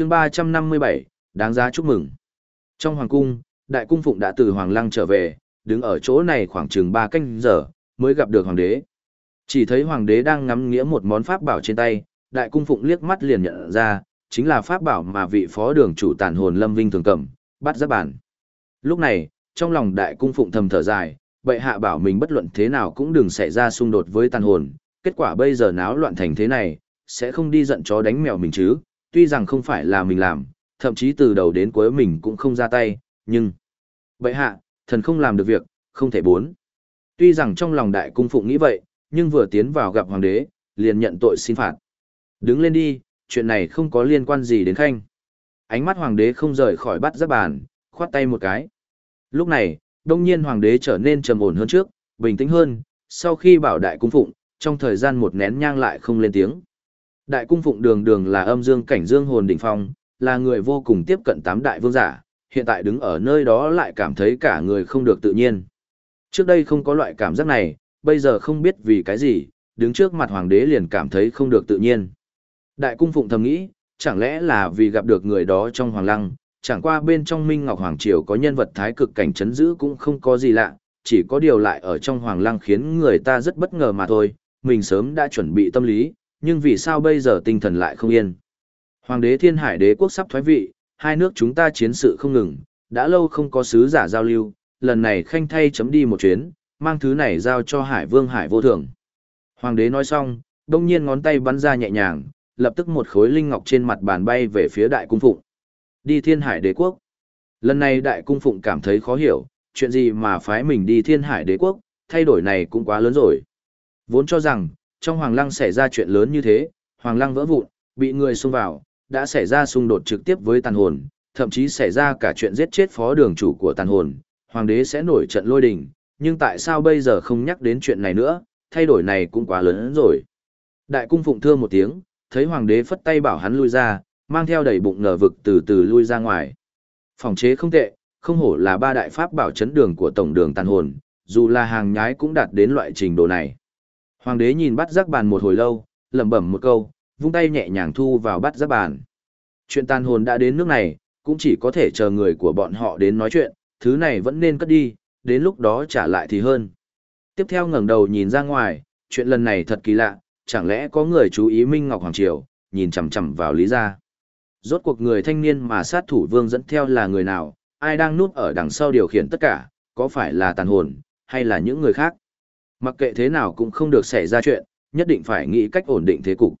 chương 357, đáng giá chúc mừng. Trong hoàng cung, đại cung phụng đã từ hoàng lăng trở về, đứng ở chỗ này khoảng chừng 3 canh giờ, mới gặp được hoàng đế. Chỉ thấy hoàng đế đang ngắm nghĩa một món pháp bảo trên tay, đại cung phụng liếc mắt liền nhận ra, chính là pháp bảo mà vị phó đường chủ tàn hồn Lâm Vinh thường cầm, bắt giáp bản. Lúc này, trong lòng đại cung phụng thầm thở dài, bệ hạ bảo mình bất luận thế nào cũng đừng xảy ra xung đột với tàn hồn, kết quả bây giờ náo loạn thành thế này, sẽ không đi giận chó đánh mèo mình chứ, tuy rằng không phải là mình làm, thậm chí từ đầu đến cuối mình cũng không ra tay, nhưng... Bệ hạ, thần không làm được việc, không thể bốn. Tuy rằng trong lòng đại cung phụng nghĩ vậy, nhưng vừa tiến vào gặp hoàng đế, liền nhận tội xin phạt. Đứng lên đi, chuyện này không có liên quan gì đến khanh. Ánh mắt hoàng đế không rời khỏi bắt giáp bàn, khoát tay một cái. Lúc này, đông nhiên hoàng đế trở nên trầm ổn hơn trước, bình tĩnh hơn, sau khi bảo đại cung phụng, trong thời gian một nén nhang lại không lên tiếng. Đại cung phụng đường đường là âm dương cảnh dương hồn đỉnh phong, là người vô cùng tiếp cận tám đại vương giả, hiện tại đứng ở nơi đó lại cảm thấy cả người không được tự nhiên. Trước đây không có loại cảm giác này, bây giờ không biết vì cái gì, đứng trước mặt hoàng đế liền cảm thấy không được tự nhiên. Đại cung phụng thầm nghĩ, chẳng lẽ là vì gặp được người đó trong hoàng lăng, chẳng qua bên trong Minh Ngọc Hoàng Triều có nhân vật thái cực cảnh chấn giữ cũng không có gì lạ, chỉ có điều lại ở trong hoàng lăng khiến người ta rất bất ngờ mà thôi, mình sớm đã chuẩn bị tâm lý, nhưng vì sao bây giờ tinh thần lại không yên. Hoàng đế thiên hải đế quốc sắp thoái vị, hai nước chúng ta chiến sự không ngừng, đã lâu không có sứ giả giao lưu, lần này khanh thay chấm đi một chuyến, mang thứ này giao cho hải vương hải vô thường. Hoàng đế nói xong, đông nhiên ngón tay bắn ra nhẹ nhàng, lập tức một khối linh ngọc trên mặt bàn bay về phía đại cung phụng. Đi thiên hải đế quốc. Lần này đại cung phụng cảm thấy khó hiểu, chuyện gì mà phái mình đi thiên hải đế quốc, thay đổi này cũng quá lớn rồi. Vốn cho rằng, trong hoàng lăng xảy ra chuyện lớn như thế, hoàng lăng vỡ vụn, bị người xông vào, đã xảy ra xung đột trực tiếp với tàn hồn, thậm chí xảy ra cả chuyện giết chết phó đường chủ của tàn hồn, hoàng đế sẽ nổi trận lôi đình, nhưng tại sao bây giờ không nhắc đến chuyện này nữa, thay đổi này cũng quá lớn hơn rồi. Đại cung phụng thưa một tiếng, thấy hoàng đế phất tay bảo hắn lui ra, mang theo đầy bụng ngờ vực từ từ lui ra ngoài. Phòng chế không tệ, không hổ là ba đại pháp bảo chấn đường của tổng đường tàn hồn, dù là hàng nhái cũng đạt đến loại trình độ này. Hoàng đế nhìn bắt giác bàn một hồi lâu, lẩm bẩm một câu, vung tay nhẹ nhàng thu vào bắt giác bàn. Chuyện tàn hồn đã đến nước này, cũng chỉ có thể chờ người của bọn họ đến nói chuyện, thứ này vẫn nên cất đi, đến lúc đó trả lại thì hơn. Tiếp theo ngẩng đầu nhìn ra ngoài, chuyện lần này thật kỳ lạ, chẳng lẽ có người chú ý Minh Ngọc Hoàng Triều, nhìn chằm chằm vào Lý Gia. Rốt cuộc người thanh niên mà sát thủ vương dẫn theo là người nào, ai đang núp ở đằng sau điều khiển tất cả, có phải là tàn hồn, hay là những người khác. Mặc kệ thế nào cũng không được xảy ra chuyện, nhất định phải nghĩ cách ổn định thế cục.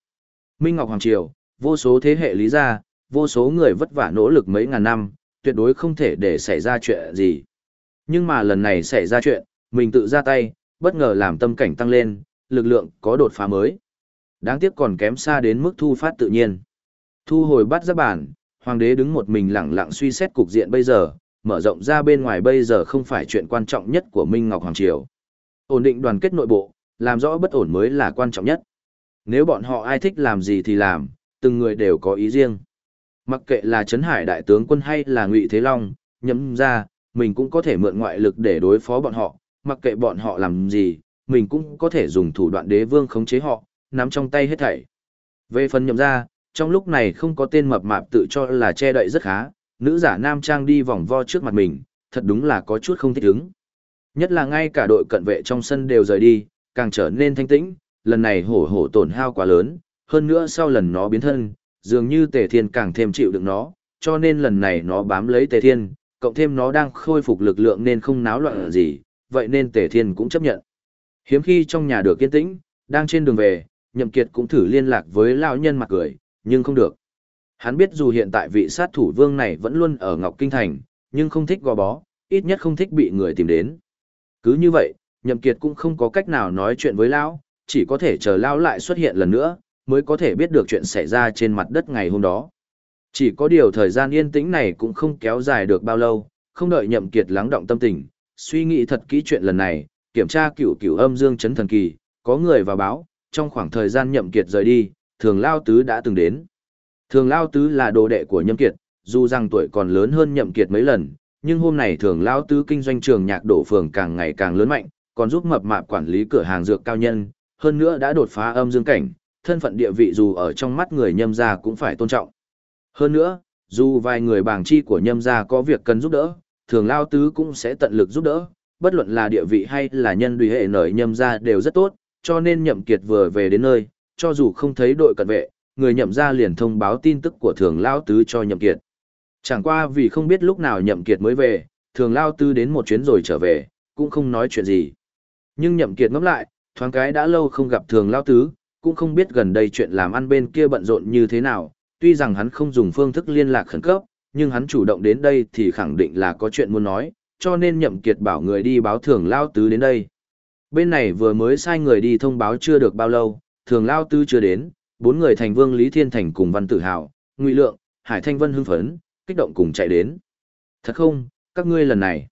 Minh Ngọc Hoàng Triều, vô số thế hệ lý gia, vô số người vất vả nỗ lực mấy ngàn năm, tuyệt đối không thể để xảy ra chuyện gì. Nhưng mà lần này xảy ra chuyện, mình tự ra tay, bất ngờ làm tâm cảnh tăng lên, lực lượng có đột phá mới. Đáng tiếc còn kém xa đến mức thu phát tự nhiên. Thu hồi bắt giáp bản, hoàng đế đứng một mình lặng lặng suy xét cục diện bây giờ, mở rộng ra bên ngoài bây giờ không phải chuyện quan trọng nhất của Minh Ngọc Hoàng Triều. Ổn định đoàn kết nội bộ, làm rõ bất ổn mới là quan trọng nhất. Nếu bọn họ ai thích làm gì thì làm, từng người đều có ý riêng. Mặc kệ là Trấn Hải đại tướng quân hay là Ngụy Thế Long, nhấm ra, mình cũng có thể mượn ngoại lực để đối phó bọn họ, mặc kệ bọn họ làm gì, mình cũng có thể dùng thủ đoạn đế vương khống chế họ, nắm trong tay hết thảy. Về phần nhậm ra, trong lúc này không có tên mập mạp tự cho là che đậy rất khá, nữ giả nam trang đi vòng vo trước mặt mình, thật đúng là có chút không thích ứng. Nhất là ngay cả đội cận vệ trong sân đều rời đi, càng trở nên thanh tĩnh, lần này hổ hổ tổn hao quá lớn, hơn nữa sau lần nó biến thân, dường như tề thiên càng thêm chịu đựng nó, cho nên lần này nó bám lấy tề thiên, cộng thêm nó đang khôi phục lực lượng nên không náo loạn gì, vậy nên tề thiên cũng chấp nhận. Hiếm khi trong nhà được yên tĩnh, đang trên đường về, nhậm kiệt cũng thử liên lạc với lão nhân mặt cười, nhưng không được. Hắn biết dù hiện tại vị sát thủ vương này vẫn luôn ở Ngọc Kinh Thành, nhưng không thích gò bó, ít nhất không thích bị người tìm đến. Cứ như vậy, Nhậm Kiệt cũng không có cách nào nói chuyện với lão, chỉ có thể chờ lão lại xuất hiện lần nữa, mới có thể biết được chuyện xảy ra trên mặt đất ngày hôm đó. Chỉ có điều thời gian yên tĩnh này cũng không kéo dài được bao lâu, không đợi Nhậm Kiệt lắng động tâm tình, suy nghĩ thật kỹ chuyện lần này, kiểm tra cửu cửu âm dương chấn thần kỳ, có người vào báo, trong khoảng thời gian Nhậm Kiệt rời đi, Thường Lao Tứ đã từng đến. Thường Lao Tứ là đồ đệ của Nhậm Kiệt, dù rằng tuổi còn lớn hơn Nhậm Kiệt mấy lần, nhưng hôm nay Thường lão Tứ kinh doanh trường nhạc đổ phường càng ngày càng lớn mạnh, còn giúp mập mạp quản lý cửa hàng dược cao nhân, hơn nữa đã đột phá âm dương cảnh, thân phận địa vị dù ở trong mắt người nhâm gia cũng phải tôn trọng. Hơn nữa, dù vài người bảng chi của nhâm gia có việc cần giúp đỡ, thường lao tứ cũng sẽ tận lực giúp đỡ, bất luận là địa vị hay là nhân đùi hệ nởi nhâm gia đều rất tốt, cho nên nhậm kiệt vừa về đến nơi, cho dù không thấy đội cận vệ, người nhậm gia liền thông báo tin tức của thường lao tứ cho nhậm kiệt. Chẳng qua vì không biết lúc nào nhậm kiệt mới về, thường lao tứ đến một chuyến rồi trở về, cũng không nói chuyện gì. Nhưng nhậm kiệt ngẫm lại, thoáng cái đã lâu không gặp thường lao tứ, cũng không biết gần đây chuyện làm ăn bên kia bận rộn như thế nào, tuy rằng hắn không dùng phương thức liên lạc khẩn cấp, nhưng hắn chủ động đến đây thì khẳng định là có chuyện muốn nói, cho nên nhậm kiệt bảo người đi báo thường lao tứ đến đây. Bên này vừa mới sai người đi thông báo chưa được bao lâu, thường lao tứ chưa đến, bốn người thành vương Lý Thiên Thành cùng Văn Tử Hào, Ngụy Lượng, Hải Thanh Vân hưng phấn, kích động cùng chạy đến. Thật không, các ngươi lần này,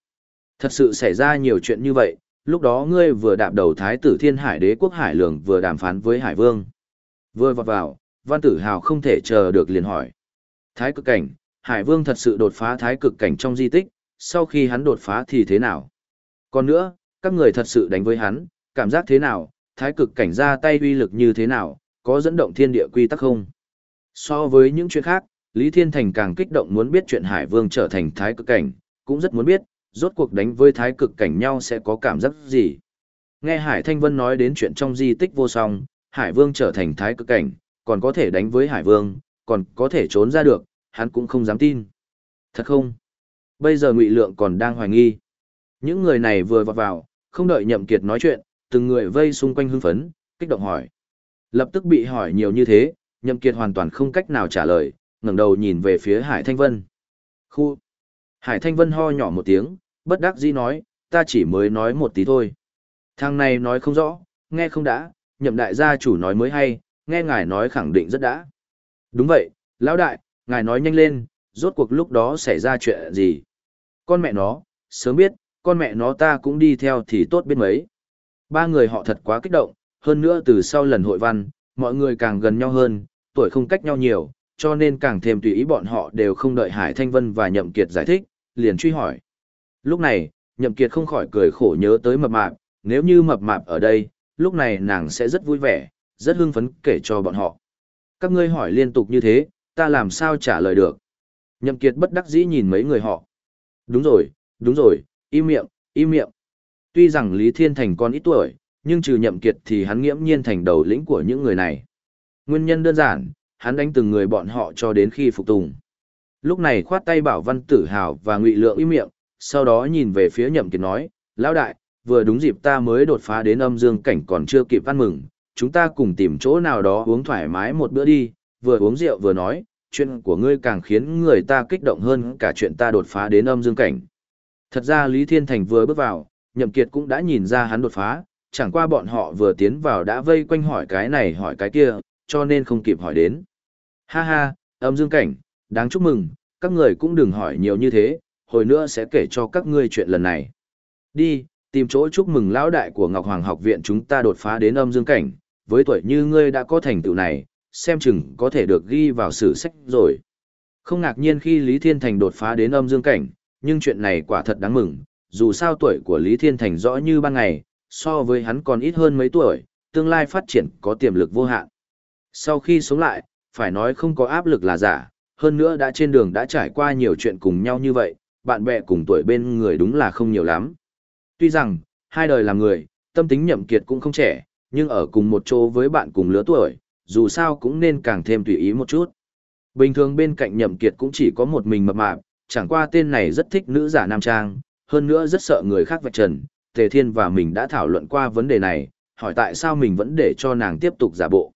thật sự xảy ra nhiều chuyện như vậy, lúc đó ngươi vừa đạp đầu thái tử thiên hải đế quốc hải lường vừa đàm phán với hải vương. Vừa vọt vào, văn tử hào không thể chờ được liền hỏi. Thái cực cảnh, hải vương thật sự đột phá thái cực cảnh trong di tích, sau khi hắn đột phá thì thế nào? Còn nữa, các người thật sự đánh với hắn, cảm giác thế nào, thái cực cảnh ra tay uy lực như thế nào, có dẫn động thiên địa quy tắc không? So với những chuyện khác, Lý Thiên Thành càng kích động muốn biết chuyện Hải Vương trở thành thái cực cảnh, cũng rất muốn biết, rốt cuộc đánh với thái cực cảnh nhau sẽ có cảm giác gì. Nghe Hải Thanh Vân nói đến chuyện trong di tích vô song, Hải Vương trở thành thái cực cảnh, còn có thể đánh với Hải Vương, còn có thể trốn ra được, hắn cũng không dám tin. Thật không? Bây giờ Ngụy Lượng còn đang hoài nghi. Những người này vừa vọt vào, không đợi Nhậm Kiệt nói chuyện, từng người vây xung quanh hưng phấn, kích động hỏi. Lập tức bị hỏi nhiều như thế, Nhậm Kiệt hoàn toàn không cách nào trả lời, ngẩng đầu nhìn về phía Hải Thanh Vân. Khu! Hải Thanh Vân ho nhỏ một tiếng, bất đắc dĩ nói, ta chỉ mới nói một tí thôi. Thằng này nói không rõ, nghe không đã, nhậm đại gia chủ nói mới hay, nghe ngài nói khẳng định rất đã. Đúng vậy, lão đại, ngài nói nhanh lên, rốt cuộc lúc đó xảy ra chuyện gì. Con mẹ nó, sớm biết, con mẹ nó ta cũng đi theo thì tốt biết mấy. Ba người họ thật quá kích động, hơn nữa từ sau lần hội văn, mọi người càng gần nhau hơn, tuổi không cách nhau nhiều, cho nên càng thêm tùy ý bọn họ đều không đợi Hải Thanh Vân và Nhậm Kiệt giải thích, liền truy hỏi. Lúc này, Nhậm Kiệt không khỏi cười khổ nhớ tới mập mạp, nếu như mập mạp ở đây, lúc này nàng sẽ rất vui vẻ, rất hưng phấn kể cho bọn họ. Các ngươi hỏi liên tục như thế, ta làm sao trả lời được. Nhậm Kiệt bất đắc dĩ nhìn mấy người họ. Đúng rồi, đúng rồi, im miệng, im miệng. Tuy rằng Lý Thiên Thành còn ít tuổi, nhưng trừ Nhậm Kiệt thì hắn nghiễm nhiên thành đầu lĩnh của những người này. Nguyên nhân đơn giản, hắn đánh từng người bọn họ cho đến khi phục tùng. Lúc này khoát tay bảo Văn Tử Hào và Ngụy Lượng ý miệng, sau đó nhìn về phía Nhậm Kiệt nói, lão đại, vừa đúng dịp ta mới đột phá đến âm dương cảnh còn chưa kịp ăn mừng, chúng ta cùng tìm chỗ nào đó uống thoải mái một bữa đi, vừa uống rượu vừa nói, chuyện của ngươi càng khiến người ta kích động hơn cả chuyện ta đột phá đến âm dương cảnh. Thật ra Lý Thiên Thành vừa bước vào, Nhậm Kiệt cũng đã nhìn ra hắn đột phá, chẳng qua bọn họ vừa tiến vào đã vây quanh hỏi cái này hỏi cái kia, cho nên không kịp hỏi đến. Ha ha, âm dương cảnh, đáng chúc mừng, các người cũng đừng hỏi nhiều như thế, hồi nữa sẽ kể cho các ngươi chuyện lần này. Đi, tìm chỗ chúc mừng lão đại của Ngọc Hoàng học viện chúng ta đột phá đến âm dương cảnh, với tuổi như ngươi đã có thành tựu này, xem chừng có thể được ghi vào sử sách rồi. Không ngạc nhiên khi Lý Thiên Thành đột phá đến âm dương cảnh, nhưng chuyện này quả thật đáng mừng, dù sao tuổi của Lý Thiên Thành rõ như ban ngày, so với hắn còn ít hơn mấy tuổi, tương lai phát triển có tiềm lực vô hạn. Sau khi sống lại, phải nói không có áp lực là giả, hơn nữa đã trên đường đã trải qua nhiều chuyện cùng nhau như vậy, bạn bè cùng tuổi bên người đúng là không nhiều lắm. Tuy rằng, hai đời làm người, tâm tính nhậm kiệt cũng không trẻ, nhưng ở cùng một chỗ với bạn cùng lứa tuổi, dù sao cũng nên càng thêm tùy ý một chút. Bình thường bên cạnh nhậm kiệt cũng chỉ có một mình mập mạp, chẳng qua tên này rất thích nữ giả nam trang, hơn nữa rất sợ người khác vạch trần. Tề Thiên và mình đã thảo luận qua vấn đề này, hỏi tại sao mình vẫn để cho nàng tiếp tục giả bộ.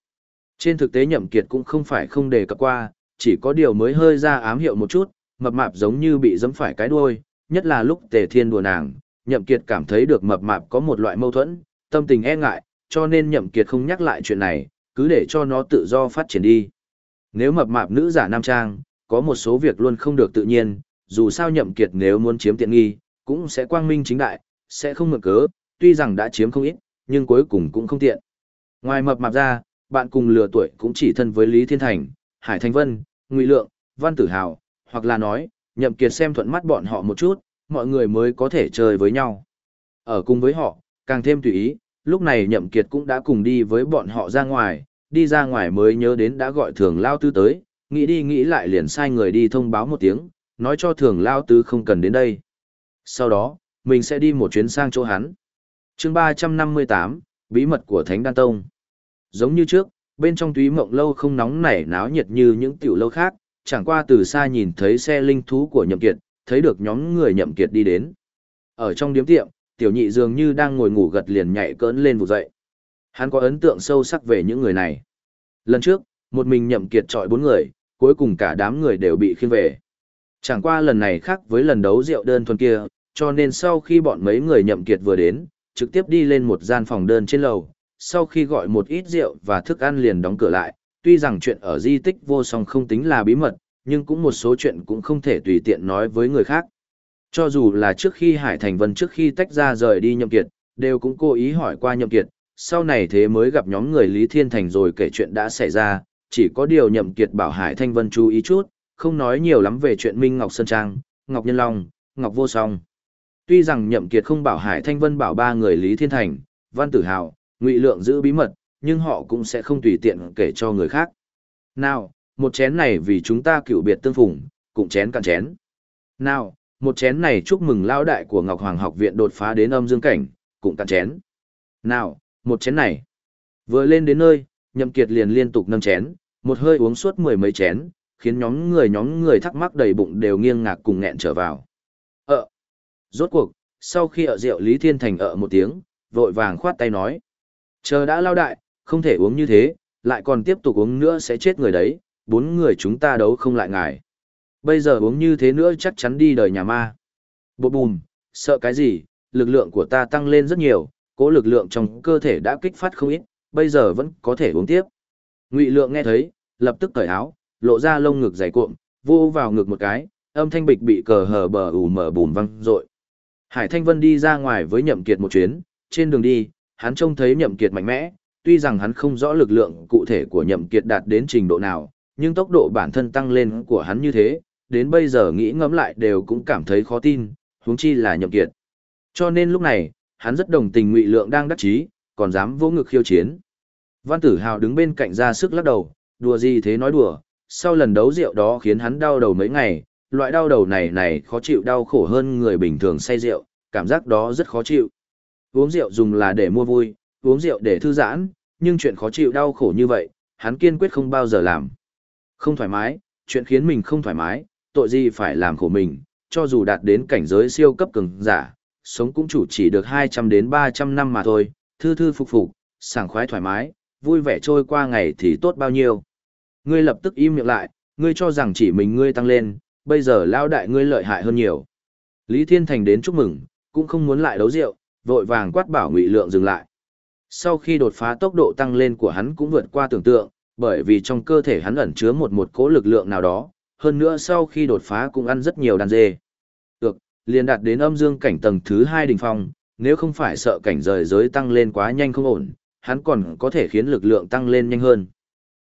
Trên thực tế nhậm kiệt cũng không phải không đề cập qua, chỉ có điều mới hơi ra ám hiệu một chút, mập mạp giống như bị giẫm phải cái đuôi, nhất là lúc tề thiên đùa nàng, nhậm kiệt cảm thấy được mập mạp có một loại mâu thuẫn, tâm tình e ngại, cho nên nhậm kiệt không nhắc lại chuyện này, cứ để cho nó tự do phát triển đi. Nếu mập mạp nữ giả nam trang, có một số việc luôn không được tự nhiên, dù sao nhậm kiệt nếu muốn chiếm tiện nghi, cũng sẽ quang minh chính đại, sẽ không mượn cớ, tuy rằng đã chiếm không ít, nhưng cuối cùng cũng không tiện. Ngoài mập mạp ra, bạn cùng lừa tuổi cũng chỉ thân với Lý Thiên Thành, Hải Thanh Vân, Ngụy Lượng, Văn Tử Hào, hoặc là nói, nhậm kiệt xem thuận mắt bọn họ một chút, mọi người mới có thể chơi với nhau. Ở cùng với họ, càng thêm tùy ý, lúc này nhậm kiệt cũng đã cùng đi với bọn họ ra ngoài, đi ra ngoài mới nhớ đến đã gọi thường lao tư tới, nghĩ đi nghĩ lại liền sai người đi thông báo một tiếng, nói cho thường lao Tư không cần đến đây. Sau đó, mình sẽ đi một chuyến sang chỗ hắn. chương 358, Bí mật của Thánh Đan Tông. Giống như trước, bên trong túy mộng lâu không nóng nảy náo nhiệt như những tiểu lâu khác, chẳng qua từ xa nhìn thấy xe linh thú của nhậm kiệt, thấy được nhóm người nhậm kiệt đi đến. Ở trong điếm tiệm, tiểu nhị dường như đang ngồi ngủ gật liền nhảy cỡn lên vụ dậy. Hắn có ấn tượng sâu sắc về những người này. Lần trước, một mình nhậm kiệt trọi bốn người, cuối cùng cả đám người đều bị khiêng về. Chẳng qua lần này khác với lần đấu rượu đơn thuần kia, cho nên sau khi bọn mấy người nhậm kiệt vừa đến, trực tiếp đi lên một gian phòng đơn trên lầu, sau khi gọi một ít rượu và thức ăn liền đóng cửa lại, tuy rằng chuyện ở di tích vô song không tính là bí mật, nhưng cũng một số chuyện cũng không thể tùy tiện nói với người khác. Cho dù là trước khi Hải Thành Vân trước khi tách ra rời đi nhậm kiệt, đều cũng cố ý hỏi qua nhậm kiệt, sau này thế mới gặp nhóm người Lý Thiên Thành rồi kể chuyện đã xảy ra, chỉ có điều nhậm kiệt bảo Hải Thanh Vân chú ý chút, không nói nhiều lắm về chuyện Minh Ngọc Sơn Trang, Ngọc Nhân Long, Ngọc Vô Song. Tuy rằng nhậm kiệt không bảo Hải Thanh Vân bảo ba người Lý Thiên Thành, Văn Tử Hào, Ngụy Lượng giữ bí mật, nhưng họ cũng sẽ không tùy tiện kể cho người khác. Nào, một chén này vì chúng ta cựu biệt tương phùng, cũng chén cạn chén. Nào, một chén này chúc mừng lao đại của Ngọc Hoàng học viện đột phá đến âm dương cảnh, cũng cạn chén. Nào, một chén này. Vừa lên đến nơi, Nhậm Kiệt liền liên tục nâng chén, một hơi uống suốt mười mấy chén, khiến nhóm người nhóm người thắc mắc đầy bụng đều nghiêng ngạc cùng nghẹn trở vào. Ờ. Rốt cuộc, sau khi ở rượu Lý Thiên Thành ở một tiếng, vội vàng khoát tay nói. Chờ đã lao đại, không thể uống như thế, lại còn tiếp tục uống nữa sẽ chết người đấy, bốn người chúng ta đấu không lại ngài. Bây giờ uống như thế nữa chắc chắn đi đời nhà ma. Bột bùm, sợ cái gì, lực lượng của ta tăng lên rất nhiều, cố lực lượng trong cơ thể đã kích phát không ít, bây giờ vẫn có thể uống tiếp. Ngụy lượng nghe thấy, lập tức cởi áo, lộ ra lông ngực dày cuộn, vô vào ngực một cái, âm thanh bịch bị cờ hờ bờ ủ mở bùm văng rội. Hải Thanh Vân đi ra ngoài với Nhậm Kiệt một chuyến, trên đường đi, hắn trông thấy Nhậm Kiệt mạnh mẽ, tuy rằng hắn không rõ lực lượng cụ thể của Nhậm Kiệt đạt đến trình độ nào, nhưng tốc độ bản thân tăng lên của hắn như thế, đến bây giờ nghĩ ngẫm lại đều cũng cảm thấy khó tin, huống chi là Nhậm Kiệt. Cho nên lúc này, hắn rất đồng tình Ngụy Lượng đang đắc chí, còn dám vô ngực khiêu chiến. Văn Tử Hào đứng bên cạnh ra sức lắc đầu, đùa gì thế nói đùa, sau lần đấu rượu đó khiến hắn đau đầu mấy ngày, loại đau đầu này này khó chịu đau khổ hơn người bình thường say rượu, cảm giác đó rất khó chịu. Uống rượu dùng là để mua vui, uống rượu để thư giãn, nhưng chuyện khó chịu đau khổ như vậy, hắn kiên quyết không bao giờ làm. Không thoải mái, chuyện khiến mình không thoải mái, tội gì phải làm khổ mình, cho dù đạt đến cảnh giới siêu cấp cường giả, sống cũng chủ chỉ được 200 đến 300 năm mà thôi, thư thư phục phục, sảng khoái thoải mái, vui vẻ trôi qua ngày thì tốt bao nhiêu. Ngươi lập tức im miệng lại, ngươi cho rằng chỉ mình ngươi tăng lên, bây giờ lao đại ngươi lợi hại hơn nhiều. Lý Thiên Thành đến chúc mừng, cũng không muốn lại đấu rượu, vội vàng quát bảo Ngụy Lượng dừng lại. Sau khi đột phá tốc độ tăng lên của hắn cũng vượt qua tưởng tượng, bởi vì trong cơ thể hắn ẩn chứa một một cỗ lực lượng nào đó, hơn nữa sau khi đột phá cũng ăn rất nhiều đàn dê. Được, liền đạt đến âm dương cảnh tầng thứ hai đỉnh phong, nếu không phải sợ cảnh rời giới tăng lên quá nhanh không ổn, hắn còn có thể khiến lực lượng tăng lên nhanh hơn.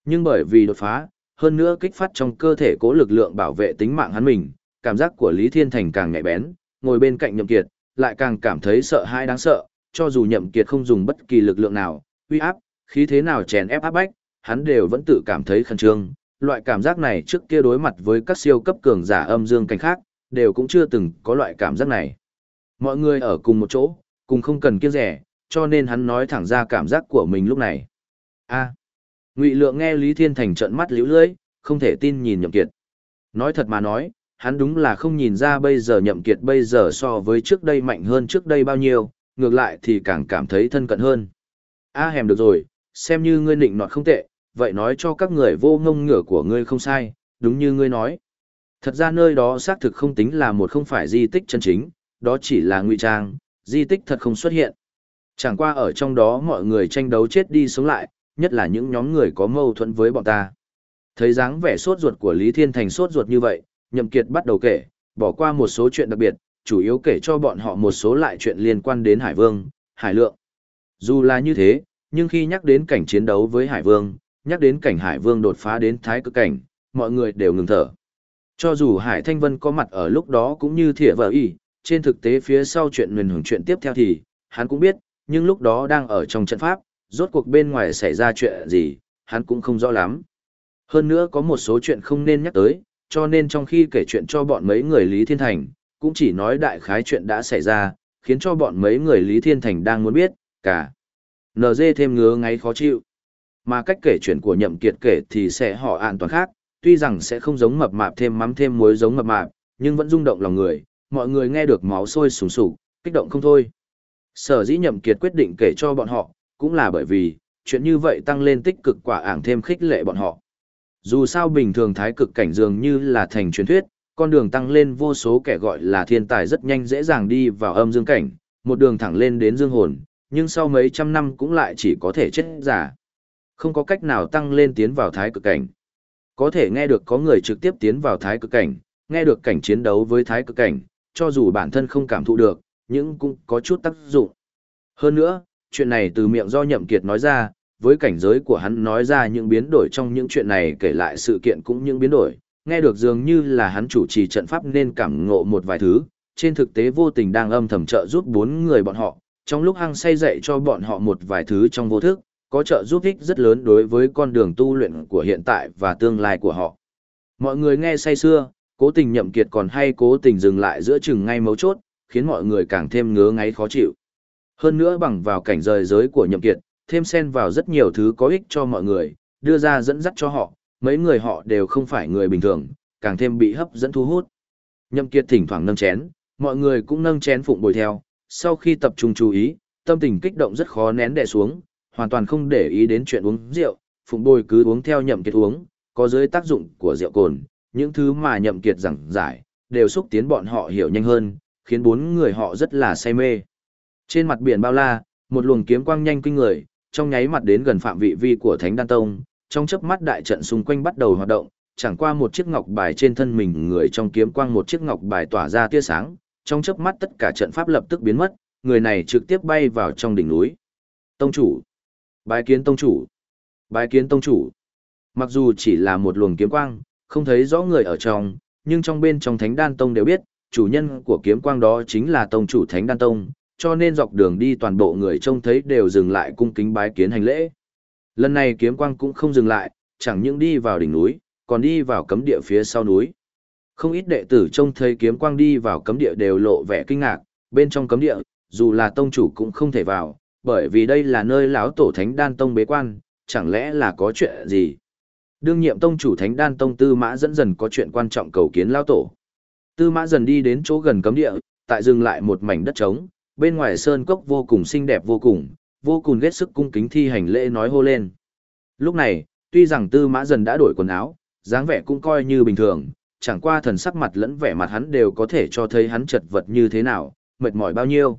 Nhưng bởi vì đột phá, hơn nữa kích phát trong cơ thể cố lực lượng bảo vệ tính mạng hắn mình, cảm giác của Lý Thiên Thành càng nhạy bén, ngồi bên cạnh Nhậm Kiệt, lại càng cảm thấy sợ hãi đáng sợ, cho dù Nhậm Kiệt không dùng bất kỳ lực lượng nào, uy áp, khí thế nào chèn ép áp bách, hắn đều vẫn tự cảm thấy khẩn trương. Loại cảm giác này trước kia đối mặt với các siêu cấp cường giả âm dương cảnh khác, đều cũng chưa từng có loại cảm giác này. Mọi người ở cùng một chỗ, cùng không cần kiêng rẻ, cho nên hắn nói thẳng ra cảm giác của mình lúc này. A. Ngụy Lượng nghe Lý Thiên Thành trợn mắt liễu lưỡi, không thể tin nhìn Nhậm Kiệt. Nói thật mà nói, hắn đúng là không nhìn ra bây giờ Nhậm Kiệt bây giờ so với trước đây mạnh hơn trước đây bao nhiêu, ngược lại thì càng cảm thấy thân cận hơn. A hèm được rồi, xem như ngươi nịnh nọt không tệ, vậy nói cho các người vô ngông ngửa của ngươi không sai, đúng như ngươi nói. Thật ra nơi đó xác thực không tính là một không phải di tích chân chính, đó chỉ là ngụy trang, di tích thật không xuất hiện. Chẳng qua ở trong đó mọi người tranh đấu chết đi sống lại, nhất là những nhóm người có mâu thuẫn với bọn ta. Thấy dáng vẻ sốt ruột của Lý Thiên Thành sốt ruột như vậy, Nhậm Kiệt bắt đầu kể, bỏ qua một số chuyện đặc biệt, chủ yếu kể cho bọn họ một số lại chuyện liên quan đến Hải Vương, Hải Lượng. Dù là như thế, nhưng khi nhắc đến cảnh chiến đấu với Hải Vương, nhắc đến cảnh Hải Vương đột phá đến thái cực cảnh, mọi người đều ngừng thở. Cho dù Hải Thanh Vân có mặt ở lúc đó cũng như thỉa vợ y, trên thực tế phía sau chuyện nguyền hưởng chuyện tiếp theo thì, hắn cũng biết, nhưng lúc đó đang ở trong trận pháp, rốt cuộc bên ngoài xảy ra chuyện gì, hắn cũng không rõ lắm. Hơn nữa có một số chuyện không nên nhắc tới, cho nên trong khi kể chuyện cho bọn mấy người Lý Thiên Thành, cũng chỉ nói đại khái chuyện đã xảy ra, khiến cho bọn mấy người Lý Thiên Thành đang muốn biết, cả. NG thêm ngứa ngáy khó chịu. Mà cách kể chuyện của nhậm kiệt kể thì sẽ họ an toàn khác, tuy rằng sẽ không giống mập mạp thêm mắm thêm muối giống mập mạp, nhưng vẫn rung động lòng người, mọi người nghe được máu sôi sùng sục, kích động không thôi. Sở dĩ nhậm kiệt quyết định kể cho bọn họ, cũng là bởi vì, chuyện như vậy tăng lên tích cực quả ảng thêm khích lệ bọn họ. Dù sao bình thường thái cực cảnh dường như là thành truyền thuyết, con đường tăng lên vô số kẻ gọi là thiên tài rất nhanh dễ dàng đi vào âm dương cảnh, một đường thẳng lên đến dương hồn, nhưng sau mấy trăm năm cũng lại chỉ có thể chết giả. Không có cách nào tăng lên tiến vào thái cực cảnh. Có thể nghe được có người trực tiếp tiến vào thái cực cảnh, nghe được cảnh chiến đấu với thái cực cảnh, cho dù bản thân không cảm thụ được, nhưng cũng có chút tác dụng. Hơn nữa, chuyện này từ miệng do nhậm kiệt nói ra, với cảnh giới của hắn nói ra những biến đổi trong những chuyện này kể lại sự kiện cũng những biến đổi, nghe được dường như là hắn chủ trì trận pháp nên cảm ngộ một vài thứ, trên thực tế vô tình đang âm thầm trợ giúp bốn người bọn họ, trong lúc hăng say dạy cho bọn họ một vài thứ trong vô thức, có trợ giúp ích rất lớn đối với con đường tu luyện của hiện tại và tương lai của họ. Mọi người nghe say xưa, cố tình nhậm kiệt còn hay cố tình dừng lại giữa chừng ngay mấu chốt, khiến mọi người càng thêm ngứa ngáy khó chịu. Hơn nữa bằng vào cảnh rời giới của nhậm kiệt, thêm xen vào rất nhiều thứ có ích cho mọi người, đưa ra dẫn dắt cho họ, mấy người họ đều không phải người bình thường, càng thêm bị hấp dẫn thu hút. Nhậm kiệt thỉnh thoảng nâng chén, mọi người cũng nâng chén phụng bồi theo, sau khi tập trung chú ý, tâm tình kích động rất khó nén đè xuống, hoàn toàn không để ý đến chuyện uống rượu, phụng bồi cứ uống theo nhậm kiệt uống, có dưới tác dụng của rượu cồn, những thứ mà nhậm kiệt giảng giải, đều xúc tiến bọn họ hiểu nhanh hơn, khiến bốn người họ rất là say mê. Trên mặt biển bao la, một luồng kiếm quang nhanh kinh người, trong nháy mặt đến gần phạm vị vi của Thánh Đan Tông, trong chớp mắt đại trận xung quanh bắt đầu hoạt động, chẳng qua một chiếc ngọc bài trên thân mình người trong kiếm quang một chiếc ngọc bài tỏa ra tia sáng, trong chớp mắt tất cả trận pháp lập tức biến mất, người này trực tiếp bay vào trong đỉnh núi. Tông chủ, bái kiến tông chủ, bái kiến tông chủ. Mặc dù chỉ là một luồng kiếm quang, không thấy rõ người ở trong, nhưng trong bên trong Thánh Đan Tông đều biết, chủ nhân của kiếm quang đó chính là tông chủ Thánh Đan Tông, cho nên dọc đường đi toàn bộ người trông thấy đều dừng lại cung kính bái kiến hành lễ. Lần này kiếm quang cũng không dừng lại, chẳng những đi vào đỉnh núi, còn đi vào cấm địa phía sau núi. Không ít đệ tử trông thấy kiếm quang đi vào cấm địa đều lộ vẻ kinh ngạc, bên trong cấm địa, dù là tông chủ cũng không thể vào, bởi vì đây là nơi lão tổ thánh đan tông bế quan, chẳng lẽ là có chuyện gì? Đương nhiệm tông chủ thánh đan tông tư mã dẫn dần có chuyện quan trọng cầu kiến lão tổ. Tư mã dần đi đến chỗ gần cấm địa, tại dừng lại một mảnh đất trống, bên ngoài sơn cốc vô cùng xinh đẹp vô cùng, vô cùng ghét sức cung kính thi hành lễ nói hô lên. Lúc này, tuy rằng tư mã dần đã đổi quần áo, dáng vẻ cũng coi như bình thường, chẳng qua thần sắc mặt lẫn vẻ mặt hắn đều có thể cho thấy hắn chật vật như thế nào, mệt mỏi bao nhiêu.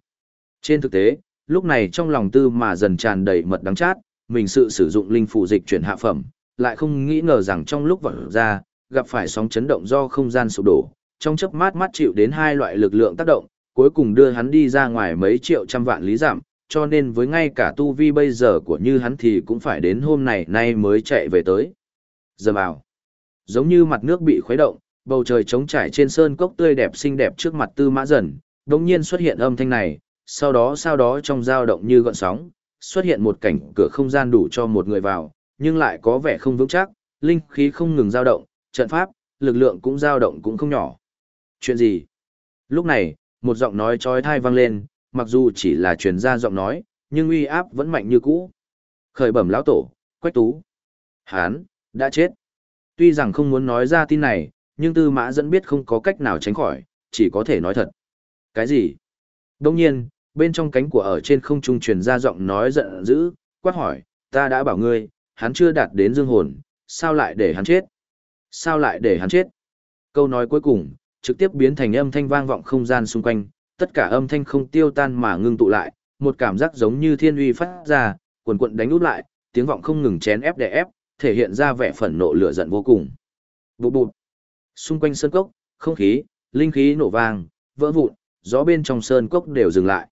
Trên thực tế, lúc này trong lòng tư mà dần tràn đầy mật đắng chát, mình sự sử dụng linh phụ dịch chuyển hạ phẩm, lại không nghĩ ngờ rằng trong lúc vỡ ra, gặp phải sóng chấn động do không gian sụp đổ, trong chớp mát mắt chịu đến hai loại lực lượng tác động, cuối cùng đưa hắn đi ra ngoài mấy triệu trăm vạn lý giảm, cho nên với ngay cả tu vi bây giờ của như hắn thì cũng phải đến hôm này nay mới chạy về tới. Giờ bảo, giống như mặt nước bị khuấy động, bầu trời trống trải trên sơn cốc tươi đẹp xinh đẹp trước mặt tư mã dần, đồng nhiên xuất hiện âm thanh này, sau đó sau đó trong dao động như gọn sóng, xuất hiện một cảnh cửa không gian đủ cho một người vào, nhưng lại có vẻ không vững chắc, linh khí không ngừng dao động, trận pháp, lực lượng cũng dao động cũng không nhỏ. Chuyện gì? Lúc này, một giọng nói trói thai vang lên, mặc dù chỉ là truyền ra giọng nói, nhưng uy áp vẫn mạnh như cũ. Khởi bẩm lão tổ, Quách Tú. Hán, đã chết. Tuy rằng không muốn nói ra tin này, nhưng Tư Mã dẫn biết không có cách nào tránh khỏi, chỉ có thể nói thật. Cái gì? Đông nhiên, bên trong cánh của ở trên không trung truyền ra giọng nói giận dữ, quát hỏi, ta đã bảo ngươi, hắn chưa đạt đến dương hồn, sao lại để hắn chết? Sao lại để hắn chết? Câu nói cuối cùng, trực tiếp biến thành âm thanh vang vọng không gian xung quanh, tất cả âm thanh không tiêu tan mà ngưng tụ lại, một cảm giác giống như thiên uy phát ra, quần quận đánh út lại, tiếng vọng không ngừng chén ép đè ép, thể hiện ra vẻ phẫn nộ lửa giận vô cùng. Bụp bụp. Xung quanh sơn cốc, không khí, linh khí nổ vang, vỡ vụn, gió bên trong sơn cốc đều dừng lại.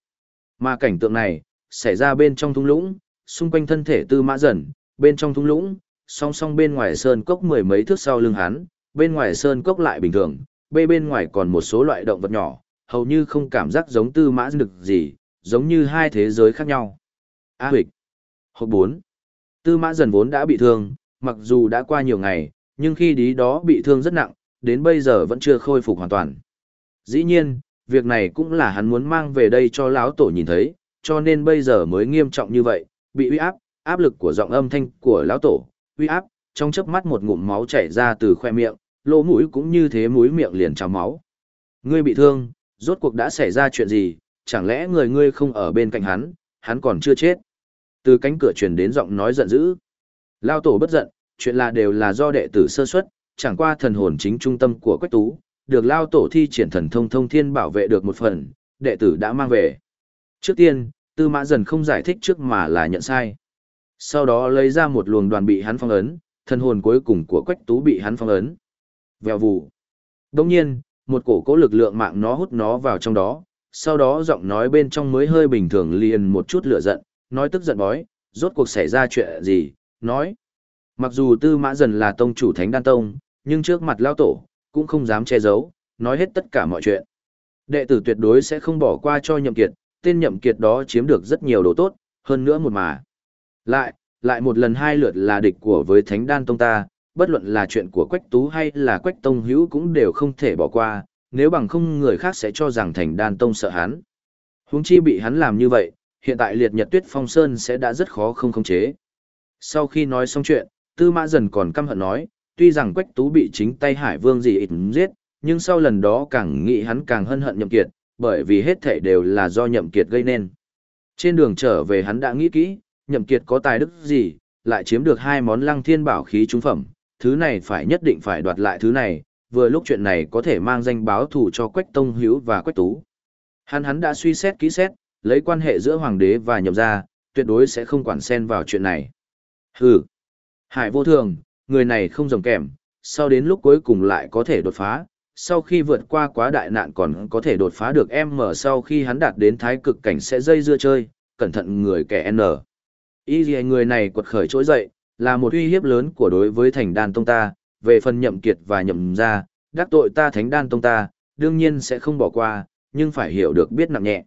Mà cảnh tượng này, xảy ra bên trong thung lũng, xung quanh thân thể tư mã dần, bên trong thung lũng, song song bên ngoài sơn cốc mười mấy thước sau lưng hắn, bên ngoài sơn cốc lại bình thường, bê bên ngoài còn một số loại động vật nhỏ, hầu như không cảm giác giống tư mã được gì, giống như hai thế giới khác nhau. A à, hịch. Hộp 4. Tư mã dần vốn đã bị thương, mặc dù đã qua nhiều ngày, nhưng khi đi đó bị thương rất nặng, đến bây giờ vẫn chưa khôi phục hoàn toàn. Dĩ nhiên, việc này cũng là hắn muốn mang về đây cho lão tổ nhìn thấy, cho nên bây giờ mới nghiêm trọng như vậy, bị uy áp, áp lực của giọng âm thanh của lão tổ, uy áp, trong chớp mắt một ngụm máu chảy ra từ khoe miệng, lỗ mũi cũng như thế mũi miệng liền trào máu. Ngươi bị thương, rốt cuộc đã xảy ra chuyện gì, chẳng lẽ người ngươi không ở bên cạnh hắn, hắn còn chưa chết. Từ cánh cửa truyền đến giọng nói giận dữ. Lao tổ bất giận, chuyện là đều là do đệ tử sơ suất, chẳng qua thần hồn chính trung tâm của Quách Tú, được Lao tổ thi triển thần thông thông thiên bảo vệ được một phần, đệ tử đã mang về. Trước tiên, Tư Mã dần không giải thích trước mà là nhận sai. Sau đó lấy ra một luồng đoàn bị hắn phong ấn, thần hồn cuối cùng của Quách Tú bị hắn phong ấn. Vèo vù. Đồng nhiên, một cổ cố lực lượng mạng nó hút nó vào trong đó, sau đó giọng nói bên trong mới hơi bình thường liền một chút lửa giận, nói tức giận bói, rốt cuộc xảy ra chuyện gì, nói. Mặc dù tư mã dần là tông chủ thánh đan tông, nhưng trước mặt lao tổ, cũng không dám che giấu, nói hết tất cả mọi chuyện. Đệ tử tuyệt đối sẽ không bỏ qua cho nhậm kiệt, tên nhậm kiệt đó chiếm được rất nhiều đồ tốt, hơn nữa một mà. Lại, lại một lần hai lượt là địch của với thánh đan tông ta, bất luận là chuyện của Quách Tú hay là Quách Tông Hữu cũng đều không thể bỏ qua, nếu bằng không người khác sẽ cho rằng thành đan tông sợ hắn. Huống chi bị hắn làm như vậy, hiện tại liệt nhật tuyết phong sơn sẽ đã rất khó không khống chế. Sau khi nói xong chuyện, Tư Mã dần còn căm hận nói, tuy rằng Quách Tú bị chính tay Hải Vương gì ít giết, nhưng sau lần đó càng nghĩ hắn càng hân hận Nhậm Kiệt, bởi vì hết thảy đều là do Nhậm Kiệt gây nên. Trên đường trở về hắn đã nghĩ kỹ, Nhậm Kiệt có tài đức gì, lại chiếm được hai món lăng thiên bảo khí trung phẩm, thứ này phải nhất định phải đoạt lại thứ này, vừa lúc chuyện này có thể mang danh báo thù cho Quách Tông Hiếu và Quách Tú. Hắn hắn đã suy xét kỹ xét, lấy quan hệ giữa hoàng đế và nhậm gia, tuyệt đối sẽ không quản xen vào chuyện này. Hừ. Hải vô thường, người này không rồng kèm, sau đến lúc cuối cùng lại có thể đột phá, sau khi vượt qua quá đại nạn còn có thể đột phá được em mở sau khi hắn đạt đến thái cực cảnh sẽ dây dưa chơi, cẩn thận người kẻ N. Ý gì người này quật khởi trỗi dậy, là một uy hiếp lớn của đối với thành đan tông ta, về phần nhậm kiệt và nhậm gia, đắc tội ta thánh đan tông ta, đương nhiên sẽ không bỏ qua, nhưng phải hiểu được biết nặng nhẹ.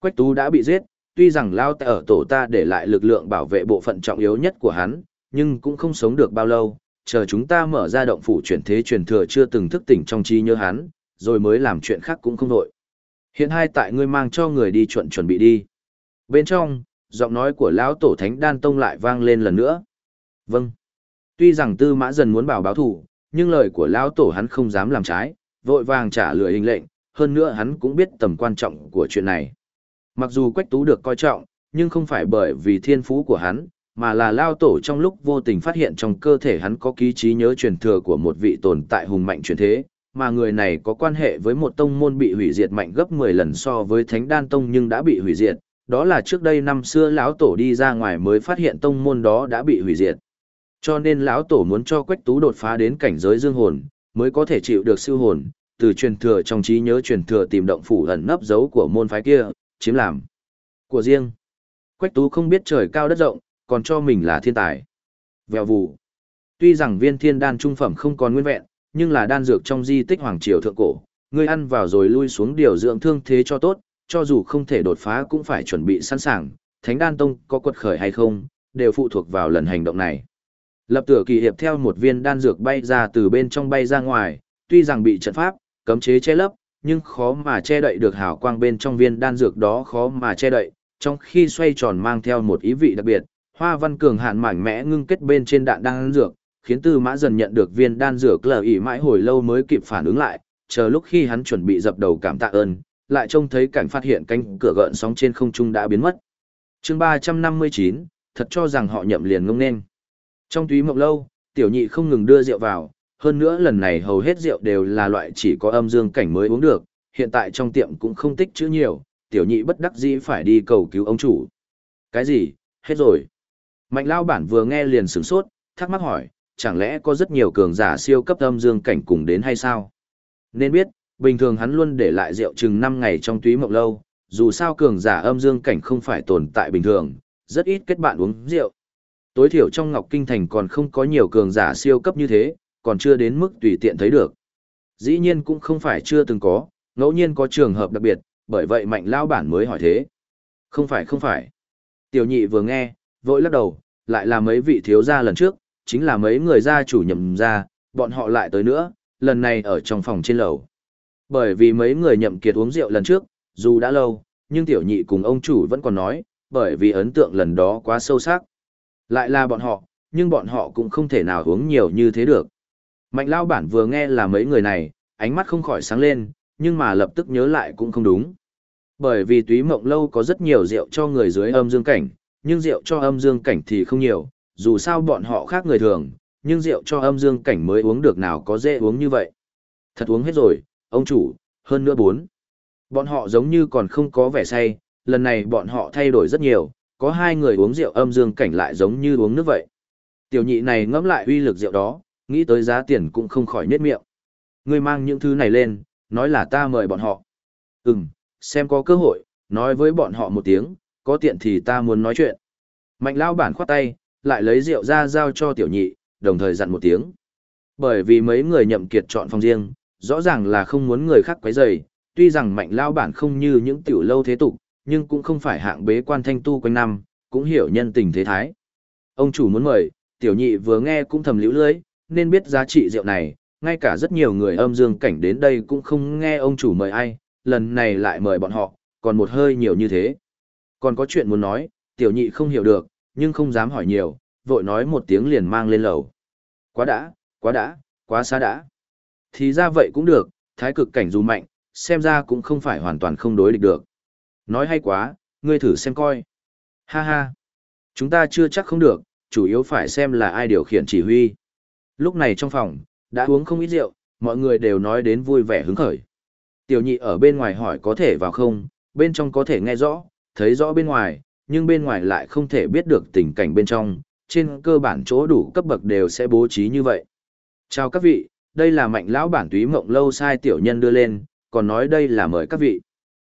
Quách tú đã bị giết, tuy rằng lao tại ở tổ ta để lại lực lượng bảo vệ bộ phận trọng yếu nhất của hắn, nhưng cũng không sống được bao lâu, chờ chúng ta mở ra động phủ chuyển thế truyền thừa chưa từng thức tỉnh trong trí nhớ hắn, rồi mới làm chuyện khác cũng không đội. Hiện hai tại ngươi mang cho người đi chuẩn chuẩn bị đi. Bên trong, giọng nói của lão tổ thánh đan tông lại vang lên lần nữa. Vâng. Tuy rằng tư mã dần muốn bảo báo thủ, nhưng lời của lão tổ hắn không dám làm trái, vội vàng trả lời hình lệnh, hơn nữa hắn cũng biết tầm quan trọng của chuyện này. Mặc dù Quách Tú được coi trọng, nhưng không phải bởi vì thiên phú của hắn, mà là lao tổ trong lúc vô tình phát hiện trong cơ thể hắn có ký trí nhớ truyền thừa của một vị tồn tại hùng mạnh truyền thế, mà người này có quan hệ với một tông môn bị hủy diệt mạnh gấp 10 lần so với Thánh Đan Tông nhưng đã bị hủy diệt, đó là trước đây năm xưa lão tổ đi ra ngoài mới phát hiện tông môn đó đã bị hủy diệt. Cho nên lão tổ muốn cho Quách Tú đột phá đến cảnh giới dương hồn, mới có thể chịu được siêu hồn, từ truyền thừa trong trí nhớ truyền thừa tìm động phủ ẩn nấp dấu của môn phái kia, chiếm làm của riêng. Quách Tú không biết trời cao đất rộng, còn cho mình là thiên tài. Vèo vụ. Tuy rằng viên thiên đan trung phẩm không còn nguyên vẹn, nhưng là đan dược trong di tích hoàng triều thượng cổ, ngươi ăn vào rồi lui xuống điều dưỡng thương thế cho tốt, cho dù không thể đột phá cũng phải chuẩn bị sẵn sàng, Thánh Đan Tông có quật khởi hay không, đều phụ thuộc vào lần hành động này. Lập tử kỳ hiệp theo một viên đan dược bay ra từ bên trong bay ra ngoài, tuy rằng bị trận pháp, cấm chế che lấp, nhưng khó mà che đậy được hào quang bên trong viên đan dược đó khó mà che đậy, trong khi xoay tròn mang theo một ý vị đặc biệt, hoa văn cường hạn mảnh mẽ ngưng kết bên trên đạn đan dược, khiến Tư Mã dần nhận được viên đan dược lờ ỉ mãi hồi lâu mới kịp phản ứng lại, chờ lúc khi hắn chuẩn bị dập đầu cảm tạ ơn, lại trông thấy cảnh phát hiện cánh cửa gợn sóng trên không trung đã biến mất. Chương 359, thật cho rằng họ nhậm liền ngông nên. Trong túy mộng lâu, tiểu nhị không ngừng đưa rượu vào, hơn nữa lần này hầu hết rượu đều là loại chỉ có âm dương cảnh mới uống được, hiện tại trong tiệm cũng không tích chữ nhiều, tiểu nhị bất đắc dĩ phải đi cầu cứu ông chủ. Cái gì, hết rồi. Mạnh lao bản vừa nghe liền sửng sốt, thắc mắc hỏi, chẳng lẽ có rất nhiều cường giả siêu cấp âm dương cảnh cùng đến hay sao? Nên biết, bình thường hắn luôn để lại rượu chừng 5 ngày trong túy mộng lâu, dù sao cường giả âm dương cảnh không phải tồn tại bình thường, rất ít kết bạn uống rượu. Tối thiểu trong Ngọc Kinh Thành còn không có nhiều cường giả siêu cấp như thế, còn chưa đến mức tùy tiện thấy được. Dĩ nhiên cũng không phải chưa từng có, ngẫu nhiên có trường hợp đặc biệt, bởi vậy mạnh lao bản mới hỏi thế. Không phải không phải. Tiểu nhị vừa nghe, vội lắc đầu, lại là mấy vị thiếu gia lần trước, chính là mấy người gia chủ nhậm ra, bọn họ lại tới nữa, lần này ở trong phòng trên lầu. Bởi vì mấy người nhậm kiệt uống rượu lần trước, dù đã lâu, nhưng tiểu nhị cùng ông chủ vẫn còn nói, bởi vì ấn tượng lần đó quá sâu sắc. Lại là bọn họ, nhưng bọn họ cũng không thể nào uống nhiều như thế được. Mạnh lao bản vừa nghe là mấy người này, ánh mắt không khỏi sáng lên, nhưng mà lập tức nhớ lại cũng không đúng. Bởi vì túy mộng lâu có rất nhiều rượu cho người dưới âm dương cảnh, nhưng rượu cho âm dương cảnh thì không nhiều, dù sao bọn họ khác người thường, nhưng rượu cho âm dương cảnh mới uống được nào có dễ uống như vậy. Thật uống hết rồi, ông chủ, hơn nữa bốn. Bọn họ giống như còn không có vẻ say, lần này bọn họ thay đổi rất nhiều, có hai người uống rượu âm dương cảnh lại giống như uống nước vậy. Tiểu nhị này ngẫm lại uy lực rượu đó, nghĩ tới giá tiền cũng không khỏi nhếch miệng. Ngươi mang những thứ này lên, nói là ta mời bọn họ. Ừm, xem có cơ hội, nói với bọn họ một tiếng, có tiện thì ta muốn nói chuyện. Mạnh lao bản khoát tay, lại lấy rượu ra giao cho tiểu nhị, đồng thời dặn một tiếng. Bởi vì mấy người nhậm kiệt chọn phòng riêng, rõ ràng là không muốn người khác quấy rầy, tuy rằng mạnh lao bản không như những tiểu lâu thế tục, nhưng cũng không phải hạng bế quan thanh tu quanh năm, cũng hiểu nhân tình thế thái. Ông chủ muốn mời, tiểu nhị vừa nghe cũng thầm liễu lưới, nên biết giá trị rượu này, ngay cả rất nhiều người âm dương cảnh đến đây cũng không nghe ông chủ mời ai, lần này lại mời bọn họ, còn một hơi nhiều như thế. Còn có chuyện muốn nói, tiểu nhị không hiểu được, nhưng không dám hỏi nhiều, vội nói một tiếng liền mang lên lầu. Quá đã, quá đã, quá xa đã. Thì ra vậy cũng được, thái cực cảnh dù mạnh, xem ra cũng không phải hoàn toàn không đối địch được. Nói hay quá, ngươi thử xem coi. Ha ha. Chúng ta chưa chắc không được, chủ yếu phải xem là ai điều khiển chỉ huy. Lúc này trong phòng, đã uống không ít rượu, mọi người đều nói đến vui vẻ hứng khởi. Tiểu nhị ở bên ngoài hỏi có thể vào không, bên trong có thể nghe rõ, thấy rõ bên ngoài, nhưng bên ngoài lại không thể biết được tình cảnh bên trong, trên cơ bản chỗ đủ cấp bậc đều sẽ bố trí như vậy. Chào các vị, đây là mạnh lão bản túy mộng lâu sai tiểu nhân đưa lên, còn nói đây là mời các vị.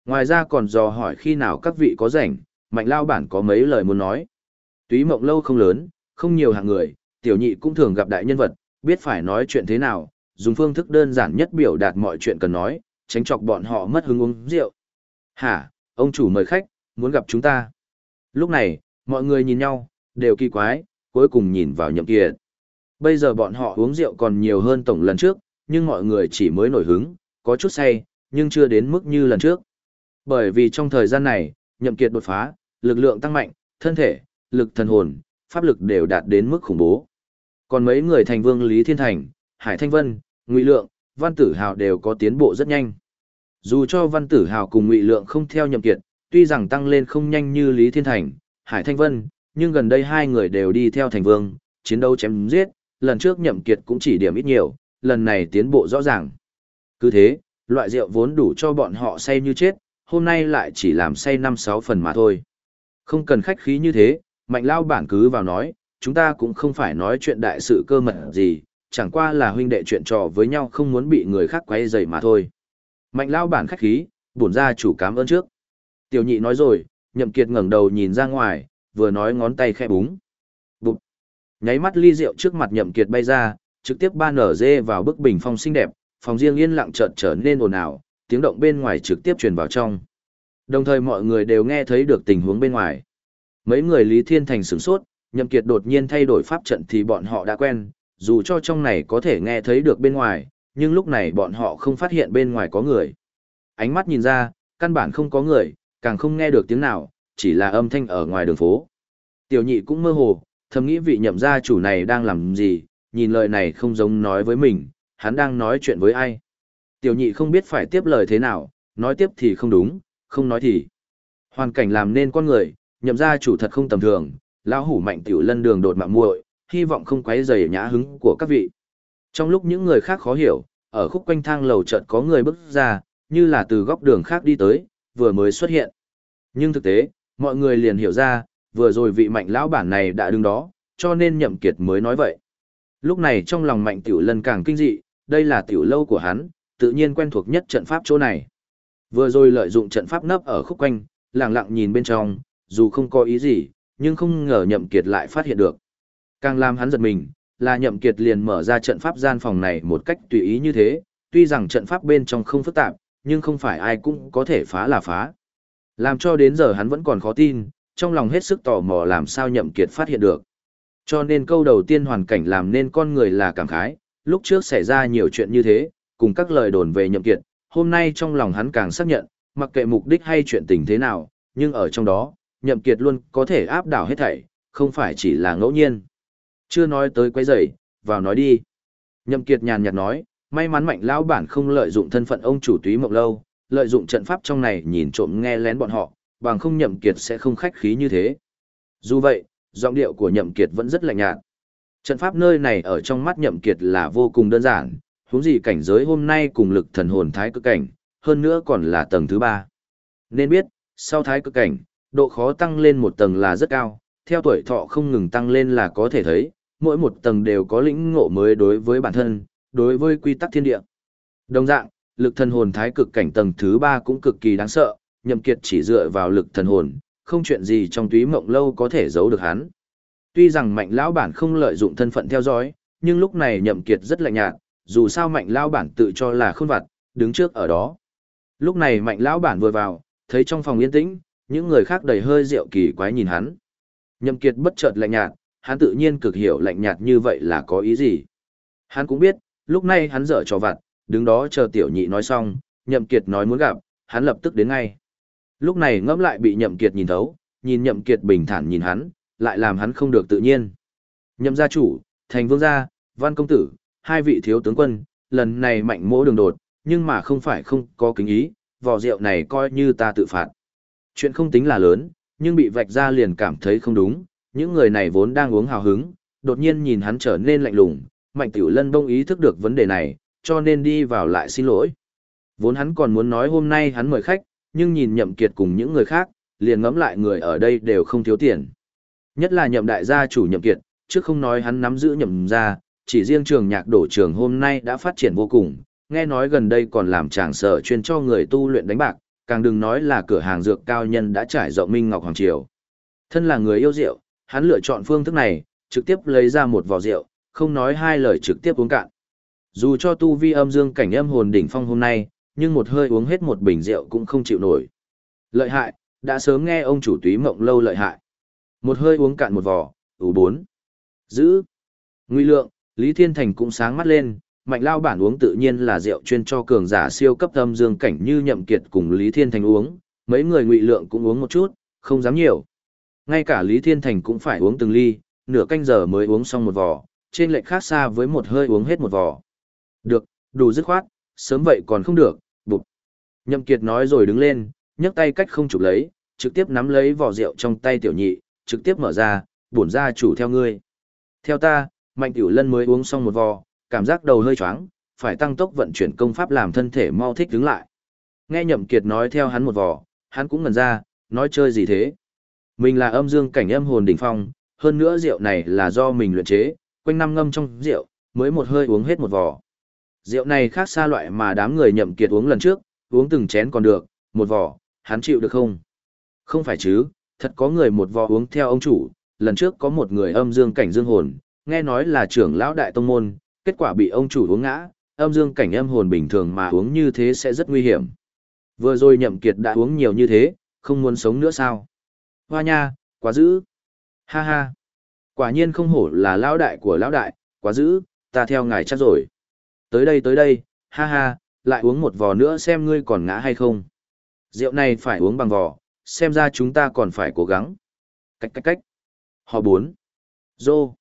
Ngoài ra còn dò hỏi khi nào các vị có rảnh, mạnh lao bản có mấy lời muốn nói. Túy mộng lâu không lớn, không nhiều hạng người, tiểu nhị cũng thường gặp đại nhân vật, biết phải nói chuyện thế nào, dùng phương thức đơn giản nhất biểu đạt mọi chuyện cần nói, tránh chọc bọn họ mất hứng uống rượu. Hả, ông chủ mời khách, muốn gặp chúng ta. Lúc này, mọi người nhìn nhau, đều kỳ quái, cuối cùng nhìn vào nhậm kiệt. Bây giờ bọn họ uống rượu còn nhiều hơn tổng lần trước, nhưng mọi người chỉ mới nổi hứng, có chút say, nhưng chưa đến mức như lần trước. Bởi vì trong thời gian này, nhậm kiệt đột phá, lực lượng tăng mạnh, thân thể, lực thần hồn, pháp lực đều đạt đến mức khủng bố. Còn mấy người thành vương Lý Thiên Thành, Hải Thanh Vân, Ngụy Lượng, Văn Tử Hào đều có tiến bộ rất nhanh. Dù cho Văn Tử Hào cùng Ngụy Lượng không theo nhậm kiệt, tuy rằng tăng lên không nhanh như Lý Thiên Thành, Hải Thanh Vân, nhưng gần đây hai người đều đi theo thành vương, chiến đấu chém giết, lần trước nhậm kiệt cũng chỉ điểm ít nhiều, lần này tiến bộ rõ ràng. Cứ thế, loại rượu vốn đủ cho bọn họ say như chết, hôm nay lại chỉ làm say 5-6 phần mà thôi. Không cần khách khí như thế, mạnh lao bản cứ vào nói, chúng ta cũng không phải nói chuyện đại sự cơ mật gì, chẳng qua là huynh đệ chuyện trò với nhau không muốn bị người khác quay rầy mà thôi. Mạnh lao bản khách khí, bổn ra chủ cảm ơn trước. Tiểu nhị nói rồi, nhậm kiệt ngẩng đầu nhìn ra ngoài, vừa nói ngón tay khẽ búng. Bụt! Nháy mắt ly rượu trước mặt nhậm kiệt bay ra, trực tiếp ba nở dê vào bức bình phong xinh đẹp, phòng riêng yên lặng chợt trở nên ồn ào, tiếng động bên ngoài trực tiếp truyền vào trong. Đồng thời mọi người đều nghe thấy được tình huống bên ngoài. Mấy người Lý Thiên Thành sửng sốt, nhậm kiệt đột nhiên thay đổi pháp trận thì bọn họ đã quen, dù cho trong này có thể nghe thấy được bên ngoài, nhưng lúc này bọn họ không phát hiện bên ngoài có người. Ánh mắt nhìn ra, căn bản không có người, càng không nghe được tiếng nào, chỉ là âm thanh ở ngoài đường phố. Tiểu nhị cũng mơ hồ, thầm nghĩ vị nhậm gia chủ này đang làm gì, nhìn lời này không giống nói với mình, hắn đang nói chuyện với ai. Tiểu nhị không biết phải tiếp lời thế nào, nói tiếp thì không đúng, không nói thì. Hoàn cảnh làm nên con người, nhậm gia chủ thật không tầm thường, lão hủ mạnh tiểu lân đường đột mạng muội, hy vọng không quấy rầy nhã hứng của các vị. Trong lúc những người khác khó hiểu, ở khúc quanh thang lầu chợt có người bước ra, như là từ góc đường khác đi tới, vừa mới xuất hiện. Nhưng thực tế, mọi người liền hiểu ra, vừa rồi vị mạnh lão bản này đã đứng đó, cho nên nhậm kiệt mới nói vậy. Lúc này trong lòng mạnh tiểu lân càng kinh dị, đây là tiểu lâu của hắn, tự nhiên quen thuộc nhất trận pháp chỗ này. Vừa rồi lợi dụng trận pháp nấp ở khúc quanh, lặng lặng nhìn bên trong, dù không có ý gì, nhưng không ngờ nhậm kiệt lại phát hiện được. Càng làm hắn giật mình, là nhậm kiệt liền mở ra trận pháp gian phòng này một cách tùy ý như thế, tuy rằng trận pháp bên trong không phức tạp, nhưng không phải ai cũng có thể phá là phá. Làm cho đến giờ hắn vẫn còn khó tin, trong lòng hết sức tò mò làm sao nhậm kiệt phát hiện được. Cho nên câu đầu tiên hoàn cảnh làm nên con người là cảm khái, lúc trước xảy ra nhiều chuyện như thế, cùng các lời đồn về nhậm kiệt, hôm nay trong lòng hắn càng xác nhận, mặc kệ mục đích hay chuyện tình thế nào, nhưng ở trong đó, nhậm kiệt luôn có thể áp đảo hết thảy, không phải chỉ là ngẫu nhiên. Chưa nói tới quấy rầy, vào nói đi. Nhậm kiệt nhàn nhạt nói, may mắn mạnh lão bản không lợi dụng thân phận ông chủ túy mộng lâu, lợi dụng trận pháp trong này nhìn trộm nghe lén bọn họ, bằng không nhậm kiệt sẽ không khách khí như thế. Dù vậy, giọng điệu của nhậm kiệt vẫn rất lạnh nhạt. Trận pháp nơi này ở trong mắt nhậm kiệt là vô cùng đơn giản, huống gì cảnh giới hôm nay cùng lực thần hồn thái cực cảnh, hơn nữa còn là tầng thứ ba. Nên biết, sau thái cực cảnh, độ khó tăng lên một tầng là rất cao, theo tuổi thọ không ngừng tăng lên là có thể thấy, mỗi một tầng đều có lĩnh ngộ mới đối với bản thân, đối với quy tắc thiên địa. Đồng dạng, lực thần hồn thái cực cảnh tầng thứ ba cũng cực kỳ đáng sợ, nhậm kiệt chỉ dựa vào lực thần hồn, không chuyện gì trong túy mộng lâu có thể giấu được hắn. Tuy rằng mạnh lão bản không lợi dụng thân phận theo dõi, nhưng lúc này nhậm kiệt rất lạnh nhạt, dù sao mạnh lão bản tự cho là khôn vặt, đứng trước ở đó. Lúc này mạnh lão bản vừa vào, thấy trong phòng yên tĩnh, những người khác đầy hơi rượu kỳ quái nhìn hắn. Nhậm kiệt bất chợt lạnh nhạt, hắn tự nhiên cực hiểu lạnh nhạt như vậy là có ý gì. Hắn cũng biết, lúc này hắn dở trò vặt, đứng đó chờ tiểu nhị nói xong, nhậm kiệt nói muốn gặp, hắn lập tức đến ngay. Lúc này ngẫm lại bị nhậm kiệt nhìn thấu, nhìn nhậm kiệt bình thản nhìn hắn, lại làm hắn không được tự nhiên. Nhậm gia chủ, thành vương gia, văn công tử, hai vị thiếu tướng quân, lần này mạnh mỗ đường đột, nhưng mà không phải không có kính ý, vò rượu này coi như ta tự phạt. Chuyện không tính là lớn, nhưng bị vạch ra liền cảm thấy không đúng, những người này vốn đang uống hào hứng, đột nhiên nhìn hắn trở nên lạnh lùng, mạnh tiểu lân đông ý thức được vấn đề này, cho nên đi vào lại xin lỗi. Vốn hắn còn muốn nói hôm nay hắn mời khách, nhưng nhìn nhậm kiệt cùng những người khác, liền ngẫm lại người ở đây đều không thiếu tiền. Nhất là nhậm đại gia chủ nhậm kiệt, trước không nói hắn nắm giữ nhậm gia, chỉ riêng trường nhạc đổ trường hôm nay đã phát triển vô cùng, nghe nói gần đây còn làm tràng sở chuyên cho người tu luyện đánh bạc, càng đừng nói là cửa hàng dược cao nhân đã trải rộng Minh Ngọc Hoàng Triều. Thân là người yêu rượu, hắn lựa chọn phương thức này, trực tiếp lấy ra một vò rượu, không nói hai lời trực tiếp uống cạn. Dù cho tu vi âm dương cảnh âm hồn đỉnh phong hôm nay, nhưng một hơi uống hết một bình rượu cũng không chịu nổi. Lợi hại, đã sớm nghe ông chủ túy mộng lâu lợi hại. Một hơi uống cạn một vò, ủ bốn. Giữ. Nguy lượng, Lý Thiên Thành cũng sáng mắt lên, mạnh lao bản uống tự nhiên là rượu chuyên cho cường giả siêu cấp âm dương cảnh như nhậm kiệt cùng Lý Thiên Thành uống, mấy người ngụy lượng cũng uống một chút, không dám nhiều. Ngay cả Lý Thiên Thành cũng phải uống từng ly, nửa canh giờ mới uống xong một vò, trên lệch khác xa với một hơi uống hết một vò. Được, đủ dứt khoát, sớm vậy còn không được, bụt. Nhậm Kiệt nói rồi đứng lên, nhấc tay cách không chụp lấy, trực tiếp nắm lấy vỏ rượu trong tay tiểu nhị, trực tiếp mở ra, bổn ra chủ theo ngươi. Theo ta, Mạnh Tiểu Lân mới uống xong một vò, cảm giác đầu hơi choáng, phải tăng tốc vận chuyển công pháp làm thân thể mau thích đứng lại. Nghe Nhậm Kiệt nói theo hắn một vò, hắn cũng ngẩn ra, nói chơi gì thế? Mình là âm dương cảnh âm hồn đỉnh phong, hơn nữa rượu này là do mình luyện chế, quanh năm ngâm trong rượu, mới một hơi uống hết một vò. Rượu này khác xa loại mà đám người nhậm kiệt uống lần trước, uống từng chén còn được, một vò, hắn chịu được không? Không phải chứ, thật có người một vò uống theo ông chủ, lần trước có một người âm dương cảnh dương hồn, nghe nói là trưởng lão đại tông môn, kết quả bị ông chủ uống ngã, âm dương cảnh âm hồn bình thường mà uống như thế sẽ rất nguy hiểm. Vừa rồi nhậm kiệt đã uống nhiều như thế, không muốn sống nữa sao? Hoa nha, quá dữ. Ha ha. Quả nhiên không hổ là lão đại của lão đại, quá dữ, ta theo ngài chắc rồi. Tới đây tới đây, ha ha, lại uống một vò nữa xem ngươi còn ngã hay không. Rượu này phải uống bằng vò, xem ra chúng ta còn phải cố gắng. Cách cách cách. Họ bốn. Dô.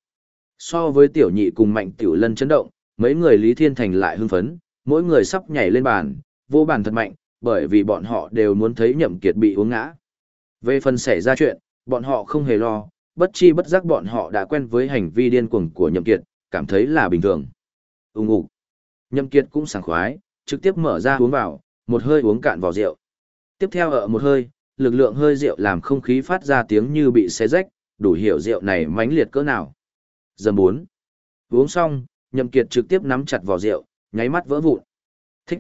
So với tiểu nhị cùng mạnh tiểu lân chấn động, mấy người Lý Thiên Thành lại hưng phấn, mỗi người sắp nhảy lên bàn, vô bàn thật mạnh, bởi vì bọn họ đều muốn thấy nhậm kiệt bị uống ngã. Về phần xảy ra chuyện, bọn họ không hề lo, bất chi bất giác bọn họ đã quen với hành vi điên cuồng của nhậm kiệt, cảm thấy là bình thường. Ung ục. Nhậm kiệt cũng sảng khoái, trực tiếp mở ra uống vào, một hơi uống cạn vào rượu. Tiếp theo ở một hơi, lực lượng hơi rượu làm không khí phát ra tiếng như bị xé rách, đủ hiểu rượu này mãnh liệt cỡ nào. Dầm bốn. Uống xong, Nhậm Kiệt trực tiếp nắm chặt vỏ rượu, nháy mắt vỡ vụn. Thích.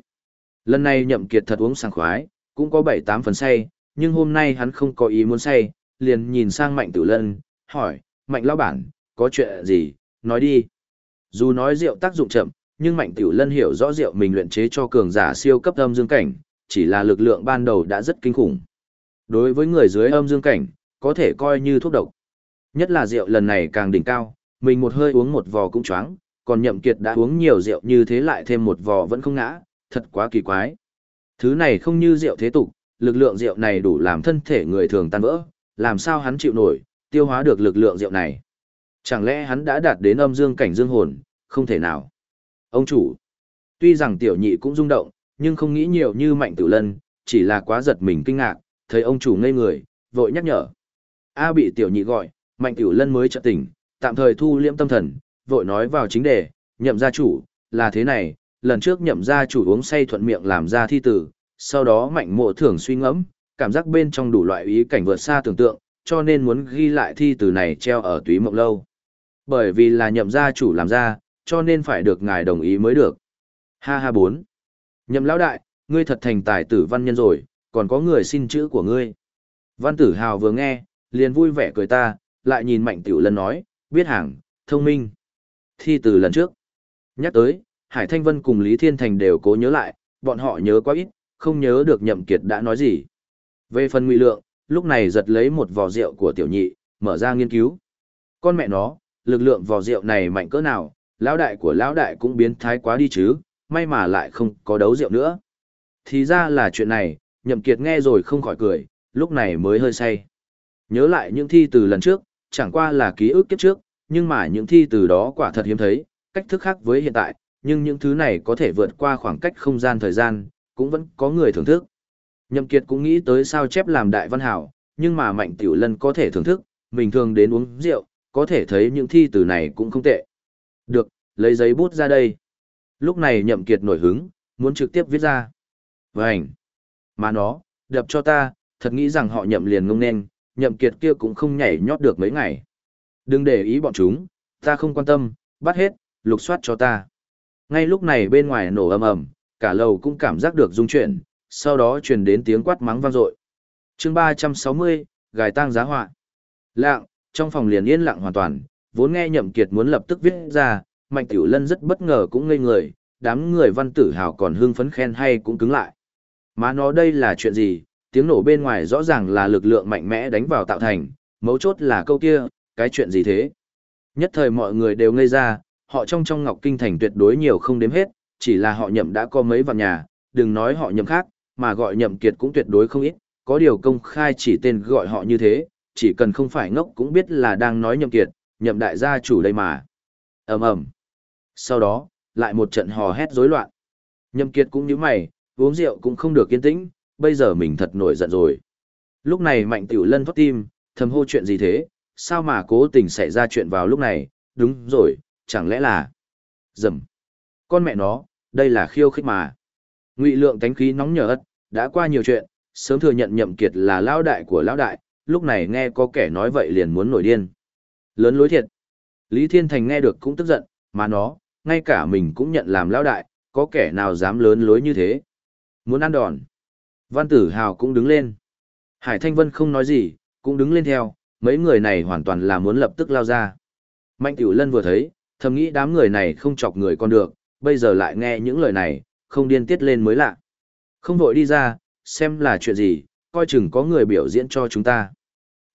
Lần này Nhậm Kiệt thật uống sảng khoái, cũng có bảy tám phần say, nhưng hôm nay hắn không có ý muốn say, liền nhìn sang Mạnh Tử Lân, hỏi, Mạnh lão bản, có chuyện gì, nói đi. Dù nói rượu tác dụng chậm, nhưng Mạnh Tử Lân hiểu rõ rượu mình luyện chế cho cường giả siêu cấp âm dương cảnh, chỉ là lực lượng ban đầu đã rất kinh khủng. Đối với người dưới âm dương cảnh, có thể coi như thuốc độc. Nhất là rượu lần này càng đỉnh cao, mình một hơi uống một vò cũng choáng, còn nhậm kiệt đã uống nhiều rượu như thế lại thêm một vò vẫn không ngã, thật quá kỳ quái. Thứ này không như rượu thế tục, lực lượng rượu này đủ làm thân thể người thường tan vỡ, làm sao hắn chịu nổi, tiêu hóa được lực lượng rượu này. Chẳng lẽ hắn đã đạt đến âm dương cảnh dương hồn, không thể nào. Ông chủ, tuy rằng tiểu nhị cũng rung động, nhưng không nghĩ nhiều như mạnh tử lân, chỉ là quá giật mình kinh ngạc, thấy ông chủ ngây người, vội nhắc nhở. A bị tiểu nhị gọi, mạnh Tử lân mới chợt tỉnh, tạm thời thu liễm tâm thần, vội nói vào chính đề, nhậm gia chủ, là thế này, lần trước nhậm gia chủ uống say thuận miệng làm ra thi tử, sau đó mạnh mộ thường suy ngẫm, cảm giác bên trong đủ loại ý cảnh vượt xa tưởng tượng, cho nên muốn ghi lại thi tử này treo ở túy mộng lâu. Bởi vì là nhậm gia chủ làm ra, cho nên phải được ngài đồng ý mới được. Ha ha bốn. Nhậm lão đại, ngươi thật thành tài tử văn nhân rồi, còn có người xin chữ của ngươi. Văn tử hào vừa nghe, liền vui vẻ cười ta, lại nhìn mạnh tiểu lân nói, biết hàng, thông minh. Thi từ lần trước. Nhắc tới, Hải Thanh Vân cùng Lý Thiên Thành đều cố nhớ lại, bọn họ nhớ quá ít, không nhớ được nhậm kiệt đã nói gì. Về phần nguy lượng, lúc này giật lấy một vò rượu của tiểu nhị, mở ra nghiên cứu. Con mẹ nó, lực lượng vò rượu này mạnh cỡ nào, lão đại của lão đại cũng biến thái quá đi chứ, may mà lại không có đấu rượu nữa. Thì ra là chuyện này, nhậm kiệt nghe rồi không khỏi cười, lúc này mới hơi say. Nhớ lại những thi từ lần trước, chẳng qua là ký ức kiếp trước, nhưng mà những thi từ đó quả thật hiếm thấy, cách thức khác với hiện tại, nhưng những thứ này có thể vượt qua khoảng cách không gian thời gian, cũng vẫn có người thưởng thức. Nhậm Kiệt cũng nghĩ tới sao chép làm đại văn hảo, nhưng mà Mạnh Tiểu Lân có thể thưởng thức, bình thường đến uống rượu, có thể thấy những thi từ này cũng không tệ. Được, lấy giấy bút ra đây. Lúc này Nhậm Kiệt nổi hứng, muốn trực tiếp viết ra. Vành! Mà nó, đập cho ta, thật nghĩ rằng họ nhậm liền ngông nên, nhậm kiệt kia cũng không nhảy nhót được mấy ngày. Đừng để ý bọn chúng, ta không quan tâm, bắt hết, lục soát cho ta. Ngay lúc này bên ngoài nổ ầm ầm, cả lầu cũng cảm giác được rung chuyển, sau đó truyền đến tiếng quát mắng vang dội. Chương 360, gài tang giá họa. Lặng, trong phòng liền yên lặng hoàn toàn, vốn nghe Nhậm Kiệt muốn lập tức viết ra, Mạnh Tiểu Lân rất bất ngờ cũng ngây người, đám người văn tử hào còn hưng phấn khen hay cũng cứng lại. Mà nó đây là chuyện gì, tiếng nổ bên ngoài rõ ràng là lực lượng mạnh mẽ đánh vào tạo thành, mấu chốt là câu kia, cái chuyện gì thế? Nhất thời mọi người đều ngây ra, họ trong trong Ngọc Kinh Thành tuyệt đối nhiều không đếm hết, chỉ là họ nhậm đã có mấy vạn nhà, đừng nói họ nhậm khác, mà gọi nhậm kiệt cũng tuyệt đối không ít, có điều công khai chỉ tên gọi họ như thế, chỉ cần không phải ngốc cũng biết là đang nói nhậm kiệt, nhậm đại gia chủ đây mà. ầm ầm. Sau đó, lại một trận hò hét rối loạn. Nhậm kiệt cũng như mày, uống rượu cũng không được kiên tĩnh, bây giờ mình thật nổi giận rồi. Lúc này mạnh tiểu lân thoát tim, thầm hô chuyện gì thế, sao mà cố tình xảy ra chuyện vào lúc này, đúng rồi, chẳng lẽ là... Dầm. Con mẹ nó, đây là khiêu khích mà. Ngụy lượng tánh khí nóng nhờ ất, đã qua nhiều chuyện, sớm thừa nhận nhậm kiệt là lão đại của lão đại, lúc này nghe có kẻ nói vậy liền muốn nổi điên. Lớn lối thiệt. Lý Thiên Thành nghe được cũng tức giận, mà nó, ngay cả mình cũng nhận làm lão đại, có kẻ nào dám lớn lối như thế. Muốn ăn đòn. Văn tử hào cũng đứng lên. Hải Thanh Vân không nói gì, cũng đứng lên theo, mấy người này hoàn toàn là muốn lập tức lao ra. Mạnh Tiểu Lân vừa thấy, thầm nghĩ đám người này không chọc người con được, bây giờ lại nghe những lời này, không điên tiết lên mới lạ. Không vội đi ra, xem là chuyện gì, coi chừng có người biểu diễn cho chúng ta.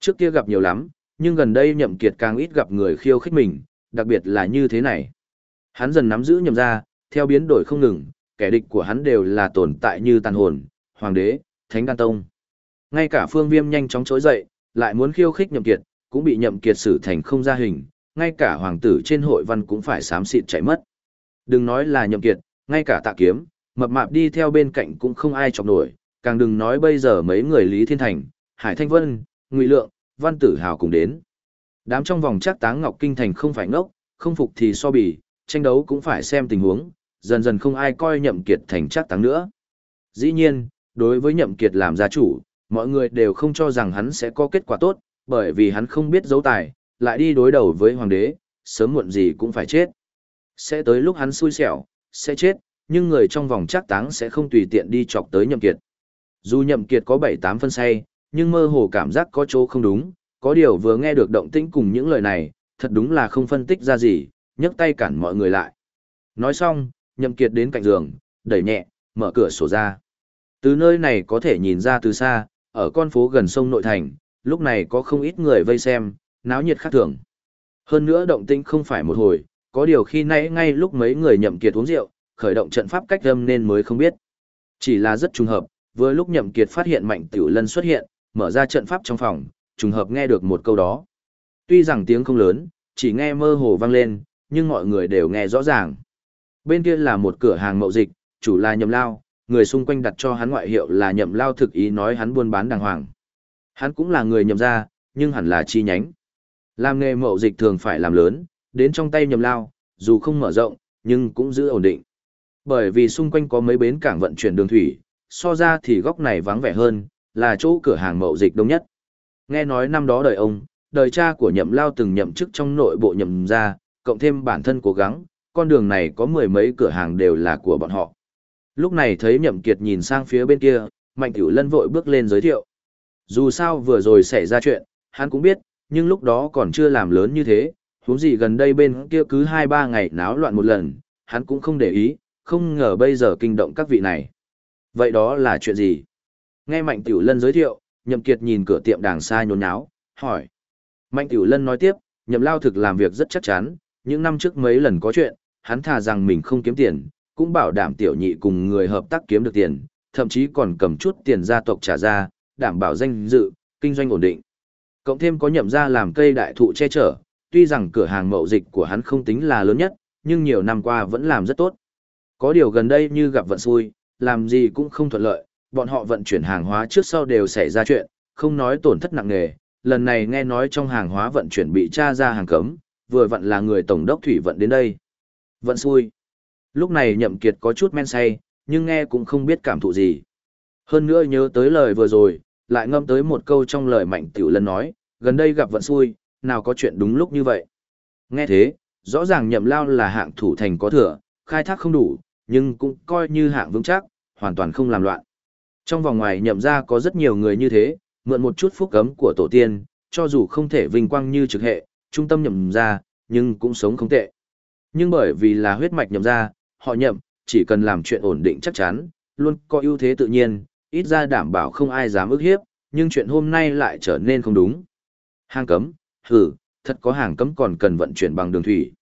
Trước kia gặp nhiều lắm, nhưng gần đây nhậm kiệt càng ít gặp người khiêu khích mình, đặc biệt là như thế này. Hắn dần nắm giữ nhậm ra, theo biến đổi không ngừng, kẻ địch của hắn đều là tồn tại như tàn hồn, hoàng đế, thánh đan tông. Ngay cả phương viêm nhanh chóng trỗi dậy, lại muốn khiêu khích nhậm kiệt, cũng bị nhậm kiệt xử thành không ra hình, ngay cả hoàng tử trên hội văn cũng phải sám xịt chạy mất. Đừng nói là nhậm kiệt, ngay cả tạ kiếm, mập mạp đi theo bên cạnh cũng không ai chọc nổi, càng đừng nói bây giờ mấy người Lý Thiên Thành, Hải Thanh Vân, Ngụy Lượng, Văn Tử Hào cùng đến. Đám trong vòng chắc táng Ngọc Kinh Thành không phải ngốc, không phục thì so bì, tranh đấu cũng phải xem tình huống, dần dần không ai coi nhậm kiệt thành chắc táng nữa. Dĩ nhiên, đối với nhậm kiệt làm gia chủ, mọi người đều không cho rằng hắn sẽ có kết quả tốt, bởi vì hắn không biết giấu tài, lại đi đối đầu với hoàng đế, sớm muộn gì cũng phải chết. Sẽ tới lúc hắn xui xẻo, sẽ chết, nhưng người trong vòng chắc táng sẽ không tùy tiện đi chọc tới nhậm kiệt. Dù nhậm kiệt có 7-8 phân say, nhưng mơ hồ cảm giác có chỗ không đúng, có điều vừa nghe được động tĩnh cùng những lời này, thật đúng là không phân tích ra gì, nhấc tay cản mọi người lại. Nói xong, nhậm kiệt đến cạnh giường, đẩy nhẹ, mở cửa sổ ra. Từ nơi này có thể nhìn ra từ xa, ở con phố gần sông nội thành, lúc này có không ít người vây xem, náo nhiệt khác thường. Hơn nữa động tĩnh không phải một hồi, có điều khi nãy ngay lúc mấy người nhậm kiệt uống rượu, khởi động trận pháp cách âm nên mới không biết. Chỉ là rất trùng hợp, vừa lúc nhậm kiệt phát hiện mạnh tiểu lân xuất hiện, mở ra trận pháp trong phòng, trùng hợp nghe được một câu đó. Tuy rằng tiếng không lớn, chỉ nghe mơ hồ vang lên, nhưng mọi người đều nghe rõ ràng. Bên kia là một cửa hàng mậu dịch, chủ là nhậm lao, người xung quanh đặt cho hắn ngoại hiệu là nhậm lao thực ý nói hắn buôn bán đàng hoàng. Hắn cũng là người nhậm gia, nhưng hẳn là chi nhánh. Làm nghề mậu dịch thường phải làm lớn, đến trong tay nhậm lao, dù không mở rộng, nhưng cũng giữ ổn định. Bởi vì xung quanh có mấy bến cảng vận chuyển đường thủy, so ra thì góc này vắng vẻ hơn, là chỗ cửa hàng mậu dịch đông nhất. Nghe nói năm đó đời ông, đời cha của nhậm lao từng nhậm chức trong nội bộ nhậm gia, cộng thêm bản thân cố gắng, con đường này có mười mấy cửa hàng đều là của bọn họ. Lúc này thấy nhậm kiệt nhìn sang phía bên kia, mạnh tiểu lân vội bước lên giới thiệu. Dù sao vừa rồi xảy ra chuyện, hắn cũng biết, nhưng lúc đó còn chưa làm lớn như thế, huống gì gần đây bên kia cứ 2-3 ngày náo loạn một lần, hắn cũng không để ý, không ngờ bây giờ kinh động các vị này. Vậy đó là chuyện gì? Nghe Mạnh Tiểu Lân giới thiệu, Nhậm Kiệt nhìn cửa tiệm đàng xa nhốn nháo, hỏi. Mạnh Tiểu Lân nói tiếp, Nhậm Lao thực làm việc rất chắc chắn, những năm trước mấy lần có chuyện, hắn thà rằng mình không kiếm tiền, cũng bảo đảm Tiểu Nhị cùng người hợp tác kiếm được tiền, thậm chí còn cầm chút tiền gia tộc trả ra, đảm bảo danh dự, kinh doanh ổn định. Cộng thêm có nhậm ra làm cây đại thụ che chở, tuy rằng cửa hàng mậu dịch của hắn không tính là lớn nhất, nhưng nhiều năm qua vẫn làm rất tốt. Có điều gần đây như gặp vận xui, làm gì cũng không thuận lợi, bọn họ vận chuyển hàng hóa trước sau đều xảy ra chuyện, không nói tổn thất nặng nề, lần này nghe nói trong hàng hóa vận chuyển bị tra ra hàng cấm, vừa vận là người tổng đốc thủy vận đến đây. Vận xui. Lúc này nhậm kiệt có chút men say, nhưng nghe cũng không biết cảm thụ gì. Hơn nữa nhớ tới lời vừa rồi, lại ngâm tới một câu trong lời mạnh tiểu lân nói, gần đây gặp vận xui, nào có chuyện đúng lúc như vậy. Nghe thế, rõ ràng nhậm lao là hạng thủ thành có thừa, khai thác không đủ, nhưng cũng coi như hạng vững chắc, hoàn toàn không làm loạn. Trong vòng ngoài nhậm ra có rất nhiều người như thế, mượn một chút phúc cấm của tổ tiên, cho dù không thể vinh quang như trực hệ, trung tâm nhậm ra, nhưng cũng sống không tệ. Nhưng bởi vì là huyết mạch nhậm ra, họ nhậm, chỉ cần làm chuyện ổn định chắc chắn, luôn có ưu thế tự nhiên, ít ra đảm bảo không ai dám ức hiếp, nhưng chuyện hôm nay lại trở nên không đúng. Hàng cấm, hừ, thật có hàng cấm còn cần vận chuyển bằng đường thủy.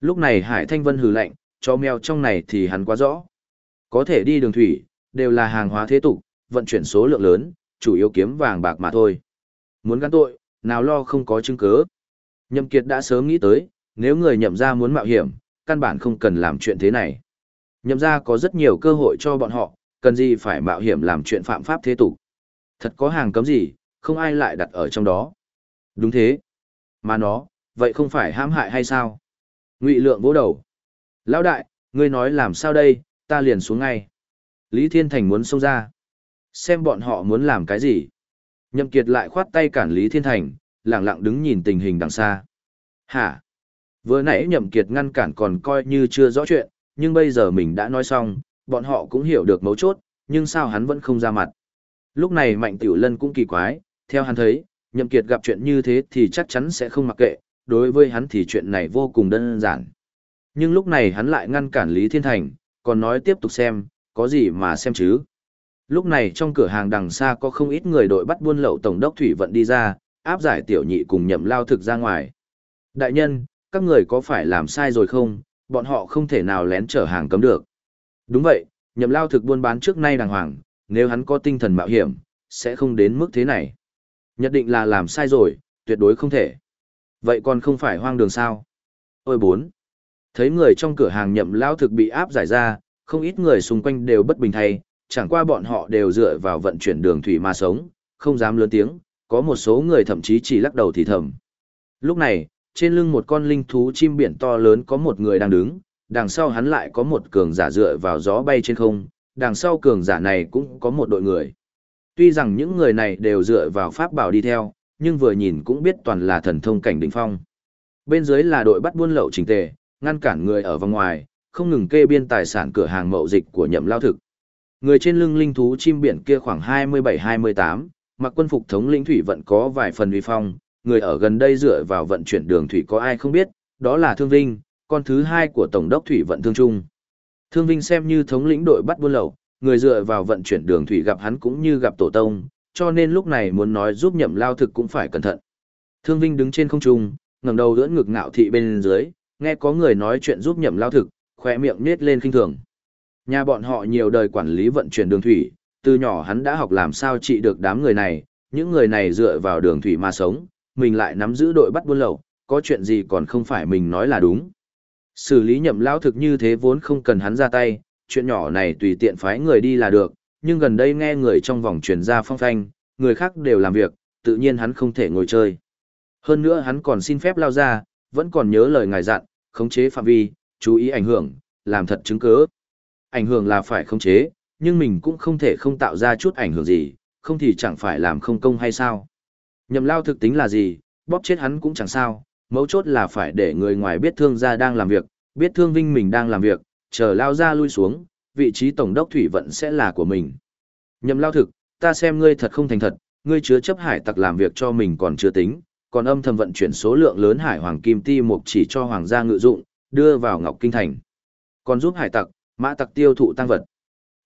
Lúc này Hải Thanh Vân hừ lạnh, cho mèo trong này thì hắn quá rõ. Có thể đi đường thủy, đều là hàng hóa thế tục, vận chuyển số lượng lớn, chủ yếu kiếm vàng bạc mà thôi. Muốn gắn tội, nào lo không có chứng cứ. Nhậm Kiệt đã sớm nghĩ tới, nếu người nhậm ra muốn mạo hiểm, căn bản không cần làm chuyện thế này. Nhậm ra có rất nhiều cơ hội cho bọn họ, cần gì phải mạo hiểm làm chuyện phạm pháp thế tục. Thật có hàng cấm gì, không ai lại đặt ở trong đó. Đúng thế. Mà nó, vậy không phải hãm hại hay sao? Ngụy lượng vỗ đầu. Lão đại, ngươi nói làm sao đây, ta liền xuống ngay. Lý Thiên Thành muốn xông ra. Xem bọn họ muốn làm cái gì. Nhậm Kiệt lại khoát tay cản Lý Thiên Thành, lặng lặng đứng nhìn tình hình đằng xa. Hả? Vừa nãy Nhậm Kiệt ngăn cản còn coi như chưa rõ chuyện, nhưng bây giờ mình đã nói xong, bọn họ cũng hiểu được mấu chốt, nhưng sao hắn vẫn không ra mặt. Lúc này Mạnh Tiểu Lân cũng kỳ quái, theo hắn thấy, Nhậm Kiệt gặp chuyện như thế thì chắc chắn sẽ không mặc kệ, đối với hắn thì chuyện này vô cùng đơn giản. Nhưng lúc này hắn lại ngăn cản Lý Thiên Thành, còn nói tiếp tục xem, có gì mà xem chứ. Lúc này trong cửa hàng đằng xa có không ít người đội bắt buôn lậu tổng đốc thủy vận đi ra, áp giải tiểu nhị cùng nhậm lao thực ra ngoài. Đại nhân, các người có phải làm sai rồi không, bọn họ không thể nào lén chở hàng cấm được. Đúng vậy, nhậm lao thực buôn bán trước nay đàng hoàng, nếu hắn có tinh thần mạo hiểm, sẽ không đến mức thế này. Nhất định là làm sai rồi, tuyệt đối không thể. Vậy còn không phải hoang đường sao? Ôi bốn. Thấy người trong cửa hàng nhậm lao thực bị áp giải ra, không ít người xung quanh đều bất bình thay, chẳng qua bọn họ đều dựa vào vận chuyển đường thủy mà sống, không dám lớn tiếng, có một số người thậm chí chỉ lắc đầu thì thầm. Lúc này, trên lưng một con linh thú chim biển to lớn có một người đang đứng, đằng sau hắn lại có một cường giả dựa vào gió bay trên không, đằng sau cường giả này cũng có một đội người. Tuy rằng những người này đều dựa vào pháp bảo đi theo, nhưng vừa nhìn cũng biết toàn là thần thông cảnh đỉnh phong. Bên dưới là đội bắt buôn lậu trình tề, ngăn cản người ở vòng ngoài, không ngừng kê biên tài sản cửa hàng mậu dịch của nhậm lao thực. Người trên lưng linh thú chim biển kia khoảng 27-28, mặc quân phục thống lĩnh thủy vận có vài phần uy phong, người ở gần đây dựa vào vận chuyển đường thủy có ai không biết, đó là Thương Vinh, con thứ hai của Tổng đốc thủy vận Thương Trung. Thương Vinh xem như thống lĩnh đội bắt buôn lậu, người dựa vào vận chuyển đường thủy gặp hắn cũng như gặp tổ tông, cho nên lúc này muốn nói giúp nhậm lao thực cũng phải cẩn thận. Thương Vinh đứng trên không trung, ngẩng đầu đỡ ngực ngạo thị bên dưới, nghe có người nói chuyện giúp nhậm lao thực, khỏe miệng nết lên khinh thường. Nhà bọn họ nhiều đời quản lý vận chuyển đường thủy, từ nhỏ hắn đã học làm sao trị được đám người này, những người này dựa vào đường thủy mà sống, mình lại nắm giữ đội bắt buôn lậu, có chuyện gì còn không phải mình nói là đúng. Xử lý nhậm lao thực như thế vốn không cần hắn ra tay, chuyện nhỏ này tùy tiện phái người đi là được, nhưng gần đây nghe người trong vòng truyền ra phong phanh, người khác đều làm việc, tự nhiên hắn không thể ngồi chơi. Hơn nữa hắn còn xin phép lao ra, vẫn còn nhớ lời ngài dặn, khống chế phạm vi, chú ý ảnh hưởng, làm thật chứng cứ. Ảnh hưởng là phải khống chế, nhưng mình cũng không thể không tạo ra chút ảnh hưởng gì, không thì chẳng phải làm không công hay sao. Nhậm lao thực tính là gì, bóp chết hắn cũng chẳng sao, mấu chốt là phải để người ngoài biết thương gia đang làm việc, biết thương vinh mình đang làm việc, chờ lao ra lui xuống, vị trí tổng đốc thủy vận sẽ là của mình. Nhậm lao thực, ta xem ngươi thật không thành thật, ngươi chứa chấp hải tặc làm việc cho mình còn chưa tính, còn âm thầm vận chuyển số lượng lớn hải hoàng kim ti mục chỉ cho hoàng gia ngự dụng, đưa vào Ngọc Kinh Thành. Còn giúp hải tặc, mã tặc tiêu thụ tăng vật.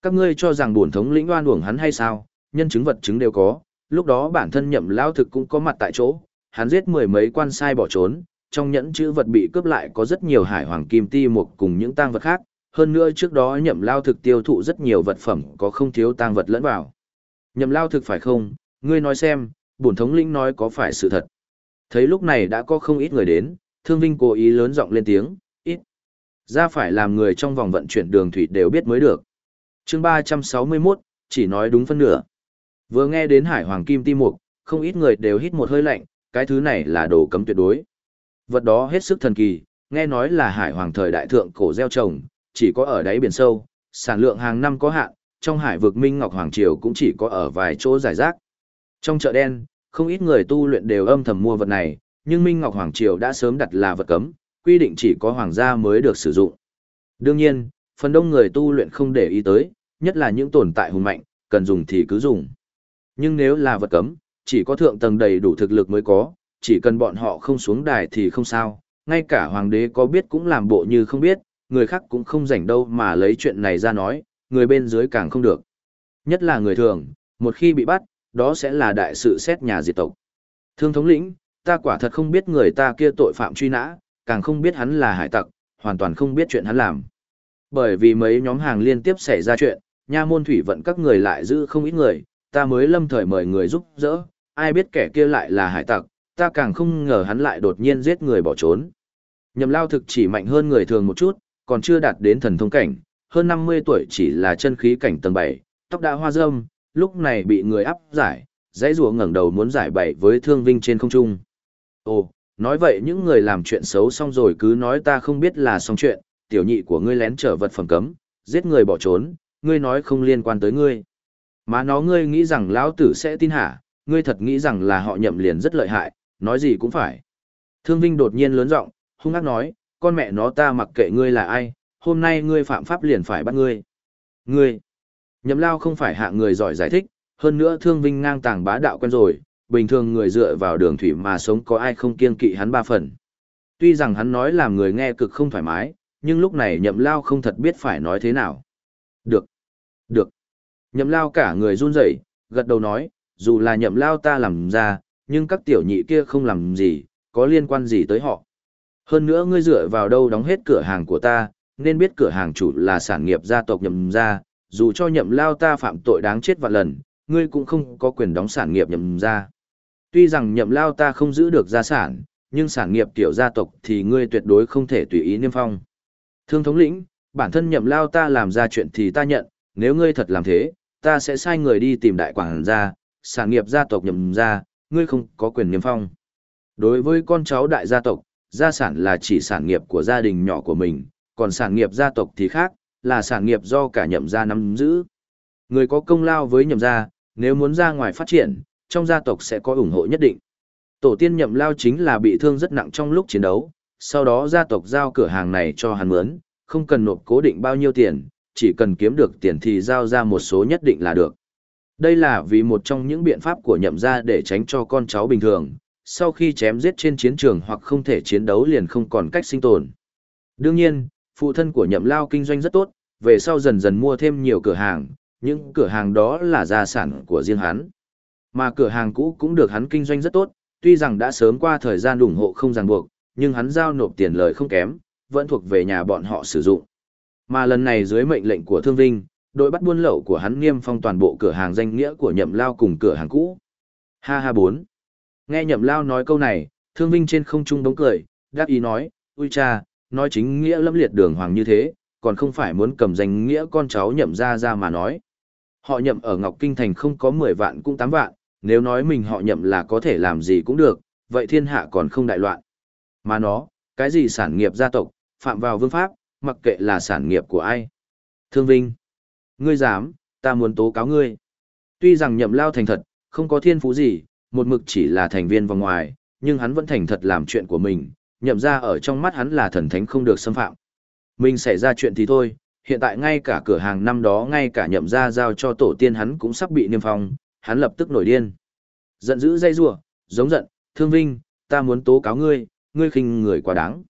Các ngươi cho rằng bổn thống lĩnh oan uổng hắn hay sao, nhân chứng vật chứng đều có, lúc đó bản thân nhậm lao thực cũng có mặt tại chỗ, hắn giết mười mấy quan sai bỏ trốn, trong nhẫn chữ vật bị cướp lại có rất nhiều hải hoàng kim ti mục cùng những tang vật khác, hơn nữa trước đó nhậm lao thực tiêu thụ rất nhiều vật phẩm có không thiếu tang vật lẫn vào. Nhậm lao thực phải không, ngươi nói xem, bổn thống lĩnh nói có phải sự thật. Thấy lúc này đã có không ít người đến, thương vinh cố ý lớn giọng lên tiếng, ít. Ra phải làm người trong vòng vận chuyển đường thủy đều biết mới được. chương 361, chỉ nói đúng phân nửa. Vừa nghe đến hải hoàng kim ti mục, không ít người đều hít một hơi lạnh, cái thứ này là đồ cấm tuyệt đối. Vật đó hết sức thần kỳ, nghe nói là hải hoàng thời đại thượng cổ gieo trồng, chỉ có ở đáy biển sâu, sản lượng hàng năm có hạn, trong hải vực Minh Ngọc Hoàng Triều cũng chỉ có ở vài chỗ giải rác. Trong chợ đen, không ít người tu luyện đều âm thầm mua vật này, nhưng Minh Ngọc Hoàng Triều đã sớm đặt là vật cấm, quy định chỉ có hoàng gia mới được sử dụng. Đương nhiên, phần đông người tu luyện không để ý tới, nhất là những tồn tại hùng mạnh, cần dùng thì cứ dùng. Nhưng nếu là vật cấm, chỉ có thượng tầng đầy đủ thực lực mới có, chỉ cần bọn họ không xuống đài thì không sao, ngay cả hoàng đế có biết cũng làm bộ như không biết, người khác cũng không rảnh đâu mà lấy chuyện này ra nói, người bên dưới càng không được. Nhất là người thường, một khi bị bắt, đó sẽ là đại sự xét nhà diệt tộc. Thương thống lĩnh, ta quả thật không biết người ta kia tội phạm truy nã, càng không biết hắn là hải tặc, hoàn toàn không biết chuyện hắn làm. Bởi vì mấy nhóm hàng liên tiếp xảy ra chuyện, nha môn thủy vận các người lại giữ không ít người, ta mới lâm thời mời người giúp đỡ, ai biết kẻ kia lại là hải tặc, ta càng không ngờ hắn lại đột nhiên giết người bỏ trốn. Nhậm lao thực chỉ mạnh hơn người thường một chút, còn chưa đạt đến thần thông cảnh, hơn 50 tuổi chỉ là chân khí cảnh tầng 7, tóc đã hoa râm, lúc này bị người áp giải, dãy rùa ngẩng đầu muốn giải bày với thương vinh trên không trung. Ồ, nói vậy những người làm chuyện xấu xong rồi cứ nói ta không biết là xong chuyện, tiểu nhị của ngươi lén trở vật phẩm cấm, giết người bỏ trốn, ngươi nói không liên quan tới ngươi. Mà nó ngươi nghĩ rằng lão tử sẽ tin hả, ngươi thật nghĩ rằng là họ nhậm liền rất lợi hại, nói gì cũng phải. Thương Vinh đột nhiên lớn giọng, hung ác nói, con mẹ nó ta mặc kệ ngươi là ai, hôm nay ngươi phạm pháp liền phải bắt ngươi. Ngươi, nhậm lao không phải hạ người giỏi giải thích, hơn nữa Thương Vinh ngang tàng bá đạo quen rồi, bình thường người dựa vào đường thủy mà sống có ai không kiêng kỵ hắn ba phần. Tuy rằng hắn nói làm người nghe cực không thoải mái, nhưng lúc này nhậm lao không thật biết phải nói thế nào. Được, được. Nhậm lao cả người run rẩy, gật đầu nói, dù là nhậm lao ta làm ra, nhưng các tiểu nhị kia không làm gì, có liên quan gì tới họ. Hơn nữa ngươi dựa vào đâu đóng hết cửa hàng của ta, nên biết cửa hàng chủ là sản nghiệp gia tộc nhậm gia, dù cho nhậm lao ta phạm tội đáng chết vạn lần, ngươi cũng không có quyền đóng sản nghiệp nhậm gia. Tuy rằng nhậm lao ta không giữ được gia sản, nhưng sản nghiệp tiểu gia tộc thì ngươi tuyệt đối không thể tùy ý niêm phong. Thương thống lĩnh, bản thân nhậm lao ta làm ra chuyện thì ta nhận, nếu ngươi thật làm thế, ta sẽ sai người đi tìm đại quảng gia, sản nghiệp gia tộc nhậm gia, ngươi không có quyền niêm phong. Đối với con cháu đại gia tộc, gia sản là chỉ sản nghiệp của gia đình nhỏ của mình, còn sản nghiệp gia tộc thì khác, là sản nghiệp do cả nhậm gia nắm giữ. Người có công lao với nhậm gia, nếu muốn ra ngoài phát triển, trong gia tộc sẽ có ủng hộ nhất định. Tổ tiên nhậm lao chính là bị thương rất nặng trong lúc chiến đấu, sau đó gia tộc giao cửa hàng này cho hắn mướn, không cần nộp cố định bao nhiêu tiền, chỉ cần kiếm được tiền thì giao ra một số nhất định là được. Đây là vì một trong những biện pháp của nhậm gia để tránh cho con cháu bình thường, sau khi chém giết trên chiến trường hoặc không thể chiến đấu liền không còn cách sinh tồn. Đương nhiên, phụ thân của nhậm lao kinh doanh rất tốt, về sau dần dần mua thêm nhiều cửa hàng, những cửa hàng đó là gia sản của riêng hắn. Mà cửa hàng cũ cũng được hắn kinh doanh rất tốt, tuy rằng đã sớm qua thời gian ủng hộ không ràng buộc, nhưng hắn giao nộp tiền lời không kém, vẫn thuộc về nhà bọn họ sử dụng. Mà lần này dưới mệnh lệnh của Thương Vinh, đội bắt buôn lậu của hắn nghiêm phong toàn bộ cửa hàng danh nghĩa của nhậm lao cùng cửa hàng cũ. Ha ha bốn. Nghe nhậm lao nói câu này, Thương Vinh trên không trung đống cười, đáp ý nói, ui cha, nói chính nghĩa lâm liệt đường hoàng như thế, còn không phải muốn cầm danh nghĩa con cháu nhậm ra ra mà nói. Họ nhậm ở Ngọc Kinh Thành không có 10 vạn cũng 8 vạn, nếu nói mình họ nhậm là có thể làm gì cũng được, vậy thiên hạ còn không đại loạn. Mà nó, cái gì sản nghiệp gia tộc, phạm vào vương pháp, mặc kệ là sản nghiệp của ai. Thương Vinh, ngươi dám, ta muốn tố cáo ngươi. Tuy rằng nhậm lao thành thật, không có thiên phú gì, một mực chỉ là thành viên vòng ngoài, nhưng hắn vẫn thành thật làm chuyện của mình, nhậm ra ở trong mắt hắn là thần thánh không được xâm phạm. Mình xảy ra chuyện thì thôi, hiện tại ngay cả cửa hàng năm đó ngay cả nhậm ra giao cho tổ tiên hắn cũng sắp bị niêm phong, hắn lập tức nổi điên. Giận dữ dây rủa, giống giận, thương vinh, ta muốn tố cáo ngươi, ngươi khinh người quá đáng.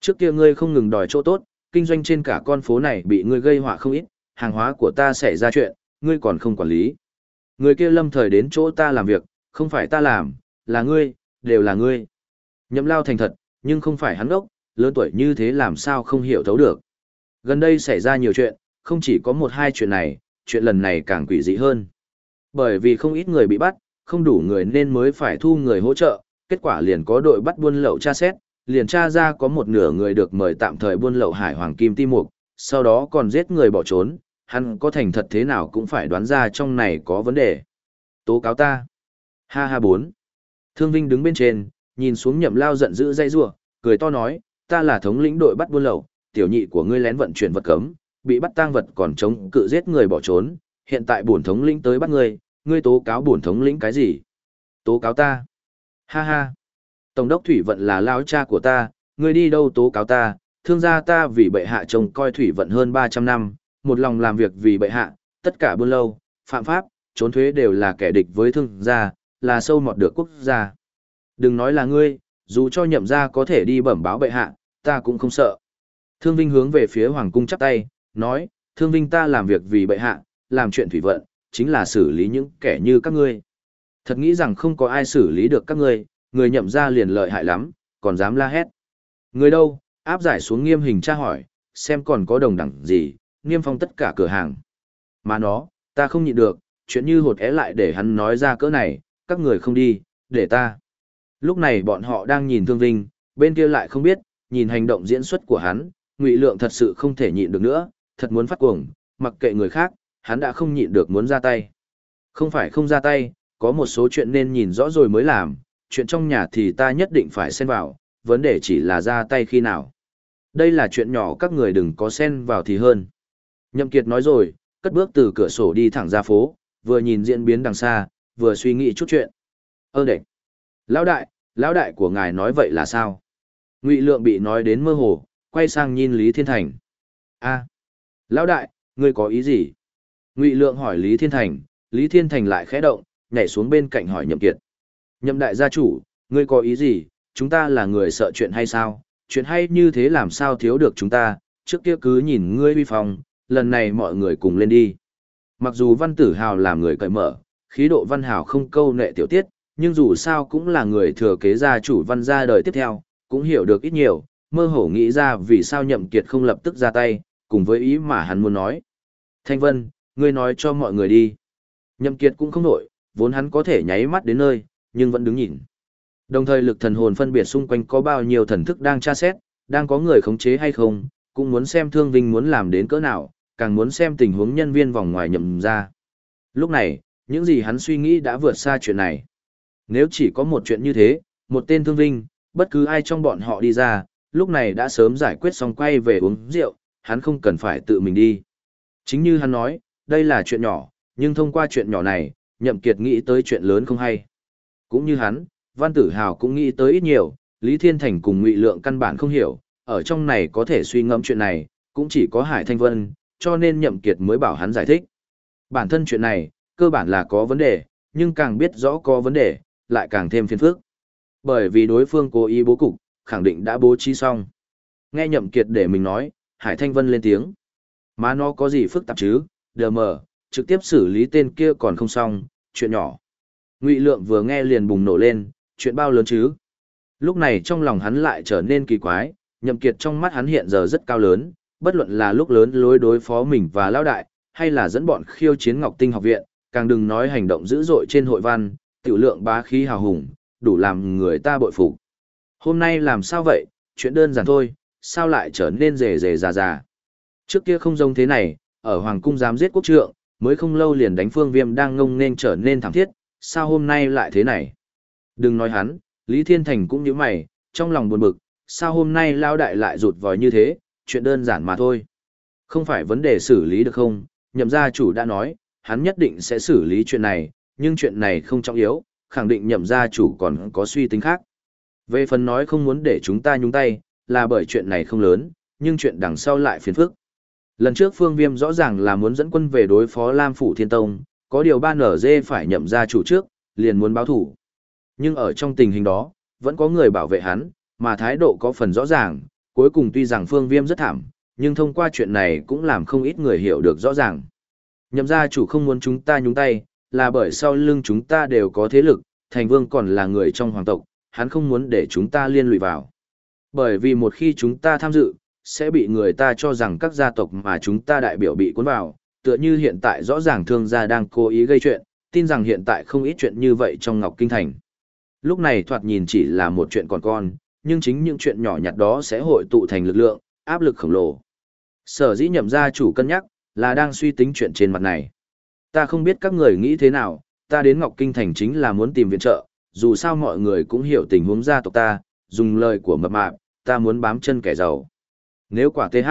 Trước kia ngươi không ngừng đòi chỗ tốt, kinh doanh trên cả con phố này bị ngươi gây họa không ít, hàng hóa của ta xảy ra chuyện, ngươi còn không quản lý. Người kia lâm thời đến chỗ ta làm việc, không phải ta làm, là ngươi, đều là ngươi. Nhậm lao thành thật, nhưng không phải hắn ốc, lớn tuổi như thế làm sao không hiểu thấu được. Gần đây xảy ra nhiều chuyện, không chỉ có một hai chuyện này, chuyện lần này càng quỷ dị hơn. Bởi vì không ít người bị bắt, không đủ người nên mới phải thu người hỗ trợ, kết quả liền có đội bắt buôn lậu tra xét, liền tra ra có một nửa người được mời tạm thời buôn lậu hải hoàng kim ti mục, sau đó còn giết người bỏ trốn, hắn có thành thật thế nào cũng phải đoán ra trong này có vấn đề. Tố cáo ta. Ha ha bốn. Thương Vinh đứng bên trên, nhìn xuống nhậm lao giận dữ dây rủa cười to nói, ta là thống lĩnh đội bắt buôn lậu, tiểu nhị của ngươi lén vận chuyển vật cấm, bị bắt tang vật còn chống cự giết người bỏ trốn, hiện tại bổn thống lĩnh tới bắt ngươi, ngươi tố cáo bổn thống lĩnh cái gì? Tố cáo ta? Ha ha. Tổng đốc thủy vận là lao cha của ta, ngươi đi đâu tố cáo ta, thương gia ta vì bệ hạ trông coi thủy vận hơn 300 năm, một lòng làm việc vì bệ hạ, tất cả buôn lâu, phạm pháp, trốn thuế đều là kẻ địch với thương gia, là sâu mọt được quốc gia. Đừng nói là ngươi, dù cho nhậm gia có thể đi bẩm báo bệ hạ, ta cũng không sợ. Thương Vinh hướng về phía Hoàng cung chắp tay, nói, Thương Vinh ta làm việc vì bệ hạ, làm chuyện thủy vận, chính là xử lý những kẻ như các ngươi. Thật nghĩ rằng không có ai xử lý được các ngươi, người nhậm ra liền lợi hại lắm, còn dám la hét. Người đâu, áp giải xuống nghiêm hình tra hỏi, xem còn có đồng đẳng gì, niêm phong tất cả cửa hàng. Mà nó, ta không nhịn được, chuyện như hột é lại để hắn nói ra cỡ này, các người không đi, để ta. Lúc này bọn họ đang nhìn Thương Vinh, bên kia lại không biết, nhìn hành động diễn xuất của hắn, ngụy lượng thật sự không thể nhịn được nữa, thật muốn phát cuồng, mặc kệ người khác, hắn đã không nhịn được muốn ra tay. Không phải không ra tay, có một số chuyện nên nhìn rõ rồi mới làm, chuyện trong nhà thì ta nhất định phải xen vào, vấn đề chỉ là ra tay khi nào. Đây là chuyện nhỏ các người đừng có xen vào thì hơn. Nhậm Kiệt nói rồi, cất bước từ cửa sổ đi thẳng ra phố, vừa nhìn diễn biến đằng xa, vừa suy nghĩ chút chuyện. Ơ đệ! Lão đại, lão đại của ngài nói vậy là sao? Ngụy Lượng bị nói đến mơ hồ, quay sang nhìn Lý Thiên Thành. A, lão đại, ngươi có ý gì? Ngụy Lượng hỏi Lý Thiên Thành, Lý Thiên Thành lại khẽ động, nhảy xuống bên cạnh hỏi Nhậm Kiệt. Nhậm đại gia chủ, ngươi có ý gì? Chúng ta là người sợ chuyện hay sao? Chuyện hay như thế làm sao thiếu được chúng ta? Trước kia cứ nhìn ngươi uy phong, lần này mọi người cùng lên đi. Mặc dù Văn Tử Hào làm người cởi mở, khí độ Văn Hào không câu nệ tiểu tiết, nhưng dù sao cũng là người thừa kế gia chủ Văn gia đời tiếp theo, cũng hiểu được ít nhiều, mơ hồ nghĩ ra vì sao Nhậm Kiệt không lập tức ra tay, cùng với ý mà hắn muốn nói. Thanh Vân, ngươi nói cho mọi người đi. Nhậm Kiệt cũng không nổi, vốn hắn có thể nháy mắt đến nơi, nhưng vẫn đứng nhìn. Đồng thời lực thần hồn phân biệt xung quanh có bao nhiêu thần thức đang tra xét, đang có người khống chế hay không, cũng muốn xem Thương Vinh muốn làm đến cỡ nào, càng muốn xem tình huống nhân viên vòng ngoài nhậm ra. Lúc này, những gì hắn suy nghĩ đã vượt xa chuyện này. Nếu chỉ có một chuyện như thế, một tên Thương Vinh, bất cứ ai trong bọn họ đi ra, lúc này đã sớm giải quyết xong quay về uống rượu, hắn không cần phải tự mình đi. Chính như hắn nói, đây là chuyện nhỏ, nhưng thông qua chuyện nhỏ này, Nhậm Kiệt nghĩ tới chuyện lớn không hay. Cũng như hắn, Văn Tử Hào cũng nghĩ tới ít nhiều, Lý Thiên Thành cùng Ngụy Lượng căn bản không hiểu, ở trong này có thể suy ngẫm chuyện này, cũng chỉ có Hải Thanh Vân, cho nên Nhậm Kiệt mới bảo hắn giải thích. Bản thân chuyện này, cơ bản là có vấn đề, nhưng càng biết rõ có vấn đề, lại càng thêm phiền phức. Bởi vì đối phương cố ý bố cục, khẳng định đã bố trí xong. Nghe Nhậm Kiệt để mình nói, Hải Thanh Vân lên tiếng. Má nó có gì phức tạp chứ, đờ mờ, trực tiếp xử lý tên kia còn không xong, chuyện nhỏ. Ngụy Lượng vừa nghe liền bùng nổ lên, chuyện bao lớn chứ? Lúc này trong lòng hắn lại trở nên kỳ quái, nhậm kiệt trong mắt hắn hiện giờ rất cao lớn, bất luận là lúc lớn lối đối phó mình và lão đại, hay là dẫn bọn khiêu chiến Ngọc Tinh học viện, càng đừng nói hành động dữ dội trên hội văn, tiểu lượng bá khí hào hùng, đủ làm người ta bội phục. Hôm nay làm sao vậy, chuyện đơn giản thôi, sao lại trở nên rề rề già già. Trước kia không giống thế này, ở Hoàng cung dám giết quốc trượng, mới không lâu liền đánh phương viêm đang ngông nên trở nên thảm thiết, sao hôm nay lại thế này. Đừng nói hắn, Lý Thiên Thành cũng như mày, trong lòng buồn bực, sao hôm nay lao đại lại rụt vòi như thế, chuyện đơn giản mà thôi. Không phải vấn đề xử lý được không, nhậm gia chủ đã nói, hắn nhất định sẽ xử lý chuyện này, nhưng chuyện này không trọng yếu, khẳng định nhậm gia chủ còn có suy tính khác. Về phần nói không muốn để chúng ta nhúng tay, là bởi chuyện này không lớn, nhưng chuyện đằng sau lại phiền phức. Lần trước Phương Viêm rõ ràng là muốn dẫn quân về đối phó Lam Phủ Thiên Tông, có điều ban nở dê phải nhậm gia chủ trước, liền muốn báo thủ. Nhưng ở trong tình hình đó, vẫn có người bảo vệ hắn, mà thái độ có phần rõ ràng, cuối cùng tuy rằng Phương Viêm rất thảm, nhưng thông qua chuyện này cũng làm không ít người hiểu được rõ ràng. Nhậm gia chủ không muốn chúng ta nhúng tay, là bởi sau lưng chúng ta đều có thế lực, thành vương còn là người trong hoàng tộc, hắn không muốn để chúng ta liên lụy vào. Bởi vì một khi chúng ta tham dự, sẽ bị người ta cho rằng các gia tộc mà chúng ta đại biểu bị cuốn vào, tựa như hiện tại rõ ràng thương gia đang cố ý gây chuyện, tin rằng hiện tại không ít chuyện như vậy trong Ngọc Kinh Thành. Lúc này thoạt nhìn chỉ là một chuyện còn con, nhưng chính những chuyện nhỏ nhặt đó sẽ hội tụ thành lực lượng, áp lực khổng lồ. Sở dĩ nhậm gia chủ cân nhắc, là đang suy tính chuyện trên mặt này. Ta không biết các người nghĩ thế nào, ta đến Ngọc Kinh Thành chính là muốn tìm viện trợ, dù sao mọi người cũng hiểu tình huống gia tộc ta, dùng lời của mập mạp, ta muốn bám chân kẻ giàu. Nếu quả TH,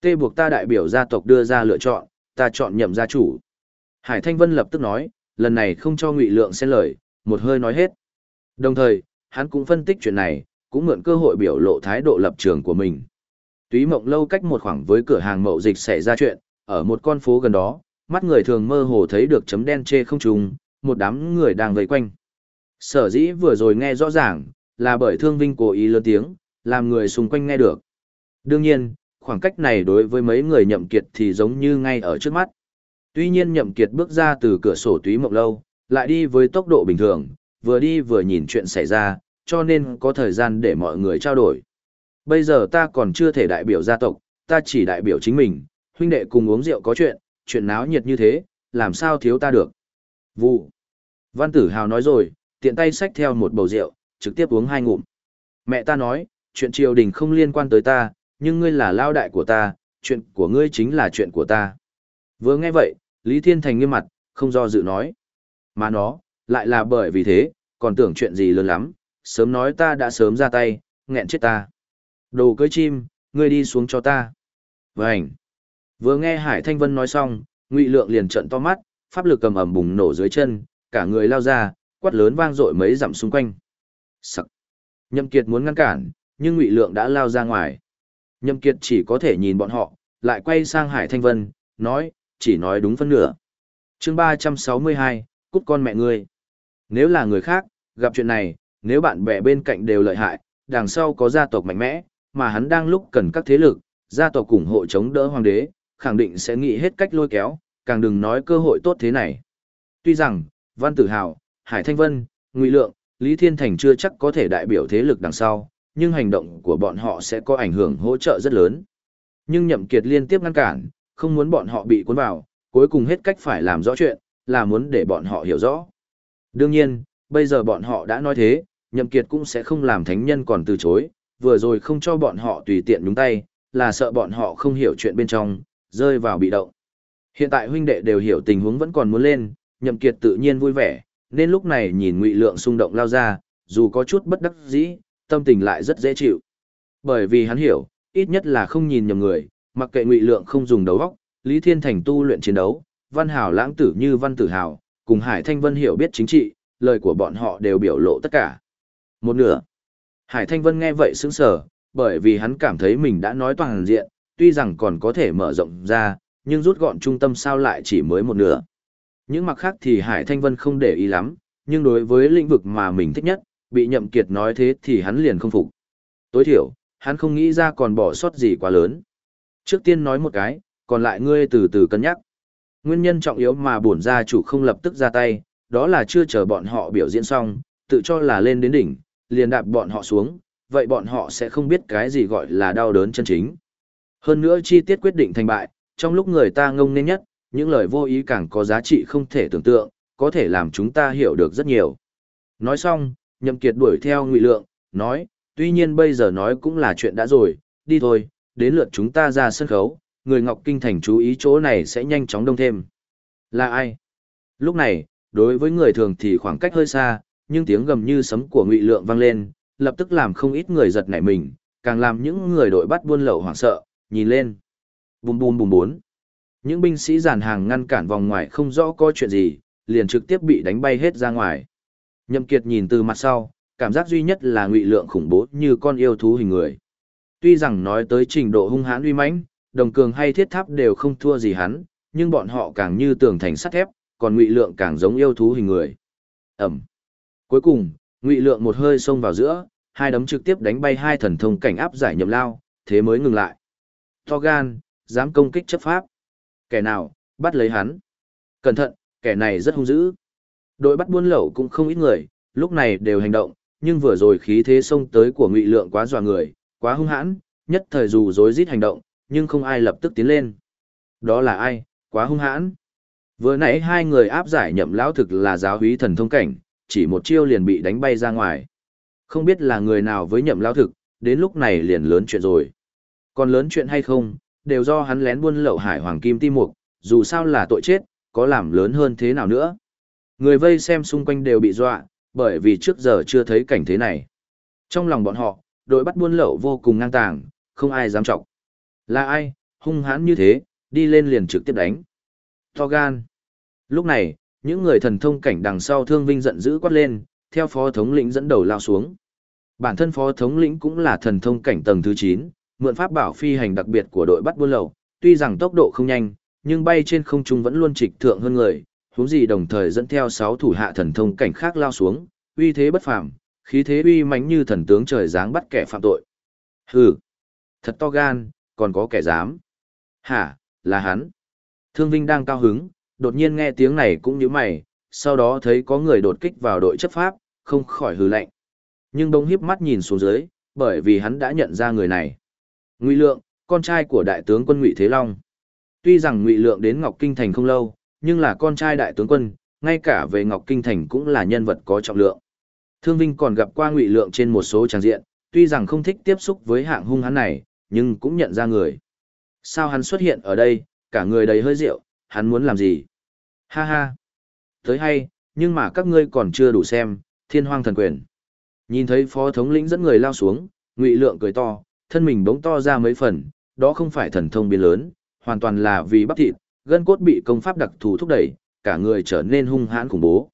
tê buộc ta đại biểu gia tộc đưa ra lựa chọn, ta chọn nhậm gia chủ. Hải Thanh Vân lập tức nói, lần này không cho ngụy lượng xen lời, một hơi nói hết. Đồng thời, hắn cũng phân tích chuyện này, cũng mượn cơ hội biểu lộ thái độ lập trường của mình. Túy mộng lâu cách một khoảng với cửa hàng mậu dịch xảy ra chuyện, ở một con phố gần đó, mắt người thường mơ hồ thấy được chấm đen chê không trùng, một đám người đang vây quanh. Sở dĩ vừa rồi nghe rõ ràng, là bởi thương vinh cố ý lớn tiếng, làm người xung quanh nghe được. Đương nhiên, khoảng cách này đối với mấy người nhậm kiệt thì giống như ngay ở trước mắt. Tuy nhiên nhậm kiệt bước ra từ cửa sổ túy mộng lâu, lại đi với tốc độ bình thường, vừa đi vừa nhìn chuyện xảy ra, cho nên có thời gian để mọi người trao đổi. Bây giờ ta còn chưa thể đại biểu gia tộc, ta chỉ đại biểu chính mình, huynh đệ cùng uống rượu có chuyện, chuyện náo nhiệt như thế, làm sao thiếu ta được. Vụ. Văn tử hào nói rồi, tiện tay xách theo một bầu rượu, trực tiếp uống hai ngụm. Mẹ ta nói, chuyện triều đình không liên quan tới ta, nhưng ngươi là lao đại của ta, chuyện của ngươi chính là chuyện của ta. Vừa nghe vậy, Lý Thiên Thành nghiêm mặt, không do dự nói. Mà nó, lại là bởi vì thế, còn tưởng chuyện gì lớn lắm, sớm nói ta đã sớm ra tay, nghẹn chết ta. Đồ cưới chim, ngươi đi xuống cho ta. Vânh. Vừa nghe Hải Thanh Vân nói xong, Ngụy Lượng liền trợn to mắt, pháp lực cầm ẩm bùng nổ dưới chân, cả người lao ra, quát lớn vang dội mấy dặm xung quanh. Sặc. Nhậm Kiệt muốn ngăn cản, nhưng Ngụy Lượng đã lao ra ngoài. Nhậm Kiệt chỉ có thể nhìn bọn họ, lại quay sang Hải Thanh Vân, nói, chỉ nói đúng phân nửa. Chương 362, cút con mẹ ngươi. Nếu là người khác, gặp chuyện này, nếu bạn bè bên cạnh đều lợi hại, đằng sau có gia tộc mạnh mẽ, mà hắn đang lúc cần các thế lực, gia tộc ủng hộ chống đỡ hoàng đế, khẳng định sẽ nghĩ hết cách lôi kéo, càng đừng nói cơ hội tốt thế này. Tuy rằng, Văn Tử Hào, Hải Thanh Vân, Ngụy Lượng, Lý Thiên Thành chưa chắc có thể đại biểu thế lực đằng sau, nhưng hành động của bọn họ sẽ có ảnh hưởng hỗ trợ rất lớn. Nhưng Nhậm Kiệt liên tiếp ngăn cản, không muốn bọn họ bị cuốn vào, cuối cùng hết cách phải làm rõ chuyện, là muốn để bọn họ hiểu rõ. Đương nhiên, bây giờ bọn họ đã nói thế, Nhậm Kiệt cũng sẽ không làm thánh nhân còn từ chối, vừa rồi không cho bọn họ tùy tiện nhúng tay, là sợ bọn họ không hiểu chuyện bên trong, rơi vào bị động. Hiện tại huynh đệ đều hiểu tình huống vẫn còn muốn lên, Nhậm Kiệt tự nhiên vui vẻ, nên lúc này nhìn Ngụy Lượng xung động lao ra, dù có chút bất đắc dĩ, tâm tình lại rất dễ chịu. Bởi vì hắn hiểu, ít nhất là không nhìn nhầm người, mặc kệ Ngụy Lượng không dùng đầu óc, Lý Thiên Thành tu luyện chiến đấu, Văn Hảo lãng tử như Văn Tử Hảo, cùng Hải Thanh Vân hiểu biết chính trị, lời của bọn họ đều biểu lộ tất cả. Một nửa. Hải Thanh Vân nghe vậy sững sờ, bởi vì hắn cảm thấy mình đã nói toàn diện, tuy rằng còn có thể mở rộng ra, nhưng rút gọn trung tâm sao lại chỉ mới một nửa. Những mặt khác thì Hải Thanh Vân không để ý lắm, nhưng đối với lĩnh vực mà mình thích nhất, bị nhậm kiệt nói thế thì hắn liền không phục. Tối thiểu, hắn không nghĩ ra còn bỏ sót gì quá lớn. Trước tiên nói một cái, còn lại ngươi từ từ cân nhắc. Nguyên nhân trọng yếu mà bổn gia chủ không lập tức ra tay, đó là chưa chờ bọn họ biểu diễn xong, tự cho là lên đến đỉnh, liền đạp bọn họ xuống, vậy bọn họ sẽ không biết cái gì gọi là đau đớn chân chính. Hơn nữa chi tiết quyết định thành bại, trong lúc người ta ngông nên nhất, những lời vô ý càng có giá trị không thể tưởng tượng, có thể làm chúng ta hiểu được rất nhiều. Nói xong, Nhậm Kiệt đuổi theo Ngụy Lượng, nói, tuy nhiên bây giờ nói cũng là chuyện đã rồi, đi thôi, đến lượt chúng ta ra sân khấu, người Ngọc Kinh Thành chú ý chỗ này sẽ nhanh chóng đông thêm. Là ai? Lúc này, đối với người thường thì khoảng cách hơi xa, nhưng tiếng gầm như sấm của Ngụy Lượng vang lên, lập tức làm không ít người giật nảy mình, càng làm những người đội bắt buôn lậu hoảng sợ, nhìn lên. Bùm bùm bùm bốn. Những binh sĩ giàn hàng ngăn cản vòng ngoài không rõ có chuyện gì, liền trực tiếp bị đánh bay hết ra ngoài. Nhậm Kiệt nhìn từ mặt sau, cảm giác duy nhất là ngụy lượng khủng bố như con yêu thú hình người. Tuy rằng nói tới trình độ hung hãn uy mãnh, đồng cường hay thiết tháp đều không thua gì hắn, nhưng bọn họ càng như tường thành sắt thép, còn ngụy lượng càng giống yêu thú hình người. Ẩm. Cuối cùng, ngụy lượng một hơi xông vào giữa, hai đấm trực tiếp đánh bay hai thần thông cảnh áp giải nhậm lao, thế mới ngừng lại. To gan, dám công kích chấp pháp. Kẻ nào, bắt lấy hắn. Cẩn thận, kẻ này rất hung dữ. Đội bắt buôn lậu cũng không ít người, lúc này đều hành động, nhưng vừa rồi khí thế xông tới của ngụy lượng quá dọa người, quá hung hãn, nhất thời dù rối rít hành động, nhưng không ai lập tức tiến lên. Đó là ai, quá hung hãn. Vừa nãy hai người áp giải nhậm lão thực là giáo húy thần thông cảnh, chỉ một chiêu liền bị đánh bay ra ngoài. Không biết là người nào với nhậm lão thực, đến lúc này liền lớn chuyện rồi. Còn lớn chuyện hay không, đều do hắn lén buôn lậu hải hoàng kim ti mục, dù sao là tội chết, có làm lớn hơn thế nào nữa. Người vây xem xung quanh đều bị dọa, bởi vì trước giờ chưa thấy cảnh thế này. Trong lòng bọn họ, đội bắt buôn lậu vô cùng ngang tàng, không ai dám trọng. Là ai, hung hãn như thế, đi lên liền trực tiếp đánh. To gan. Lúc này, những người thần thông cảnh đằng sau thương vinh giận dữ quát lên, theo phó thống lĩnh dẫn đầu lao xuống. Bản thân phó thống lĩnh cũng là thần thông cảnh tầng thứ 9, mượn pháp bảo phi hành đặc biệt của đội bắt buôn lậu, tuy rằng tốc độ không nhanh, nhưng bay trên không trung vẫn luôn trịch thượng hơn người, huống gì đồng thời dẫn theo sáu thủ hạ thần thông cảnh khác lao xuống, uy thế bất phàm, khí thế uy mãnh như thần tướng trời giáng bắt kẻ phạm tội. Hừ, thật to gan, còn có kẻ dám. Hả, là hắn. Thương Vinh đang cao hứng, đột nhiên nghe tiếng này cũng nhíu mày, sau đó thấy có người đột kích vào đội chấp pháp, không khỏi hừ lạnh. Nhưng đông hiếp mắt nhìn xuống dưới, bởi vì hắn đã nhận ra người này. Ngụy Lượng, con trai của đại tướng quân Ngụy Thế Long. Tuy rằng Ngụy Lượng đến Ngọc Kinh thành không lâu, nhưng là con trai đại tướng quân, ngay cả về Ngọc Kinh thành cũng là nhân vật có trọng lượng. Thương Vinh còn gặp qua Ngụy Lượng trên một số trang diện, tuy rằng không thích tiếp xúc với hạng hung hắn này, nhưng cũng nhận ra người. Sao hắn xuất hiện ở đây, cả người đầy hơi rượu, hắn muốn làm gì? Ha ha! Tới hay, nhưng mà các ngươi còn chưa đủ xem, thiên hoang thần quyền. Nhìn thấy phó thống lĩnh dẫn người lao xuống, Ngụy Lượng cười to, thân mình bỗng to ra mấy phần, đó không phải thần thông biến lớn, hoàn toàn là vì bắp thịt, gân cốt bị công pháp đặc thù thúc đẩy, cả người trở nên hung hãn khủng bố.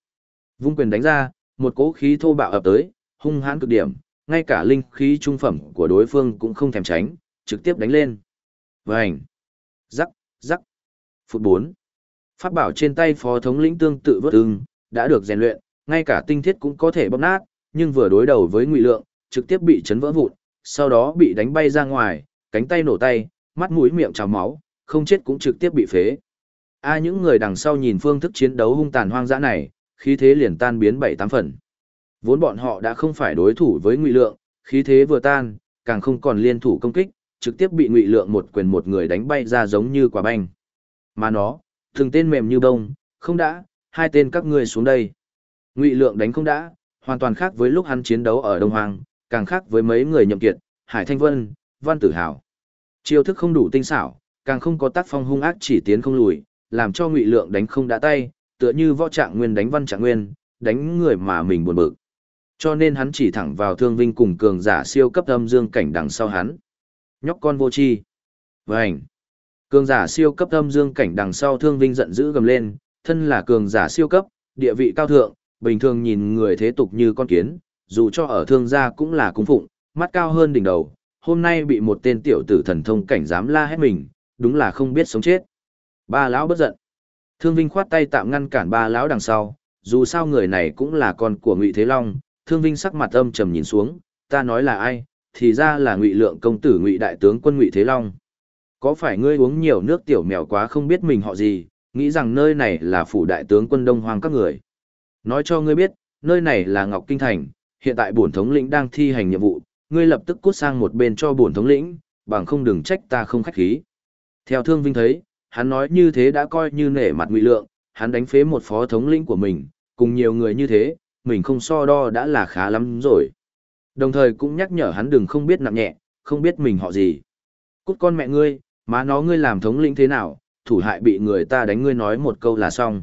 Vung quyền đánh ra, một cỗ khí thô bạo ập tới, hung hãn cực điểm, ngay cả linh khí trung phẩm của đối phương cũng không thèm tránh, trực tiếp đánh lên. Vành! Rắc, rắc! Phút 4. Pháp bảo trên tay phó thống lĩnh tương tự vớt ưng, đã được rèn luyện, ngay cả tinh thiết cũng có thể bóp nát, nhưng vừa đối đầu với ngụy lượng, trực tiếp bị chấn vỡ vụn, sau đó bị đánh bay ra ngoài, cánh tay nổ tay, mắt mũi miệng trào máu, không chết cũng trực tiếp bị phế. A những người đằng sau nhìn phương thức chiến đấu hung tàn hoang dã này, khí thế liền tan biến bảy tám phần. Vốn bọn họ đã không phải đối thủ với Ngụy Lượng, khí thế vừa tan, càng không còn liên thủ công kích, trực tiếp bị Ngụy Lượng một quyền một người đánh bay ra giống như quả banh. Mà nó, từng tên mềm như bông, không đã, hai tên các ngươi xuống đây. Ngụy Lượng đánh không đã, hoàn toàn khác với lúc hắn chiến đấu ở Đông Hoàng, càng khác với mấy người nhậm kiệt, Hải Thanh Vân, Văn Tử Hào. Chiêu thức không đủ tinh xảo, càng không có tác phong hung ác chỉ tiến không lùi, làm cho Ngụy Lượng đánh không đã tay, tựa như võ trạng nguyên đánh văn trạng nguyên, đánh người mà mình buồn bực. Cho nên hắn chỉ thẳng vào thương vinh cùng cường giả siêu cấp âm dương cảnh đằng sau hắn. Nhóc con vô chi. Vành. Cường giả siêu cấp âm dương cảnh đằng sau thương vinh giận dữ gầm lên, thân là cường giả siêu cấp, địa vị cao thượng, bình thường nhìn người thế tục như con kiến, dù cho ở thương gia cũng là cung phụng, mắt cao hơn đỉnh đầu, hôm nay bị một tên tiểu tử thần thông cảnh dám la hết mình, đúng là không biết sống chết. Ba lão bất giận. Thương Vinh khoát tay tạm ngăn cản ba lão đằng sau, dù sao người này cũng là con của Ngụy Thế Long, Thương Vinh sắc mặt âm trầm nhìn xuống, ta nói là ai, thì ra là Ngụy Lượng công tử Ngụy đại tướng quân Ngụy Thế Long. Có phải ngươi uống nhiều nước tiểu mèo quá không biết mình họ gì, nghĩ rằng nơi này là phủ đại tướng quân Đông Hoang các người. Nói cho ngươi biết, nơi này là Ngọc Kinh Thành, hiện tại bổn thống lĩnh đang thi hành nhiệm vụ, ngươi lập tức cút sang một bên cho bổn thống lĩnh, bằng không đừng trách ta không khách khí. Theo Thương Vinh thấy, hắn nói như thế đã coi như nể mặt ngụy lượng, hắn đánh phế một phó thống lĩnh của mình, cùng nhiều người như thế, mình không so đo đã là khá lắm rồi. Đồng thời cũng nhắc nhở hắn đừng không biết nặng nhẹ, không biết mình họ gì. Cút con mẹ ngươi, má nó ngươi làm thống lĩnh thế nào, thủ hại bị người ta đánh ngươi nói một câu là xong.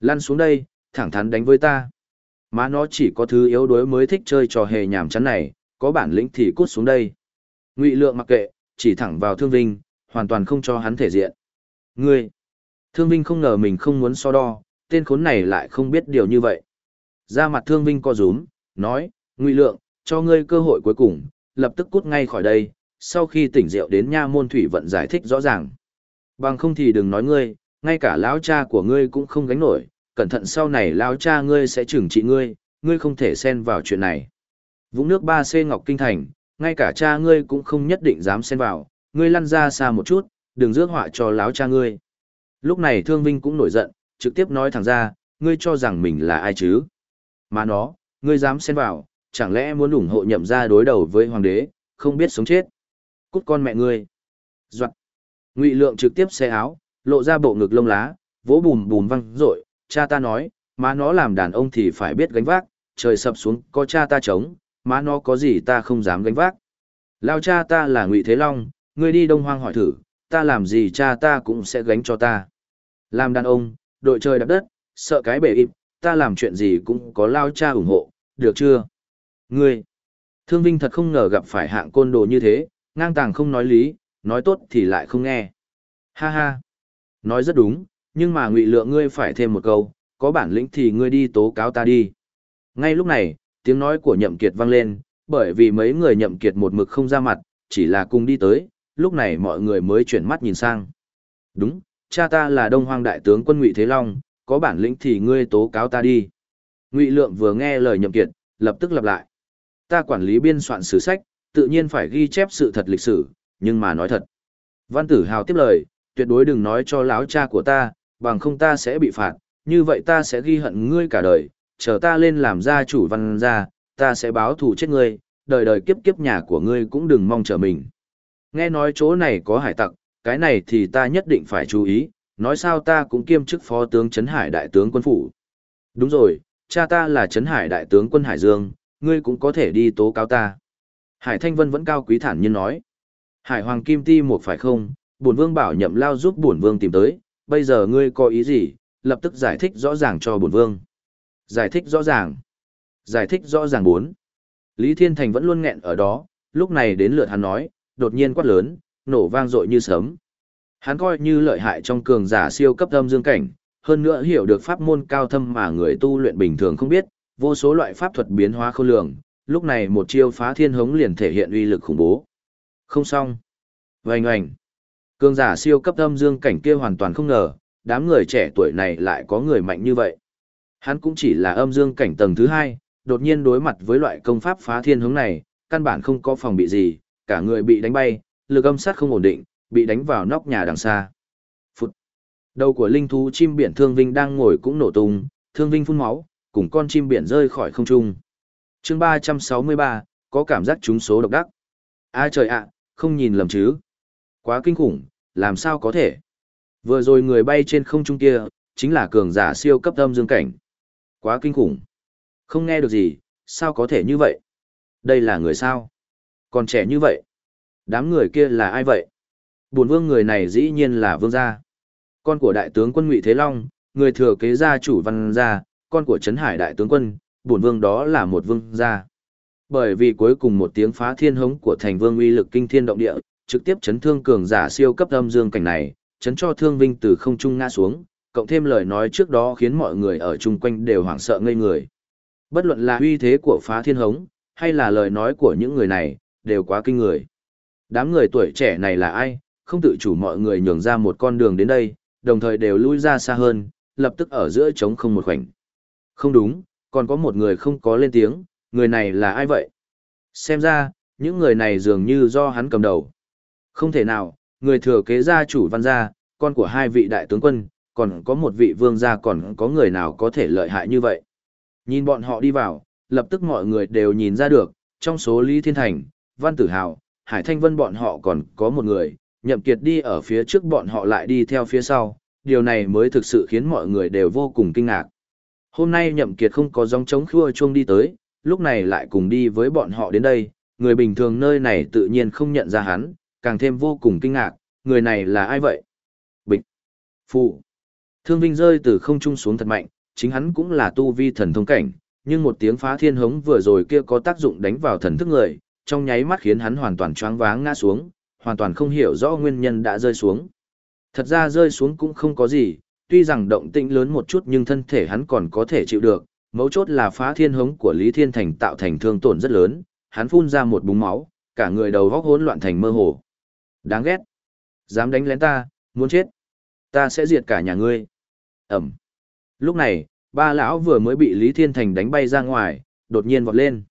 Lăn xuống đây, thẳng thắn đánh với ta. Má nó chỉ có thứ yếu đuối mới thích chơi trò hề nhảm chán này, có bản lĩnh thì cút xuống đây. Ngụy lượng mặc kệ, chỉ thẳng vào thương vinh, hoàn toàn không cho hắn thể diện. Ngươi! Thương vinh không ngờ mình không muốn so đo, tên khốn này lại không biết điều như vậy. Ra mặt thương vinh co rúm, nói, Ngụy lượng, cho ngươi cơ hội cuối cùng, lập tức cút ngay khỏi đây, sau khi tỉnh rượu đến nha môn thủy vận giải thích rõ ràng. Bằng không thì đừng nói ngươi, ngay cả lão cha của ngươi cũng không gánh nổi, cẩn thận sau này lão cha ngươi sẽ trừng trị ngươi, ngươi không thể xen vào chuyện này. Vũng nước ba c Ngọc Kinh Thành, ngay cả cha ngươi cũng không nhất định dám xen vào, ngươi lăn ra xa một chút, đừng rước họa cho lão cha ngươi. Lúc này Thương Vinh cũng nổi giận, trực tiếp nói thẳng ra, ngươi cho rằng mình là ai chứ? Mà nó, ngươi dám xen vào, chẳng lẽ muốn ủng hộ nhậm ra đối đầu với hoàng đế, không biết sống chết. Cút con mẹ ngươi. Doạn. Ngụy lượng trực tiếp xe áo, lộ ra bộ ngực lông lá, vỗ bùm bùm văng rội, cha ta nói, má nó làm đàn ông thì phải biết gánh vác, trời sập xuống có cha ta chống, má nó có gì ta không dám gánh vác. Lao cha ta là Ngụy Thế Long, ngươi đi đông hoang hỏi thử, ta làm gì cha ta cũng sẽ gánh cho ta. Làm đàn ông, đội trời đạp đất, sợ cái bể im, ta làm chuyện gì cũng có lao cha ủng hộ, được chưa? Ngươi, thương vinh thật không ngờ gặp phải hạng côn đồ như thế, ngang tàng không nói lý, nói tốt thì lại không nghe. Ha ha, nói rất đúng, nhưng mà ngụy lượng ngươi phải thêm một câu, có bản lĩnh thì ngươi đi tố cáo ta đi. Ngay lúc này, tiếng nói của nhậm kiệt vang lên, bởi vì mấy người nhậm kiệt một mực không ra mặt, chỉ là cùng đi tới, lúc này mọi người mới chuyển mắt nhìn sang. Đúng, cha ta là đông hoang đại tướng quân ngụy Thế Long, có bản lĩnh thì ngươi tố cáo ta đi. Ngụy Lượng vừa nghe lời nhậm kiệt, lập tức lặp lại. Ta quản lý biên soạn sử sách, tự nhiên phải ghi chép sự thật lịch sử, nhưng mà nói thật. Văn tử hào tiếp lời, tuyệt đối đừng nói cho lão cha của ta, bằng không ta sẽ bị phạt, như vậy ta sẽ ghi hận ngươi cả đời, chờ ta lên làm gia chủ văn gia, ta sẽ báo thù chết ngươi, đời đời kiếp kiếp nhà của ngươi cũng đừng mong chờ mình. Nghe nói chỗ này có hải tặc, cái này thì ta nhất định phải chú ý, nói sao ta cũng kiêm chức phó tướng Trấn Hải đại tướng quân phủ. Đúng rồi, cha ta là Trấn Hải đại tướng quân Hải Dương, ngươi cũng có thể đi tố cáo ta. Hải Thanh Vân vẫn cao quý thản nhiên nói. Hải Hoàng Kim Ti một phải không, bổn vương bảo nhậm lao giúp bổn vương tìm tới, bây giờ ngươi có ý gì, lập tức giải thích rõ ràng cho bổn vương. Giải thích rõ ràng. Giải thích rõ ràng bốn. Lý Thiên Thành vẫn luôn nghẹn ở đó, lúc này đến lượt hắn nói, đột nhiên quát lớn, nổ vang dội như sấm. Hắn coi như lợi hại trong cường giả siêu cấp âm dương cảnh, hơn nữa hiểu được pháp môn cao thâm mà người tu luyện bình thường không biết, vô số loại pháp thuật biến hóa khôn lường, lúc này một chiêu phá thiên hống liền thể hiện uy lực khủng bố. Không xong. Vành oanh. Cường giả siêu cấp âm dương cảnh kia hoàn toàn không ngờ, đám người trẻ tuổi này lại có người mạnh như vậy. Hắn cũng chỉ là âm dương cảnh tầng thứ hai, đột nhiên đối mặt với loại công pháp phá thiên hướng này, căn bản không có phòng bị gì, cả người bị đánh bay, lực âm sát không ổn định, bị đánh vào nóc nhà đằng xa. Phút. Đầu của linh thú chim biển Thương Vinh đang ngồi cũng nổ tung, Thương Vinh phun máu, cùng con chim biển rơi khỏi không trung. Chương 363, có cảm giác trúng số độc đắc. A trời ạ, không nhìn lầm chứ. Quá kinh khủng, làm sao có thể. Vừa rồi người bay trên không trung kia, chính là cường giả siêu cấp âm dương cảnh. Quá kinh khủng. Không nghe được gì, sao có thể như vậy? Đây là người sao? Còn trẻ như vậy? Đám người kia là ai vậy? Bổn vương người này dĩ nhiên là vương gia. Con của đại tướng quân Ngụy Thế Long, người thừa kế gia chủ văn gia, con của Trấn Hải đại tướng quân, bổn vương đó là một vương gia. Bởi vì cuối cùng một tiếng phá thiên hống của thành vương uy lực kinh thiên động địa, trực tiếp chấn thương cường giả siêu cấp âm dương cảnh này, chấn cho thương vinh từ không trung ngã xuống, cộng thêm lời nói trước đó khiến mọi người ở chung quanh đều hoảng sợ ngây người. Bất luận là uy thế của phá thiên hống, hay là lời nói của những người này, đều quá kinh người. Đám người tuổi trẻ này là ai, không tự chủ mọi người nhường ra một con đường đến đây, đồng thời đều lui ra xa hơn, lập tức ở giữa trống không một khoảnh. Không đúng, còn có một người không có lên tiếng, người này là ai vậy? Xem ra, những người này dường như do hắn cầm đầu. Không thể nào, người thừa kế gia chủ văn gia, con của hai vị đại tướng quân, còn có một vị vương gia còn có người nào có thể lợi hại như vậy. Nhìn bọn họ đi vào, lập tức mọi người đều nhìn ra được, trong số Lý Thiên Thành, Văn Tử Hào, Hải Thanh Vân bọn họ còn có một người, nhậm kiệt đi ở phía trước bọn họ lại đi theo phía sau, điều này mới thực sự khiến mọi người đều vô cùng kinh ngạc. Hôm nay nhậm kiệt không có dòng chống khua chuông đi tới, lúc này lại cùng đi với bọn họ đến đây, người bình thường nơi này tự nhiên không nhận ra hắn, càng thêm vô cùng kinh ngạc, người này là ai vậy? Bịch! Phụ! Thương Vinh rơi từ không trung xuống thật mạnh, chính hắn cũng là tu vi thần thông cảnh, nhưng một tiếng phá thiên hống vừa rồi kia có tác dụng đánh vào thần thức người, trong nháy mắt khiến hắn hoàn toàn choáng váng ngã xuống, hoàn toàn không hiểu rõ nguyên nhân đã rơi xuống. Thật ra rơi xuống cũng không có gì, tuy rằng động tĩnh lớn một chút nhưng thân thể hắn còn có thể chịu được, mấu chốt là phá thiên hống của Lý Thiên Thành tạo thành thương tổn rất lớn, hắn phun ra một búng máu, cả người đầu góc hỗn loạn thành mơ hồ. Đáng ghét. Dám đánh lén ta, muốn chết. Ta sẽ diệt cả nhà ngươi. Ẩm. Lúc này, ba lão vừa mới bị Lý Thiên Thành đánh bay ra ngoài, đột nhiên vọt lên.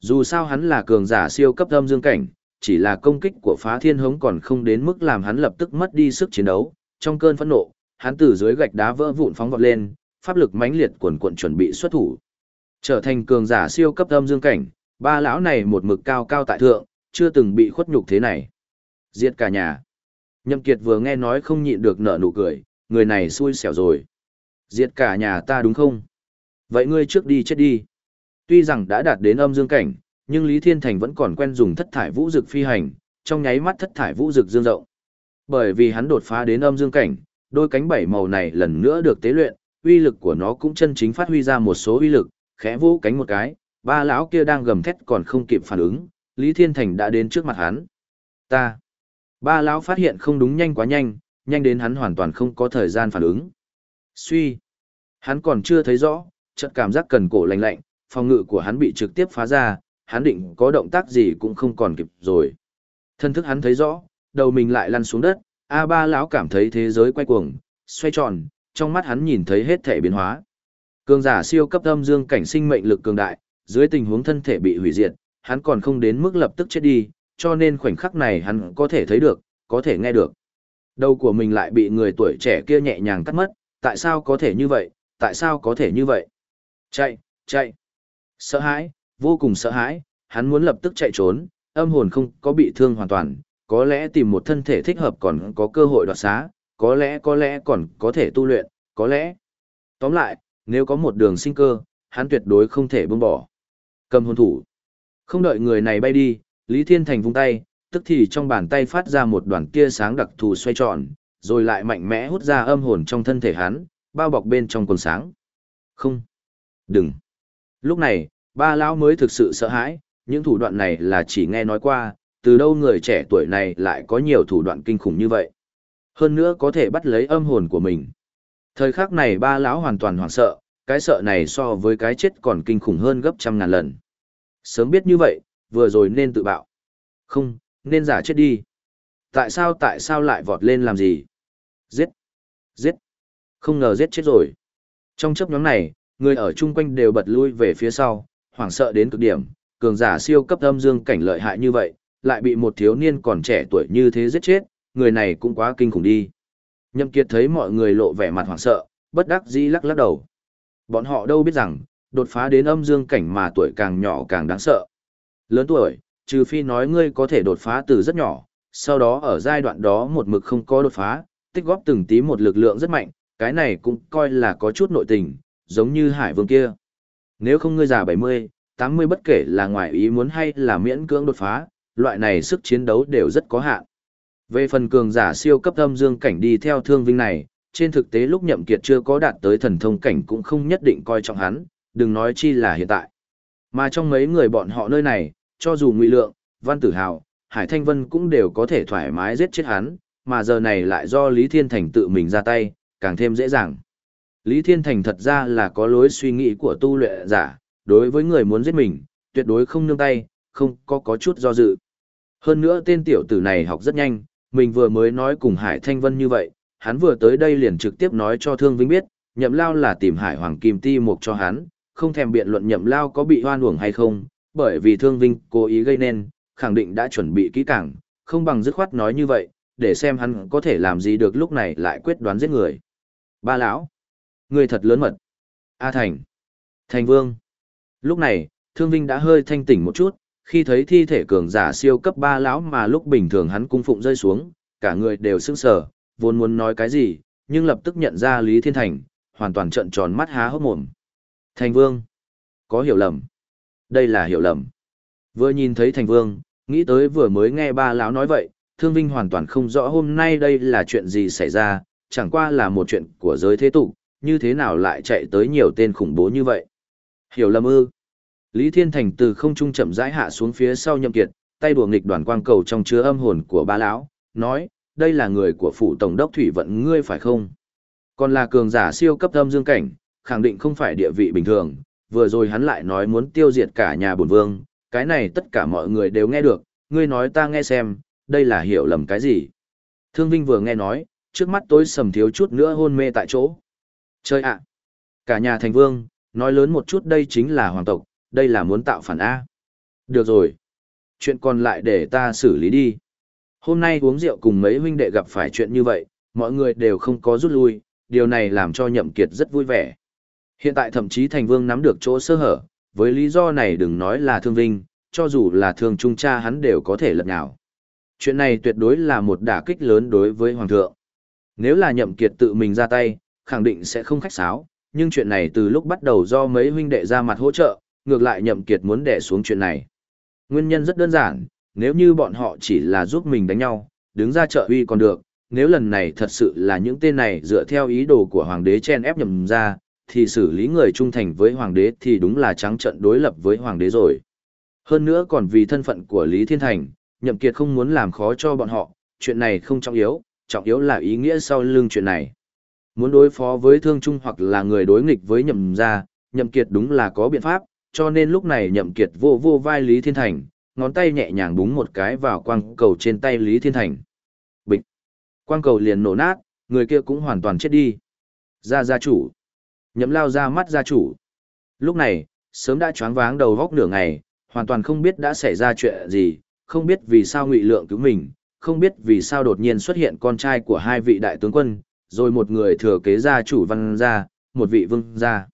Dù sao hắn là cường giả siêu cấp âm dương cảnh, chỉ là công kích của phá thiên hống còn không đến mức làm hắn lập tức mất đi sức chiến đấu. Trong cơn phẫn nộ, hắn từ dưới gạch đá vỡ vụn phóng vọt lên, pháp lực mãnh liệt cuồn cuộn chuẩn bị xuất thủ. Trở thành cường giả siêu cấp âm dương cảnh, ba lão này một mực cao cao tại thượng, chưa từng bị khuất nhục thế này. Giết cả nhà. Nhậm Kiệt vừa nghe nói không nhịn được nở nụ cười, người này xui xẻo rồi. Giết cả nhà ta đúng không? Vậy ngươi trước đi chết đi. Tuy rằng đã đạt đến âm dương cảnh, nhưng Lý Thiên Thành vẫn còn quen dùng thất thải vũ dực phi hành, trong nháy mắt thất thải vũ dực dương rộng. Bởi vì hắn đột phá đến âm dương cảnh, đôi cánh bảy màu này lần nữa được tế luyện, uy lực của nó cũng chân chính phát huy ra một số uy lực, khẽ vũ cánh một cái, ba lão kia đang gầm thét còn không kịp phản ứng, Lý Thiên Thành đã đến trước mặt hắn. Ta. Ba lão phát hiện không đúng nhanh quá nhanh, nhanh đến hắn hoàn toàn không có thời gian phản ứng. Suy. Hắn còn chưa thấy rõ, chợt cảm giác cần cổ lạnh lạnh, phòng ngự của hắn bị trực tiếp phá ra, hắn định có động tác gì cũng không còn kịp rồi. Thân thức hắn thấy rõ, đầu mình lại lăn xuống đất, A ba lão cảm thấy thế giới quay cuồng, xoay tròn, trong mắt hắn nhìn thấy hết thể biến hóa. Cường giả siêu cấp âm dương cảnh sinh mệnh lực cường đại, dưới tình huống thân thể bị hủy diệt, hắn còn không đến mức lập tức chết đi, cho nên khoảnh khắc này hắn có thể thấy được, có thể nghe được. Đầu của mình lại bị người tuổi trẻ kia nhẹ nhàng cắt mất, tại sao có thể như vậy, tại sao có thể như vậy? Chạy, chạy. Sợ hãi, vô cùng sợ hãi, hắn muốn lập tức chạy trốn, âm hồn không có bị thương hoàn toàn, có lẽ tìm một thân thể thích hợp còn có cơ hội đoạt xá, có lẽ có lẽ còn có thể tu luyện, có lẽ. Tóm lại, nếu có một đường sinh cơ, hắn tuyệt đối không thể buông bỏ. Cầm hồn thủ. Không đợi người này bay đi, Lý Thiên Thành vung tay, tức thì trong bàn tay phát ra một đoàn tia sáng đặc thù xoay tròn, rồi lại mạnh mẽ hút ra âm hồn trong thân thể hắn, bao bọc bên trong quần sáng. Không. Đừng. Lúc này, ba lão mới thực sự sợ hãi, những thủ đoạn này là chỉ nghe nói qua, từ đâu người trẻ tuổi này lại có nhiều thủ đoạn kinh khủng như vậy. Hơn nữa có thể bắt lấy âm hồn của mình. Thời khắc này ba lão hoàn toàn hoảng sợ, cái sợ này so với cái chết còn kinh khủng hơn gấp trăm ngàn lần. Sớm biết như vậy, vừa rồi nên tự bạo. Không, nên giả chết đi. Tại sao tại sao lại vọt lên làm gì? Giết! Giết! Không ngờ giết chết rồi. Trong chấp nhóm này, người ở chung quanh đều bật lui về phía sau, hoảng sợ đến cực điểm, cường giả siêu cấp âm dương cảnh lợi hại như vậy, lại bị một thiếu niên còn trẻ tuổi như thế giết chết, người này cũng quá kinh khủng đi. Nhậm Kiệt thấy mọi người lộ vẻ mặt hoảng sợ, bất đắc dĩ lắc lắc đầu. Bọn họ đâu biết rằng, đột phá đến âm dương cảnh mà tuổi càng nhỏ càng đáng sợ. Lớn tuổi, trừ phi nói ngươi có thể đột phá từ rất nhỏ, sau đó ở giai đoạn đó một mực không có đột phá, tích góp từng tí một lực lượng rất mạnh, cái này cũng coi là có chút nội tình, giống như hải vương kia. Nếu không ngươi già 70, 80 bất kể là ngoài ý muốn hay là miễn cưỡng đột phá, loại này sức chiến đấu đều rất có hạn. Về phần cường giả siêu cấp âm dương cảnh đi theo thương vinh này, trên thực tế lúc nhậm kiệt chưa có đạt tới thần thông cảnh cũng không nhất định coi trọng hắn, đừng nói chi là hiện tại. Mà trong mấy người bọn họ nơi này, cho dù Ngụy Lượng, Văn Tử Hào, Hải Thanh Vân cũng đều có thể thoải mái giết chết hắn, mà giờ này lại do Lý Thiên Thành tự mình ra tay, càng thêm dễ dàng. Lý Thiên Thành thật ra là có lối suy nghĩ của tu luyện giả, đối với người muốn giết mình, tuyệt đối không nương tay, không có có chút do dự. Hơn nữa tên tiểu tử này học rất nhanh, mình vừa mới nói cùng Hải Thanh Vân như vậy, hắn vừa tới đây liền trực tiếp nói cho Thương Vinh biết, nhậm lao là tìm Hải Hoàng Kim Ti Mục cho hắn, không thèm biện luận nhậm lao có bị hoan uổng hay không, bởi vì Thương Vinh cố ý gây nên, khẳng định đã chuẩn bị kỹ càng, không bằng dứt khoát nói như vậy, để xem hắn có thể làm gì được lúc này lại quyết đoán giết người. Ba lão, người thật lớn mật. A Thành, Thành vương. Lúc này, Thương Vinh đã hơi thanh tỉnh một chút, khi thấy thi thể cường giả siêu cấp ba lão mà lúc bình thường hắn cung phụng rơi xuống, cả người đều sững sờ, vốn muốn nói cái gì, nhưng lập tức nhận ra Lý Thiên Thành, hoàn toàn trợn tròn mắt há hốc mồm. Thành Vương, có hiểu lầm. Đây là hiểu lầm. Vừa nhìn thấy Thành Vương, nghĩ tới vừa mới nghe ba lão nói vậy, Thương Vinh hoàn toàn không rõ hôm nay đây là chuyện gì xảy ra, chẳng qua là một chuyện của giới thế tục, như thế nào lại chạy tới nhiều tên khủng bố như vậy. Hiểu lầm ư. Lý Thiên Thành từ không trung chậm rãi hạ xuống phía sau nhậm kiệt, tay đùa nghịch đoàn quang cầu trong chứa âm hồn của ba lão, nói, đây là người của phủ tổng đốc thủy vận ngươi phải không? Còn là cường giả siêu cấp âm dương cảnh, khẳng định không phải địa vị bình thường, vừa rồi hắn lại nói muốn tiêu diệt cả nhà bổn vương, cái này tất cả mọi người đều nghe được, ngươi nói ta nghe xem, đây là hiểu lầm cái gì? Thương Vinh vừa nghe nói, trước mắt tối sầm thiếu chút nữa hôn mê tại chỗ. Chơi ạ! Cả nhà thành vương, nói lớn một chút đây chính là hoàng tộc, đây là muốn tạo phản A. Được rồi. Chuyện còn lại để ta xử lý đi. Hôm nay uống rượu cùng mấy huynh đệ gặp phải chuyện như vậy, mọi người đều không có rút lui, điều này làm cho nhậm kiệt rất vui vẻ. Hiện tại thậm chí thành vương nắm được chỗ sơ hở, với lý do này đừng nói là thương vinh, cho dù là thương trung cha hắn đều có thể lật nhào. Chuyện này tuyệt đối là một đả kích lớn đối với hoàng thượng. Nếu là nhậm kiệt tự mình ra tay, khẳng định sẽ không khách sáo, nhưng chuyện này từ lúc bắt đầu do mấy huynh đệ ra mặt hỗ trợ, ngược lại nhậm kiệt muốn đè xuống chuyện này. Nguyên nhân rất đơn giản, nếu như bọn họ chỉ là giúp mình đánh nhau, đứng ra trợ uy còn được, nếu lần này thật sự là những tên này dựa theo ý đồ của hoàng đế chen ép nhậm ra, thì xử lý người trung thành với hoàng đế thì đúng là trắng trận đối lập với hoàng đế rồi. Hơn nữa còn vì thân phận của Lý Thiên Thành, nhậm kiệt không muốn làm khó cho bọn họ, chuyện này không trọng yếu, trọng yếu là ý nghĩa sau lưng chuyện này. Muốn đối phó với thương trung hoặc là người đối nghịch với nhậm gia, nhậm kiệt đúng là có biện pháp, cho nên lúc này nhậm kiệt vô vô vai Lý Thiên Thành, ngón tay nhẹ nhàng búng một cái vào quang cầu trên tay Lý Thiên Thành. Bịch! Quang cầu liền nổ nát, người kia cũng hoàn toàn chết đi. Gia gia chủ! Nhậm lao ra mắt gia chủ. Lúc này, sớm đã choáng váng đầu góc nửa ngày, hoàn toàn không biết đã xảy ra chuyện gì, không biết vì sao ngụy lượng cứu mình, không biết vì sao đột nhiên xuất hiện con trai của hai vị đại tướng quân, rồi một người thừa kế gia chủ văn gia, một vị vương gia.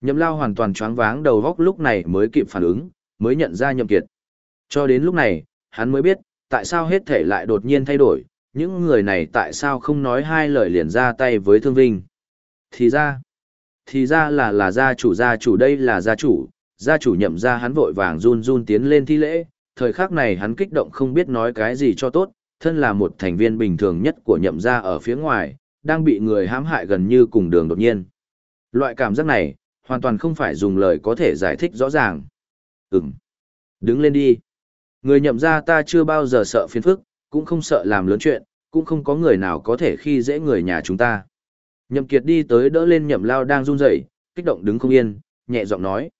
Nhậm lao hoàn toàn choáng váng đầu góc lúc này mới kịp phản ứng, mới nhận ra nhậm kiệt. Cho đến lúc này, hắn mới biết, tại sao hết thể lại đột nhiên thay đổi, những người này tại sao không nói hai lời liền ra tay với thương vinh. Thì ra, thì ra là là gia chủ gia chủ đây là gia chủ, gia chủ nhậm ra hắn vội vàng run run tiến lên thi lễ, thời khắc này hắn kích động không biết nói cái gì cho tốt, thân là một thành viên bình thường nhất của nhậm gia ở phía ngoài, đang bị người hãm hại gần như cùng đường đột nhiên. Loại cảm giác này, hoàn toàn không phải dùng lời có thể giải thích rõ ràng. Ừm. Đứng lên đi. Người nhậm ra ta chưa bao giờ sợ phiền phức, cũng không sợ làm lớn chuyện, cũng không có người nào có thể khi dễ người nhà chúng ta. Nhậm kiệt đi tới đỡ lên nhậm lao đang run rẩy, kích động đứng không yên, nhẹ giọng nói.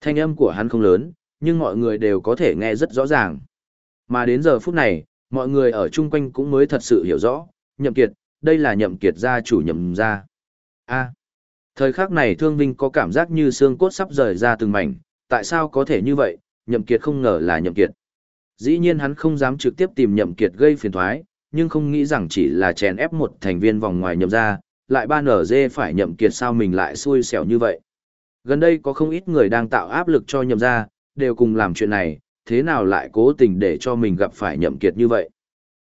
Thanh âm của hắn không lớn, nhưng mọi người đều có thể nghe rất rõ ràng. Mà đến giờ phút này, mọi người ở chung quanh cũng mới thật sự hiểu rõ, nhậm kiệt, đây là nhậm kiệt gia chủ nhậm gia. A. Thời khắc này Thương Vinh có cảm giác như xương cốt sắp rời ra từng mảnh, tại sao có thể như vậy, Nhậm Kiệt không ngờ là Nhậm Kiệt. Dĩ nhiên hắn không dám trực tiếp tìm Nhậm Kiệt gây phiền toái, nhưng không nghĩ rằng chỉ là chèn ép một thành viên vòng ngoài nhậm gia lại ban ở dê phải Nhậm Kiệt sao mình lại xui xẻo như vậy. Gần đây có không ít người đang tạo áp lực cho nhậm gia đều cùng làm chuyện này, thế nào lại cố tình để cho mình gặp phải Nhậm Kiệt như vậy.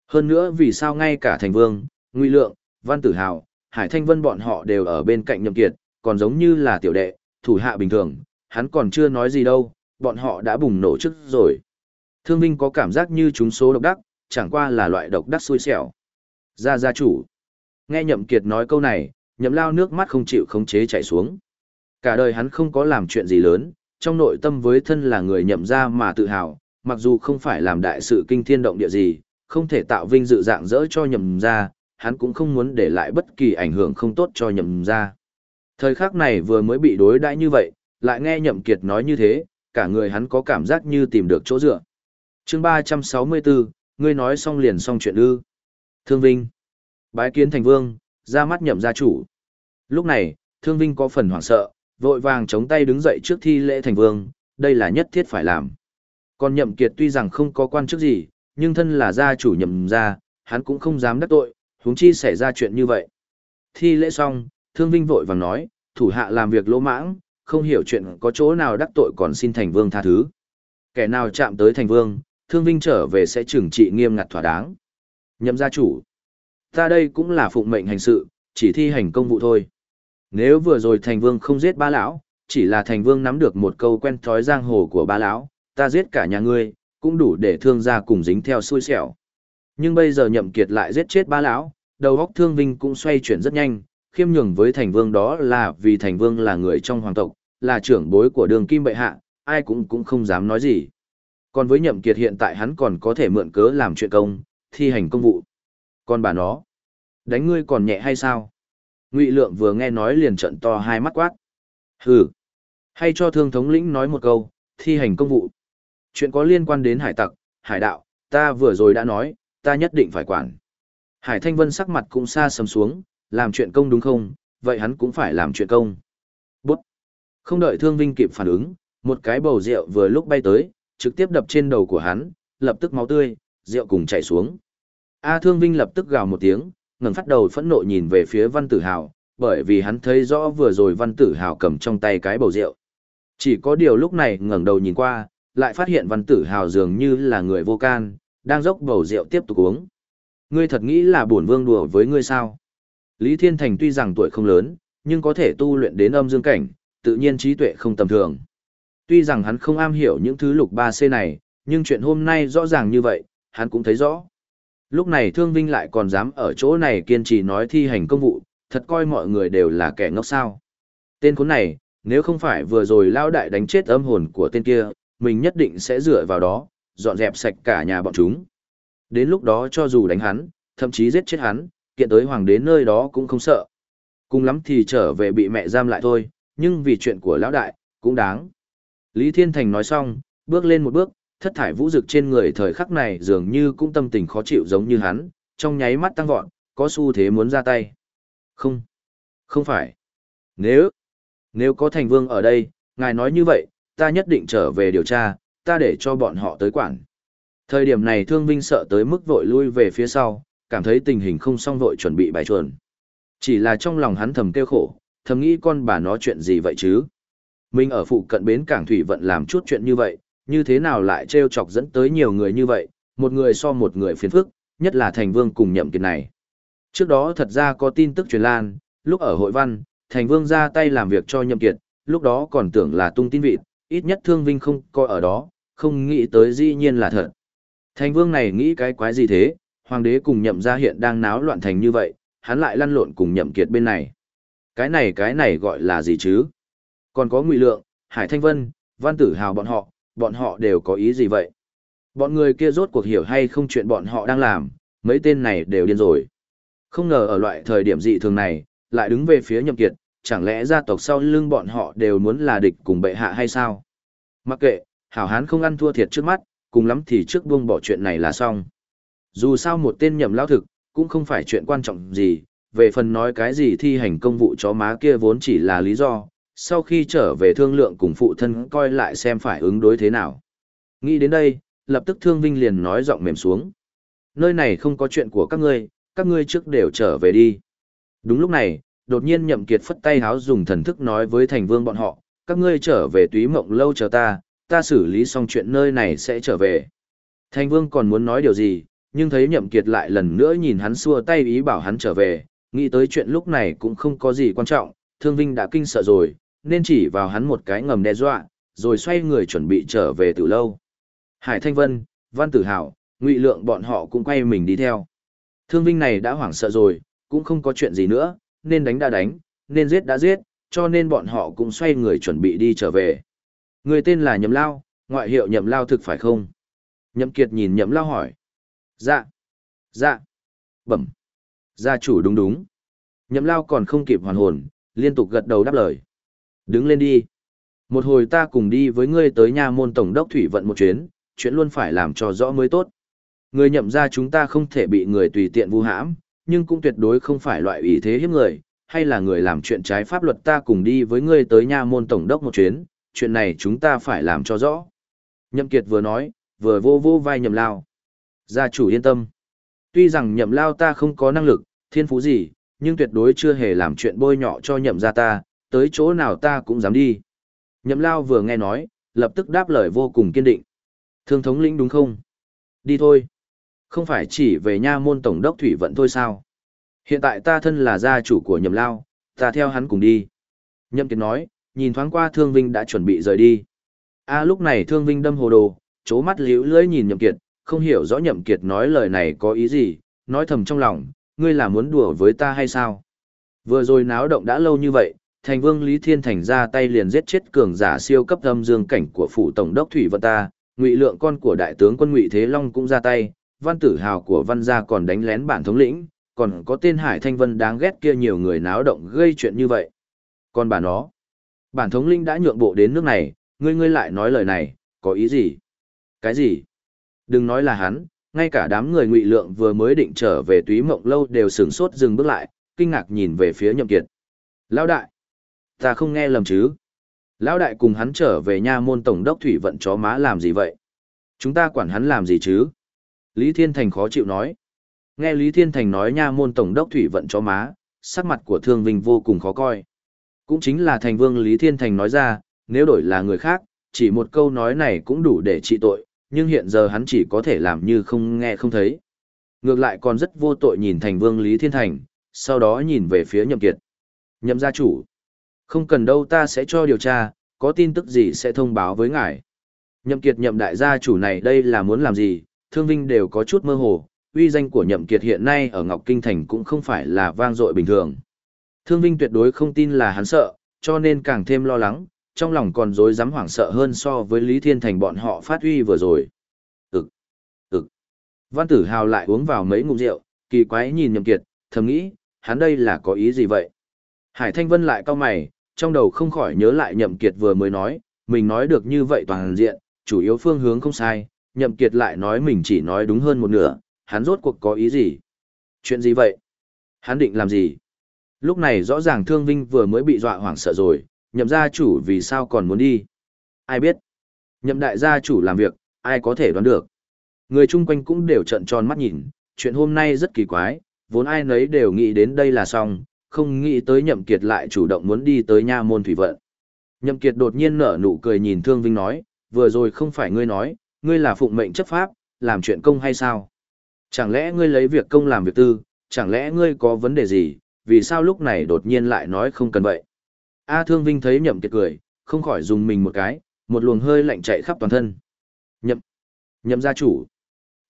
Hơn nữa vì sao ngay cả thành vương, nguy lượng, văn tử hào, Hải Thanh Vân bọn họ đều ở bên cạnh Nhậm Kiệt, còn giống như là tiểu đệ, thủ hạ bình thường, hắn còn chưa nói gì đâu, bọn họ đã bùng nổ trước rồi. Thương Vinh có cảm giác như chúng số độc đắc, chẳng qua là loại độc đắc xui xẻo. Gia gia chủ. Nghe Nhậm Kiệt nói câu này, Nhậm Lao nước mắt không chịu khống chế chảy xuống. Cả đời hắn không có làm chuyện gì lớn, trong nội tâm với thân là người nhậm gia mà tự hào, mặc dù không phải làm đại sự kinh thiên động địa gì, không thể tạo vinh dự dạng dỡ cho nhậm gia, hắn cũng không muốn để lại bất kỳ ảnh hưởng không tốt cho nhậm gia. Thời khắc này vừa mới bị đối đãi như vậy, lại nghe nhậm kiệt nói như thế, cả người hắn có cảm giác như tìm được chỗ dựa. Chương 364, ngươi nói xong liền xong chuyện ư. Thương Vinh. Bái kiến thành vương, ra mắt nhậm gia chủ. Lúc này, Thương Vinh có phần hoảng sợ, vội vàng chống tay đứng dậy trước thi lễ thành vương, đây là nhất thiết phải làm. Còn nhậm kiệt tuy rằng không có quan chức gì, nhưng thân là gia chủ nhậm gia, hắn cũng không dám đắc tội, huống chi xảy ra chuyện như vậy. Thi lễ xong, Thương Vinh vội vàng nói, thủ hạ làm việc lỗ mãng, không hiểu chuyện có chỗ nào đắc tội còn xin thành vương tha thứ. Kẻ nào chạm tới thành vương, thương vinh trở về sẽ trừng trị nghiêm ngặt thỏa đáng. Nhậm gia chủ. Ta đây cũng là phụng mệnh hành sự, chỉ thi hành công vụ thôi. Nếu vừa rồi thành vương không giết ba lão, chỉ là thành vương nắm được một câu quen thói giang hồ của ba lão, ta giết cả nhà ngươi, cũng đủ để thương gia cùng dính theo xui xẻo. Nhưng bây giờ nhậm kiệt lại giết chết ba lão, đầu óc thương vinh cũng xoay chuyển rất nhanh, khiêm nhường với thành vương đó là vì thành vương là người trong hoàng tộc, là trưởng bối của đường kim bệ hạ, ai cũng cũng không dám nói gì. Còn với nhậm kiệt hiện tại hắn còn có thể mượn cớ làm chuyện công, thi hành công vụ. Còn bà nó, đánh ngươi còn nhẹ hay sao? Ngụy Lượng vừa nghe nói liền trợn to hai mắt quát. Hừ, hay cho thương thống lĩnh nói một câu, thi hành công vụ. Chuyện có liên quan đến hải tặc, hải đạo, ta vừa rồi đã nói, ta nhất định phải quản. Hải Thanh Vân sắc mặt cũng xa sầm xuống, làm chuyện công đúng không, vậy hắn cũng phải làm chuyện công. Bút. Không đợi Thương Vinh kịp phản ứng, một cái bầu rượu vừa lúc bay tới, trực tiếp đập trên đầu của hắn, lập tức máu tươi, rượu cùng chảy xuống. A Thương Vinh lập tức gào một tiếng, ngẩng phát đầu phẫn nộ nhìn về phía Văn Tử Hào, bởi vì hắn thấy rõ vừa rồi Văn Tử Hào cầm trong tay cái bầu rượu. Chỉ có điều lúc này ngẩng đầu nhìn qua, lại phát hiện Văn Tử Hào dường như là người vô can, đang dốc bầu rượu tiếp tục uống. Ngươi thật nghĩ là bổn vương đùa với ngươi sao? Lý Thiên Thành tuy rằng tuổi không lớn, nhưng có thể tu luyện đến âm dương cảnh, tự nhiên trí tuệ không tầm thường. Tuy rằng hắn không am hiểu những thứ lục ba c này, nhưng chuyện hôm nay rõ ràng như vậy, hắn cũng thấy rõ. Lúc này Thương Vinh lại còn dám ở chỗ này kiên trì nói thi hành công vụ, thật coi mọi người đều là kẻ ngốc sao. Tên khốn này, nếu không phải vừa rồi lao đại đánh chết âm hồn của tên kia, mình nhất định sẽ dựa vào đó, dọn dẹp sạch cả nhà bọn chúng. Đến lúc đó cho dù đánh hắn, thậm chí giết chết hắn, kiện tới hoàng đế nơi đó cũng không sợ. Cùng lắm thì trở về bị mẹ giam lại thôi, nhưng vì chuyện của lão đại, cũng đáng. Lý Thiên Thành nói xong, bước lên một bước, thất thải vũ rực trên người thời khắc này dường như cũng tâm tình khó chịu giống như hắn, trong nháy mắt tăng vọt, có xu thế muốn ra tay. Không, không phải. Nếu, nếu có thành vương ở đây, ngài nói như vậy, ta nhất định trở về điều tra, ta để cho bọn họ tới quản. Thời điểm này Thương Vinh sợ tới mức vội lui về phía sau, cảm thấy tình hình không xong vội chuẩn bị bài chuẩn. Chỉ là trong lòng hắn thầm kêu khổ, thầm nghĩ con bà nó chuyện gì vậy chứ? Mình ở phụ cận bến cảng thủy vận làm chút chuyện như vậy, như thế nào lại trêu chọc dẫn tới nhiều người như vậy, một người so một người phiền phức, nhất là thành vương cùng nhậm kiệt này. Trước đó thật ra có tin tức truyền lan, lúc ở hội văn, thành vương ra tay làm việc cho nhậm kiệt, lúc đó còn tưởng là tung tin vịt, ít nhất thương vinh không coi ở đó, không nghĩ tới dĩ nhiên là thật. Thành vương này nghĩ cái quái gì thế, hoàng đế cùng nhậm gia hiện đang náo loạn thành như vậy, hắn lại lăn lộn cùng nhậm kiệt bên này. Cái này cái này gọi là gì chứ? Còn có Ngụy Lượng, Hải Thanh Vân, Văn Tử Hào bọn họ, bọn họ đều có ý gì vậy? Bọn người kia rốt cuộc hiểu hay không chuyện bọn họ đang làm, mấy tên này đều điên rồi. Không ngờ ở loại thời điểm dị thường này, lại đứng về phía nhậm kiệt, chẳng lẽ gia tộc sau lưng bọn họ đều muốn là địch cùng bệ hạ hay sao? Mặc kệ, hảo hán không ăn thua thiệt trước mắt, cùng lắm thì trước buông bỏ chuyện này là xong. Dù sao một tên nhậm lao thực, cũng không phải chuyện quan trọng gì, về phần nói cái gì thi hành công vụ chó má kia vốn chỉ là lý do, sau khi trở về thương lượng cùng phụ thân coi lại xem phải ứng đối thế nào. Nghĩ đến đây, lập tức thương vinh liền nói giọng mềm xuống. Nơi này không có chuyện của các ngươi, các ngươi trước đều trở về đi. Đúng lúc này, đột nhiên nhậm kiệt phất tay háo dùng thần thức nói với thành vương bọn họ, các ngươi trở về túy mộng lâu chờ ta, ta xử lý xong chuyện nơi này sẽ trở về. Thành vương còn muốn nói điều gì, nhưng thấy nhậm kiệt lại lần nữa nhìn hắn xua tay ý bảo hắn trở về, nghĩ tới chuyện lúc này cũng không có gì quan trọng, thương vinh đã kinh sợ rồi, nên chỉ vào hắn một cái ngầm đe dọa, rồi xoay người chuẩn bị trở về từ lâu. Hải Thanh Vân, Văn Tử Hảo, Ngụy Lượng bọn họ cũng quay mình đi theo. Thương Vinh này đã hoảng sợ rồi, cũng không có chuyện gì nữa, nên đánh đã đánh, nên giết đã giết, cho nên bọn họ cũng xoay người chuẩn bị đi trở về. Người tên là Nhậm Lao, ngoại hiệu Nhậm Lao thực phải không? Nhậm Kiệt nhìn Nhậm Lao hỏi. Dạ. Dạ. Bẩm. Gia chủ đúng đúng. Nhậm Lao còn không kịp hoàn hồn, liên tục gật đầu đáp lời. Đứng lên đi. Một hồi ta cùng đi với ngươi tới nhà môn tổng đốc thủy vận một chuyến, chuyện luôn phải làm cho rõ mới tốt. Người nhậm ra chúng ta không thể bị người tùy tiện vu hãm, nhưng cũng tuyệt đối không phải loại ý thế hiếp người, hay là người làm chuyện trái pháp luật ta cùng đi với ngươi tới nha môn tổng đốc một chuyến, chuyện này chúng ta phải làm cho rõ. Nhậm Kiệt vừa nói, vừa vô vô vai nhậm lao. Gia chủ yên tâm. Tuy rằng nhậm lao ta không có năng lực, thiên phú gì, nhưng tuyệt đối chưa hề làm chuyện bôi nhọ cho nhậm gia ta, tới chỗ nào ta cũng dám đi. Nhậm lao vừa nghe nói, lập tức đáp lời vô cùng kiên định. Thương thống lĩnh đúng không? Đi thôi. Không phải chỉ về nha môn tổng đốc thủy vận thôi sao? Hiện tại ta thân là gia chủ của nhậm lao, ta theo hắn cùng đi. Nhậm kiệt nói, nhìn thoáng qua thương vinh đã chuẩn bị rời đi. A lúc này thương vinh đâm hồ đồ, chố mắt liễu lưỡi nhìn nhậm kiệt, không hiểu rõ nhậm kiệt nói lời này có ý gì, nói thầm trong lòng, ngươi là muốn đùa với ta hay sao? Vừa rồi náo động đã lâu như vậy, thành vương Lý Thiên Thành ra tay liền giết chết cường giả siêu cấp âm dương cảnh của phủ tổng đốc Thủy Vận ta, ngụy lượng con của đại tướng quân ngụy Thế Long cũng ra tay, văn tử hào của văn gia còn đánh lén bản thống lĩnh, còn có tên Hải Thanh Vân đáng ghét kia nhiều người náo động gây chuyện như vậy. Còn bà nó, bản thống lĩnh đã nhượng bộ đến nước này, ngươi ngươi lại nói lời này, có ý gì? Cái gì? Đừng nói là hắn, ngay cả đám người ngụy lượng vừa mới định trở về túy mộng lâu đều sửng sốt dừng bước lại, kinh ngạc nhìn về phía nhậm kiệt. Lão đại, ta không nghe lầm chứ? Lão đại cùng hắn trở về nha môn tổng đốc thủy vận chó má làm gì vậy? Chúng ta quản hắn làm gì chứ? Lý Thiên Thành khó chịu nói. Nghe Lý Thiên Thành nói nha môn tổng đốc thủy vận cho má, sắc mặt của Thương Vinh vô cùng khó coi. Cũng chính là thành vương Lý Thiên Thành nói ra, nếu đổi là người khác, chỉ một câu nói này cũng đủ để trị tội, nhưng hiện giờ hắn chỉ có thể làm như không nghe không thấy. Ngược lại còn rất vô tội nhìn thành vương Lý Thiên Thành, sau đó nhìn về phía nhậm kiệt. Nhậm gia chủ. Không cần đâu ta sẽ cho điều tra, có tin tức gì sẽ thông báo với ngài. Nhậm kiệt nhậm đại gia chủ này đây là muốn làm gì, thương vinh đều có chút mơ hồ, uy danh của nhậm kiệt hiện nay ở Ngọc Kinh Thành cũng không phải là vang dội bình thường. Thương vinh tuyệt đối không tin là hắn sợ, cho nên càng thêm lo lắng, trong lòng còn dối dám hoảng sợ hơn so với Lý Thiên Thành bọn họ phát uy vừa rồi. Ừc, ừc. Văn tử hào lại uống vào mấy ngụm rượu, kỳ quái nhìn nhậm kiệt, thầm nghĩ, hắn đây là có ý gì vậy? Hải Thanh Vân lại cau mày, trong đầu không khỏi nhớ lại nhậm kiệt vừa mới nói, mình nói được như vậy toàn diện, chủ yếu phương hướng không sai, nhậm kiệt lại nói mình chỉ nói đúng hơn một nửa, hắn rốt cuộc có ý gì? Chuyện gì vậy? Hắn định làm gì? Lúc này rõ ràng Thương Vinh vừa mới bị dọa hoảng sợ rồi, nhậm gia chủ vì sao còn muốn đi? Ai biết? Nhậm đại gia chủ làm việc, ai có thể đoán được? Người chung quanh cũng đều trợn tròn mắt nhìn, chuyện hôm nay rất kỳ quái, vốn ai nấy đều nghĩ đến đây là xong, không nghĩ tới nhậm kiệt lại chủ động muốn đi tới nha môn thủy vận. Nhậm kiệt đột nhiên nở nụ cười nhìn Thương Vinh nói, vừa rồi không phải ngươi nói, ngươi là phụng mệnh chấp pháp, làm chuyện công hay sao? Chẳng lẽ ngươi lấy việc công làm việc tư, chẳng lẽ ngươi có vấn đề gì, vì sao lúc này đột nhiên lại nói không cần vậy? A Thương Vinh thấy Nhậm Kiệt cười, không khỏi dùng mình một cái, một luồng hơi lạnh chạy khắp toàn thân. Nhậm, Nhậm gia chủ,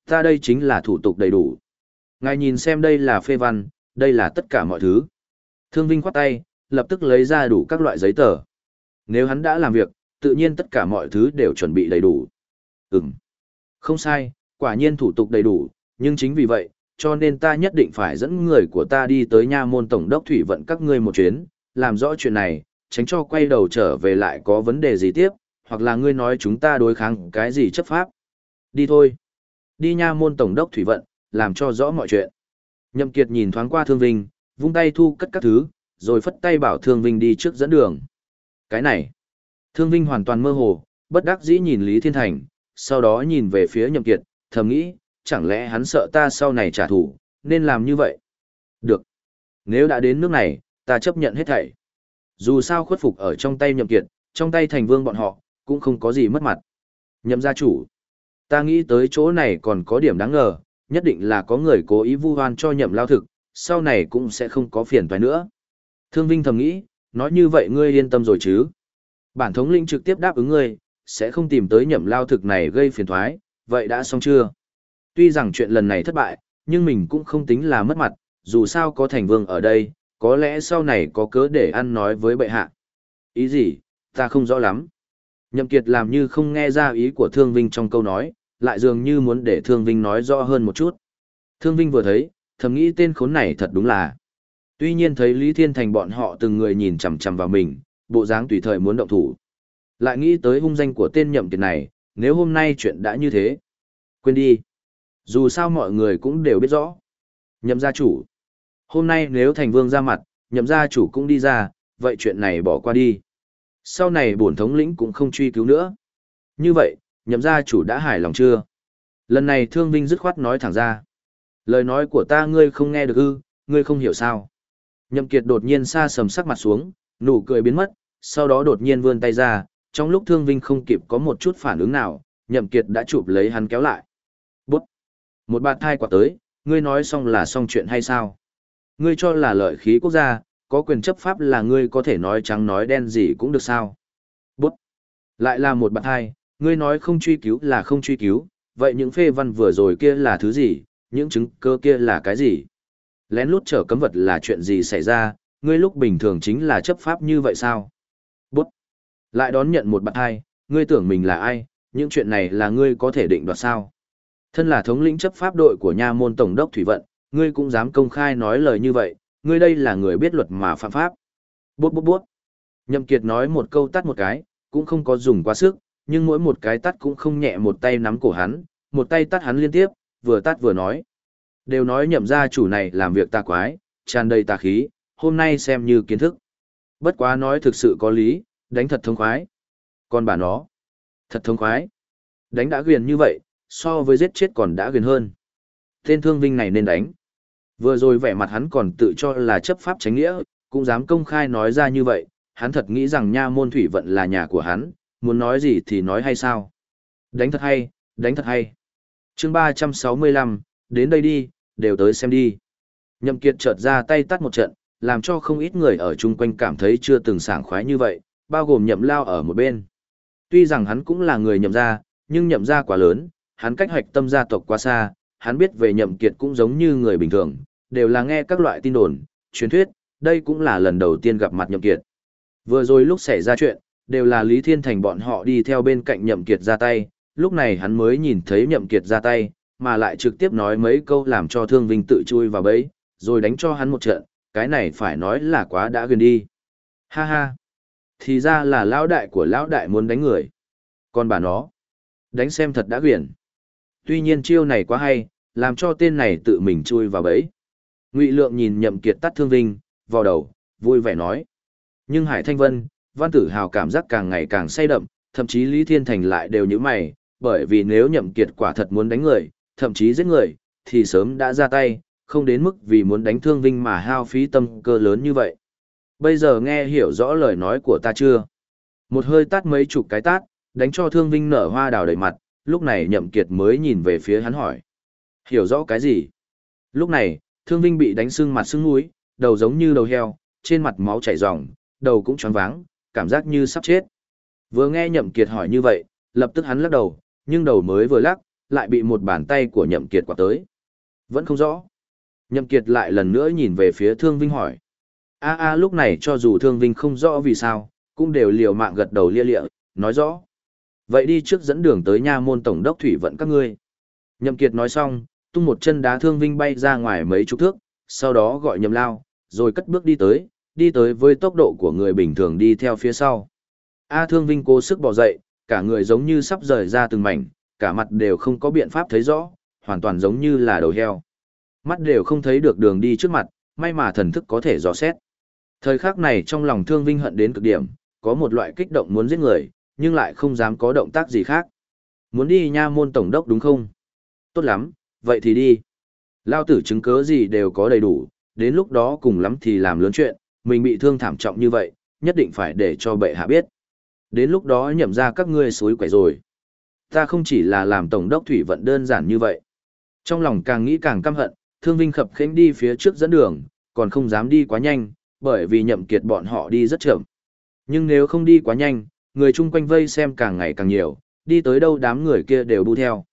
ta đây chính là thủ tục đầy đủ. Ngài nhìn xem đây là phê văn, đây là tất cả mọi thứ. Thương Vinh khoát tay, lập tức lấy ra đủ các loại giấy tờ. Nếu hắn đã làm việc, tự nhiên tất cả mọi thứ đều chuẩn bị đầy đủ. Ừm. Không sai, quả nhiên thủ tục đầy đủ, nhưng chính vì vậy, cho nên ta nhất định phải dẫn người của ta đi tới nha môn tổng đốc thủy vận các ngươi một chuyến, làm rõ chuyện này, tránh cho quay đầu trở về lại có vấn đề gì tiếp, hoặc là ngươi nói chúng ta đối kháng cái gì chấp pháp. Đi thôi. Đi nha môn tổng đốc thủy vận, làm cho rõ mọi chuyện. Nhậm Kiệt nhìn thoáng qua Thương Vinh, vung tay thu cất các thứ, rồi phất tay bảo Thương Vinh đi trước dẫn đường. Cái này, Thương Vinh hoàn toàn mơ hồ, bất đắc dĩ nhìn Lý Thiên Thành, sau đó nhìn về phía Nhậm Kiệt, thầm nghĩ, chẳng lẽ hắn sợ ta sau này trả thù, nên làm như vậy? Được. Nếu đã đến nước này, ta chấp nhận hết thảy. Dù sao khuất phục ở trong tay Nhậm Kiệt, trong tay thành vương bọn họ, cũng không có gì mất mặt. Nhậm gia chủ. Ta nghĩ tới chỗ này còn có điểm đáng ngờ, nhất định là có người cố ý vu oan cho nhậm lao thực, sau này cũng sẽ không có phiền toái nữa. Thương Vinh thầm nghĩ, nói như vậy ngươi yên tâm rồi chứ. Bản thống lĩnh trực tiếp đáp ứng ngươi, sẽ không tìm tới nhậm lao thực này gây phiền toái, vậy đã xong chưa? Tuy rằng chuyện lần này thất bại, nhưng mình cũng không tính là mất mặt, dù sao có thành vương ở đây, có lẽ sau này có cớ để ăn nói với bệ hạ. Ý gì, ta không rõ lắm. Nhậm Kiệt làm như không nghe ra ý của Thương Vinh trong câu nói, lại dường như muốn để Thương Vinh nói rõ hơn một chút. Thương Vinh vừa thấy, thầm nghĩ tên khốn này thật đúng là. Tuy nhiên thấy Lý Thiên Thành bọn họ từng người nhìn chằm chằm vào mình, bộ dáng tùy thời muốn động thủ. Lại nghĩ tới hung danh của tên nhậm kiệt này, nếu hôm nay chuyện đã như thế. Quên đi. Dù sao mọi người cũng đều biết rõ. Nhậm gia chủ. Hôm nay nếu thành vương ra mặt, nhậm gia chủ cũng đi ra, vậy chuyện này bỏ qua đi. Sau này bổn thống lĩnh cũng không truy cứu nữa. Như vậy, nhậm gia chủ đã hài lòng chưa? Lần này thương vinh dứt khoát nói thẳng ra. Lời nói của ta ngươi không nghe được ư, ngươi không hiểu sao. Nhậm kiệt đột nhiên xa sầm sắc mặt xuống, nụ cười biến mất, sau đó đột nhiên vươn tay ra, trong lúc Thương Vinh không kịp có một chút phản ứng nào, Nhậm Kiệt đã chụp lấy hắn kéo lại. Bút! Một bạt thai quả tới, ngươi nói xong là xong chuyện hay sao? Ngươi cho là lợi khí quốc gia, có quyền chấp pháp là ngươi có thể nói trắng nói đen gì cũng được sao? Bút! Lại là một bạt thai, ngươi nói không truy cứu là không truy cứu, vậy những phê văn vừa rồi kia là thứ gì, những chứng cơ kia là cái gì? Lén lút trở cấm vật là chuyện gì xảy ra, ngươi lúc bình thường chính là chấp pháp như vậy sao? Bút! Lại đón nhận một bạn hai, ngươi tưởng mình là ai, những chuyện này là ngươi có thể định đoạt sao? Thân là thống lĩnh chấp pháp đội của nha môn tổng đốc thủy vận, ngươi cũng dám công khai nói lời như vậy, ngươi đây là người biết luật mà phạm pháp. Bút bút bút. Nhậm Kiệt nói một câu tắt một cái, cũng không có dùng quá sức, nhưng mỗi một cái tắt cũng không nhẹ một tay nắm cổ hắn, một tay tắt hắn liên tiếp, vừa tắt vừa nói. Đều nói nhậm gia chủ này làm việc tà quái, tràn đầy tà khí, hôm nay xem như kiến thức. Bất quá nói thực sự có lý, đánh thật thông khoái. Còn bà nó, thật thông khoái. Đánh đã quyền như vậy, so với giết chết còn đã quyền hơn. Tên thương vinh này nên đánh. Vừa rồi vẻ mặt hắn còn tự cho là chấp pháp tránh nghĩa, cũng dám công khai nói ra như vậy, hắn thật nghĩ rằng nha môn thủy vận là nhà của hắn, muốn nói gì thì nói hay sao. Đánh thật hay, đánh thật hay. chương 365, đến đây đi, đều tới xem đi. Nhậm Kiệt chợt ra tay tắt một trận, làm cho không ít người ở chung quanh cảm thấy chưa từng sảng khoái như vậy, bao gồm nhậm lao ở một bên. Tuy rằng hắn cũng là người nhậm gia, nhưng nhậm gia quá lớn, hắn cách hoạch tâm gia tộc quá xa, hắn biết về nhậm kiệt cũng giống như người bình thường, đều là nghe các loại tin đồn, truyền thuyết, đây cũng là lần đầu tiên gặp mặt nhậm kiệt. Vừa rồi lúc xảy ra chuyện, đều là Lý Thiên Thành bọn họ đi theo bên cạnh nhậm kiệt ra tay, lúc này hắn mới nhìn thấy nhậm kiệt ra tay, mà lại trực tiếp nói mấy câu làm cho thương vinh tự chui vào bẫy, rồi đánh cho hắn một trận, cái này phải nói là quá đã gần đi. Ha ha, thì ra là lão đại của lão đại muốn đánh người. Còn bà nó, đánh xem thật đã quyển. Tuy nhiên chiêu này quá hay, làm cho tên này tự mình chui vào bẫy. Ngụy Lượng nhìn Nhậm Kiệt tắt thương vinh, vào đầu, vui vẻ nói. Nhưng Hải Thanh Vân, Văn Tử Hào cảm giác càng ngày càng say đậm, thậm chí Lý Thiên Thành lại đều như mày, bởi vì nếu Nhậm Kiệt quả thật muốn đánh người, thậm chí giết người, thì sớm đã ra tay, không đến mức vì muốn đánh thương vinh mà hao phí tâm cơ lớn như vậy. Bây giờ nghe hiểu rõ lời nói của ta chưa? Một hơi tát mấy chục cái tát, đánh cho thương vinh nở hoa đào đầy mặt, lúc này nhậm kiệt mới nhìn về phía hắn hỏi. Hiểu rõ cái gì? Lúc này, thương vinh bị đánh sưng mặt sưng mũi, đầu giống như đầu heo, trên mặt máu chảy ròng, đầu cũng choáng váng, cảm giác như sắp chết. Vừa nghe nhậm kiệt hỏi như vậy, lập tức hắn lắc đầu, nhưng đầu mới vừa lắc, lại bị một bàn tay của nhậm kiệt quạt tới. Vẫn không rõ. Nhậm kiệt lại lần nữa nhìn về phía thương vinh hỏi. A a lúc này cho dù thương vinh không rõ vì sao, cũng đều liều mạng gật đầu lia lịa, nói rõ. Vậy đi trước dẫn đường tới nha môn tổng đốc thủy vận các ngươi. Nhậm kiệt nói xong, tung một chân đá thương vinh bay ra ngoài mấy chục thước, sau đó gọi nhậm lao, rồi cất bước đi tới, đi tới với tốc độ của người bình thường đi theo phía sau. A thương vinh cố sức bò dậy, cả người giống như sắp rời ra từng mảnh, cả mặt đều không có biện pháp thấy rõ, hoàn toàn giống như là đầu heo. Mắt đều không thấy được đường đi trước mặt, may mà thần thức có thể dò xét. Thời khắc này trong lòng thương vinh hận đến cực điểm, có một loại kích động muốn giết người, nhưng lại không dám có động tác gì khác. Muốn đi nha môn tổng đốc đúng không? Tốt lắm, vậy thì đi. Lao tử chứng cớ gì đều có đầy đủ, đến lúc đó cùng lắm thì làm lớn chuyện, mình bị thương thảm trọng như vậy, nhất định phải để cho bệ hạ biết. Đến lúc đó nhậm ra các ngươi suối quẻ rồi. Ta không chỉ là làm tổng đốc thủy vận đơn giản như vậy. Trong lòng càng nghĩ càng căm hận, thương vinh khập khẽnh đi phía trước dẫn đường, còn không dám đi quá nhanh, bởi vì nhậm kiệt bọn họ đi rất chậm. Nhưng nếu không đi quá nhanh, người chung quanh vây xem càng ngày càng nhiều, đi tới đâu đám người kia đều bu theo.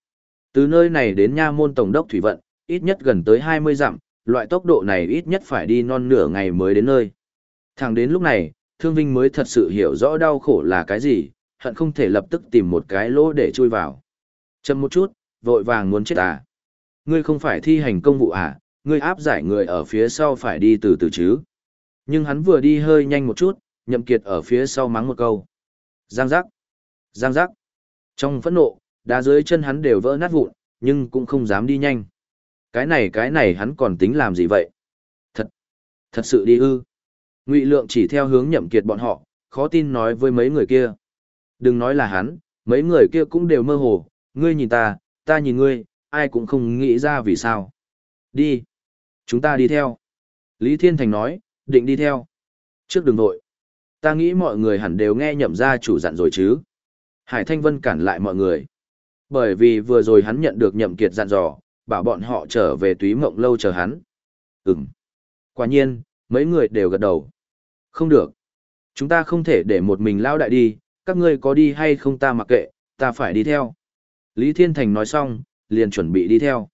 Từ nơi này đến nha môn tổng đốc thủy vận, ít nhất gần tới 20 dặm, loại tốc độ này ít nhất phải đi non nửa ngày mới đến nơi. Thẳng đến lúc này, Thương Vinh mới thật sự hiểu rõ đau khổ là cái gì, hận không thể lập tức tìm một cái lỗ để chui vào. Chậm một chút, vội vàng muốn chết à. Ngươi không phải thi hành công vụ à, ngươi áp giải người ở phía sau phải đi từ từ chứ. Nhưng hắn vừa đi hơi nhanh một chút, nhậm kiệt ở phía sau mắng một câu. Giang giác. Giang giác. Trong phẫn nộ, đá dưới chân hắn đều vỡ nát vụn, nhưng cũng không dám đi nhanh. Cái này cái này hắn còn tính làm gì vậy? Thật. Thật sự đi ư. Ngụy lượng chỉ theo hướng nhậm kiệt bọn họ, khó tin nói với mấy người kia. Đừng nói là hắn, mấy người kia cũng đều mơ hồ, ngươi nhìn ta, ta nhìn ngươi, ai cũng không nghĩ ra vì sao. Đi. Chúng ta đi theo. Lý Thiên Thành nói, định đi theo. Trước đường nội. Ta nghĩ mọi người hẳn đều nghe nhậm gia chủ dặn rồi chứ. Hải Thanh Vân cản lại mọi người. Bởi vì vừa rồi hắn nhận được nhậm kiệt dặn dò, bảo bọn họ trở về túy mộng lâu chờ hắn. Ừm. Quả nhiên, mấy người đều gật đầu. Không được. Chúng ta không thể để một mình lao đại đi, các ngươi có đi hay không ta mặc kệ, ta phải đi theo. Lý Thiên Thành nói xong, liền chuẩn bị đi theo.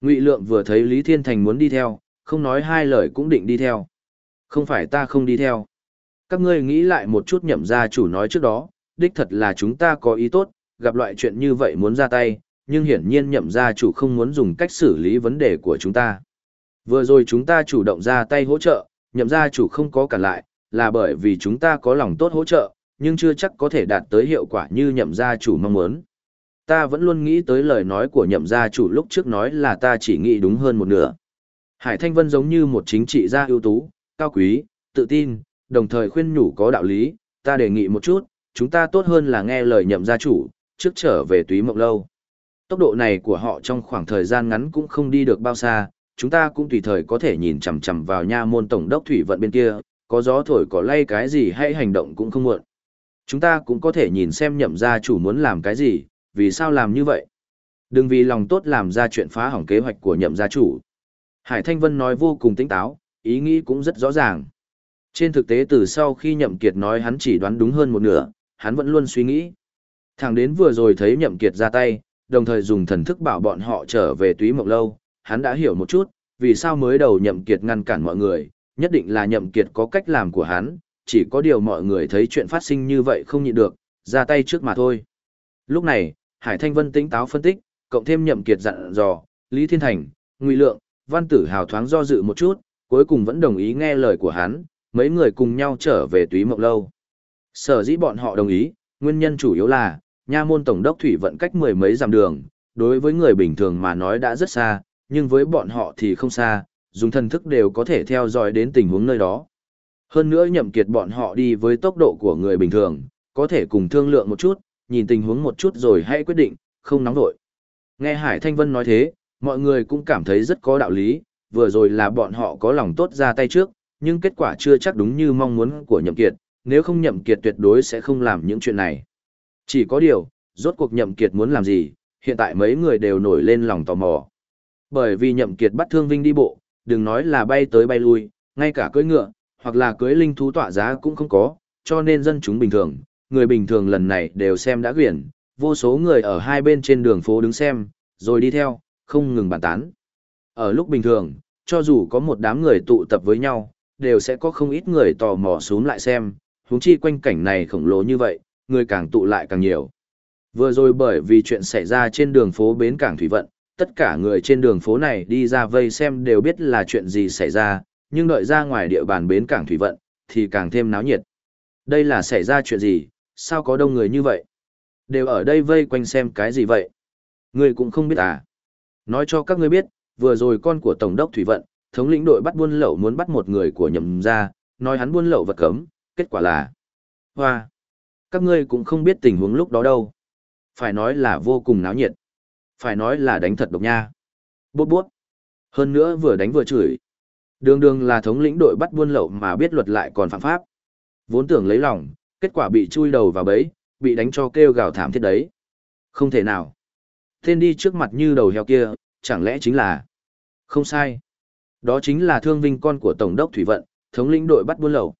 Ngụy Lượng vừa thấy Lý Thiên Thành muốn đi theo, không nói hai lời cũng định đi theo. Không phải ta không đi theo. Các ngươi nghĩ lại một chút nhậm gia chủ nói trước đó, đích thật là chúng ta có ý tốt, gặp loại chuyện như vậy muốn ra tay, nhưng hiển nhiên nhậm gia chủ không muốn dùng cách xử lý vấn đề của chúng ta. Vừa rồi chúng ta chủ động ra tay hỗ trợ, nhậm gia chủ không có cản lại, là bởi vì chúng ta có lòng tốt hỗ trợ, nhưng chưa chắc có thể đạt tới hiệu quả như nhậm gia chủ mong muốn. Ta vẫn luôn nghĩ tới lời nói của nhậm gia chủ lúc trước nói là ta chỉ nghĩ đúng hơn một nửa. Hải Thanh Vân giống như một chính trị gia ưu tú, cao quý, tự tin, đồng thời khuyên nhủ có đạo lý, ta đề nghị một chút, chúng ta tốt hơn là nghe lời nhậm gia chủ, trước trở về túy mộng lâu. Tốc độ này của họ trong khoảng thời gian ngắn cũng không đi được bao xa, chúng ta cũng tùy thời có thể nhìn chằm chằm vào nha môn tổng đốc thủy vận bên kia, có gió thổi có lay cái gì hay hành động cũng không muộn. Chúng ta cũng có thể nhìn xem nhậm gia chủ muốn làm cái gì, vì sao làm như vậy. Đừng vì lòng tốt làm ra chuyện phá hỏng kế hoạch của nhậm gia chủ. Hải Thanh Vân nói vô cùng tỉnh táo, ý nghĩ cũng rất rõ ràng. Trên thực tế từ sau khi nhậm kiệt nói hắn chỉ đoán đúng hơn một nửa, hắn vẫn luôn suy nghĩ. Thẳng đến vừa rồi thấy nhậm kiệt ra tay, đồng thời dùng thần thức bảo bọn họ trở về túy mộng lâu, hắn đã hiểu một chút, vì sao mới đầu nhậm kiệt ngăn cản mọi người, nhất định là nhậm kiệt có cách làm của hắn, chỉ có điều mọi người thấy chuyện phát sinh như vậy không nhịn được, ra tay trước mà thôi. Lúc này, Hải Thanh Vân tính táo phân tích, cộng thêm nhậm kiệt dặn dò, Lý Thiên Thành, Ngụy Lượng, Văn Tử Hào thoáng do dự một chút, cuối cùng vẫn đồng ý nghe lời của hắn, mấy người cùng nhau trở về túy mộng lâu. Sở dĩ bọn họ đồng ý, nguyên nhân chủ yếu là, nha môn tổng đốc thủy vận cách mười mấy dặm đường, đối với người bình thường mà nói đã rất xa, nhưng với bọn họ thì không xa, dùng thần thức đều có thể theo dõi đến tình huống nơi đó. Hơn nữa nhậm kiệt bọn họ đi với tốc độ của người bình thường, có thể cùng thương lượng một chút, nhìn tình huống một chút rồi hãy quyết định, không nóng vội. Nghe Hải Thanh Vân nói thế, mọi người cũng cảm thấy rất có đạo lý, vừa rồi là bọn họ có lòng tốt ra tay trước, nhưng kết quả chưa chắc đúng như mong muốn của nhậm kiệt, nếu không nhậm kiệt tuyệt đối sẽ không làm những chuyện này. Chỉ có điều, rốt cuộc nhậm kiệt muốn làm gì, hiện tại mấy người đều nổi lên lòng tò mò. Bởi vì nhậm kiệt bắt thương vinh đi bộ, đừng nói là bay tới bay lui, ngay cả cưỡi ngựa, hoặc là cưỡi linh thú tọa giá cũng không có, cho nên dân chúng bình thường, người bình thường lần này đều xem đã quyển, vô số người ở hai bên trên đường phố đứng xem, rồi đi theo, không ngừng bàn tán. Ở lúc bình thường, cho dù có một đám người tụ tập với nhau, đều sẽ có không ít người tò mò xuống lại xem, huống chi quanh cảnh này khổng lồ như vậy, người càng tụ lại càng nhiều. Vừa rồi bởi vì chuyện xảy ra trên đường phố Bến Cảng Thủy Vận, tất cả người trên đường phố này đi ra vây xem đều biết là chuyện gì xảy ra, nhưng đợi ra ngoài địa bàn Bến Cảng Thủy Vận, thì càng thêm náo nhiệt. Đây là xảy ra chuyện gì, sao có đông người như vậy? Đều ở đây vây quanh xem cái gì vậy? Người cũng không biết à? Nói cho các ngươi biết, vừa rồi con của Tổng đốc Thủy Vận, thống lĩnh đội bắt buôn lậu muốn bắt một người của nhầm ra, nói hắn buôn lậu vật cấm, kết quả là... Hoa! Các ngươi cũng không biết tình huống lúc đó đâu. Phải nói là vô cùng náo nhiệt. Phải nói là đánh thật độc nha. Bút bút. Hơn nữa vừa đánh vừa chửi. Đường đường là thống lĩnh đội bắt buôn lậu mà biết luật lại còn phạm pháp. Vốn tưởng lấy lòng, kết quả bị chui đầu vào bẫy, bị đánh cho kêu gào thảm thiết đấy. Không thể nào. Tên đi trước mặt như đầu heo kia, chẳng lẽ chính là... Không sai. Đó chính là thương vinh con của Tổng đốc Thủy Vận, thống lĩnh đội bắt buôn lậu.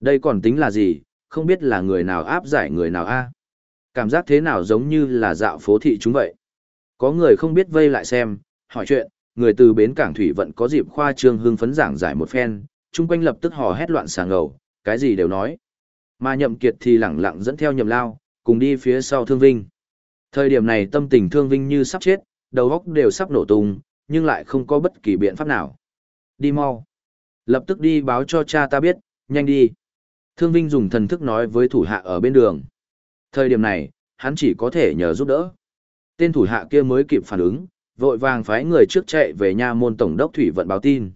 Đây còn tính là gì, không biết là người nào áp giải người nào a Cảm giác thế nào giống như là dạo phố thị chúng vậy. Có người không biết vây lại xem, hỏi chuyện, người từ bến cảng thủy vận có dịp khoa trương hưng phấn giảng giải một phen, chung quanh lập tức hò hét loạn sàng ngầu, cái gì đều nói. Mà nhậm kiệt thì lẳng lặng dẫn theo nhậm lao, cùng đi phía sau thương vinh. Thời điểm này tâm tình thương vinh như sắp chết, đầu óc đều sắp nổ tung, nhưng lại không có bất kỳ biện pháp nào. Đi mau. Lập tức đi báo cho cha ta biết, nhanh đi. Thương Vinh dùng thần thức nói với thủ hạ ở bên đường. Thời điểm này, hắn chỉ có thể nhờ giúp đỡ. Tên thủ hạ kia mới kịp phản ứng, vội vàng phái người trước chạy về nha môn tổng đốc thủy vận báo tin.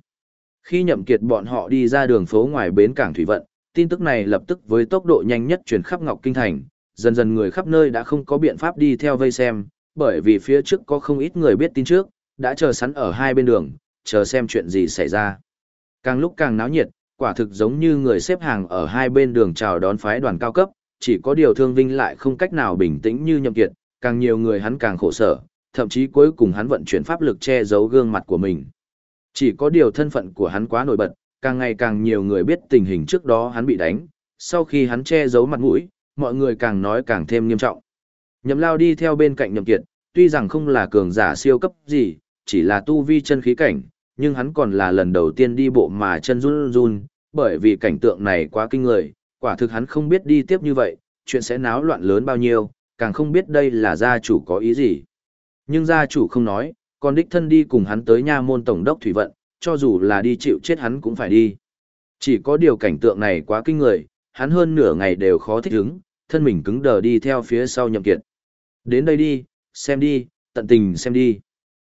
Khi nhậm kiệt bọn họ đi ra đường phố ngoài bến cảng thủy vận, tin tức này lập tức với tốc độ nhanh nhất truyền khắp Ngọc Kinh Thành, dần dần người khắp nơi đã không có biện pháp đi theo vây xem, bởi vì phía trước có không ít người biết tin trước, đã chờ sẵn ở hai bên đường, chờ xem chuyện gì xảy ra. Càng lúc càng náo nhiệt, quả thực giống như người xếp hàng ở hai bên đường chào đón phái đoàn cao cấp, chỉ có điều thương vinh lại không cách nào bình tĩnh như nhậm kiệt, càng nhiều người hắn càng khổ sở, thậm chí cuối cùng hắn vận chuyển pháp lực che giấu gương mặt của mình. Chỉ có điều thân phận của hắn quá nổi bật, càng ngày càng nhiều người biết tình hình trước đó hắn bị đánh, sau khi hắn che giấu mặt mũi, mọi người càng nói càng thêm nghiêm trọng. Nhậm lao đi theo bên cạnh nhậm kiệt, tuy rằng không là cường giả siêu cấp gì, chỉ là tu vi chân khí cảnh, nhưng hắn còn là lần đầu tiên đi bộ mà chân run run, bởi vì cảnh tượng này quá kinh người, quả thực hắn không biết đi tiếp như vậy, chuyện sẽ náo loạn lớn bao nhiêu, càng không biết đây là gia chủ có ý gì. Nhưng gia chủ không nói, còn đích thân đi cùng hắn tới nha môn tổng đốc thủy vận, cho dù là đi chịu chết hắn cũng phải đi. Chỉ có điều cảnh tượng này quá kinh người, hắn hơn nửa ngày đều khó thích ứng, thân mình cứng đờ đi theo phía sau nhậm kiệt. Đến đây đi, xem đi, tận tình xem đi.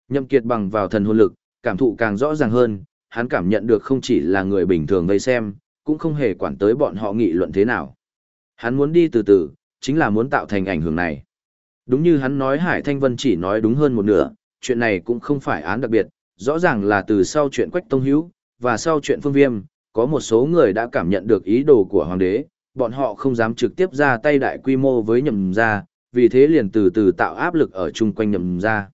Nhậm kiệt bằng vào thần hồn lực, cảm thụ càng rõ ràng hơn, hắn cảm nhận được không chỉ là người bình thường vây xem, cũng không hề quản tới bọn họ nghị luận thế nào. Hắn muốn đi từ từ, chính là muốn tạo thành ảnh hưởng này. Đúng như hắn nói Hải Thanh Vân chỉ nói đúng hơn một nửa, chuyện này cũng không phải án đặc biệt, rõ ràng là từ sau chuyện Quách Tông Hữu và sau chuyện Phương Viêm, có một số người đã cảm nhận được ý đồ của hoàng đế, bọn họ không dám trực tiếp ra tay đại quy mô với nhậm gia, vì thế liền từ từ tạo áp lực ở chung quanh nhậm gia.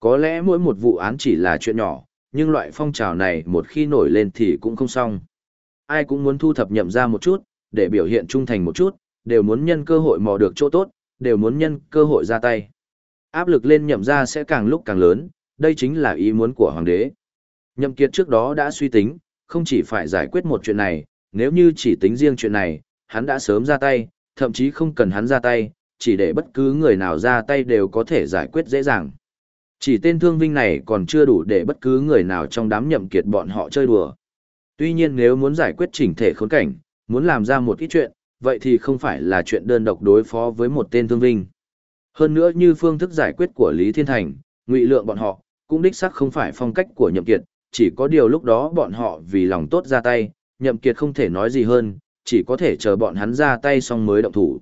Có lẽ mỗi một vụ án chỉ là chuyện nhỏ, nhưng loại phong trào này một khi nổi lên thì cũng không xong. Ai cũng muốn thu thập nhậm gia một chút, để biểu hiện trung thành một chút, đều muốn nhân cơ hội mò được chỗ tốt, đều muốn nhân cơ hội ra tay. Áp lực lên nhậm gia sẽ càng lúc càng lớn, đây chính là ý muốn của hoàng đế. Nhậm kiệt trước đó đã suy tính, không chỉ phải giải quyết một chuyện này, nếu như chỉ tính riêng chuyện này, hắn đã sớm ra tay, thậm chí không cần hắn ra tay, chỉ để bất cứ người nào ra tay đều có thể giải quyết dễ dàng. Chỉ tên thương vinh này còn chưa đủ để bất cứ người nào trong đám nhậm kiệt bọn họ chơi đùa. Tuy nhiên nếu muốn giải quyết chỉnh thể khốn cảnh, muốn làm ra một ít chuyện, vậy thì không phải là chuyện đơn độc đối phó với một tên thương vinh. Hơn nữa như phương thức giải quyết của Lý Thiên Thành, ngụy lượng bọn họ, cũng đích xác không phải phong cách của nhậm kiệt, chỉ có điều lúc đó bọn họ vì lòng tốt ra tay, nhậm kiệt không thể nói gì hơn, chỉ có thể chờ bọn hắn ra tay xong mới động thủ.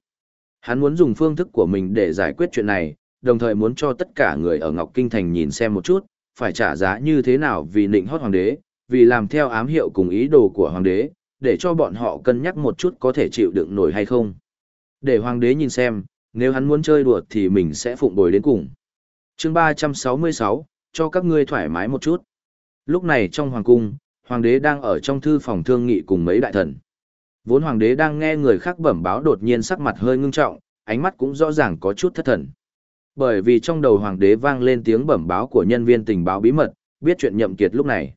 Hắn muốn dùng phương thức của mình để giải quyết chuyện này, đồng thời muốn cho tất cả người ở Ngọc Kinh Thành nhìn xem một chút, phải trả giá như thế nào vì nịnh hót hoàng đế, vì làm theo ám hiệu cùng ý đồ của hoàng đế, để cho bọn họ cân nhắc một chút có thể chịu đựng nổi hay không. Để hoàng đế nhìn xem, nếu hắn muốn chơi đùa thì mình sẽ phụng bồi đến cùng. chương 366, cho các ngươi thoải mái một chút. Lúc này trong hoàng cung, hoàng đế đang ở trong thư phòng thương nghị cùng mấy đại thần. Vốn hoàng đế đang nghe người khác bẩm báo đột nhiên sắc mặt hơi ngưng trọng, ánh mắt cũng rõ ràng có chút thất thần. Bởi vì trong đầu hoàng đế vang lên tiếng bẩm báo của nhân viên tình báo bí mật, biết chuyện nhậm kiệt lúc này.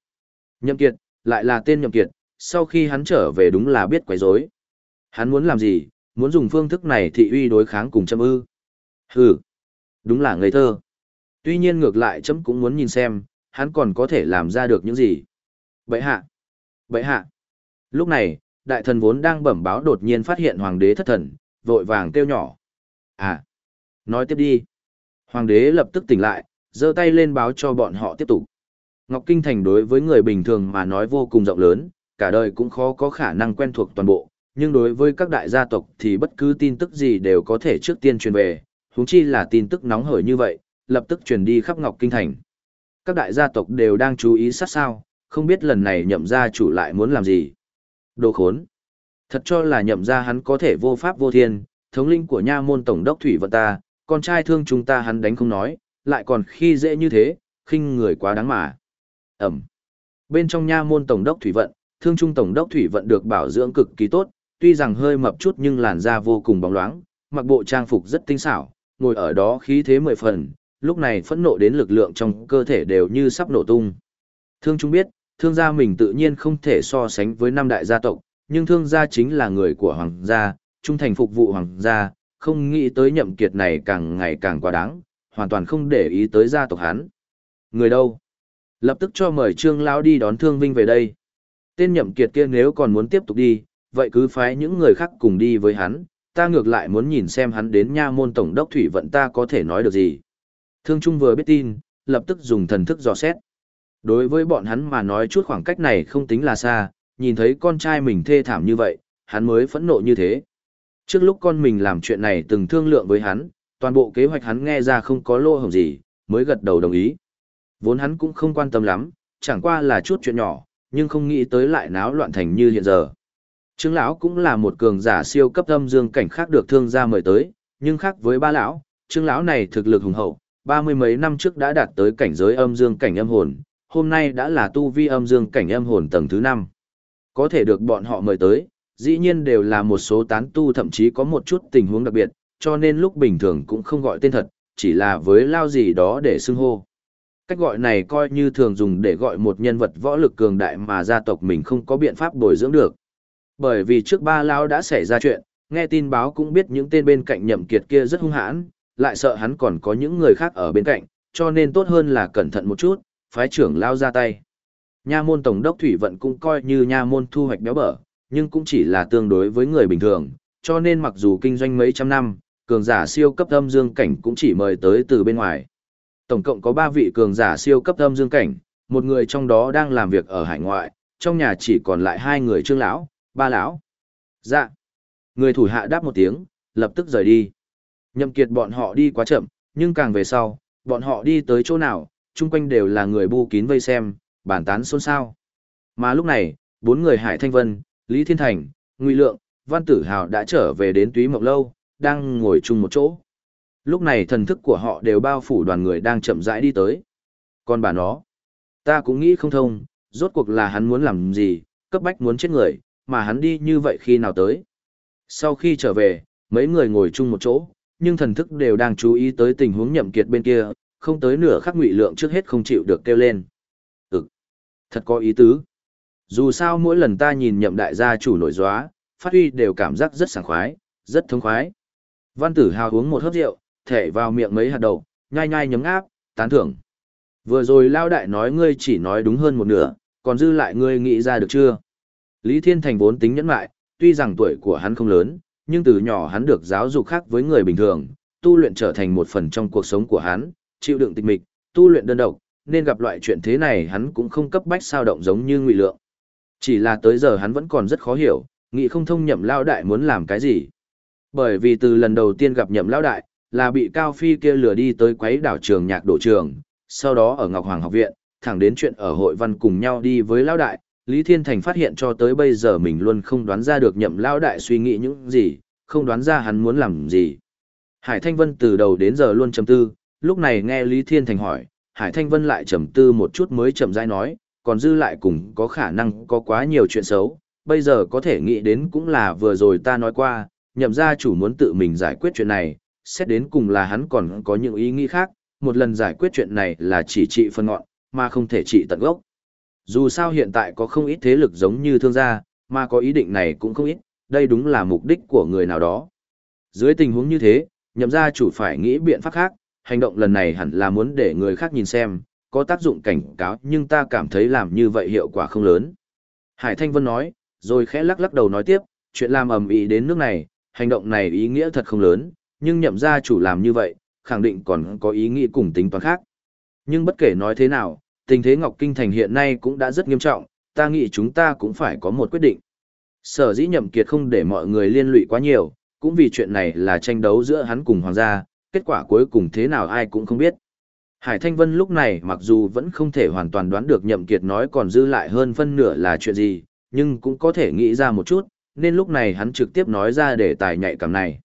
Nhậm kiệt, lại là tên nhậm kiệt, sau khi hắn trở về đúng là biết quấy rối. Hắn muốn làm gì, muốn dùng phương thức này thị uy đối kháng cùng châm ư. Hừ, đúng là ngây thơ. Tuy nhiên ngược lại chấm cũng muốn nhìn xem, hắn còn có thể làm ra được những gì. Bậy hạ, bậy hạ. Lúc này, đại thần vốn đang bẩm báo đột nhiên phát hiện hoàng đế thất thần, vội vàng kêu nhỏ. À, nói tiếp đi. Hoàng đế lập tức tỉnh lại, giơ tay lên báo cho bọn họ tiếp tục. Ngọc Kinh Thành đối với người bình thường mà nói vô cùng rộng lớn, cả đời cũng khó có khả năng quen thuộc toàn bộ, nhưng đối với các đại gia tộc thì bất cứ tin tức gì đều có thể trước tiên truyền về, huống chi là tin tức nóng hởi như vậy, lập tức truyền đi khắp Ngọc Kinh Thành. Các đại gia tộc đều đang chú ý sát sao, không biết lần này nhậm gia chủ lại muốn làm gì. Đồ khốn. Thật cho là nhậm gia hắn có thể vô pháp vô thiên, thống linh của nha môn tổng đốc thủy vận ta, con trai thương chúng ta hắn đánh không nói, lại còn khi dễ như thế, khinh người quá đáng mà. Ẩm. Bên trong nha môn tổng đốc thủy vận, thương trung tổng đốc thủy vận được bảo dưỡng cực kỳ tốt, tuy rằng hơi mập chút nhưng làn da vô cùng bóng loáng, mặc bộ trang phục rất tinh xảo, ngồi ở đó khí thế mười phần, lúc này phẫn nộ đến lực lượng trong cơ thể đều như sắp nổ tung. Thương Trung biết, thương gia mình tự nhiên không thể so sánh với năm đại gia tộc, nhưng thương gia chính là người của hoàng gia, trung thành phục vụ hoàng gia, không nghĩ tới nhậm kiệt này càng ngày càng quá đáng, hoàn toàn không để ý tới gia tộc hắn. Người đâu? Lập tức cho mời Trương Lão đi đón Thương Vinh về đây. Tên nhậm kiệt kia nếu còn muốn tiếp tục đi, vậy cứ phái những người khác cùng đi với hắn, ta ngược lại muốn nhìn xem hắn đến nha môn tổng đốc thủy vận ta có thể nói được gì. Thương Trung vừa biết tin, lập tức dùng thần thức dò xét. Đối với bọn hắn mà nói chút khoảng cách này không tính là xa, nhìn thấy con trai mình thê thảm như vậy, hắn mới phẫn nộ như thế. Trước lúc con mình làm chuyện này từng thương lượng với hắn, toàn bộ kế hoạch hắn nghe ra không có lô hổng gì, mới gật đầu đồng ý. Vốn hắn cũng không quan tâm lắm, chẳng qua là chút chuyện nhỏ, nhưng không nghĩ tới lại náo loạn thành như hiện giờ. Trương lão cũng là một cường giả siêu cấp âm dương cảnh khác được thương gia mời tới, nhưng khác với ba lão, Trương lão này thực lực hùng hậu, ba mươi mấy năm trước đã đạt tới cảnh giới âm dương cảnh âm hồn, hôm nay đã là tu vi âm dương cảnh âm hồn tầng thứ năm. Có thể được bọn họ mời tới, dĩ nhiên đều là một số tán tu thậm chí có một chút tình huống đặc biệt, cho nên lúc bình thường cũng không gọi tên thật, chỉ là với lao gì đó để xưng hô. Cách gọi này coi như thường dùng để gọi một nhân vật võ lực cường đại mà gia tộc mình không có biện pháp bồi dưỡng được. Bởi vì trước ba lao đã xảy ra chuyện, nghe tin báo cũng biết những tên bên cạnh nhậm kiệt kia rất hung hãn, lại sợ hắn còn có những người khác ở bên cạnh, cho nên tốt hơn là cẩn thận một chút, phái trưởng lao ra tay. Nha môn tổng đốc thủy vận cũng coi như nha môn thu hoạch béo bở, nhưng cũng chỉ là tương đối với người bình thường, cho nên mặc dù kinh doanh mấy trăm năm, cường giả siêu cấp âm dương cảnh cũng chỉ mời tới từ bên ngoài. Tổng cộng có 3 vị cường giả siêu cấp âm dương cảnh, một người trong đó đang làm việc ở hải ngoại, trong nhà chỉ còn lại hai người trương lão, ba lão. Dạ. Người thủ hạ đáp một tiếng, lập tức rời đi. Nhậm kiệt bọn họ đi quá chậm, nhưng càng về sau, bọn họ đi tới chỗ nào, chung quanh đều là người bu kín vây xem, bàn tán xôn xao. Mà lúc này, bốn người Hải Thanh Vân, Lý Thiên Thành, Ngụy Lượng, Văn Tử Hào đã trở về đến Túy Mộng Lâu, đang ngồi chung một chỗ. Lúc này thần thức của họ đều bao phủ đoàn người đang chậm rãi đi tới. Còn bà nó, ta cũng nghĩ không thông, rốt cuộc là hắn muốn làm gì, cấp bách muốn chết người, mà hắn đi như vậy khi nào tới. Sau khi trở về, mấy người ngồi chung một chỗ, nhưng thần thức đều đang chú ý tới tình huống nhậm kiệt bên kia, không tới nửa khắc ngụy lượng trước hết không chịu được kêu lên. Ừ, thật có ý tứ. Dù sao mỗi lần ta nhìn nhậm đại gia chủ nổi dóa phát huy đều cảm giác rất sảng khoái, rất thống khoái. Văn tử hào uống một hớp rượu, thể vào miệng mấy hạt đầu, nhai nhai nhấm áp, tán thưởng. Vừa rồi lao đại nói ngươi chỉ nói đúng hơn một nửa, còn dư lại ngươi nghĩ ra được chưa? Lý Thiên Thành vốn tính nhẫn lại, tuy rằng tuổi của hắn không lớn, nhưng từ nhỏ hắn được giáo dục khác với người bình thường, tu luyện trở thành một phần trong cuộc sống của hắn, chịu đựng tịch mịch, tu luyện đơn độc, nên gặp loại chuyện thế này hắn cũng không cấp bách sao động giống như Ngụy Lượng. Chỉ là tới giờ hắn vẫn còn rất khó hiểu, nghĩ không thông nhậm lao đại muốn làm cái gì. Bởi vì từ lần đầu tiên gặp nhậm lao đại, là bị Cao Phi kia lừa đi tới quấy đảo trường nhạc độ trường, sau đó ở Ngọc Hoàng học viện, thẳng đến chuyện ở hội văn cùng nhau đi với lao đại, Lý Thiên Thành phát hiện cho tới bây giờ mình luôn không đoán ra được nhậm lao đại suy nghĩ những gì, không đoán ra hắn muốn làm gì. Hải Thanh Vân từ đầu đến giờ luôn trầm tư, lúc này nghe Lý Thiên Thành hỏi, Hải Thanh Vân lại trầm tư một chút mới chậm rãi nói, còn dư lại cùng có khả năng có quá nhiều chuyện xấu, bây giờ có thể nghĩ đến cũng là vừa rồi ta nói qua, nhậm gia chủ muốn tự mình giải quyết chuyện này, xét đến cùng là hắn còn có những ý nghĩ khác, một lần giải quyết chuyện này là chỉ trị phân ngọn, mà không thể trị tận gốc. Dù sao hiện tại có không ít thế lực giống như thương gia, mà có ý định này cũng không ít, đây đúng là mục đích của người nào đó. Dưới tình huống như thế, nhậm gia chủ phải nghĩ biện pháp khác, hành động lần này hẳn là muốn để người khác nhìn xem, có tác dụng cảnh cáo nhưng ta cảm thấy làm như vậy hiệu quả không lớn. Hải Thanh Vân nói, rồi khẽ lắc lắc đầu nói tiếp, chuyện làm ầm ĩ đến nước này, hành động này ý nghĩa thật không lớn, nhưng nhậm gia chủ làm như vậy, khẳng định còn có ý nghĩ cùng tính toán khác. Nhưng bất kể nói thế nào, tình thế Ngọc Kinh Thành hiện nay cũng đã rất nghiêm trọng, ta nghĩ chúng ta cũng phải có một quyết định. Sở dĩ nhậm kiệt không để mọi người liên lụy quá nhiều, cũng vì chuyện này là tranh đấu giữa hắn cùng hoàng gia, kết quả cuối cùng thế nào ai cũng không biết. Hải Thanh Vân lúc này mặc dù vẫn không thể hoàn toàn đoán được nhậm kiệt nói còn dư lại hơn phân nửa là chuyện gì, nhưng cũng có thể nghĩ ra một chút, nên lúc này hắn trực tiếp nói ra để tài nhạy cảm này.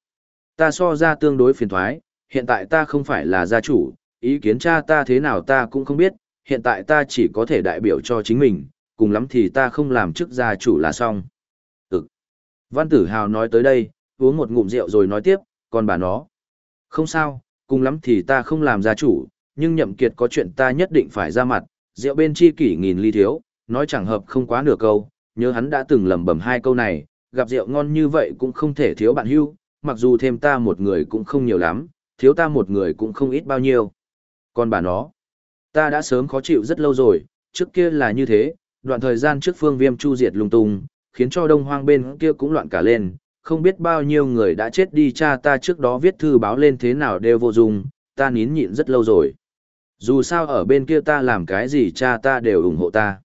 Ta so ra tương đối phiền thoái, hiện tại ta không phải là gia chủ, ý kiến cha ta thế nào ta cũng không biết, hiện tại ta chỉ có thể đại biểu cho chính mình, cùng lắm thì ta không làm chức gia chủ là xong. Ừ. Văn tử hào nói tới đây, uống một ngụm rượu rồi nói tiếp, còn bà nó. Không sao, cùng lắm thì ta không làm gia chủ, nhưng nhậm kiệt có chuyện ta nhất định phải ra mặt, rượu bên chi kỷ nghìn ly thiếu, nói chẳng hợp không quá nửa câu, nhớ hắn đã từng lầm bầm hai câu này, gặp rượu ngon như vậy cũng không thể thiếu bạn hưu, mặc dù thêm ta một người cũng không nhiều lắm, thiếu ta một người cũng không ít bao nhiêu. Còn bà nó, ta đã sớm khó chịu rất lâu rồi, trước kia là như thế, đoạn thời gian trước phương viêm chu diệt lung tung, khiến cho đông hoang bên kia cũng loạn cả lên, không biết bao nhiêu người đã chết đi cha ta trước đó viết thư báo lên thế nào đều vô dụng, ta nín nhịn rất lâu rồi. Dù sao ở bên kia ta làm cái gì cha ta đều ủng hộ ta.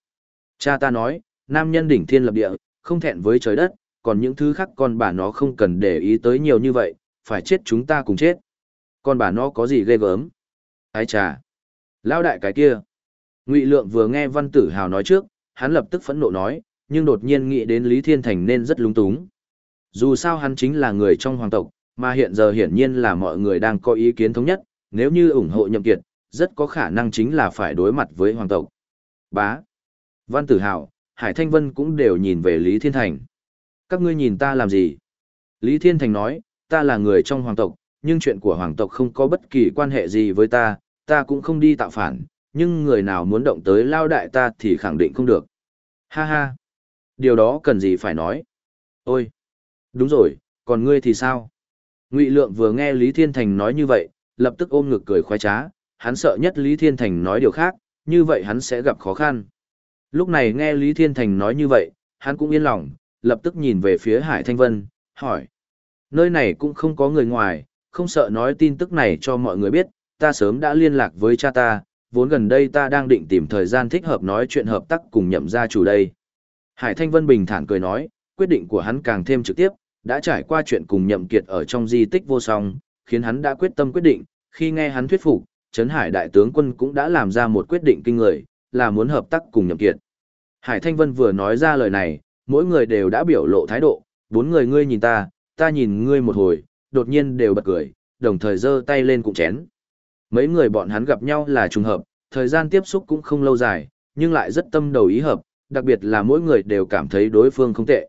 Cha ta nói, nam nhân đỉnh thiên lập địa, không thẹn với trời đất, còn những thứ khác con bà nó không cần để ý tới nhiều như vậy, phải chết chúng ta cùng chết. Con bà nó có gì ghê gớm? Ái chà! Lao đại cái kia! Ngụy Lượng vừa nghe Văn Tử Hào nói trước, hắn lập tức phẫn nộ nói, nhưng đột nhiên nghĩ đến Lý Thiên Thành nên rất lúng túng. Dù sao hắn chính là người trong hoàng tộc, mà hiện giờ hiển nhiên là mọi người đang có ý kiến thống nhất, nếu như ủng hộ nhậm kiệt, rất có khả năng chính là phải đối mặt với hoàng tộc. Bá. Văn Tử Hào, Hải Thanh Vân cũng đều nhìn về Lý Thiên Thành. Các ngươi nhìn ta làm gì? Lý Thiên Thành nói, ta là người trong hoàng tộc, nhưng chuyện của hoàng tộc không có bất kỳ quan hệ gì với ta, ta cũng không đi tạo phản, nhưng người nào muốn động tới lao đại ta thì khẳng định không được. Ha ha. Điều đó cần gì phải nói. Ôi. Đúng rồi, còn ngươi thì sao? Ngụy Lượng vừa nghe Lý Thiên Thành nói như vậy, lập tức ôm ngực cười khoái trá, hắn sợ nhất Lý Thiên Thành nói điều khác, như vậy hắn sẽ gặp khó khăn. Lúc này nghe Lý Thiên Thành nói như vậy, hắn cũng yên lòng, lập tức nhìn về phía Hải Thanh Vân, hỏi. Nơi này cũng không có người ngoài, không sợ nói tin tức này cho mọi người biết, ta sớm đã liên lạc với cha ta, vốn gần đây ta đang định tìm thời gian thích hợp nói chuyện hợp tác cùng nhậm gia chủ đây. Hải Thanh Vân bình thản cười nói, quyết định của hắn càng thêm trực tiếp, đã trải qua chuyện cùng nhậm kiệt ở trong di tích vô song, khiến hắn đã quyết tâm quyết định, khi nghe hắn thuyết phục, Trấn Hải đại tướng quân cũng đã làm ra một quyết định kinh người, là muốn hợp tác cùng nhậm kiệt. Hải Thanh Vân vừa nói ra lời này, mỗi người đều đã biểu lộ thái độ, bốn người ngươi nhìn ta, ta nhìn ngươi một hồi, đột nhiên đều bật cười, đồng thời giơ tay lên cùng chén. Mấy người bọn hắn gặp nhau là trùng hợp, thời gian tiếp xúc cũng không lâu dài, nhưng lại rất tâm đầu ý hợp, đặc biệt là mỗi người đều cảm thấy đối phương không tệ.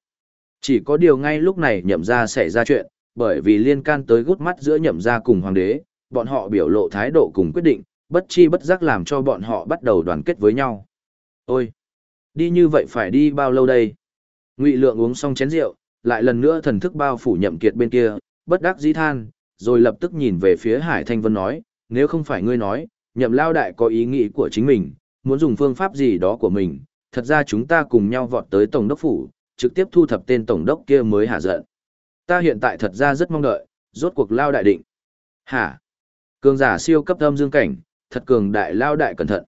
Chỉ có điều ngay lúc này nhậm ra xảy ra chuyện, bởi vì liên can tới gút mắt giữa nhậm ra cùng hoàng đế, bọn họ biểu lộ thái độ cùng quyết định, bất chi bất giác làm cho bọn họ bắt đầu đoàn kết với nhau. Ôi! Đi như vậy phải đi bao lâu đây? Ngụy Lượng uống xong chén rượu, lại lần nữa thần thức bao phủ nhậm kiệt bên kia, bất đắc dĩ than, rồi lập tức nhìn về phía Hải Thanh Vân nói, nếu không phải ngươi nói, nhậm lao đại có ý nghĩ của chính mình, muốn dùng phương pháp gì đó của mình, thật ra chúng ta cùng nhau vọt tới Tổng đốc Phủ, trực tiếp thu thập tên Tổng đốc kia mới hạ giận. Ta hiện tại thật ra rất mong đợi, rốt cuộc lao đại định. Hả? Cường giả siêu cấp âm dương cảnh, thật cường đại lao đại cẩn thận.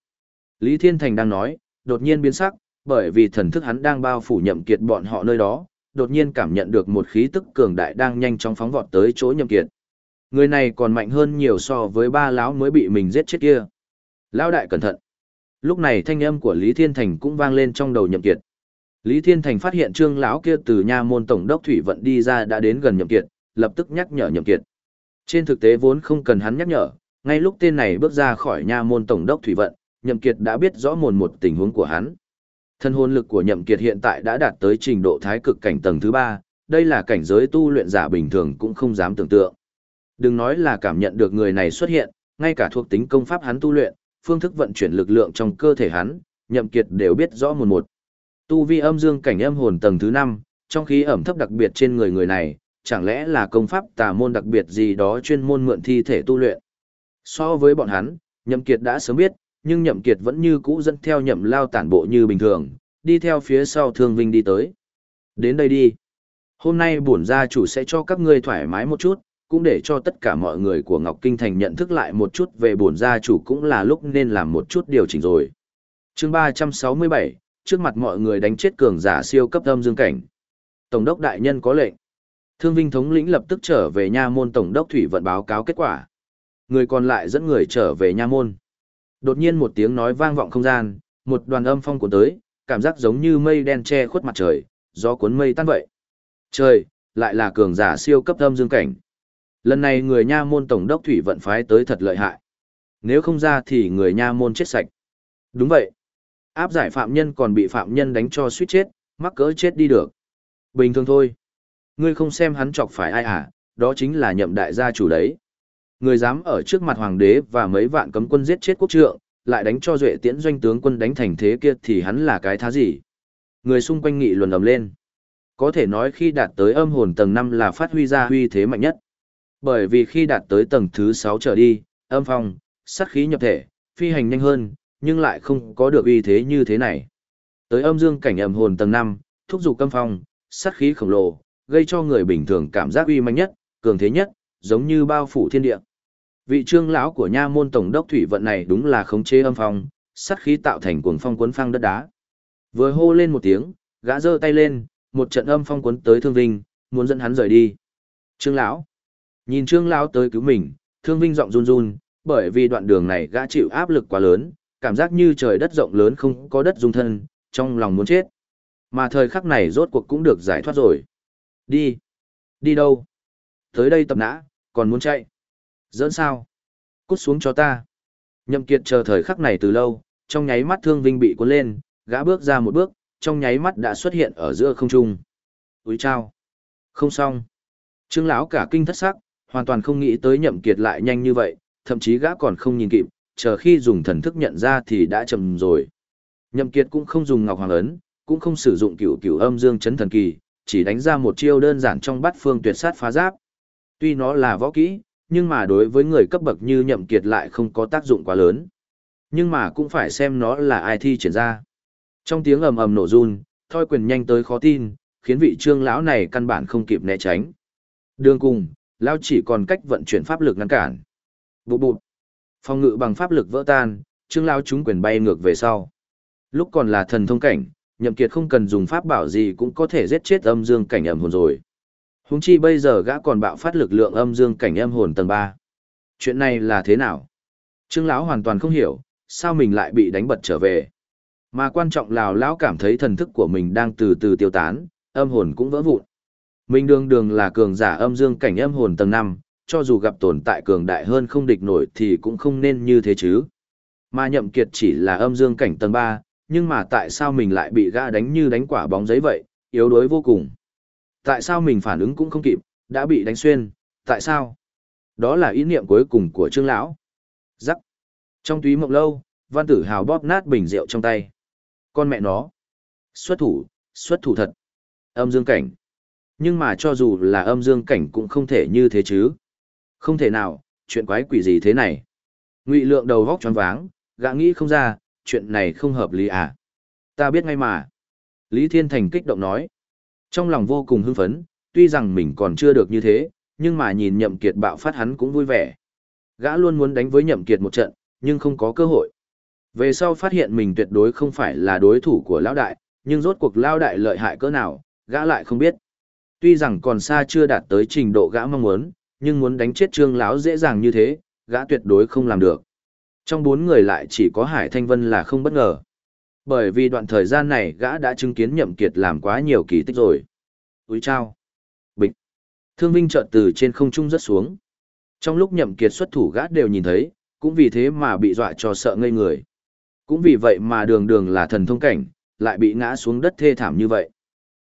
Lý Thiên Thành đang nói, đột nhiên biến sắc, bởi vì thần thức hắn đang bao phủ nhậm kiệt bọn họ nơi đó, đột nhiên cảm nhận được một khí tức cường đại đang nhanh chóng phóng vọt tới chỗ nhậm kiệt. Người này còn mạnh hơn nhiều so với ba lão mới bị mình giết chết kia. Lão đại cẩn thận. Lúc này thanh âm của Lý Thiên Thành cũng vang lên trong đầu nhậm kiệt. Lý Thiên Thành phát hiện trương lão kia từ nha môn tổng đốc thủy vận đi ra đã đến gần nhậm kiệt, lập tức nhắc nhở nhậm kiệt. Trên thực tế vốn không cần hắn nhắc nhở, ngay lúc tên này bước ra khỏi nha môn tổng đốc thủy vận, nhậm kiệt đã biết rõ mồn một tình huống của hắn. Thân hồn lực của nhậm kiệt hiện tại đã đạt tới trình độ thái cực cảnh tầng thứ ba, đây là cảnh giới tu luyện giả bình thường cũng không dám tưởng tượng. Đừng nói là cảm nhận được người này xuất hiện, ngay cả thuộc tính công pháp hắn tu luyện, phương thức vận chuyển lực lượng trong cơ thể hắn, nhậm kiệt đều biết rõ một một. Tu vi âm dương cảnh âm hồn tầng thứ 5, trong khí ẩm thấp đặc biệt trên người người này, chẳng lẽ là công pháp tà môn đặc biệt gì đó chuyên môn mượn thi thể tu luyện. So với bọn hắn, nhậm kiệt đã sớm biết, nhưng nhậm kiệt vẫn như cũ dẫn theo nhậm lao tản bộ như bình thường, đi theo phía sau thương vinh đi tới. Đến đây đi. Hôm nay bổn gia chủ sẽ cho các ngươi thoải mái một chút, cũng để cho tất cả mọi người của Ngọc Kinh Thành nhận thức lại một chút về bổn gia chủ cũng là lúc nên làm một chút điều chỉnh rồi. Chương 367, trước mặt mọi người đánh chết cường giả siêu cấp âm dương cảnh. Tổng đốc đại nhân có lệnh. Thương Vinh thống lĩnh lập tức trở về nha môn tổng đốc thủy vận báo cáo kết quả. Người còn lại dẫn người trở về nha môn. Đột nhiên một tiếng nói vang vọng không gian, một đoàn âm phong cuốn tới, cảm giác giống như mây đen che khuất mặt trời, gió cuốn mây tan vậy. Trời, lại là cường giả siêu cấp âm dương cảnh. Lần này người nha môn tổng đốc thủy vận phái tới thật lợi hại. Nếu không ra thì người nha môn chết sạch. Đúng vậy. Áp giải phạm nhân còn bị phạm nhân đánh cho suýt chết, mắc cỡ chết đi được. Bình thường thôi. Ngươi không xem hắn chọc phải ai à, đó chính là nhậm đại gia chủ đấy. Người dám ở trước mặt hoàng đế và mấy vạn cấm quân giết chết quốc trượng, lại đánh cho duệ tiễn doanh tướng quân đánh thành thế kia thì hắn là cái thá gì. Người xung quanh nghị luận ầm lên. Có thể nói khi đạt tới âm hồn tầng 5 là phát huy ra huy thế mạnh nhất. Bởi vì khi đạt tới tầng thứ 6 trở đi, âm phong, sát khí nhập thể, phi hành nhanh hơn, nhưng lại không có được uy thế như thế này. Tới âm dương cảnh ẩm hồn tầng 5, thúc dục âm phong, sát khí khổng lồ, gây cho người bình thường cảm giác uy mạnh nhất, cường thế nhất, giống như bao phủ thiên địa. Vị trương lão của nha môn tổng đốc thủy vận này đúng là khống chế âm phong, sát khí tạo thành cuồng phong cuốn phăng đất đá. Vừa hô lên một tiếng, gã giơ tay lên, một trận âm phong cuốn tới Thương Vinh, muốn dẫn hắn rời đi. Trương lão, nhìn Trương lão tới cứu mình, Thương Vinh giọng run run, bởi vì đoạn đường này gã chịu áp lực quá lớn, cảm giác như trời đất rộng lớn không có đất dung thân, trong lòng muốn chết. Mà thời khắc này rốt cuộc cũng được giải thoát rồi. Đi. Đi đâu? Tới đây tập nã, còn muốn chạy. Dẫn sao? Cút xuống cho ta. Nhậm kiệt chờ thời khắc này từ lâu, trong nháy mắt thương vinh bị cuốn lên, gã bước ra một bước, trong nháy mắt đã xuất hiện ở giữa không trung. Úi chào. Không xong. Trương lão cả kinh thất sắc, hoàn toàn không nghĩ tới nhậm kiệt lại nhanh như vậy, thậm chí gã còn không nhìn kịp, chờ khi dùng thần thức nhận ra thì đã chậm rồi. Nhậm kiệt cũng không dùng ngọc hoàng ấn, cũng không sử dụng cửu cửu âm dương chấn thần kỳ, chỉ đánh ra một chiêu đơn giản trong bát phương tuyệt sát phá giáp. Tuy nó là võ kỹ, nhưng mà đối với người cấp bậc như nhậm kiệt lại không có tác dụng quá lớn. Nhưng mà cũng phải xem nó là ai thi triển ra. Trong tiếng ầm ầm nổ run, thoi quyền nhanh tới khó tin, khiến vị trương lão này căn bản không kịp né tránh. Đường cùng, lão chỉ còn cách vận chuyển pháp lực ngăn cản. Bụ bụt. Phong ngự bằng pháp lực vỡ tan, trương lão chúng quyền bay ngược về sau. Lúc còn là thần thông cảnh, nhậm kiệt không cần dùng pháp bảo gì cũng có thể giết chết âm dương cảnh âm hồn rồi. Huống chi bây giờ gã còn bạo phát lực lượng âm dương cảnh âm hồn tầng 3. Chuyện này là thế nào? Trương lão hoàn toàn không hiểu, sao mình lại bị đánh bật trở về. Mà quan trọng là lão cảm thấy thần thức của mình đang từ từ tiêu tán, âm hồn cũng vỡ vụn. Mình đương đường là cường giả âm dương cảnh âm hồn tầng 5, cho dù gặp tồn tại cường đại hơn không địch nổi thì cũng không nên như thế chứ. Mà nhậm kiệt chỉ là âm dương cảnh tầng 3, nhưng mà tại sao mình lại bị gã đánh như đánh quả bóng giấy vậy, yếu đuối vô cùng. Tại sao mình phản ứng cũng không kịp, đã bị đánh xuyên, tại sao? Đó là ý niệm cuối cùng của Trương Lão. Rắc. Trong túy mộng lâu, văn tử hào bóp nát bình rượu trong tay. Con mẹ nó. Xuất thủ, xuất thủ thật. Âm dương cảnh. Nhưng mà cho dù là âm dương cảnh cũng không thể như thế chứ. Không thể nào, chuyện quái quỷ gì thế này. Ngụy lượng đầu vóc choáng váng, gã nghĩ không ra, chuyện này không hợp lý à. Ta biết ngay mà. Lý Thiên Thành kích động nói. Trong lòng vô cùng hưng phấn, tuy rằng mình còn chưa được như thế, nhưng mà nhìn nhậm kiệt bạo phát hắn cũng vui vẻ. Gã luôn muốn đánh với nhậm kiệt một trận, nhưng không có cơ hội. Về sau phát hiện mình tuyệt đối không phải là đối thủ của lão đại, nhưng rốt cuộc lão đại lợi hại cỡ nào, gã lại không biết. Tuy rằng còn xa chưa đạt tới trình độ gã mong muốn, nhưng muốn đánh chết trương lão dễ dàng như thế, gã tuyệt đối không làm được. Trong bốn người lại chỉ có Hải Thanh Vân là không bất ngờ. Bởi vì đoạn thời gian này gã đã chứng kiến nhậm kiệt làm quá nhiều kỳ tích rồi. Úi chao. Bịch. Thương Vinh trợn từ trên không trung rất xuống. Trong lúc nhậm kiệt xuất thủ gã đều nhìn thấy, cũng vì thế mà bị dọa cho sợ ngây người. Cũng vì vậy mà đường đường là thần thông cảnh, lại bị ngã xuống đất thê thảm như vậy.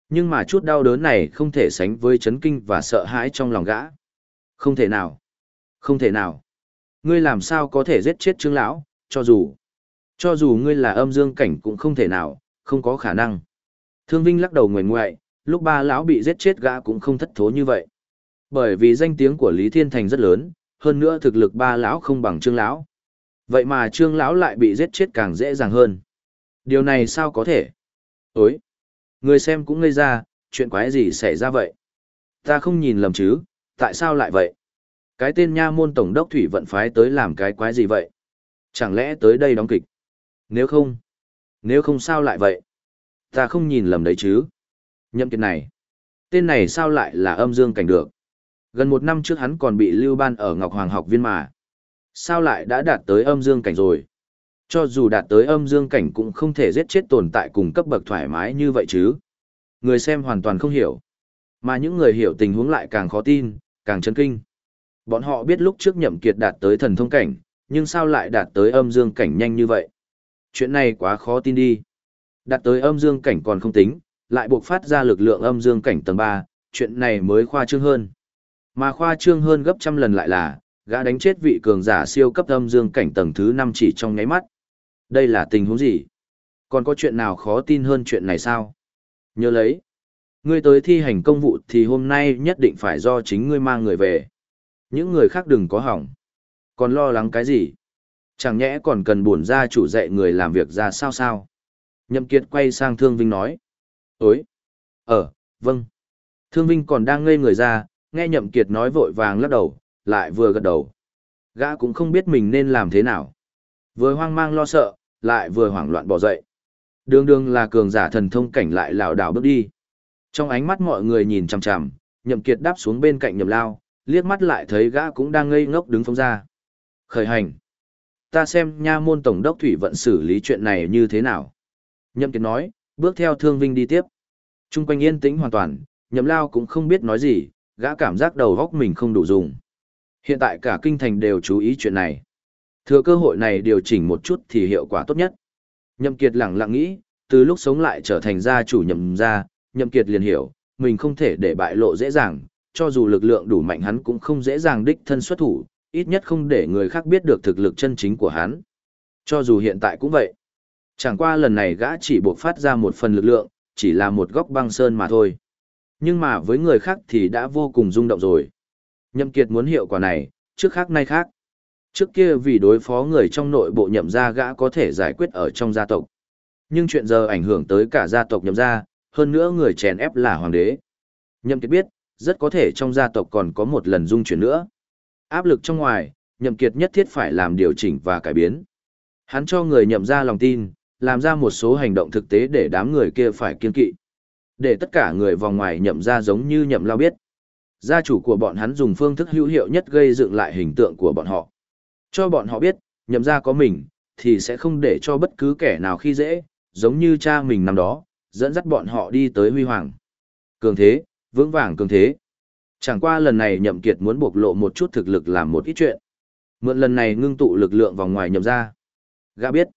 Nhưng mà chút đau đớn này không thể sánh với chấn kinh và sợ hãi trong lòng gã. Không thể nào. Không thể nào. Ngươi làm sao có thể giết chết trương lão, cho dù, cho dù ngươi là âm dương cảnh cũng không thể nào, không có khả năng. Thương Vinh lắc đầu ngoảnh ngoại, lúc ba lão bị giết chết gã cũng không thất thố như vậy. Bởi vì danh tiếng của Lý Thiên Thành rất lớn, hơn nữa thực lực ba lão không bằng trương lão. Vậy mà trương lão lại bị giết chết càng dễ dàng hơn. Điều này sao có thể? Ối! Người xem cũng ngây ra, chuyện quái gì xảy ra vậy? Ta không nhìn lầm chứ, tại sao lại vậy? Cái tên nha môn tổng đốc thủy vận phái tới làm cái quái gì vậy? Chẳng lẽ tới đây đóng kịch? Nếu không, nếu không sao lại vậy? Ta không nhìn lầm đấy chứ. Nhậm kiệt này, tên này sao lại là âm dương cảnh được? Gần một năm trước hắn còn bị lưu ban ở Ngọc Hoàng học viên mà. Sao lại đã đạt tới âm dương cảnh rồi? Cho dù đạt tới âm dương cảnh cũng không thể giết chết tồn tại cùng cấp bậc thoải mái như vậy chứ. Người xem hoàn toàn không hiểu. Mà những người hiểu tình huống lại càng khó tin, càng chấn kinh. Bọn họ biết lúc trước nhậm kiệt đạt tới thần thông cảnh, nhưng sao lại đạt tới âm dương cảnh nhanh như vậy? Chuyện này quá khó tin đi. Đạt tới âm dương cảnh còn không tính, lại buộc phát ra lực lượng âm dương cảnh tầng 3, chuyện này mới khoa trương hơn. Mà khoa trương hơn gấp trăm lần lại là, gã đánh chết vị cường giả siêu cấp âm dương cảnh tầng thứ 5 chỉ trong nháy mắt. Đây là tình huống gì? Còn có chuyện nào khó tin hơn chuyện này sao? Nhớ lấy. Ngươi tới thi hành công vụ thì hôm nay nhất định phải do chính ngươi mang người về. Những người khác đừng có hỏng. Còn lo lắng cái gì? Chẳng nhẽ còn cần buồn ra chủ dạy người làm việc ra sao sao? Nhậm Kiệt quay sang Thương Vinh nói. Ối! Ờ, vâng. Thương Vinh còn đang ngây người ra, nghe Nhậm Kiệt nói vội vàng lắc đầu, lại vừa gật đầu. Gã cũng không biết mình nên làm thế nào. Vừa hoang mang lo sợ, lại vừa hoảng loạn bỏ dậy. Đường đường là cường giả thần thông cảnh lại lảo đảo bước đi. Trong ánh mắt mọi người nhìn chằm chằm, Nhậm Kiệt đáp xuống bên cạnh Nhậm Lao, liếc mắt lại thấy gã cũng đang ngây ngốc đứng phóng ra. Khởi hành. Ta xem nha môn tổng đốc thủy vận xử lý chuyện này như thế nào. Nhậm Kiệt nói, Bước theo thương vinh đi tiếp. Trung quanh yên tĩnh hoàn toàn, nhậm lao cũng không biết nói gì, gã cảm giác đầu óc mình không đủ dùng. Hiện tại cả kinh thành đều chú ý chuyện này. Thừa cơ hội này điều chỉnh một chút thì hiệu quả tốt nhất. Nhậm Kiệt lặng lặng nghĩ, từ lúc sống lại trở thành gia chủ nhậm gia, Nhậm Kiệt liền hiểu, mình không thể để bại lộ dễ dàng, cho dù lực lượng đủ mạnh hắn cũng không dễ dàng đích thân xuất thủ, ít nhất không để người khác biết được thực lực chân chính của hắn. Cho dù hiện tại cũng vậy. Chẳng qua lần này gã chỉ buộc phát ra một phần lực lượng, chỉ là một góc băng sơn mà thôi. Nhưng mà với người khác thì đã vô cùng rung động rồi. Nhậm Kiệt muốn hiệu quả này, trước khác nay khác. Trước kia vì đối phó người trong nội bộ nhậm gia gã có thể giải quyết ở trong gia tộc. Nhưng chuyện giờ ảnh hưởng tới cả gia tộc nhậm gia, hơn nữa người chèn ép là hoàng đế. Nhậm Kiệt biết, rất có thể trong gia tộc còn có một lần dung chuyển nữa. Áp lực trong ngoài, Nhậm Kiệt nhất thiết phải làm điều chỉnh và cải biến. Hắn cho người nhậm gia lòng tin, làm ra một số hành động thực tế để đám người kia phải kiên kỵ. Để tất cả người vòng ngoài nhậm gia giống như nhậm lao biết. Gia chủ của bọn hắn dùng phương thức hữu hiệu nhất gây dựng lại hình tượng của bọn họ. Cho bọn họ biết, nhậm gia có mình, thì sẽ không để cho bất cứ kẻ nào khi dễ, giống như cha mình năm đó, dẫn dắt bọn họ đi tới huy hoàng. Cường thế, vững vàng cường thế. Chẳng qua lần này nhậm kiệt muốn bộc lộ một chút thực lực làm một ít chuyện. Mượn lần này ngưng tụ lực lượng vòng ngoài nhậm ra Gã biết,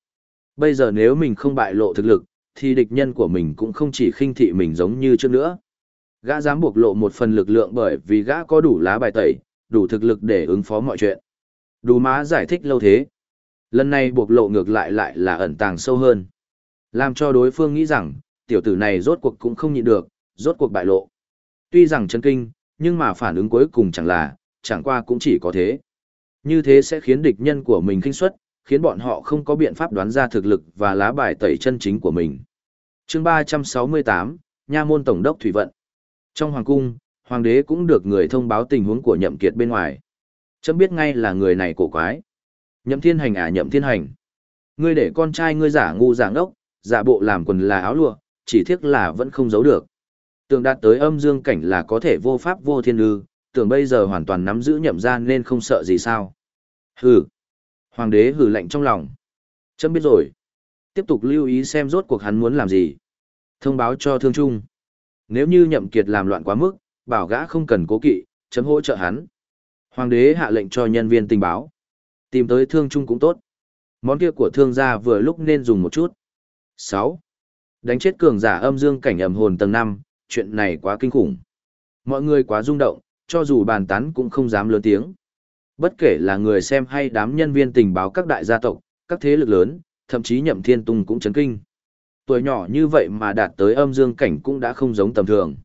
bây giờ nếu mình không bại lộ thực lực, thì địch nhân của mình cũng không chỉ khinh thị mình giống như trước nữa. Gã dám bộc lộ một phần lực lượng bởi vì gã có đủ lá bài tẩy, đủ thực lực để ứng phó mọi chuyện. Đủ má giải thích lâu thế. Lần này bộc lộ ngược lại lại là ẩn tàng sâu hơn. Làm cho đối phương nghĩ rằng, tiểu tử này rốt cuộc cũng không nhịn được, rốt cuộc bại lộ. Tuy rằng chân kinh, nhưng mà phản ứng cuối cùng chẳng là, chẳng qua cũng chỉ có thế. Như thế sẽ khiến địch nhân của mình kinh suất, khiến bọn họ không có biện pháp đoán ra thực lực và lá bài tẩy chân chính của mình. chương 368, Nha môn Tổng đốc Thủy Vận. Trong Hoàng cung, Hoàng đế cũng được người thông báo tình huống của nhậm kiệt bên ngoài. Chấm biết ngay là người này cổ quái. Nhậm thiên hành à nhậm thiên hành. Ngươi để con trai ngươi giả ngu giả ngốc, giả bộ làm quần là áo lụa, chỉ tiếc là vẫn không giấu được. Tưởng đạt tới âm dương cảnh là có thể vô pháp vô thiên ư, tưởng bây giờ hoàn toàn nắm giữ nhậm gian nên không sợ gì sao. Hừ. Hoàng đế hừ lạnh trong lòng. Chấm biết rồi. Tiếp tục lưu ý xem rốt cuộc hắn muốn làm gì. Thông báo cho thương trung. Nếu như nhậm kiệt làm loạn quá mức, bảo gã không cần cố kỵ, chấm hỗ trợ hắn. Hoàng đế hạ lệnh cho nhân viên tình báo. Tìm tới thương trung cũng tốt. Món kia của thương gia vừa lúc nên dùng một chút. 6. Đánh chết cường giả âm dương cảnh ẩm hồn tầng 5, chuyện này quá kinh khủng. Mọi người quá rung động, cho dù bàn tán cũng không dám lớn tiếng. Bất kể là người xem hay đám nhân viên tình báo các đại gia tộc, các thế lực lớn, thậm chí nhậm thiên tung cũng chấn kinh. Tuổi nhỏ như vậy mà đạt tới âm dương cảnh cũng đã không giống tầm thường.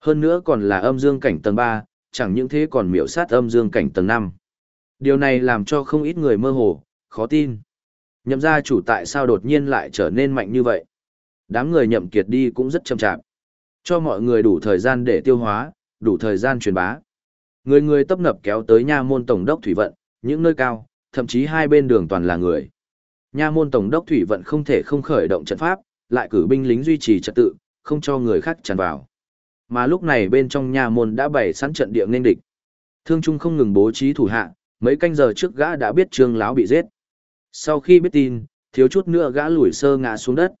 Hơn nữa còn là âm dương cảnh tầng 3, chẳng những thế còn miểu sát âm dương cảnh tầng 5. Điều này làm cho không ít người mơ hồ, khó tin. Nhậm gia chủ tại sao đột nhiên lại trở nên mạnh như vậy? Đám người nhậm kiệt đi cũng rất chậm chạp. Cho mọi người đủ thời gian để tiêu hóa, đủ thời gian truyền bá. Người người tấp nập kéo tới nha môn tổng đốc thủy vận, những nơi cao, thậm chí hai bên đường toàn là người. Nha môn tổng đốc thủy vận không thể không khởi động trận pháp, lại cử binh lính duy trì trật tự, không cho người khác tràn vào. Mà lúc này bên trong nha môn đã bày sẵn trận địa nên địch. Thương Trung không ngừng bố trí thủ hạ, mấy canh giờ trước gã đã biết Trương lão bị giết. Sau khi biết tin, thiếu chút nữa gã lùi sơ ngã xuống đất.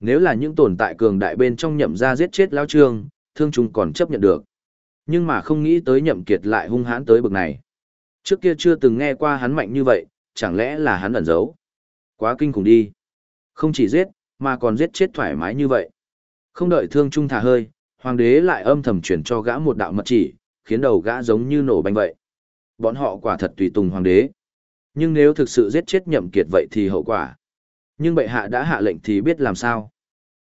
Nếu là những tồn tại cường đại bên trong nhậm ra giết chết lão Trương, Thương Trung còn chấp nhận được. Nhưng mà không nghĩ tới nhậm kiệt lại hung hãn tới bực này. Trước kia chưa từng nghe qua hắn mạnh như vậy, chẳng lẽ là hắn ẩn giấu. Quá kinh khủng đi. Không chỉ giết, mà còn giết chết thoải mái như vậy. Không đợi thương trung thả hơi, hoàng đế lại âm thầm chuyển cho gã một đạo mật chỉ, khiến đầu gã giống như nổ banh vậy. Bọn họ quả thật tùy tùng hoàng đế. Nhưng nếu thực sự giết chết nhậm kiệt vậy thì hậu quả. Nhưng bệ hạ đã hạ lệnh thì biết làm sao.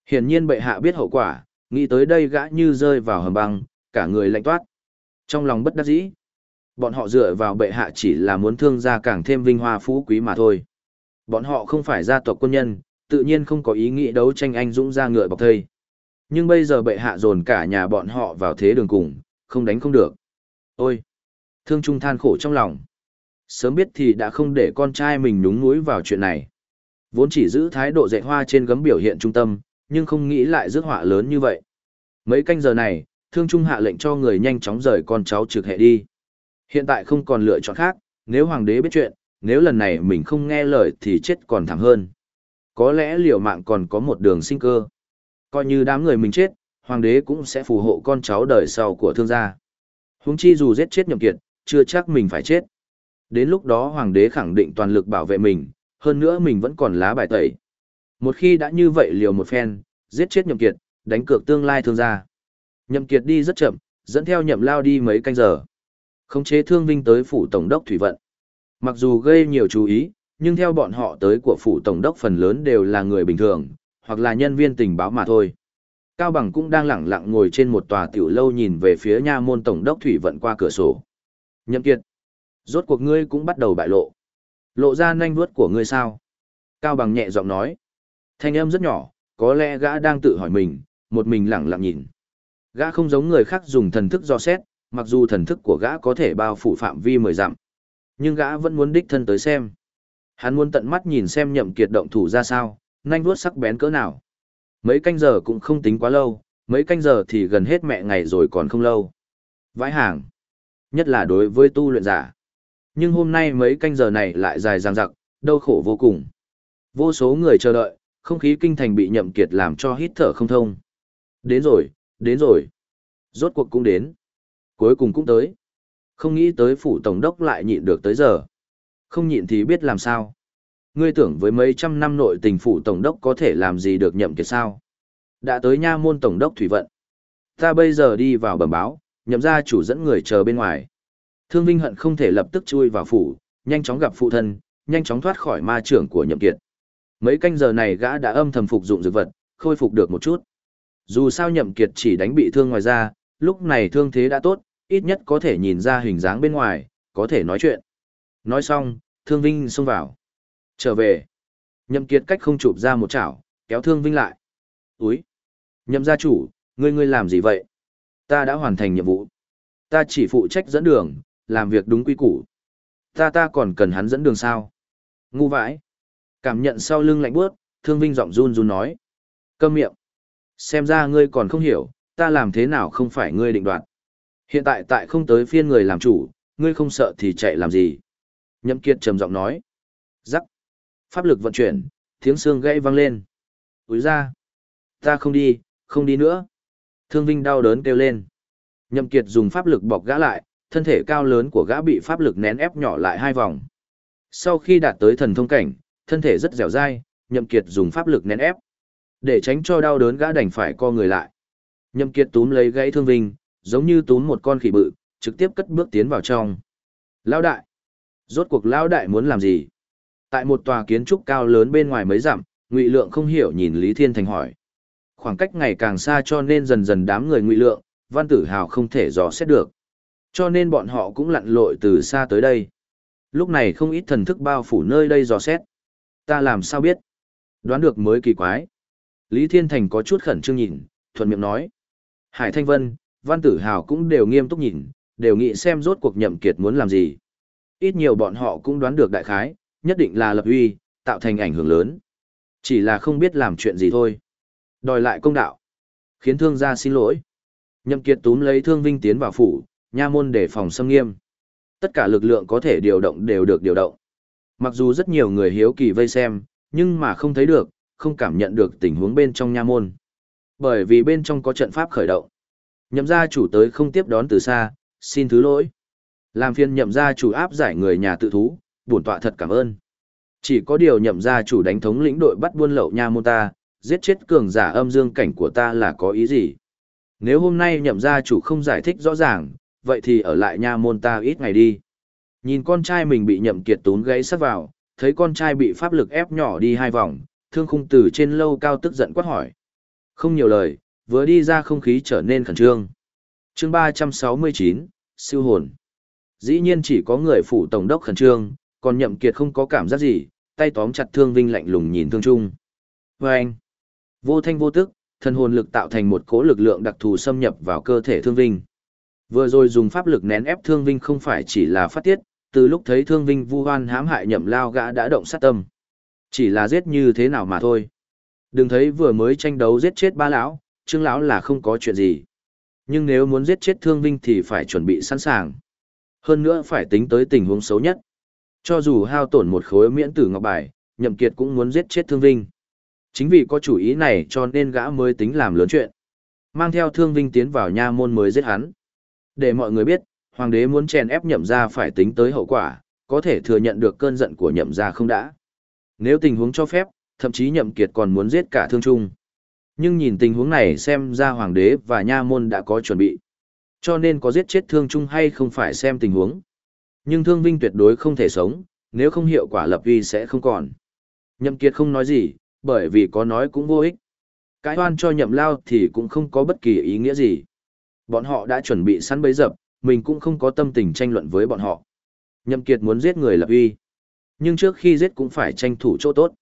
Hiển nhiên bệ hạ biết hậu quả, nghĩ tới đây gã như rơi vào hầm băng, cả người lạnh toát. Trong lòng bất đắc dĩ, bọn họ dựa vào bệ hạ chỉ là muốn thương gia càng thêm vinh hoa phú quý mà thôi. Bọn họ không phải gia tộc quân nhân, tự nhiên không có ý nghĩ đấu tranh anh dũng ra ngựa bọc thây. Nhưng bây giờ bệ hạ dồn cả nhà bọn họ vào thế đường cùng, không đánh không được. Ôi! Thương Trung than khổ trong lòng. Sớm biết thì đã không để con trai mình nhúng núi vào chuyện này. Vốn chỉ giữ thái độ dạy hoa trên gấm biểu hiện trung tâm, nhưng không nghĩ lại rước họa lớn như vậy. Mấy canh giờ này, Thương Trung hạ lệnh cho người nhanh chóng rời con cháu trực hệ đi. Hiện tại không còn lựa chọn khác, nếu hoàng đế biết chuyện, nếu lần này mình không nghe lời thì chết còn thảm hơn. Có lẽ liều mạng còn có một đường sinh cơ. Coi như đám người mình chết, hoàng đế cũng sẽ phù hộ con cháu đời sau của thương gia. Huống chi dù giết chết nhậm kiệt, chưa chắc mình phải chết. Đến lúc đó hoàng đế khẳng định toàn lực bảo vệ mình, hơn nữa mình vẫn còn lá bài tẩy. Một khi đã như vậy liều một phen, giết chết nhậm kiệt, đánh cược tương lai thương gia. Nhậm kiệt đi rất chậm, dẫn theo nhậm lao đi mấy canh giờ. Khống chế thương vinh tới phủ tổng đốc thủy vận. Mặc dù gây nhiều chú ý, nhưng theo bọn họ tới của phủ tổng đốc phần lớn đều là người bình thường, hoặc là nhân viên tình báo mà thôi. Cao Bằng cũng đang lẳng lặng ngồi trên một tòa tiểu lâu nhìn về phía nha môn tổng đốc thủy vận qua cửa sổ. Nhậm Kiệt, rốt cuộc ngươi cũng bắt đầu bại lộ. Lộ ra nhanh vuốt của ngươi sao? Cao Bằng nhẹ giọng nói. Thanh âm rất nhỏ, có lẽ gã đang tự hỏi mình, một mình lẳng lặng nhìn. Gã không giống người khác dùng thần thức do xét, mặc dù thần thức của gã có thể bao phủ phạm vi mười dặm. Nhưng gã vẫn muốn đích thân tới xem. Hắn muốn tận mắt nhìn xem nhậm kiệt động thủ ra sao, nhanh vuốt sắc bén cỡ nào. Mấy canh giờ cũng không tính quá lâu, mấy canh giờ thì gần hết mẹ ngày rồi còn không lâu. Vãi hàng. Nhất là đối với tu luyện giả. Nhưng hôm nay mấy canh giờ này lại dài dằng dặc, đau khổ vô cùng. Vô số người chờ đợi, không khí kinh thành bị nhậm kiệt làm cho hít thở không thông. Đến rồi, đến rồi. Rốt cuộc cũng đến. Cuối cùng cũng tới. Không nghĩ tới phủ tổng đốc lại nhịn được tới giờ. Không nhịn thì biết làm sao. Ngươi tưởng với mấy trăm năm nội tình phủ tổng đốc có thể làm gì được nhậm kiệt sao? Đã tới nha môn tổng đốc thủy vận. Ta bây giờ đi vào bẩm báo, nhậm gia chủ dẫn người chờ bên ngoài. Thương Vinh hận không thể lập tức chui vào phủ, nhanh chóng gặp phụ thân, nhanh chóng thoát khỏi ma trưởng của nhậm kiệt. Mấy canh giờ này gã đã âm thầm phục dụng dược vật, khôi phục được một chút. Dù sao nhậm kiệt chỉ đánh bị thương ngoài da, lúc này thương thế đã tốt, ít nhất có thể nhìn ra hình dáng bên ngoài, có thể nói chuyện. Nói xong, Thương Vinh xông vào. Trở về. Nhậm Kiệt cách không chụp ra một chảo, kéo Thương Vinh lại. Úi! Nhậm gia chủ, ngươi ngươi làm gì vậy? Ta đã hoàn thành nhiệm vụ. Ta chỉ phụ trách dẫn đường, làm việc đúng quy củ. Ta ta còn cần hắn dẫn đường sao? Ngu vãi! Cảm nhận sau lưng lạnh bước, Thương Vinh giọng run run nói. Câm miệng! Xem ra ngươi còn không hiểu, ta làm thế nào không phải ngươi định đoạt. Hiện tại tại không tới phiên người làm chủ, ngươi không sợ thì chạy làm gì. Nhậm Kiệt trầm giọng nói. Rắc. Pháp lực vận chuyển, tiếng xương gãy vang lên. Úi ra. Ta không đi, không đi nữa. Thương Vinh đau đớn kêu lên. Nhậm Kiệt dùng pháp lực bọc gã lại, thân thể cao lớn của gã bị pháp lực nén ép nhỏ lại hai vòng. Sau khi đạt tới thần thông cảnh, thân thể rất dẻo dai, Nhậm Kiệt dùng pháp lực nén ép. Để tránh cho đau đớn gã đành phải co người lại. Nhậm Kiệt túm lấy gãy Thương Vinh, giống như túm một con khỉ bự, trực tiếp cất bước tiến vào trong. Lão đại! Rốt cuộc lão đại muốn làm gì? Tại một tòa kiến trúc cao lớn bên ngoài mấy dặm, Ngụy Lượng không hiểu nhìn Lý Thiên Thành hỏi. Khoảng cách ngày càng xa cho nên dần dần đám người Ngụy Lượng, Văn Tử Hào không thể dò xét được. Cho nên bọn họ cũng lặn lội từ xa tới đây. Lúc này không ít thần thức bao phủ nơi đây dò xét. Ta làm sao biết? Đoán được mới kỳ quái. Lý Thiên Thành có chút khẩn trương nhìn, thuận miệng nói. Hải Thanh Vân, Văn Tử Hào cũng đều nghiêm túc nhìn, đều nghĩ xem rốt cuộc nhậm kiệt muốn làm gì. Ít nhiều bọn họ cũng đoán được đại khái, nhất định là lập uy, tạo thành ảnh hưởng lớn. Chỉ là không biết làm chuyện gì thôi. Đòi lại công đạo. Khiến thương gia xin lỗi. Nhậm kiệt túm lấy thương vinh tiến vào phủ, nha môn để phòng xâm nghiêm. Tất cả lực lượng có thể điều động đều được điều động. Mặc dù rất nhiều người hiếu kỳ vây xem, nhưng mà không thấy được, không cảm nhận được tình huống bên trong nha môn. Bởi vì bên trong có trận pháp khởi động. Nhậm gia chủ tới không tiếp đón từ xa, xin thứ lỗi. Làm phiên nhậm gia chủ áp giải người nhà tự thú, bổn tọa thật cảm ơn. Chỉ có điều nhậm gia chủ đánh thống lĩnh đội bắt buôn lậu nha môn ta, giết chết cường giả âm dương cảnh của ta là có ý gì? Nếu hôm nay nhậm gia chủ không giải thích rõ ràng, vậy thì ở lại nha môn ta ít ngày đi. Nhìn con trai mình bị nhậm kiệt tún gãy sắt vào, thấy con trai bị pháp lực ép nhỏ đi hai vòng, thương khung từ trên lâu cao tức giận quát hỏi. Không nhiều lời, vừa đi ra không khí trở nên khẩn trương. chương 369, siêu hồn. Dĩ nhiên chỉ có người phủ tổng đốc khẩn trương, còn nhậm kiệt không có cảm giác gì, tay tóm chặt thương vinh lạnh lùng nhìn thương trung. Vâng! anh, vô thanh vô tức, thần hồn lực tạo thành một cỗ lực lượng đặc thù xâm nhập vào cơ thể thương vinh. Vừa rồi dùng pháp lực nén ép thương vinh không phải chỉ là phát tiết, từ lúc thấy thương vinh vu hoan hãm hại nhậm lao gã đã động sát tâm. Chỉ là giết như thế nào mà thôi. Đừng thấy vừa mới tranh đấu giết chết ba lão, trương lão là không có chuyện gì. Nhưng nếu muốn giết chết thương vinh thì phải chuẩn bị sẵn sàng. Hơn nữa phải tính tới tình huống xấu nhất. Cho dù hao tổn một khối miễn tử ngọc bài, nhậm kiệt cũng muốn giết chết thương vinh. Chính vì có chủ ý này cho nên gã mới tính làm lớn chuyện. Mang theo thương vinh tiến vào nha môn mới giết hắn. Để mọi người biết, hoàng đế muốn chèn ép nhậm gia phải tính tới hậu quả, có thể thừa nhận được cơn giận của nhậm gia không đã. Nếu tình huống cho phép, thậm chí nhậm kiệt còn muốn giết cả thương trung. Nhưng nhìn tình huống này xem ra hoàng đế và nha môn đã có chuẩn bị. Cho nên có giết chết thương trung hay không phải xem tình huống. Nhưng thương vinh tuyệt đối không thể sống, nếu không hiệu quả lập vi sẽ không còn. Nhậm kiệt không nói gì, bởi vì có nói cũng vô ích. Cái hoan cho nhậm lao thì cũng không có bất kỳ ý nghĩa gì. Bọn họ đã chuẩn bị sẵn bấy dập, mình cũng không có tâm tình tranh luận với bọn họ. Nhậm kiệt muốn giết người lập uy. Nhưng trước khi giết cũng phải tranh thủ chỗ tốt.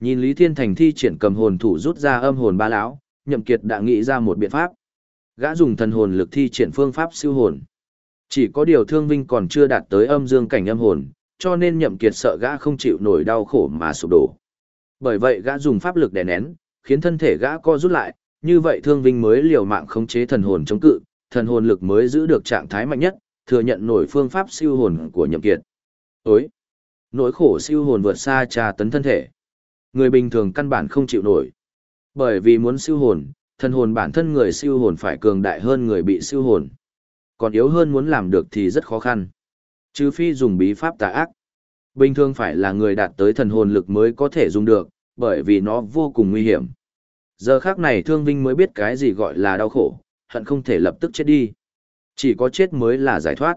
Nhìn Lý Thiên Thành thi triển cầm hồn thủ rút ra âm hồn ba lão, Nhậm Kiệt đã nghĩ ra một biện pháp. Gã dùng thần hồn lực thi triển phương pháp siêu hồn. Chỉ có điều Thương Vinh còn chưa đạt tới âm dương cảnh âm hồn, cho nên Nhậm Kiệt sợ gã không chịu nổi đau khổ mà sụp đổ. Bởi vậy gã dùng pháp lực đè nén, khiến thân thể gã co rút lại, như vậy Thương Vinh mới liều mạng khống chế thần hồn chống cự, thần hồn lực mới giữ được trạng thái mạnh nhất, thừa nhận nổi phương pháp siêu hồn của Nhậm Kiệt. Ối! Nỗi khổ siêu hồn vượt xa trà tấn thân thể. Người bình thường căn bản không chịu nổi. Bởi vì muốn siêu hồn, thần hồn bản thân người siêu hồn phải cường đại hơn người bị siêu hồn. Còn yếu hơn muốn làm được thì rất khó khăn. Trừ phi dùng bí pháp tà ác. Bình thường phải là người đạt tới thần hồn lực mới có thể dùng được, bởi vì nó vô cùng nguy hiểm. Giờ khác này Thương Vinh mới biết cái gì gọi là đau khổ, hận không thể lập tức chết đi. Chỉ có chết mới là giải thoát.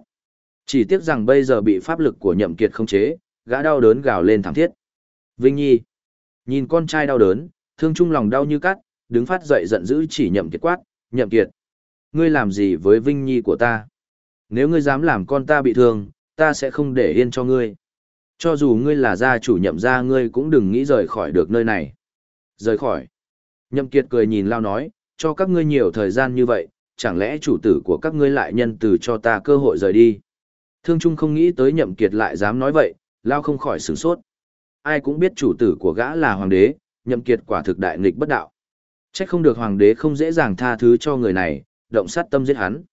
Chỉ tiếc rằng bây giờ bị pháp lực của nhậm kiệt không chế, gã đau đớn gào lên thảm thiết. Vinh Nhi. Nhìn con trai đau đớn, thương trung lòng đau như cắt, đứng phát dậy giận dữ chỉ nhậm kiệt quát, nhậm kiệt. Ngươi làm gì với Vinh Nhi của ta? Nếu ngươi dám làm con ta bị thương, ta sẽ không để yên cho ngươi. Cho dù ngươi là gia chủ nhậm gia ngươi cũng đừng nghĩ rời khỏi được nơi này. Rời khỏi. Nhậm kiệt cười nhìn lao nói, cho các ngươi nhiều thời gian như vậy, chẳng lẽ chủ tử của các ngươi lại nhân từ cho ta cơ hội rời đi. Thương Trung không nghĩ tới nhậm kiệt lại dám nói vậy, lao không khỏi sửng sốt. Ai cũng biết chủ tử của gã là hoàng đế, nhậm kiệt quả thực đại nghịch bất đạo. Chắc không được hoàng đế không dễ dàng tha thứ cho người này, động sát tâm giết hắn.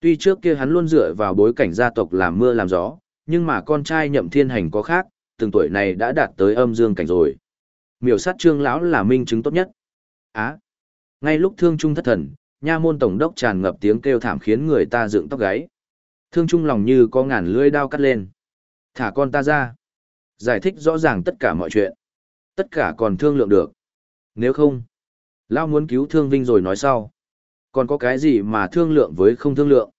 Tuy trước kia hắn luôn dựa vào bối cảnh gia tộc làm mưa làm gió, nhưng mà con trai nhậm thiên hành có khác, từng tuổi này đã đạt tới âm dương cảnh rồi. Miểu sát trương lão là minh chứng tốt nhất. Á! ngay lúc thương trung thất thần, nha môn tổng đốc tràn ngập tiếng kêu thảm khiến người ta dựng tóc gáy. Thương trung lòng như có ngàn lưỡi đao cắt lên. Thả con ta ra. Giải thích rõ ràng tất cả mọi chuyện. Tất cả còn thương lượng được. Nếu không, Lao muốn cứu thương vinh rồi nói sau. Còn có cái gì mà thương lượng với không thương lượng?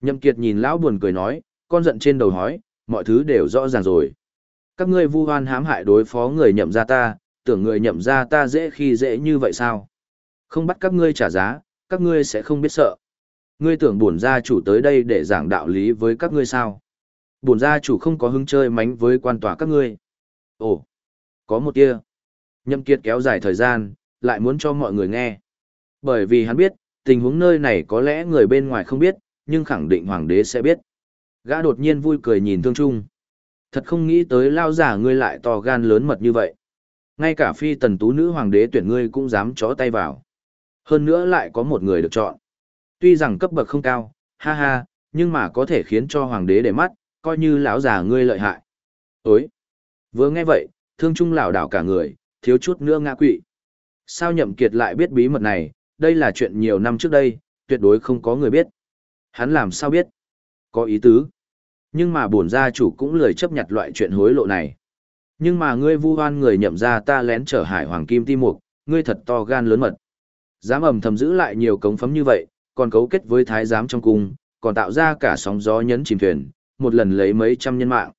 Nhậm Kiệt nhìn lão buồn cười nói, con giận trên đầu hói, mọi thứ đều rõ ràng rồi. Các ngươi vu oan hãm hại đối phó người nhậm gia ta, tưởng người nhậm gia ta dễ khi dễ như vậy sao? Không bắt các ngươi trả giá, các ngươi sẽ không biết sợ. Ngươi tưởng bổn gia chủ tới đây để giảng đạo lý với các ngươi sao? Bổn gia chủ không có hứng chơi mánh với quan tòa các ngươi. Ồ, có một tia. Nhậm Kiệt kéo dài thời gian, lại muốn cho mọi người nghe. Bởi vì hắn biết, tình huống nơi này có lẽ người bên ngoài không biết, nhưng khẳng định hoàng đế sẽ biết. Gã đột nhiên vui cười nhìn Thương Trung. Thật không nghĩ tới lao giả ngươi lại to gan lớn mật như vậy. Ngay cả phi tần tú nữ hoàng đế tuyển ngươi cũng dám chó tay vào. Hơn nữa lại có một người được chọn. Tuy rằng cấp bậc không cao, ha ha, nhưng mà có thể khiến cho hoàng đế để mắt, coi như lão già ngươi lợi hại. Ối! Vừa nghe vậy, thương trung lảo đảo cả người, thiếu chút nữa ngã quỵ. Sao nhậm kiệt lại biết bí mật này, đây là chuyện nhiều năm trước đây, tuyệt đối không có người biết. Hắn làm sao biết? Có ý tứ. Nhưng mà bổn gia chủ cũng lười chấp nhận loại chuyện hối lộ này. Nhưng mà ngươi vu oan người nhậm ra ta lén trở hải hoàng kim ti mục, ngươi thật to gan lớn mật. Dám ầm thầm giữ lại nhiều cống phấm như vậy, còn cấu kết với thái giám trong cung, còn tạo ra cả sóng gió nhấn chìm thuyền, một lần lấy mấy trăm nhân mạng.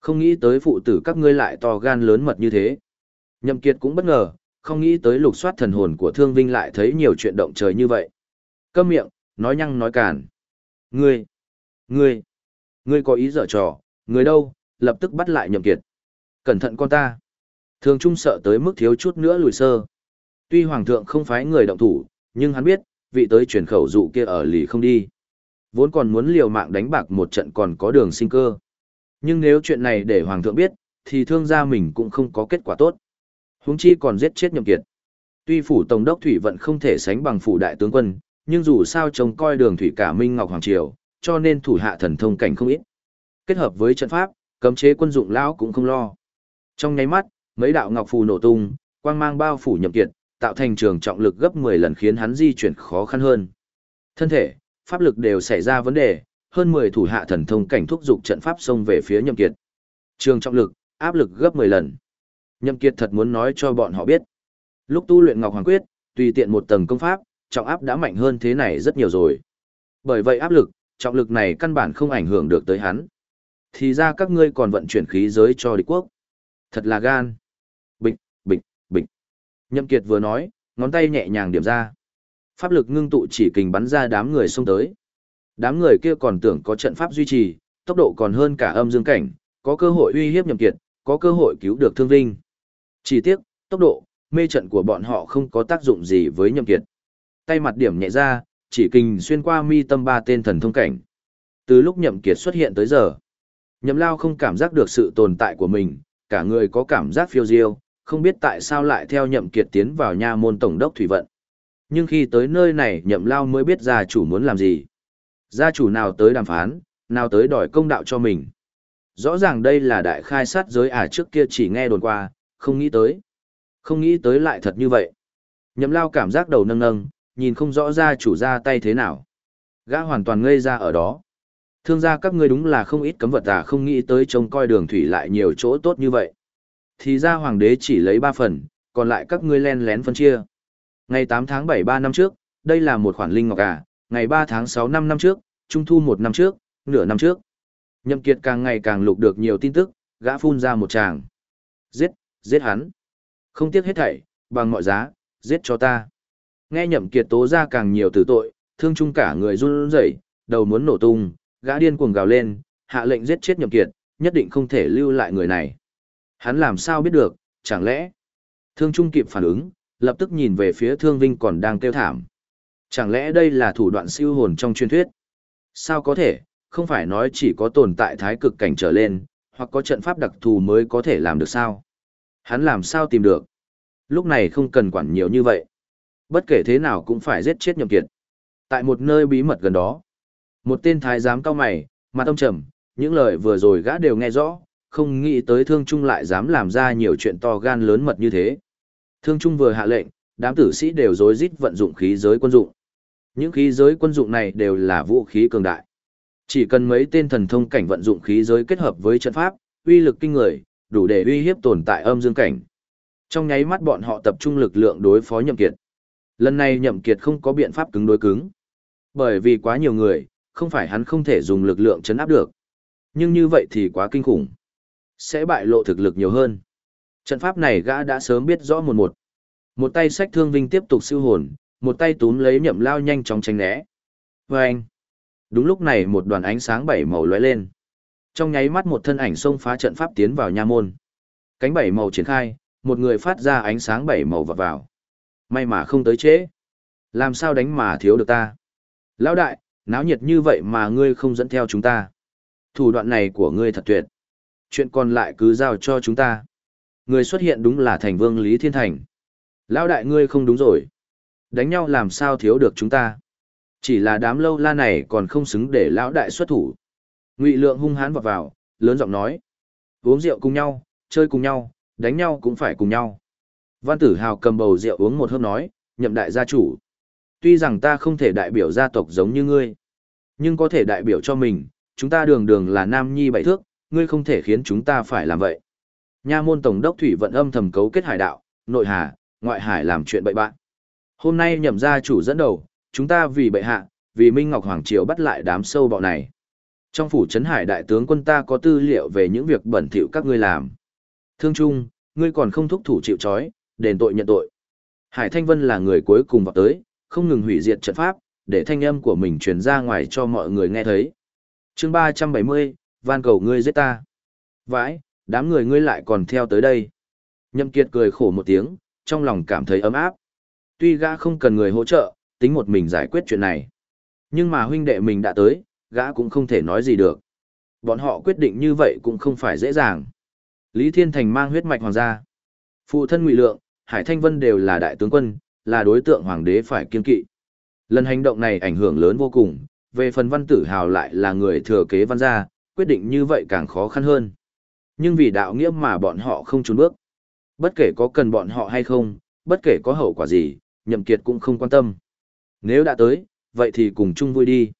Không nghĩ tới phụ tử các ngươi lại to gan lớn mật như thế. Nhậm Kiệt cũng bất ngờ, không nghĩ tới lục soát thần hồn của Thương Vinh lại thấy nhiều chuyện động trời như vậy. Câm miệng, nói nhăng nói càn. Ngươi, ngươi, ngươi có ý dở trò, ngươi đâu, lập tức bắt lại Nhậm Kiệt. Cẩn thận con ta. Thương Trung sợ tới mức thiếu chút nữa lùi sơ. Tuy Hoàng thượng không phái người động thủ, nhưng hắn biết, vị tới truyền khẩu dụ kia ở lì không đi. Vốn còn muốn liều mạng đánh bạc một trận còn có đường sinh cơ. Nhưng nếu chuyện này để Hoàng thượng biết, thì thương gia mình cũng không có kết quả tốt. Huống chi còn giết chết nhậm kiệt. Tuy phủ tổng đốc thủy vận không thể sánh bằng phủ đại tướng quân, nhưng dù sao trông coi đường thủy cả Minh Ngọc Hoàng Triều, cho nên thủ hạ thần thông cảnh không ít. Kết hợp với trận pháp, cấm chế quân dụng lão cũng không lo. Trong nháy mắt, mấy đạo ngọc phù nổ tung, Quang mang bao phủ nhậm kiệt, tạo thành trường trọng lực gấp 10 lần khiến hắn di chuyển khó khăn hơn. Thân thể, pháp lực đều xảy ra vấn đề, hơn 10 thủ hạ thần thông cảnh thúc dục trận pháp xông về phía nhậm kiệt. Trường trọng lực, áp lực gấp 10 lần. Nhậm kiệt thật muốn nói cho bọn họ biết. Lúc tu luyện Ngọc Hoàng Quyết, tùy tiện một tầng công pháp, trọng áp đã mạnh hơn thế này rất nhiều rồi. Bởi vậy áp lực, trọng lực này căn bản không ảnh hưởng được tới hắn. Thì ra các ngươi còn vận chuyển khí giới cho địch quốc. Thật là gan. Bịch, bịch, bịch. Nhậm Kiệt vừa nói, ngón tay nhẹ nhàng điểm ra. Pháp lực ngưng tụ chỉ kình bắn ra đám người xông tới. Đám người kia còn tưởng có trận pháp duy trì, tốc độ còn hơn cả âm dương cảnh, có cơ hội uy hiếp Nhậm Kiệt, có cơ hội cứu được Thương Vinh. Chỉ tiếc, tốc độ, mê trận của bọn họ không có tác dụng gì với Nhậm Kiệt. Tay mặt điểm nhẹ ra, chỉ kình xuyên qua mi tâm ba tên thần thông cảnh. Từ lúc Nhậm Kiệt xuất hiện tới giờ, Nhậm Lao không cảm giác được sự tồn tại của mình, cả người có cảm giác phiêu diêu, không biết tại sao lại theo Nhậm Kiệt tiến vào nha môn tổng đốc thủy vận. Nhưng khi tới nơi này Nhậm Lao mới biết gia chủ muốn làm gì. Gia chủ nào tới đàm phán, nào tới đòi công đạo cho mình. Rõ ràng đây là đại khai sát giới à trước kia chỉ nghe đồn qua, không nghĩ tới. Không nghĩ tới lại thật như vậy. Nhậm Lao cảm giác đầu nâng nâng, nhìn không rõ gia chủ ra tay thế nào. Gã hoàn toàn ngây ra ở đó. Thương gia các ngươi đúng là không ít cấm vật à không nghĩ tới trông coi đường thủy lại nhiều chỗ tốt như vậy. Thì ra hoàng đế chỉ lấy 3 phần, còn lại các ngươi len lén phân chia. Ngày 8 tháng 7 3 năm trước, đây là một khoản linh ngọc à, ngày 3 tháng 6 năm năm trước, trung thu một năm trước, nửa năm trước. Nhậm Kiệt càng ngày càng lục được nhiều tin tức, gã phun ra một tràng. Giết, giết hắn. Không tiếc hết thảy, bằng mọi giá, giết cho ta. Nghe Nhậm Kiệt tố ra càng nhiều tử tội, thương chung cả người run rẩy, đầu muốn nổ tung, gã điên cuồng gào lên, hạ lệnh giết chết Nhậm Kiệt, nhất định không thể lưu lại người này. Hắn làm sao biết được, chẳng lẽ? Thương Trung kịp phản ứng, lập tức nhìn về phía Thương Vinh còn đang kêu thảm. Chẳng lẽ đây là thủ đoạn siêu hồn trong truyền thuyết? Sao có thể, không phải nói chỉ có tồn tại thái cực cảnh trở lên, hoặc có trận pháp đặc thù mới có thể làm được sao? Hắn làm sao tìm được? Lúc này không cần quản nhiều như vậy. Bất kể thế nào cũng phải giết chết Nhậm Kiệt. Tại một nơi bí mật gần đó, một tên thái giám cao mày, mặt ông trầm, những lời vừa rồi gã đều nghe rõ, không nghĩ tới Thương Trung lại dám làm ra nhiều chuyện to gan lớn mật như thế. Thương Trung vừa hạ lệnh, đám tử sĩ đều rối rít vận dụng khí giới quân dụng. Những khí giới quân dụng này đều là vũ khí cường đại. Chỉ cần mấy tên thần thông cảnh vận dụng khí giới kết hợp với trận pháp, uy lực kinh người, đủ để uy hiếp tồn tại âm dương cảnh. Trong nháy mắt bọn họ tập trung lực lượng đối phó Nhậm Kiệt. Lần này Nhậm Kiệt không có biện pháp cứng đối cứng. Bởi vì quá nhiều người, không phải hắn không thể dùng lực lượng chấn áp được. Nhưng như vậy thì quá kinh khủng. Sẽ bại lộ thực lực nhiều hơn. Trận pháp này gã đã sớm biết rõ một một. Một tay sách thương vinh tiếp tục siêu hồn, một tay túm lấy nhậm lao nhanh chóng tránh né. Và anh. Đúng lúc này một đoàn ánh sáng bảy màu lóe lên. Trong nháy mắt một thân ảnh xông phá trận pháp tiến vào nha môn. Cánh bảy màu triển khai, một người phát ra ánh sáng bảy màu vào vào. May mà không tới trễ. Làm sao đánh mà thiếu được ta? Lão đại, náo nhiệt như vậy mà ngươi không dẫn theo chúng ta. Thủ đoạn này của ngươi thật tuyệt. Chuyện còn lại cứ giao cho chúng ta. Người xuất hiện đúng là thành vương Lý Thiên Thành. Lão đại ngươi không đúng rồi. Đánh nhau làm sao thiếu được chúng ta. Chỉ là đám lâu la này còn không xứng để lão đại xuất thủ. Ngụy lượng hung hãn vọt vào, lớn giọng nói. Uống rượu cùng nhau, chơi cùng nhau, đánh nhau cũng phải cùng nhau. Văn tử hào cầm bầu rượu uống một hớp nói, nhậm đại gia chủ. Tuy rằng ta không thể đại biểu gia tộc giống như ngươi, nhưng có thể đại biểu cho mình, chúng ta đường đường là nam nhi bảy thước, ngươi không thể khiến chúng ta phải làm vậy. Nha môn tổng đốc thủy vận âm thầm cấu kết hải đạo, nội hà, ngoại hải làm chuyện bậy bạn. Hôm nay nhậm gia chủ dẫn đầu, chúng ta vì bệ hạ, vì Minh Ngọc Hoàng Triều bắt lại đám sâu bọ này. Trong phủ trấn hải đại tướng quân ta có tư liệu về những việc bẩn thỉu các ngươi làm. Thương Trung, ngươi còn không thúc thủ chịu trói, đền tội nhận tội. Hải Thanh Vân là người cuối cùng vào tới, không ngừng hủy diệt trận pháp, để thanh âm của mình truyền ra ngoài cho mọi người nghe thấy. chương 370, van cầu ngươi giết ta. Vãi, đám người ngươi lại còn theo tới đây. Nhậm Kiệt cười khổ một tiếng, trong lòng cảm thấy ấm áp. Tuy gã không cần người hỗ trợ, tính một mình giải quyết chuyện này. Nhưng mà huynh đệ mình đã tới, gã cũng không thể nói gì được. Bọn họ quyết định như vậy cũng không phải dễ dàng. Lý Thiên Thành mang huyết mạch hoàng gia. Phụ thân Ngụy Lượng, Hải Thanh Vân đều là đại tướng quân, là đối tượng hoàng đế phải kiên kỵ. Lần hành động này ảnh hưởng lớn vô cùng, về phần văn tử hào lại là người thừa kế văn gia, quyết định như vậy càng khó khăn hơn. Nhưng vì đạo nghĩa mà bọn họ không trốn bước. Bất kể có cần bọn họ hay không, bất kể có hậu quả gì, nhậm kiệt cũng không quan tâm. Nếu đã tới, vậy thì cùng chung vui đi.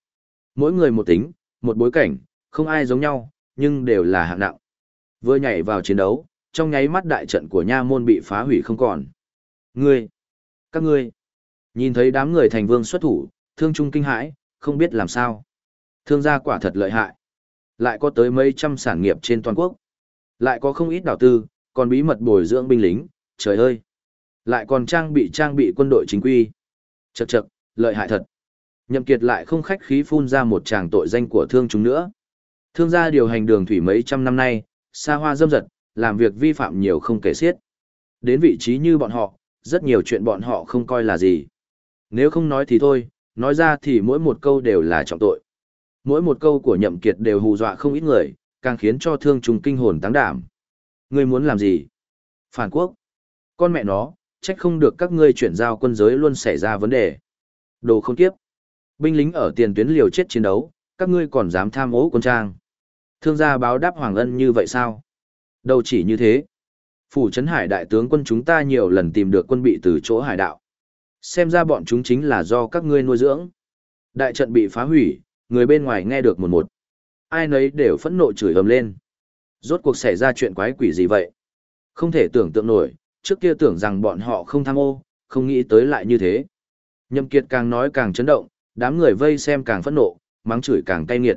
Mỗi người một tính, một bối cảnh, không ai giống nhau, nhưng đều là hạng nặng. Vừa nhảy vào chiến đấu, trong nháy mắt đại trận của nha môn bị phá hủy không còn. Ngươi, các ngươi, nhìn thấy đám người thành vương xuất thủ, thương trung kinh hãi, không biết làm sao. Thương gia quả thật lợi hại. Lại có tới mấy trăm sản nghiệp trên toàn quốc. Lại có không ít đảo tư, còn bí mật bồi dưỡng binh lính, trời ơi. Lại còn trang bị trang bị quân đội chính quy. Chậc chậc, lợi hại thật. Nhậm Kiệt lại không khách khí phun ra một tràng tội danh của thương chúng nữa. Thương gia điều hành đường thủy mấy trăm năm nay, xa hoa dâm dật, làm việc vi phạm nhiều không kể xiết. Đến vị trí như bọn họ, rất nhiều chuyện bọn họ không coi là gì. Nếu không nói thì thôi, nói ra thì mỗi một câu đều là trọng tội. Mỗi một câu của nhậm kiệt đều hù dọa không ít người, càng khiến cho thương trùng kinh hồn tăng đảm. Ngươi muốn làm gì? Phản quốc. Con mẹ nó, trách không được các ngươi chuyển giao quân giới luôn xảy ra vấn đề. Đồ không kiếp. Binh lính ở tiền tuyến liều chết chiến đấu, các ngươi còn dám tham ô quân trang. Thương gia báo đáp Hoàng Ân như vậy sao? Đâu chỉ như thế. Phủ Trấn Hải đại tướng quân chúng ta nhiều lần tìm được quân bị từ chỗ hải đạo. Xem ra bọn chúng chính là do các ngươi nuôi dưỡng. Đại trận bị phá hủy, người bên ngoài nghe được một một. Ai nấy đều phẫn nộ chửi ầm lên. Rốt cuộc xảy ra chuyện quái quỷ gì vậy? Không thể tưởng tượng nổi, trước kia tưởng rằng bọn họ không tham ô, không nghĩ tới lại như thế. Nhậm Kiệt càng nói càng chấn động, đám người vây xem càng phẫn nộ, mắng chửi càng cay nghiệt.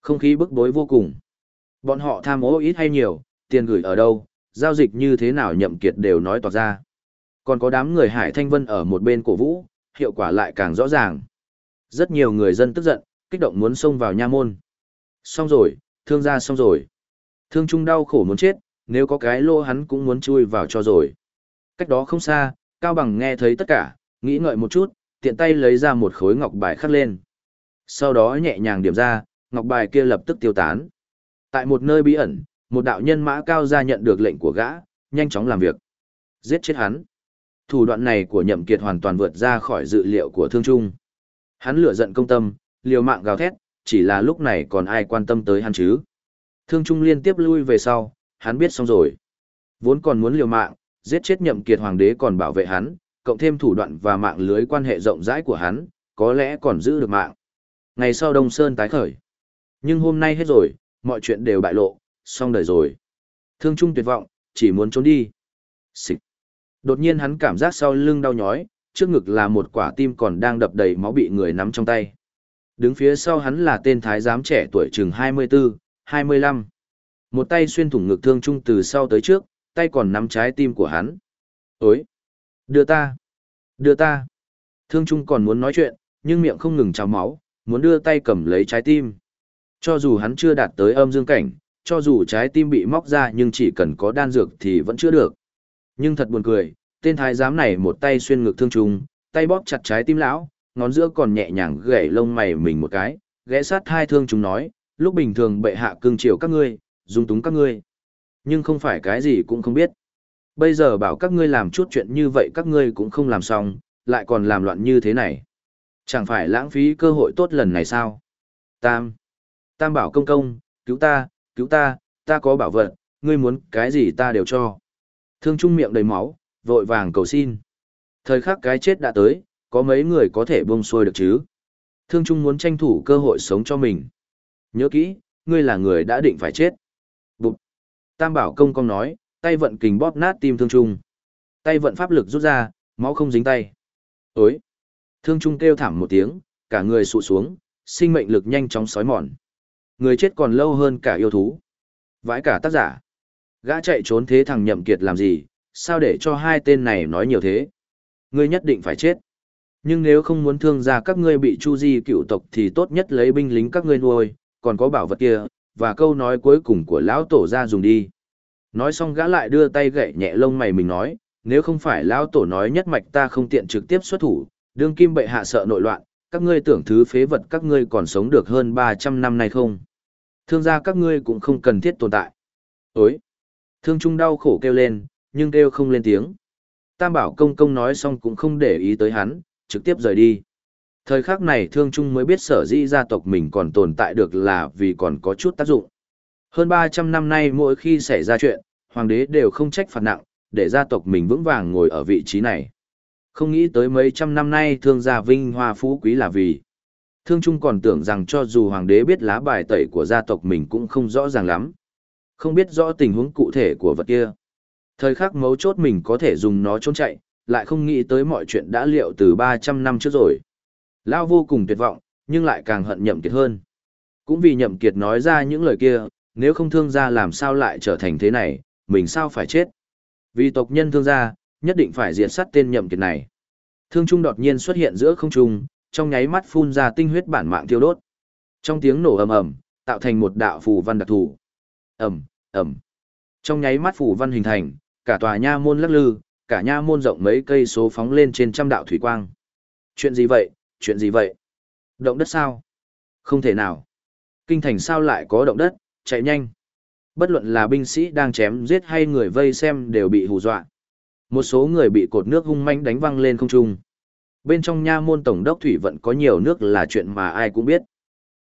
Không khí bức bối vô cùng. Bọn họ tham ô ít hay nhiều, tiền gửi ở đâu, giao dịch như thế nào Nhậm Kiệt đều nói toạc ra. Còn có đám người Hải Thanh Vân ở một bên cổ vũ, hiệu quả lại càng rõ ràng. Rất nhiều người dân tức giận, kích động muốn xông vào nha môn. Xong rồi, thương gia xong rồi. Thương Trung đau khổ muốn chết, nếu có cái lô hắn cũng muốn chui vào cho rồi. Cách đó không xa, Cao Bằng nghe thấy tất cả, nghĩ ngợi một chút, tiện tay lấy ra một khối ngọc bài khắc lên. Sau đó nhẹ nhàng điểm ra, ngọc bài kia lập tức tiêu tán. Tại một nơi bí ẩn, một đạo nhân mã cao ra nhận được lệnh của gã, nhanh chóng làm việc. Giết chết hắn. Thủ đoạn này của Nhậm Kiệt hoàn toàn vượt ra khỏi dự liệu của Thương Trung. Hắn lửa giận công tâm, liều mạng gào thét, chỉ là lúc này còn ai quan tâm tới hắn chứ. Thương Trung liên tiếp lui về sau, hắn biết xong rồi. Vốn còn muốn liều mạng, giết chết Nhậm Kiệt hoàng đế còn bảo vệ hắn, cộng thêm thủ đoạn và mạng lưới quan hệ rộng rãi của hắn, có lẽ còn giữ được mạng. Ngày sau Đông Sơn tái khởi. Nhưng hôm nay hết rồi, mọi chuyện đều bại lộ, xong đời rồi. Thương Trung tuyệt vọng, chỉ muốn trốn đi. Xịt. Đột nhiên hắn cảm giác sau lưng đau nhói, trước ngực là một quả tim còn đang đập đầy máu bị người nắm trong tay. Đứng phía sau hắn là tên thái giám trẻ tuổi chừng 24, 25. Một tay xuyên thủng ngực thương trung từ sau tới trước, tay còn nắm trái tim của hắn. Ối! Đưa ta! Đưa ta! Thương trung còn muốn nói chuyện, nhưng miệng không ngừng trào máu, muốn đưa tay cầm lấy trái tim. Cho dù hắn chưa đạt tới âm dương cảnh, cho dù trái tim bị móc ra nhưng chỉ cần có đan dược thì vẫn chữa được. Nhưng thật buồn cười, tên thái giám này một tay xuyên ngực thương trùng, tay bóp chặt trái tim lão, ngón giữa còn nhẹ nhàng gảy lông mày mình một cái, ghé sát hai thương chúng nói, lúc bình thường bệ hạ cương chiều các ngươi, dung túng các ngươi. Nhưng không phải cái gì cũng không biết. Bây giờ bảo các ngươi làm chút chuyện như vậy các ngươi cũng không làm xong, lại còn làm loạn như thế này. Chẳng phải lãng phí cơ hội tốt lần này sao? Tam. Tam bảo công công, cứu ta, cứu ta, ta có bảo vật, ngươi muốn cái gì ta đều cho. Thương trung miệng đầy máu, vội vàng cầu xin. Thời khắc cái chết đã tới, có mấy người có thể buông xuôi được chứ? Thương Trung muốn tranh thủ cơ hội sống cho mình. Nhớ kỹ, ngươi là người đã định phải chết. Bụt. Tam bảo công công nói, tay vận kình bóp nát tim Thương Trung. Tay vận pháp lực rút ra, máu không dính tay. Ối. Thương Trung kêu thảm một tiếng, cả người sụ xuống, sinh mệnh lực nhanh chóng sói mòn. Người chết còn lâu hơn cả yêu thú. Vãi cả tác giả. Gã chạy trốn thế thằng nhậm kiệt làm gì, sao để cho hai tên này nói nhiều thế? Ngươi nhất định phải chết. Nhưng nếu không muốn thương gia các ngươi bị chu di cựu tộc thì tốt nhất lấy binh lính các ngươi nuôi, còn có bảo vật kia, và câu nói cuối cùng của lão tổ ra dùng đi. Nói xong gã lại đưa tay gậy nhẹ lông mày mình nói, nếu không phải lão tổ nói nhất mạch ta không tiện trực tiếp xuất thủ, đương kim bệ hạ sợ nội loạn, các ngươi tưởng thứ phế vật các ngươi còn sống được hơn 300 năm nay không? Thương gia các ngươi cũng không cần thiết tồn tại. Ối! Thương Trung đau khổ kêu lên, nhưng kêu không lên tiếng. Tam bảo công công nói xong cũng không để ý tới hắn, trực tiếp rời đi. Thời khắc này Thương Trung mới biết sở dĩ gia tộc mình còn tồn tại được là vì còn có chút tác dụng. Hơn 300 năm nay mỗi khi xảy ra chuyện, hoàng đế đều không trách phạt nặng, để gia tộc mình vững vàng ngồi ở vị trí này. Không nghĩ tới mấy trăm năm nay thương gia vinh hoa phú quý là vì. Thương Trung còn tưởng rằng cho dù hoàng đế biết lá bài tẩy của gia tộc mình cũng không rõ ràng lắm. Không biết rõ tình huống cụ thể của vật kia. Thời khắc mấu chốt mình có thể dùng nó trốn chạy, lại không nghĩ tới mọi chuyện đã liệu từ 300 năm trước rồi. Lao vô cùng tuyệt vọng, nhưng lại càng hận nhậm kiệt hơn. Cũng vì nhậm kiệt nói ra những lời kia, nếu không thương gia làm sao lại trở thành thế này, mình sao phải chết. Vì tộc nhân thương gia, nhất định phải diệt sát tên nhậm kiệt này. Thương trung đột nhiên xuất hiện giữa không trung, trong nháy mắt phun ra tinh huyết bản mạng thiêu đốt. Trong tiếng nổ ầm ầm, tạo thành một đạo phù văn đặc thù. Ầm, ầm. Trong nháy mắt phù văn hình thành, cả tòa nha môn lắc lư, cả nha môn rộng mấy cây số phóng lên trên trăm đạo thủy quang. Chuyện gì vậy? Chuyện gì vậy? Động đất sao? Không thể nào. Kinh thành sao lại có động đất, chạy nhanh. Bất luận là binh sĩ đang chém giết hay người vây xem đều bị hù dọa. Một số người bị cột nước hung manh đánh văng lên không trung. Bên trong nha môn tổng đốc thủy vận có nhiều nước là chuyện mà ai cũng biết.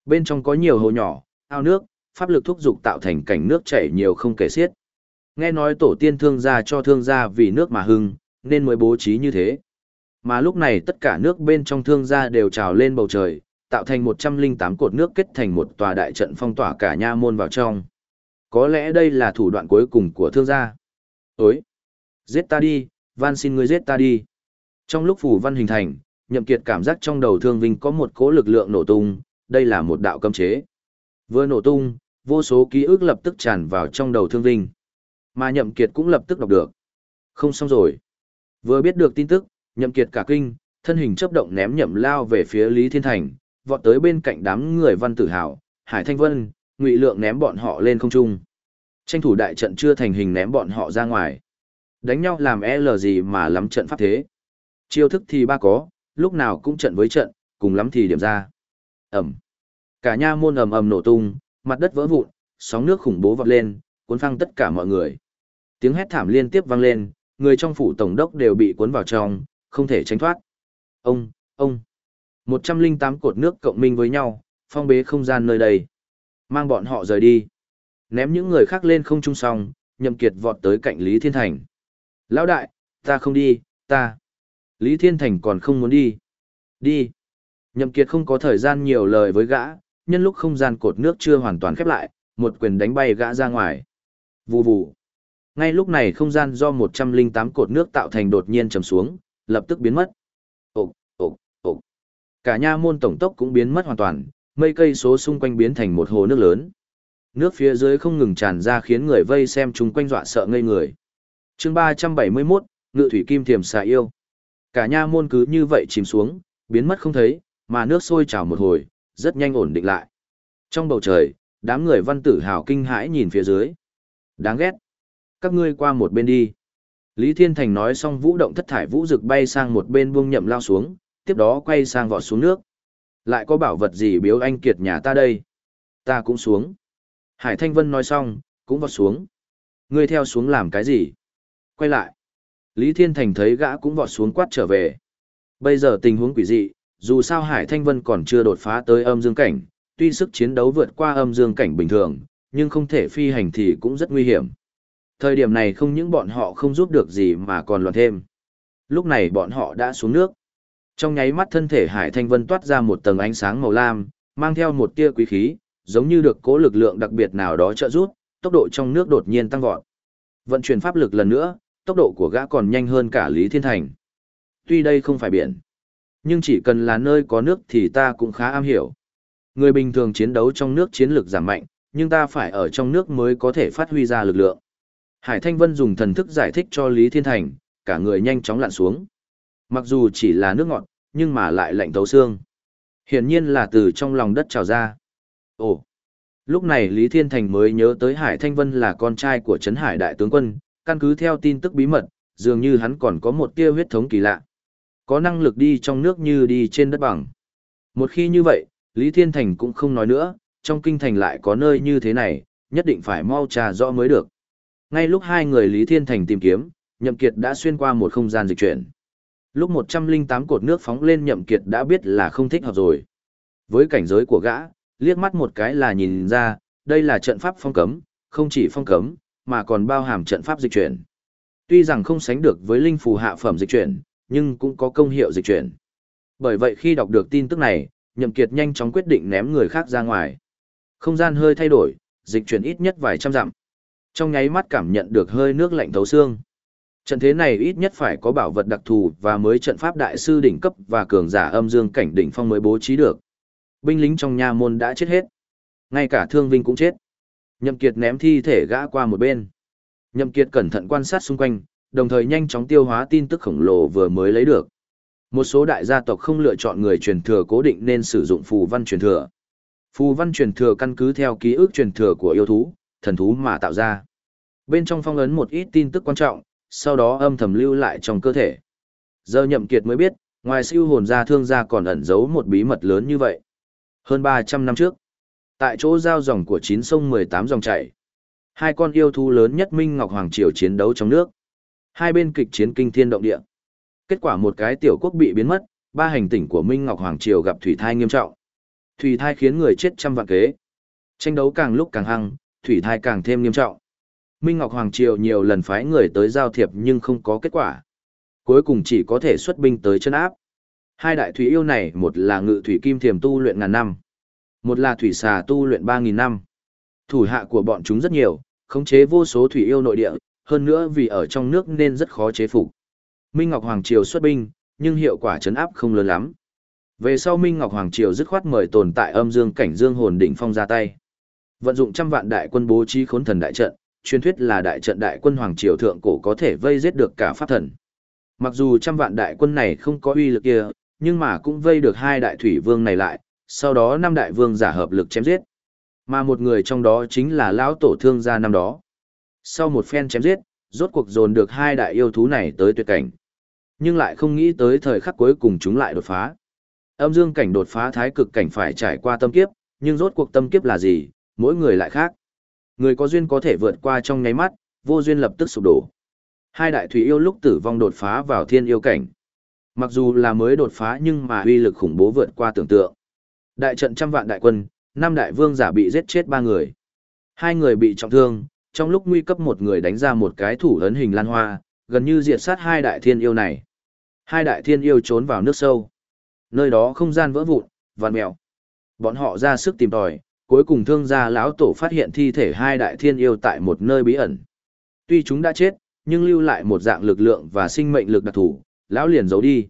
Bên trong có nhiều hồ nhỏ, ao nước, pháp lực thúc dục tạo thành cảnh nước chảy nhiều không kể xiết. Nghe nói tổ tiên thương gia cho thương gia vì nước mà hưng, nên mới bố trí như thế. Mà lúc này tất cả nước bên trong thương gia đều trào lên bầu trời, tạo thành 108 cột nước kết thành một tòa đại trận phong tỏa cả nha môn vào trong. Có lẽ đây là thủ đoạn cuối cùng của thương gia. Ối! Giết ta đi, van xin ngươi giết ta đi. Trong lúc phủ văn hình thành, nhậm kiệt cảm giác trong đầu thương vinh có một cỗ lực lượng nổ tung, đây là một đạo cấm chế. Vừa nổ tung, vô số ký ức lập tức tràn vào trong đầu thương vinh. Mà nhậm kiệt cũng lập tức đọc được. Không xong rồi. Vừa biết được tin tức, nhậm kiệt cả kinh, thân hình chớp động ném nhậm lao về phía Lý Thiên Thành, vọt tới bên cạnh đám người văn tử hào, Hải Thanh Vân, Ngụy Lượng ném bọn họ lên không trung. Tranh thủ đại trận chưa thành hình ném bọn họ ra ngoài. Đánh nhau làm L gì mà lắm trận pháp thế. Chiêu thức thì ba có, lúc nào cũng trận với trận, cùng lắm thì điểm ra. Ẩm. Cả nha môn ầm ầm nổ tung, mặt đất vỡ vụn, sóng nước khủng bố vọt lên, cuốn phăng tất cả mọi người. Tiếng hét thảm liên tiếp vang lên, người trong phủ tổng đốc đều bị cuốn vào trong, không thể tránh thoát. Ông, ông. 108 cột nước cộng minh với nhau, phong bế không gian nơi đây. Mang bọn họ rời đi. Ném những người khác lên không trung song, nhậm kiệt vọt tới cạnh Lý Thiên Thành. Lão đại, ta không đi, ta. Lý Thiên Thành còn không muốn đi. Đi. Nhậm kiệt không có thời gian nhiều lời với gã, nhân lúc không gian cột nước chưa hoàn toàn khép lại, một quyền đánh bay gã ra ngoài. Vù vù. Ngay lúc này không gian do 108 cột nước tạo thành đột nhiên trầm xuống, lập tức biến mất. Ồ, ồ, ồ. Cả nha môn tổng tốc cũng biến mất hoàn toàn, mây cây số xung quanh biến thành một hồ nước lớn. Nước phía dưới không ngừng tràn ra khiến người vây xem chung quanh dọa sợ ngây người chương 371, Ngự Thủy Kim Thiềm xà yêu. Cả nha môn cứ như vậy chìm xuống, biến mất không thấy, mà nước sôi trào một hồi, rất nhanh ổn định lại. Trong bầu trời, đám người văn tử hào kinh hãi nhìn phía dưới. Đáng ghét. Các ngươi qua một bên đi. Lý Thiên Thành nói xong vũ động thất thải vũ rực bay sang một bên buông nhậm lao xuống, tiếp đó quay sang vọt xuống nước. Lại có bảo vật gì biếu anh kiệt nhà ta đây? Ta cũng xuống. Hải Thanh Vân nói xong, cũng vọt xuống. Ngươi theo xuống làm cái gì? Quay lại. Lý Thiên Thành thấy gã cũng vọt xuống quát trở về. Bây giờ tình huống quỷ dị, dù sao Hải Thanh Vân còn chưa đột phá tới âm dương cảnh, tuy sức chiến đấu vượt qua âm dương cảnh bình thường, nhưng không thể phi hành thì cũng rất nguy hiểm. Thời điểm này không những bọn họ không giúp được gì mà còn loạn thêm. Lúc này bọn họ đã xuống nước. Trong nháy mắt thân thể Hải Thanh Vân toát ra một tầng ánh sáng màu lam, mang theo một tia quý khí, giống như được cố lực lượng đặc biệt nào đó trợ giúp, tốc độ trong nước đột nhiên tăng vọt. Vận chuyển pháp lực lần nữa, tốc độ của gã còn nhanh hơn cả Lý Thiên Thành. Tuy đây không phải biển, nhưng chỉ cần là nơi có nước thì ta cũng khá am hiểu. Người bình thường chiến đấu trong nước chiến lực giảm mạnh, nhưng ta phải ở trong nước mới có thể phát huy ra lực lượng. Hải Thanh Vân dùng thần thức giải thích cho Lý Thiên Thành, cả người nhanh chóng lặn xuống. Mặc dù chỉ là nước ngọt, nhưng mà lại lạnh thấu xương. Hiển nhiên là từ trong lòng đất trào ra. Ồ! Lúc này Lý Thiên Thành mới nhớ tới Hải Thanh Vân là con trai của Trấn Hải Đại Tướng Quân, căn cứ theo tin tức bí mật, dường như hắn còn có một tia huyết thống kỳ lạ. Có năng lực đi trong nước như đi trên đất bằng. Một khi như vậy, Lý Thiên Thành cũng không nói nữa, trong kinh thành lại có nơi như thế này, nhất định phải mau trà rõ mới được. Ngay lúc hai người Lý Thiên Thành tìm kiếm, Nhậm Kiệt đã xuyên qua một không gian dịch chuyển. Lúc 108 cột nước phóng lên Nhậm Kiệt đã biết là không thích hợp rồi. Với cảnh giới của gã, liếc mắt một cái là nhìn ra, đây là trận pháp phong cấm, không chỉ phong cấm, mà còn bao hàm trận pháp dịch chuyển. Tuy rằng không sánh được với linh phù hạ phẩm dịch chuyển, nhưng cũng có công hiệu dịch chuyển. Bởi vậy khi đọc được tin tức này, Nhậm Kiệt nhanh chóng quyết định ném người khác ra ngoài. Không gian hơi thay đổi, dịch chuyển ít nhất vài trăm dặm. Trong nháy mắt cảm nhận được hơi nước lạnh thấu xương. Trận thế này ít nhất phải có bảo vật đặc thù và mới trận pháp đại sư đỉnh cấp và cường giả âm dương cảnh đỉnh phong mới bố trí được. Binh lính trong nhà môn đã chết hết. Ngay cả thương vinh cũng chết. Nhậm Kiệt ném thi thể gã qua một bên. Nhậm Kiệt cẩn thận quan sát xung quanh, đồng thời nhanh chóng tiêu hóa tin tức khổng lồ vừa mới lấy được. Một số đại gia tộc không lựa chọn người truyền thừa cố định nên sử dụng phù văn truyền thừa. Phù văn truyền thừa căn cứ theo ký ức truyền thừa của yêu thú, thần thú mà tạo ra. Bên trong phong ấn một ít tin tức quan trọng, sau đó âm thầm lưu lại trong cơ thể. Giờ nhậm kiệt mới biết, ngoài siêu hồn gia thương gia còn ẩn giấu một bí mật lớn như vậy. Hơn 300 năm trước, tại chỗ giao dòng của chín sông 18 dòng chảy, hai con yêu thú lớn nhất Minh Ngọc Hoàng Triều chiến đấu trong nước. Hai bên kịch chiến kinh thiên động địa. Kết quả một cái tiểu quốc bị biến mất, ba hành tỉnh của Minh Ngọc Hoàng Triều gặp thủy thai nghiêm trọng. Thủy thai khiến người chết trăm vạn kế. Tranh đấu càng lúc càng hăng, thủy thai càng thêm nghiêm trọng. Minh Ngọc Hoàng Triều nhiều lần phái người tới giao thiệp nhưng không có kết quả. Cuối cùng chỉ có thể xuất binh tới chân áp. Hai đại thủy yêu này một là ngự thủy kim thiềm tu luyện ngàn năm. Một là thủy xà tu luyện ba nghìn năm. Thủ hạ của bọn chúng rất nhiều, khống chế vô số thủy yêu nội địa, hơn nữa vì ở trong nước nên rất khó chế phục. Minh Ngọc Hoàng Triều xuất binh, nhưng hiệu quả chấn áp không lớn lắm. Về sau Minh Ngọc Hoàng Triều dứt khoát mời tồn tại âm dương cảnh dương hồn đỉnh phong ra tay. Vận dụng trăm vạn đại quân bố trí khốn thần đại trận, truyền thuyết là đại trận đại quân Hoàng Triều thượng cổ có thể vây giết được cả pháp thần. Mặc dù trăm vạn đại quân này không có uy lực kia, nhưng mà cũng vây được hai đại thủy vương này lại, sau đó năm đại vương giả hợp lực chém giết. Mà một người trong đó chính là lão tổ thương gia năm đó. Sau một phen chém giết, rốt cuộc dồn được hai đại yêu thú này tới tuyệt cảnh. Nhưng lại không nghĩ tới thời khắc cuối cùng chúng lại đột phá. Âm dương cảnh đột phá thái cực cảnh phải trải qua tâm kiếp, nhưng rốt cuộc tâm kiếp là gì, mỗi người lại khác. Người có duyên có thể vượt qua trong nháy mắt, vô duyên lập tức sụp đổ. Hai đại thủy yêu lúc tử vong đột phá vào thiên yêu cảnh. Mặc dù là mới đột phá nhưng mà uy lực khủng bố vượt qua tưởng tượng. Đại trận trăm vạn đại quân, năm đại vương giả bị giết chết ba người. Hai người bị trọng thương, trong lúc nguy cấp một người đánh ra một cái thủ ấn hình lan hoa, gần như diệt sát hai đại thiên yêu này. Hai đại thiên yêu trốn vào nước sâu. Nơi đó không gian vỡ vụn, vằn mèo. Bọn họ ra sức tìm tòi, cuối cùng thương gia lão tổ phát hiện thi thể hai đại thiên yêu tại một nơi bí ẩn. Tuy chúng đã chết, nhưng lưu lại một dạng lực lượng và sinh mệnh lực đặc thù, lão liền giấu đi.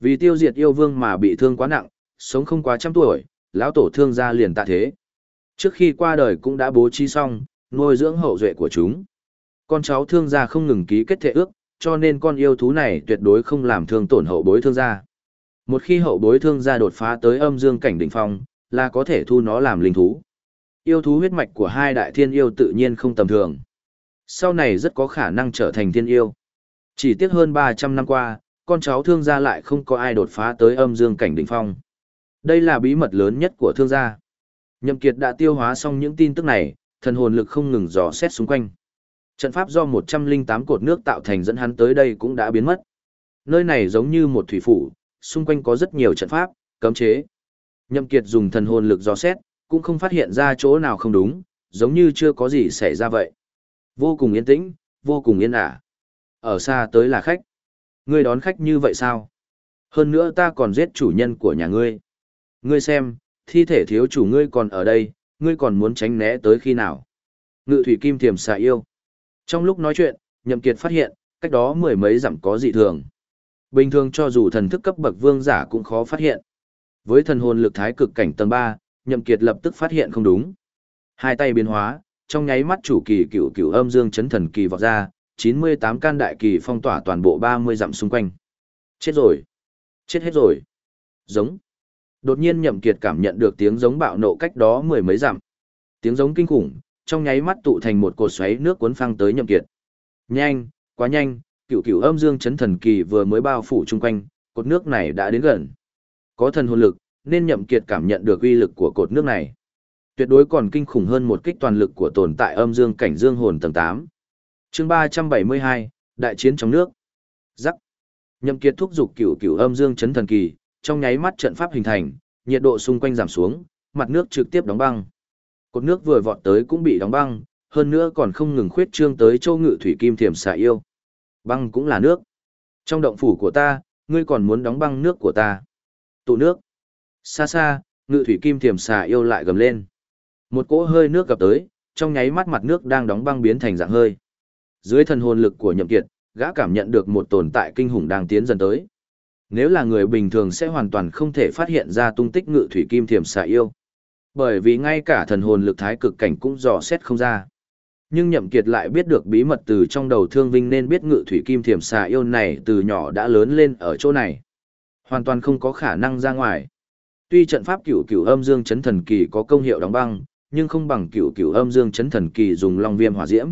Vì tiêu diệt yêu vương mà bị thương quá nặng, sống không quá trăm tuổi, lão tổ thương gia liền tạ thế. Trước khi qua đời cũng đã bố trí xong, nuôi dưỡng hậu duệ của chúng. Con cháu thương gia không ngừng ký kết thể ước, cho nên con yêu thú này tuyệt đối không làm thương tổn hậu bối thương gia. Một khi hậu bối thương gia đột phá tới âm dương cảnh đỉnh phong, là có thể thu nó làm linh thú. Yêu thú huyết mạch của hai đại thiên yêu tự nhiên không tầm thường. Sau này rất có khả năng trở thành thiên yêu. Chỉ tiếc hơn 300 năm qua, con cháu thương gia lại không có ai đột phá tới âm dương cảnh đỉnh phong. Đây là bí mật lớn nhất của thương gia. Nhậm Kiệt đã tiêu hóa xong những tin tức này, thần hồn lực không ngừng dò xét xung quanh. Trận pháp do 108 cột nước tạo thành dẫn hắn tới đây cũng đã biến mất. Nơi này giống như một thủy phủ, xung quanh có rất nhiều trận pháp, cấm chế. Nhậm Kiệt dùng thần hồn lực dò xét, cũng không phát hiện ra chỗ nào không đúng, giống như chưa có gì xảy ra vậy. Vô cùng yên tĩnh, vô cùng yên ả. Ở xa tới là khách. Ngươi đón khách như vậy sao? Hơn nữa ta còn giết chủ nhân của nhà ngươi. Ngươi xem, thi thể thiếu chủ ngươi còn ở đây, ngươi còn muốn tránh né tới khi nào? Ngự thủy kim thiềm xà yêu. Trong lúc nói chuyện, Nhậm Kiệt phát hiện, cách đó mười mấy dặm có dị thường. Bình thường cho dù thần thức cấp bậc vương giả cũng khó phát hiện. Với thần hồn lực thái cực cảnh tầng 3, Nhậm Kiệt lập tức phát hiện không đúng. Hai tay biến hóa, trong nháy mắt chủ kỳ cửu cửu âm dương chấn thần kỳ vọt ra, 98 can đại kỳ phong tỏa toàn bộ 30 dặm xung quanh. Chết rồi. Chết hết rồi. Giống. Đột nhiên Nhậm Kiệt cảm nhận được tiếng giống bạo nộ cách đó mười mấy dặm. Tiếng giống kinh khủng, trong nháy mắt tụ thành một cột xoáy nước cuốn phăng tới Nhậm Kiệt. Nhanh, quá nhanh, cửu cửu âm dương chấn thần kỳ vừa mới bao phủ chung quanh, cột nước này đã đến gần. Có thần hồn lực, nên Nhậm Kiệt cảm nhận được uy lực của cột nước này. Tuyệt đối còn kinh khủng hơn một kích toàn lực của tồn tại âm dương cảnh dương hồn tầng 8. Chương 372, đại chiến trong nước. Rắc. Nhậm Kiệt thúc giục cửu cửu âm dương chấn thần kỳ, trong nháy mắt trận pháp hình thành, nhiệt độ xung quanh giảm xuống, mặt nước trực tiếp đóng băng. Cột nước vừa vọt tới cũng bị đóng băng, hơn nữa còn không ngừng khuyết trương tới châu ngự thủy kim thiểm xạ yêu. Băng cũng là nước. Trong động phủ của ta, ngươi còn muốn đóng băng nước của ta. Tụ nước. Xa xa, ngự thủy kim thiềm xà yêu lại gầm lên. Một cỗ hơi nước gặp tới, trong nháy mắt mặt nước đang đóng băng biến thành dạng hơi. Dưới thần hồn lực của nhậm kiệt, gã cảm nhận được một tồn tại kinh hùng đang tiến dần tới. Nếu là người bình thường sẽ hoàn toàn không thể phát hiện ra tung tích ngự thủy kim thiềm xà yêu. Bởi vì ngay cả thần hồn lực thái cực cảnh cũng dò xét không ra. Nhưng nhậm kiệt lại biết được bí mật từ trong đầu thương vinh nên biết ngự thủy kim thiềm xà yêu này từ nhỏ đã lớn lên ở chỗ này. Hoàn toàn không có khả năng ra ngoài. Tuy trận pháp cửu cửu âm dương chấn thần kỳ có công hiệu đóng băng, nhưng không bằng cửu cửu âm dương chấn thần kỳ dùng long viêm hỏa diễm.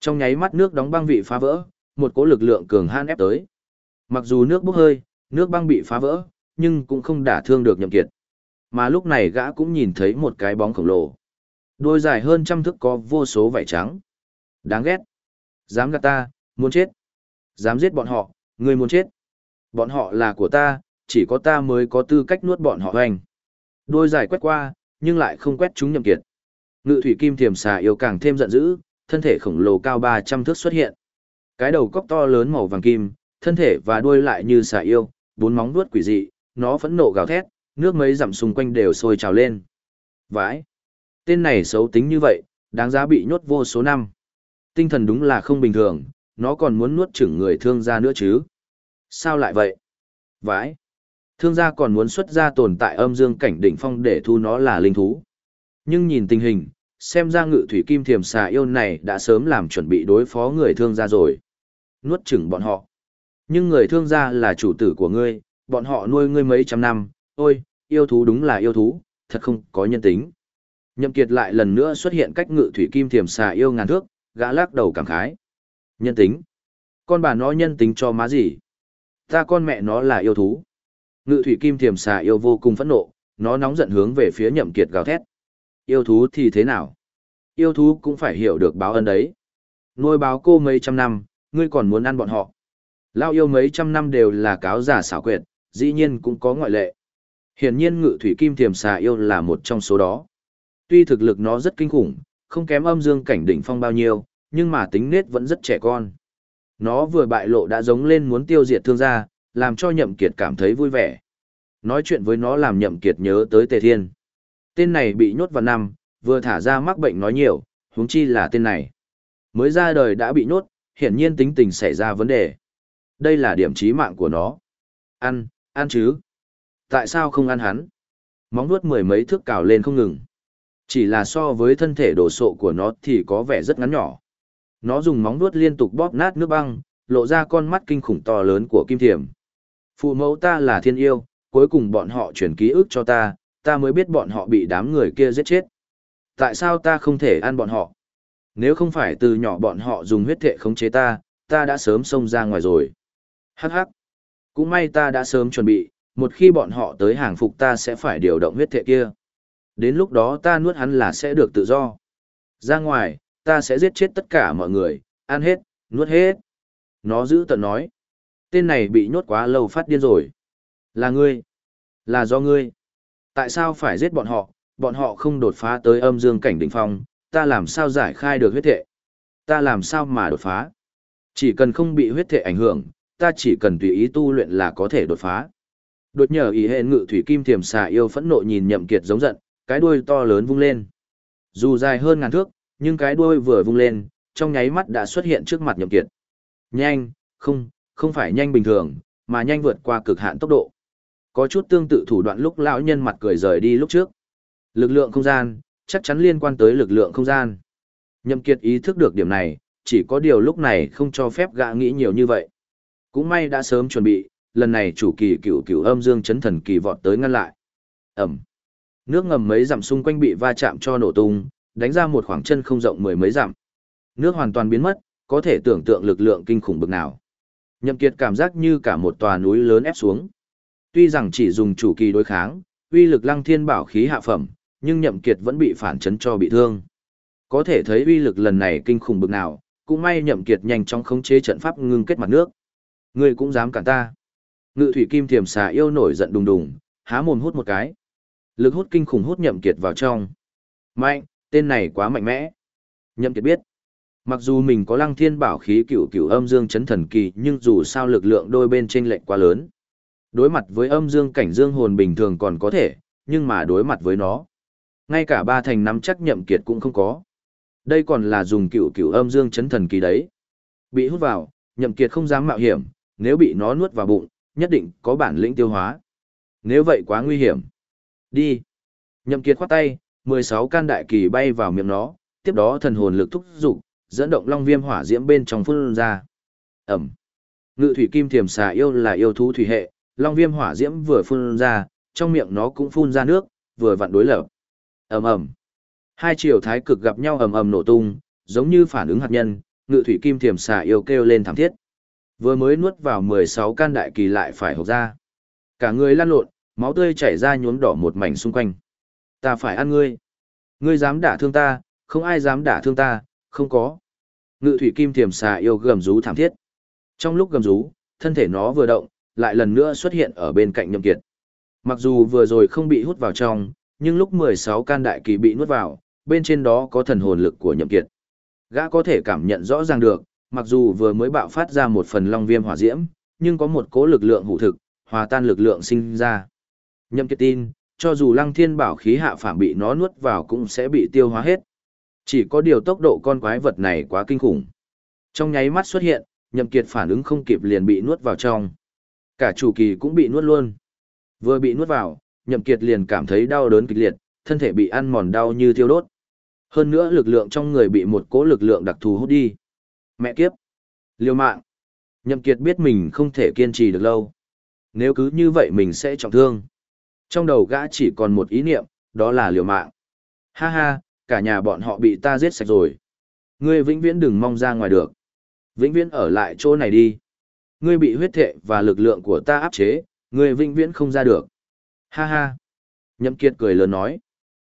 Trong nháy mắt nước đóng băng bị phá vỡ, một cỗ lực lượng cường hãn ép tới. Mặc dù nước bốc hơi, nước băng bị phá vỡ, nhưng cũng không đả thương được nhậm kiệt. Mà lúc này gã cũng nhìn thấy một cái bóng khổng lồ. Đôi dài hơn trăm thước có vô số vảy trắng. Đáng ghét. Dám gạt ta, muốn chết. Dám giết bọn họ, người muốn chết. Bọn họ là của ta, chỉ có ta mới có tư cách nuốt bọn họ hoành. Đôi dài quét qua, nhưng lại không quét chúng nhậm kiệt. Ngự thủy kim thiềm xà yêu càng thêm giận dữ, thân thể khổng lồ cao 300 thước xuất hiện. Cái đầu cóc to lớn màu vàng kim, thân thể và đuôi lại như xà yêu, bốn móng vuốt quỷ dị, nó phẫn nộ gào thét, nước mấy dặm xung quanh đều sôi trào lên. Vãi! Tên này xấu tính như vậy, đáng giá bị nhốt vô số năm. Tinh thần đúng là không bình thường, nó còn muốn nuốt chửng người thương gia nữa chứ. Sao lại vậy? Vãi! Thương gia còn muốn xuất ra tồn tại âm dương cảnh đỉnh phong để thu nó là linh thú. Nhưng nhìn tình hình, xem ra ngự thủy kim thiềm xà yêu này đã sớm làm chuẩn bị đối phó người thương gia rồi. Nuốt chửng bọn họ. Nhưng người thương gia là chủ tử của ngươi, bọn họ nuôi ngươi mấy trăm năm, ôi, yêu thú đúng là yêu thú, thật không có nhân tính. Nhậm Kiệt lại lần nữa xuất hiện cách ngự thủy kim thiềm xà yêu ngàn thước, gã lắc đầu cảm khái. Nhân tính? Con bà nó nhân tính cho má gì? Ta con mẹ nó là yêu thú. Ngự thủy kim thiềm xà yêu vô cùng phẫn nộ, nó nóng giận hướng về phía Nhậm Kiệt gào thét. Yêu thú thì thế nào? Yêu thú cũng phải hiểu được báo ân đấy. Nuôi báo cô mấy trăm năm, ngươi còn muốn ăn bọn họ. Lao yêu mấy trăm năm đều là cáo giả xảo quyệt, dĩ nhiên cũng có ngoại lệ. Hiển nhiên ngự thủy kim thiềm xà yêu là một trong số đó. Tuy thực lực nó rất kinh khủng, không kém âm dương cảnh đỉnh phong bao nhiêu, nhưng mà tính nết vẫn rất trẻ con. Nó vừa bại lộ đã giống lên muốn tiêu diệt thương gia, làm cho nhậm kiệt cảm thấy vui vẻ. Nói chuyện với nó làm nhậm kiệt nhớ tới tề thiên. Tên này bị nhốt vào năm, vừa thả ra mắc bệnh nói nhiều, huống chi là tên này. Mới ra đời đã bị nhốt, hiển nhiên tính tình xảy ra vấn đề. Đây là điểm trí mạng của nó. Ăn, ăn chứ. Tại sao không ăn hắn? Móng nuốt mười mấy thước cào lên không ngừng. Chỉ là so với thân thể đồ sộ của nó thì có vẻ rất ngắn nhỏ. Nó dùng móng nuốt liên tục bóp nát nước băng, lộ ra con mắt kinh khủng to lớn của kim thiểm. Phụ mẫu ta là thiên yêu, cuối cùng bọn họ chuyển ký ức cho ta, ta mới biết bọn họ bị đám người kia giết chết. Tại sao ta không thể ăn bọn họ? Nếu không phải từ nhỏ bọn họ dùng huyết thệ khống chế ta, ta đã sớm xông ra ngoài rồi. Hắc hắc. Cũng may ta đã sớm chuẩn bị, một khi bọn họ tới hàng phục ta sẽ phải điều động huyết thệ kia. Đến lúc đó ta nuốt hắn là sẽ được tự do. Ra ngoài, ta sẽ giết chết tất cả mọi người, ăn hết, nuốt hết. Nó giữ tận nói. Tên này bị nhốt quá lâu phát điên rồi. Là ngươi. Là do ngươi. Tại sao phải giết bọn họ, bọn họ không đột phá tới âm dương cảnh đỉnh phong, ta làm sao giải khai được huyết thệ? Ta làm sao mà đột phá? Chỉ cần không bị huyết thệ ảnh hưởng, ta chỉ cần tùy ý tu luyện là có thể đột phá. Đột nhờ ý hệ ngự thủy kim thiềm xà yêu phẫn nộ nhìn nhậm kiệt giống giận, cái đuôi to lớn vung lên. Dù dài hơn ngàn thước, nhưng cái đuôi vừa vung lên, trong nháy mắt đã xuất hiện trước mặt nhậm kiệt. Nhanh, không, không phải nhanh bình thường, mà nhanh vượt qua cực hạn tốc độ. Có chút tương tự thủ đoạn lúc lão nhân mặt cười rời đi lúc trước. Lực lượng không gian, chắc chắn liên quan tới lực lượng không gian. Nhậm kiệt ý thức được điểm này, chỉ có điều lúc này không cho phép gã nghĩ nhiều như vậy. Cũng may đã sớm chuẩn bị, lần này chủ kỳ cửu cửu âm dương chấn thần kỳ vọt tới ngăn lại. Ẩm. Nước ngầm mấy dặm xung quanh bị va chạm cho nổ tung, đánh ra một khoảng chân không rộng mười mấy dặm. Nước hoàn toàn biến mất, có thể tưởng tượng lực lượng kinh khủng bực nào. Nhậm Kiệt cảm giác như cả một tòa núi lớn ép xuống. Tuy rằng chỉ dùng chủ kỳ đối kháng, uy lực lăng thiên bảo khí hạ phẩm, nhưng Nhậm Kiệt vẫn bị phản chấn cho bị thương. Có thể thấy uy lực lần này kinh khủng bực nào, cũng may Nhậm Kiệt nhanh chóng khống chế trận pháp ngưng kết mặt nước. Ngươi cũng dám cản ta? Ngự thủy kim thiềm xà yêu nổi giận đùng đùng, há mồm hút một cái. Lực hút kinh khủng hút Nhậm Kiệt vào trong. Mạnh, tên này quá mạnh mẽ. Nhậm Kiệt biết. Mặc dù mình có lăng thiên bảo khí cựu cựu âm dương chấn thần kỳ nhưng dù sao lực lượng đôi bên trên lệnh quá lớn. Đối mặt với âm dương cảnh dương hồn bình thường còn có thể, nhưng mà đối mặt với nó. Ngay cả ba thành năm chắc nhậm kiệt cũng không có. Đây còn là dùng cựu cựu âm dương chấn thần kỳ đấy. Bị hút vào, nhậm kiệt không dám mạo hiểm, nếu bị nó nuốt vào bụng, nhất định có bản lĩnh tiêu hóa. Nếu vậy quá nguy hiểm. Đi. Nhậm kiệt khoát tay, 16 can đại kỳ bay vào miệng nó, tiếp đó thần hồn lực thúc dục, dẫn động long viêm hỏa diễm bên trong phun ra. ầm Ngự thủy kim thiềm xà yêu là yêu thú thủy hệ, long viêm hỏa diễm vừa phun ra, trong miệng nó cũng phun ra nước, vừa vặn đối lập. Ầm ầm. Hai chiều thái cực gặp nhau ầm ầm nổ tung, giống như phản ứng hạt nhân, ngự thủy kim thiềm xà yêu kêu lên thảm thiết. Vừa mới nuốt vào 16 can đại kỳ lại phải hộc ra. Cả người lăn lộn, máu tươi chảy ra nhuốm đỏ một mảnh xung quanh. Ta phải ăn ngươi. Ngươi dám đả thương ta, không ai dám đả thương ta, không có. Ngự thủy kim thiềm xà yêu gầm rú thảm thiết. Trong lúc gầm rú, thân thể nó vừa động, lại lần nữa xuất hiện ở bên cạnh nhậm kiệt. Mặc dù vừa rồi không bị hút vào trong, nhưng lúc 16 can đại kỳ bị nuốt vào, bên trên đó có thần hồn lực của nhậm kiệt. Gã có thể cảm nhận rõ ràng được, mặc dù vừa mới bạo phát ra một phần long viêm hỏa diễm, nhưng có một cố lực lượng hữu thực, hòa tan lực lượng sinh ra. Nhậm kiệt tin, cho dù lăng thiên bảo khí hạ phàm bị nó nuốt vào cũng sẽ bị tiêu hóa hết. Chỉ có điều tốc độ con quái vật này quá kinh khủng. Trong nháy mắt xuất hiện, nhậm kiệt phản ứng không kịp liền bị nuốt vào trong. Cả chủ kỳ cũng bị nuốt luôn. Vừa bị nuốt vào, nhậm kiệt liền cảm thấy đau đớn kịch liệt, thân thể bị ăn mòn đau như thiêu đốt. Hơn nữa lực lượng trong người bị một cỗ lực lượng đặc thù hút đi. Mẹ kiếp! Liêu mạng! Nhậm kiệt biết mình không thể kiên trì được lâu. Nếu cứ như vậy mình sẽ trọng thương. Trong đầu gã chỉ còn một ý niệm, đó là liều mạng. Ha ha, cả nhà bọn họ bị ta giết sạch rồi. Ngươi vĩnh viễn đừng mong ra ngoài được. Vĩnh viễn ở lại chỗ này đi. Ngươi bị huyết thệ và lực lượng của ta áp chế, ngươi vĩnh viễn không ra được. Ha ha. Nhậm Kiệt cười lớn nói.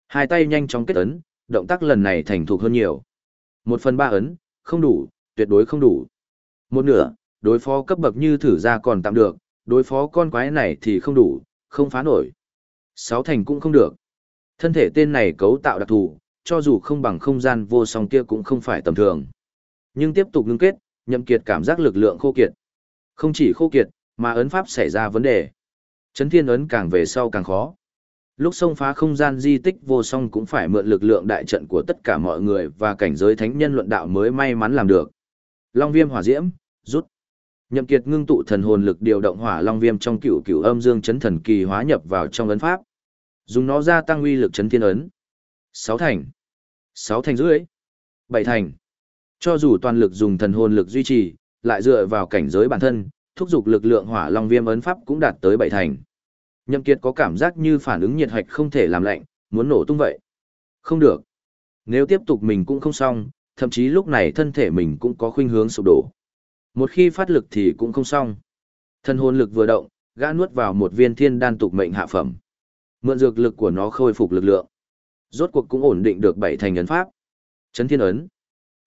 Hai tay nhanh chóng kết ấn, động tác lần này thành thục hơn nhiều. Một phần ba ấn, không đủ, tuyệt đối không đủ. Một nửa, đối phó cấp bậc như thử ra còn tạm được, đối phó con quái này thì không đủ, không phá nổi. Sáu thành cũng không được. Thân thể tên này cấu tạo đặc thù, cho dù không bằng không gian vô song kia cũng không phải tầm thường. Nhưng tiếp tục ngưng kết, nhậm kiệt cảm giác lực lượng khô kiệt. Không chỉ khô kiệt, mà ấn pháp xảy ra vấn đề. Chấn thiên ấn càng về sau càng khó. Lúc xông phá không gian di tích vô song cũng phải mượn lực lượng đại trận của tất cả mọi người và cảnh giới thánh nhân luận đạo mới may mắn làm được. Long viêm hỏa diễm, rút. Nhậm Kiệt ngưng tụ thần hồn lực điều động hỏa long viêm trong cửu cửu âm dương chấn thần kỳ hóa nhập vào trong ấn pháp. Dùng nó gia tăng uy lực chấn thiên ấn. Sáu thành. Sáu thành rưỡi. Bảy thành. Cho dù toàn lực dùng thần hồn lực duy trì, lại dựa vào cảnh giới bản thân, thúc giục lực lượng hỏa long viêm ấn pháp cũng đạt tới bảy thành. Nhậm Kiệt có cảm giác như phản ứng nhiệt hạch không thể làm lạnh, muốn nổ tung vậy. Không được. Nếu tiếp tục mình cũng không xong, thậm chí lúc này thân thể mình cũng có khuynh hướng sụp đổ. Một khi phát lực thì cũng không xong. Thân hồn lực vừa động, gã nuốt vào một viên thiên đan tục mệnh hạ phẩm. Mượn dược lực của nó khôi phục lực lượng. Rốt cuộc cũng ổn định được bảy thành ấn pháp. Chấn thiên ấn.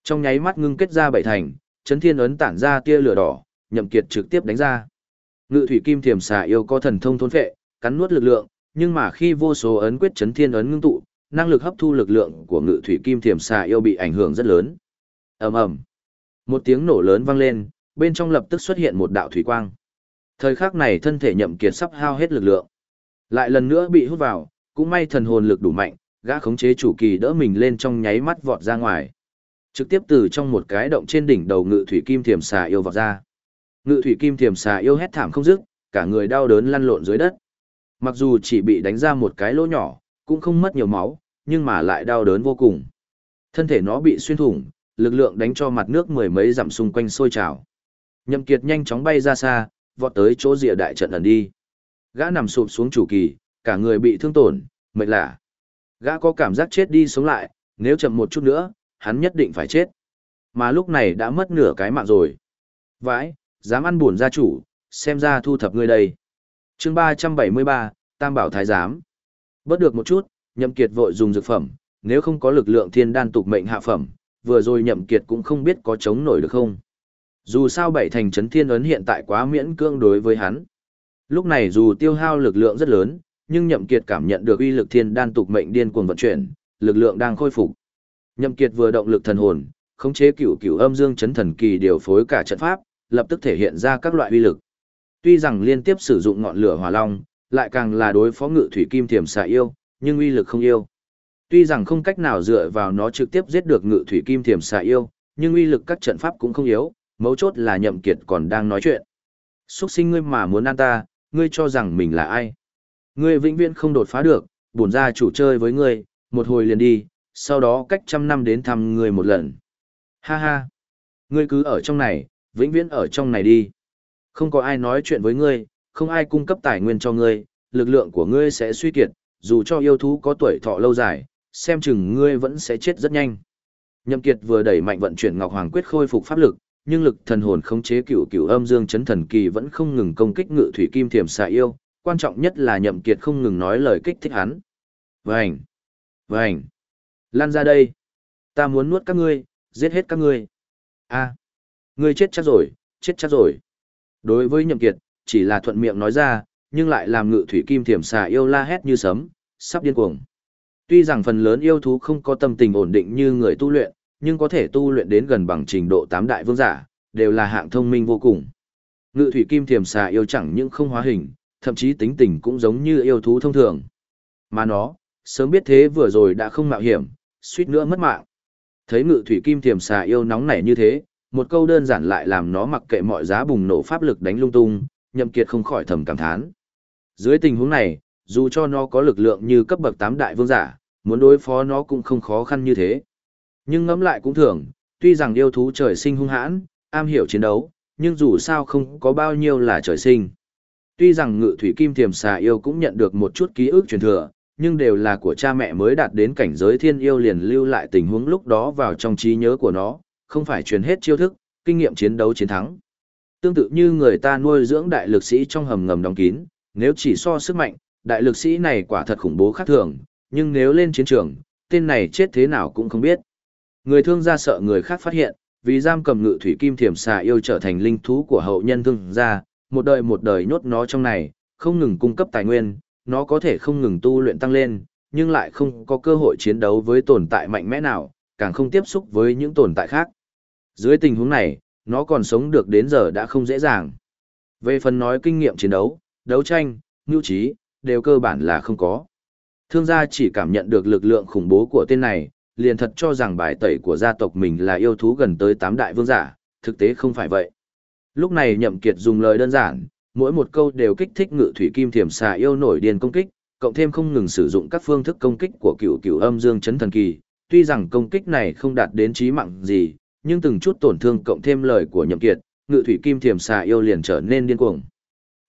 Trong nháy mắt ngưng kết ra bảy thành, chấn thiên ấn tản ra tia lửa đỏ, nhậm kiệt trực tiếp đánh ra. Ngự thủy kim thiềm xà yêu có thần thông thôn phệ, cắn nuốt lực lượng, nhưng mà khi vô số ấn quyết chấn thiên ấn ngưng tụ, năng lực hấp thu lực lượng của ngự thủy kim thiềm xà yêu bị ảnh hưởng rất lớn. ầm ầm, một tiếng nổ lớn vang lên, bên trong lập tức xuất hiện một đạo thủy quang. Thời khắc này thân thể nhậm kiệt sắp hao hết lực lượng. Lại lần nữa bị hút vào, cũng may thần hồn lực đủ mạnh, gã khống chế chủ kỳ đỡ mình lên trong nháy mắt vọt ra ngoài. Trực tiếp từ trong một cái động trên đỉnh đầu ngự thủy kim thiềm xà yêu vọt ra. Ngự thủy kim thiềm xà yêu hét thảm không dứt, cả người đau đớn lăn lộn dưới đất. Mặc dù chỉ bị đánh ra một cái lỗ nhỏ, cũng không mất nhiều máu, nhưng mà lại đau đớn vô cùng. Thân thể nó bị xuyên thủng, lực lượng đánh cho mặt nước mười mấy dặm xung quanh sôi trào. Nhậm Kiệt nhanh chóng bay ra xa, vọt tới chỗ rìa đại trận ẩn đi. Gã nằm sụp xuống chủ kỳ, cả người bị thương tổn, mệt lạ. Gã có cảm giác chết đi sống lại, nếu chậm một chút nữa, hắn nhất định phải chết. Mà lúc này đã mất nửa cái mạng rồi. Vãi, dám ăn buồn gia chủ, xem ra thu thập ngươi đây. chương 373, Tam Bảo Thái Giám. Bớt được một chút, nhậm kiệt vội dùng dược phẩm, nếu không có lực lượng thiên đan tục mệnh hạ phẩm, vừa rồi nhậm kiệt cũng không biết có chống nổi được không. Dù sao bảy thành chấn thiên ấn hiện tại quá miễn cưỡng đối với hắn. Lúc này dù tiêu hao lực lượng rất lớn, nhưng nhậm kiệt cảm nhận được uy lực thiên đan tục mệnh điên cuồng vận chuyển, lực lượng đang khôi phục. Nhậm kiệt vừa động lực thần hồn, khống chế cửu cửu âm dương chấn thần kỳ điều phối cả trận pháp, lập tức thể hiện ra các loại uy lực. Tuy rằng liên tiếp sử dụng ngọn lửa hỏa long, lại càng là đối phó ngự thủy kim thiểm xà yêu, nhưng uy lực không yêu. Tuy rằng không cách nào dựa vào nó trực tiếp giết được ngự thủy kim thiểm xà yêu, nhưng uy lực các trận pháp cũng không yếu, mấu chốt là nhậm kiệt còn đang nói chuyện. Xuất sinh ngươi mà muốn ăn ta, ngươi cho rằng mình là ai? Ngươi vĩnh viễn không đột phá được, bổn ra chủ chơi với ngươi, một hồi liền đi, sau đó cách trăm năm đến thăm ngươi một lần. Ha ha! Ngươi cứ ở trong này, vĩnh viễn ở trong này đi. Không có ai nói chuyện với ngươi, không ai cung cấp tài nguyên cho ngươi, lực lượng của ngươi sẽ suy kiệt, dù cho yêu thú có tuổi thọ lâu dài, xem chừng ngươi vẫn sẽ chết rất nhanh. Nhậm Kiệt vừa đẩy mạnh vận chuyển Ngọc Hoàng quyết khôi phục pháp lực, nhưng lực thần hồn khống chế cửu cửu âm dương chấn thần kỳ vẫn không ngừng công kích ngự thủy kim thiểm xà yêu, quan trọng nhất là Nhậm Kiệt không ngừng nói lời kích thích hắn. Vành! Vành! Lan ra đây! Ta muốn nuốt các ngươi, giết hết các ngươi. A! Ngươi chết chắc rồi, chết chắc rồi. Đối với Nhậm Kiệt, chỉ là thuận miệng nói ra, nhưng lại làm ngự thủy kim thiểm xà yêu la hét như sấm, sắp điên cuồng. Tuy rằng phần lớn yêu thú không có tâm tình ổn định như người tu luyện, nhưng có thể tu luyện đến gần bằng trình độ tám đại vương giả, đều là hạng thông minh vô cùng. Ngự thủy kim thiềm xà yêu chẳng những không hóa hình, thậm chí tính tình cũng giống như yêu thú thông thường. Mà nó, sớm biết thế vừa rồi đã không mạo hiểm, suýt nữa mất mạng. Thấy ngự thủy kim thiềm xà yêu nóng nảy như thế, một câu đơn giản lại làm nó mặc kệ mọi giá bùng nổ pháp lực đánh lung tung, nhậm kiệt không khỏi thầm cảm thán. Dưới tình huống này, dù cho nó có lực lượng như cấp bậc 8 đại vương giả, muốn đối phó nó cũng không khó khăn như thế. Nhưng ngẫm lại cũng thường, tuy rằng yêu thú trời sinh hung hãn, am hiểu chiến đấu, nhưng dù sao không có bao nhiêu là trời sinh. Tuy rằng ngự thủy kim tiềm xà yêu cũng nhận được một chút ký ức truyền thừa, nhưng đều là của cha mẹ mới đạt đến cảnh giới thiên yêu liền lưu lại tình huống lúc đó vào trong trí nhớ của nó, không phải truyền hết chiêu thức, kinh nghiệm chiến đấu chiến thắng. Tương tự như người ta nuôi dưỡng đại lực sĩ trong hầm ngầm đóng kín, nếu chỉ so sức mạnh, đại lực sĩ này quả thật khủng bố khác thường, nhưng nếu lên chiến trường, tên này chết thế nào cũng không biết. Người thương gia sợ người khác phát hiện, vì giam cầm ngự thủy kim thiểm xà yêu trở thành linh thú của hậu nhân thương gia, một đời một đời nhốt nó trong này, không ngừng cung cấp tài nguyên, nó có thể không ngừng tu luyện tăng lên, nhưng lại không có cơ hội chiến đấu với tồn tại mạnh mẽ nào, càng không tiếp xúc với những tồn tại khác. Dưới tình huống này, nó còn sống được đến giờ đã không dễ dàng. Về phần nói kinh nghiệm chiến đấu, đấu tranh, nhu trí, đều cơ bản là không có. Thương gia chỉ cảm nhận được lực lượng khủng bố của tên này, liền thật cho rằng bài tẩy của gia tộc mình là yêu thú gần tới tám đại vương giả, thực tế không phải vậy. Lúc này Nhậm Kiệt dùng lời đơn giản, mỗi một câu đều kích thích ngự thủy kim thiểm xà yêu nổi điên công kích, cộng thêm không ngừng sử dụng các phương thức công kích của cựu cựu âm dương chấn thần kỳ. Tuy rằng công kích này không đạt đến chí mạng gì, nhưng từng chút tổn thương cộng thêm lời của Nhậm Kiệt, ngự thủy kim Thiềm xà yêu liền trở nên điên cuồng.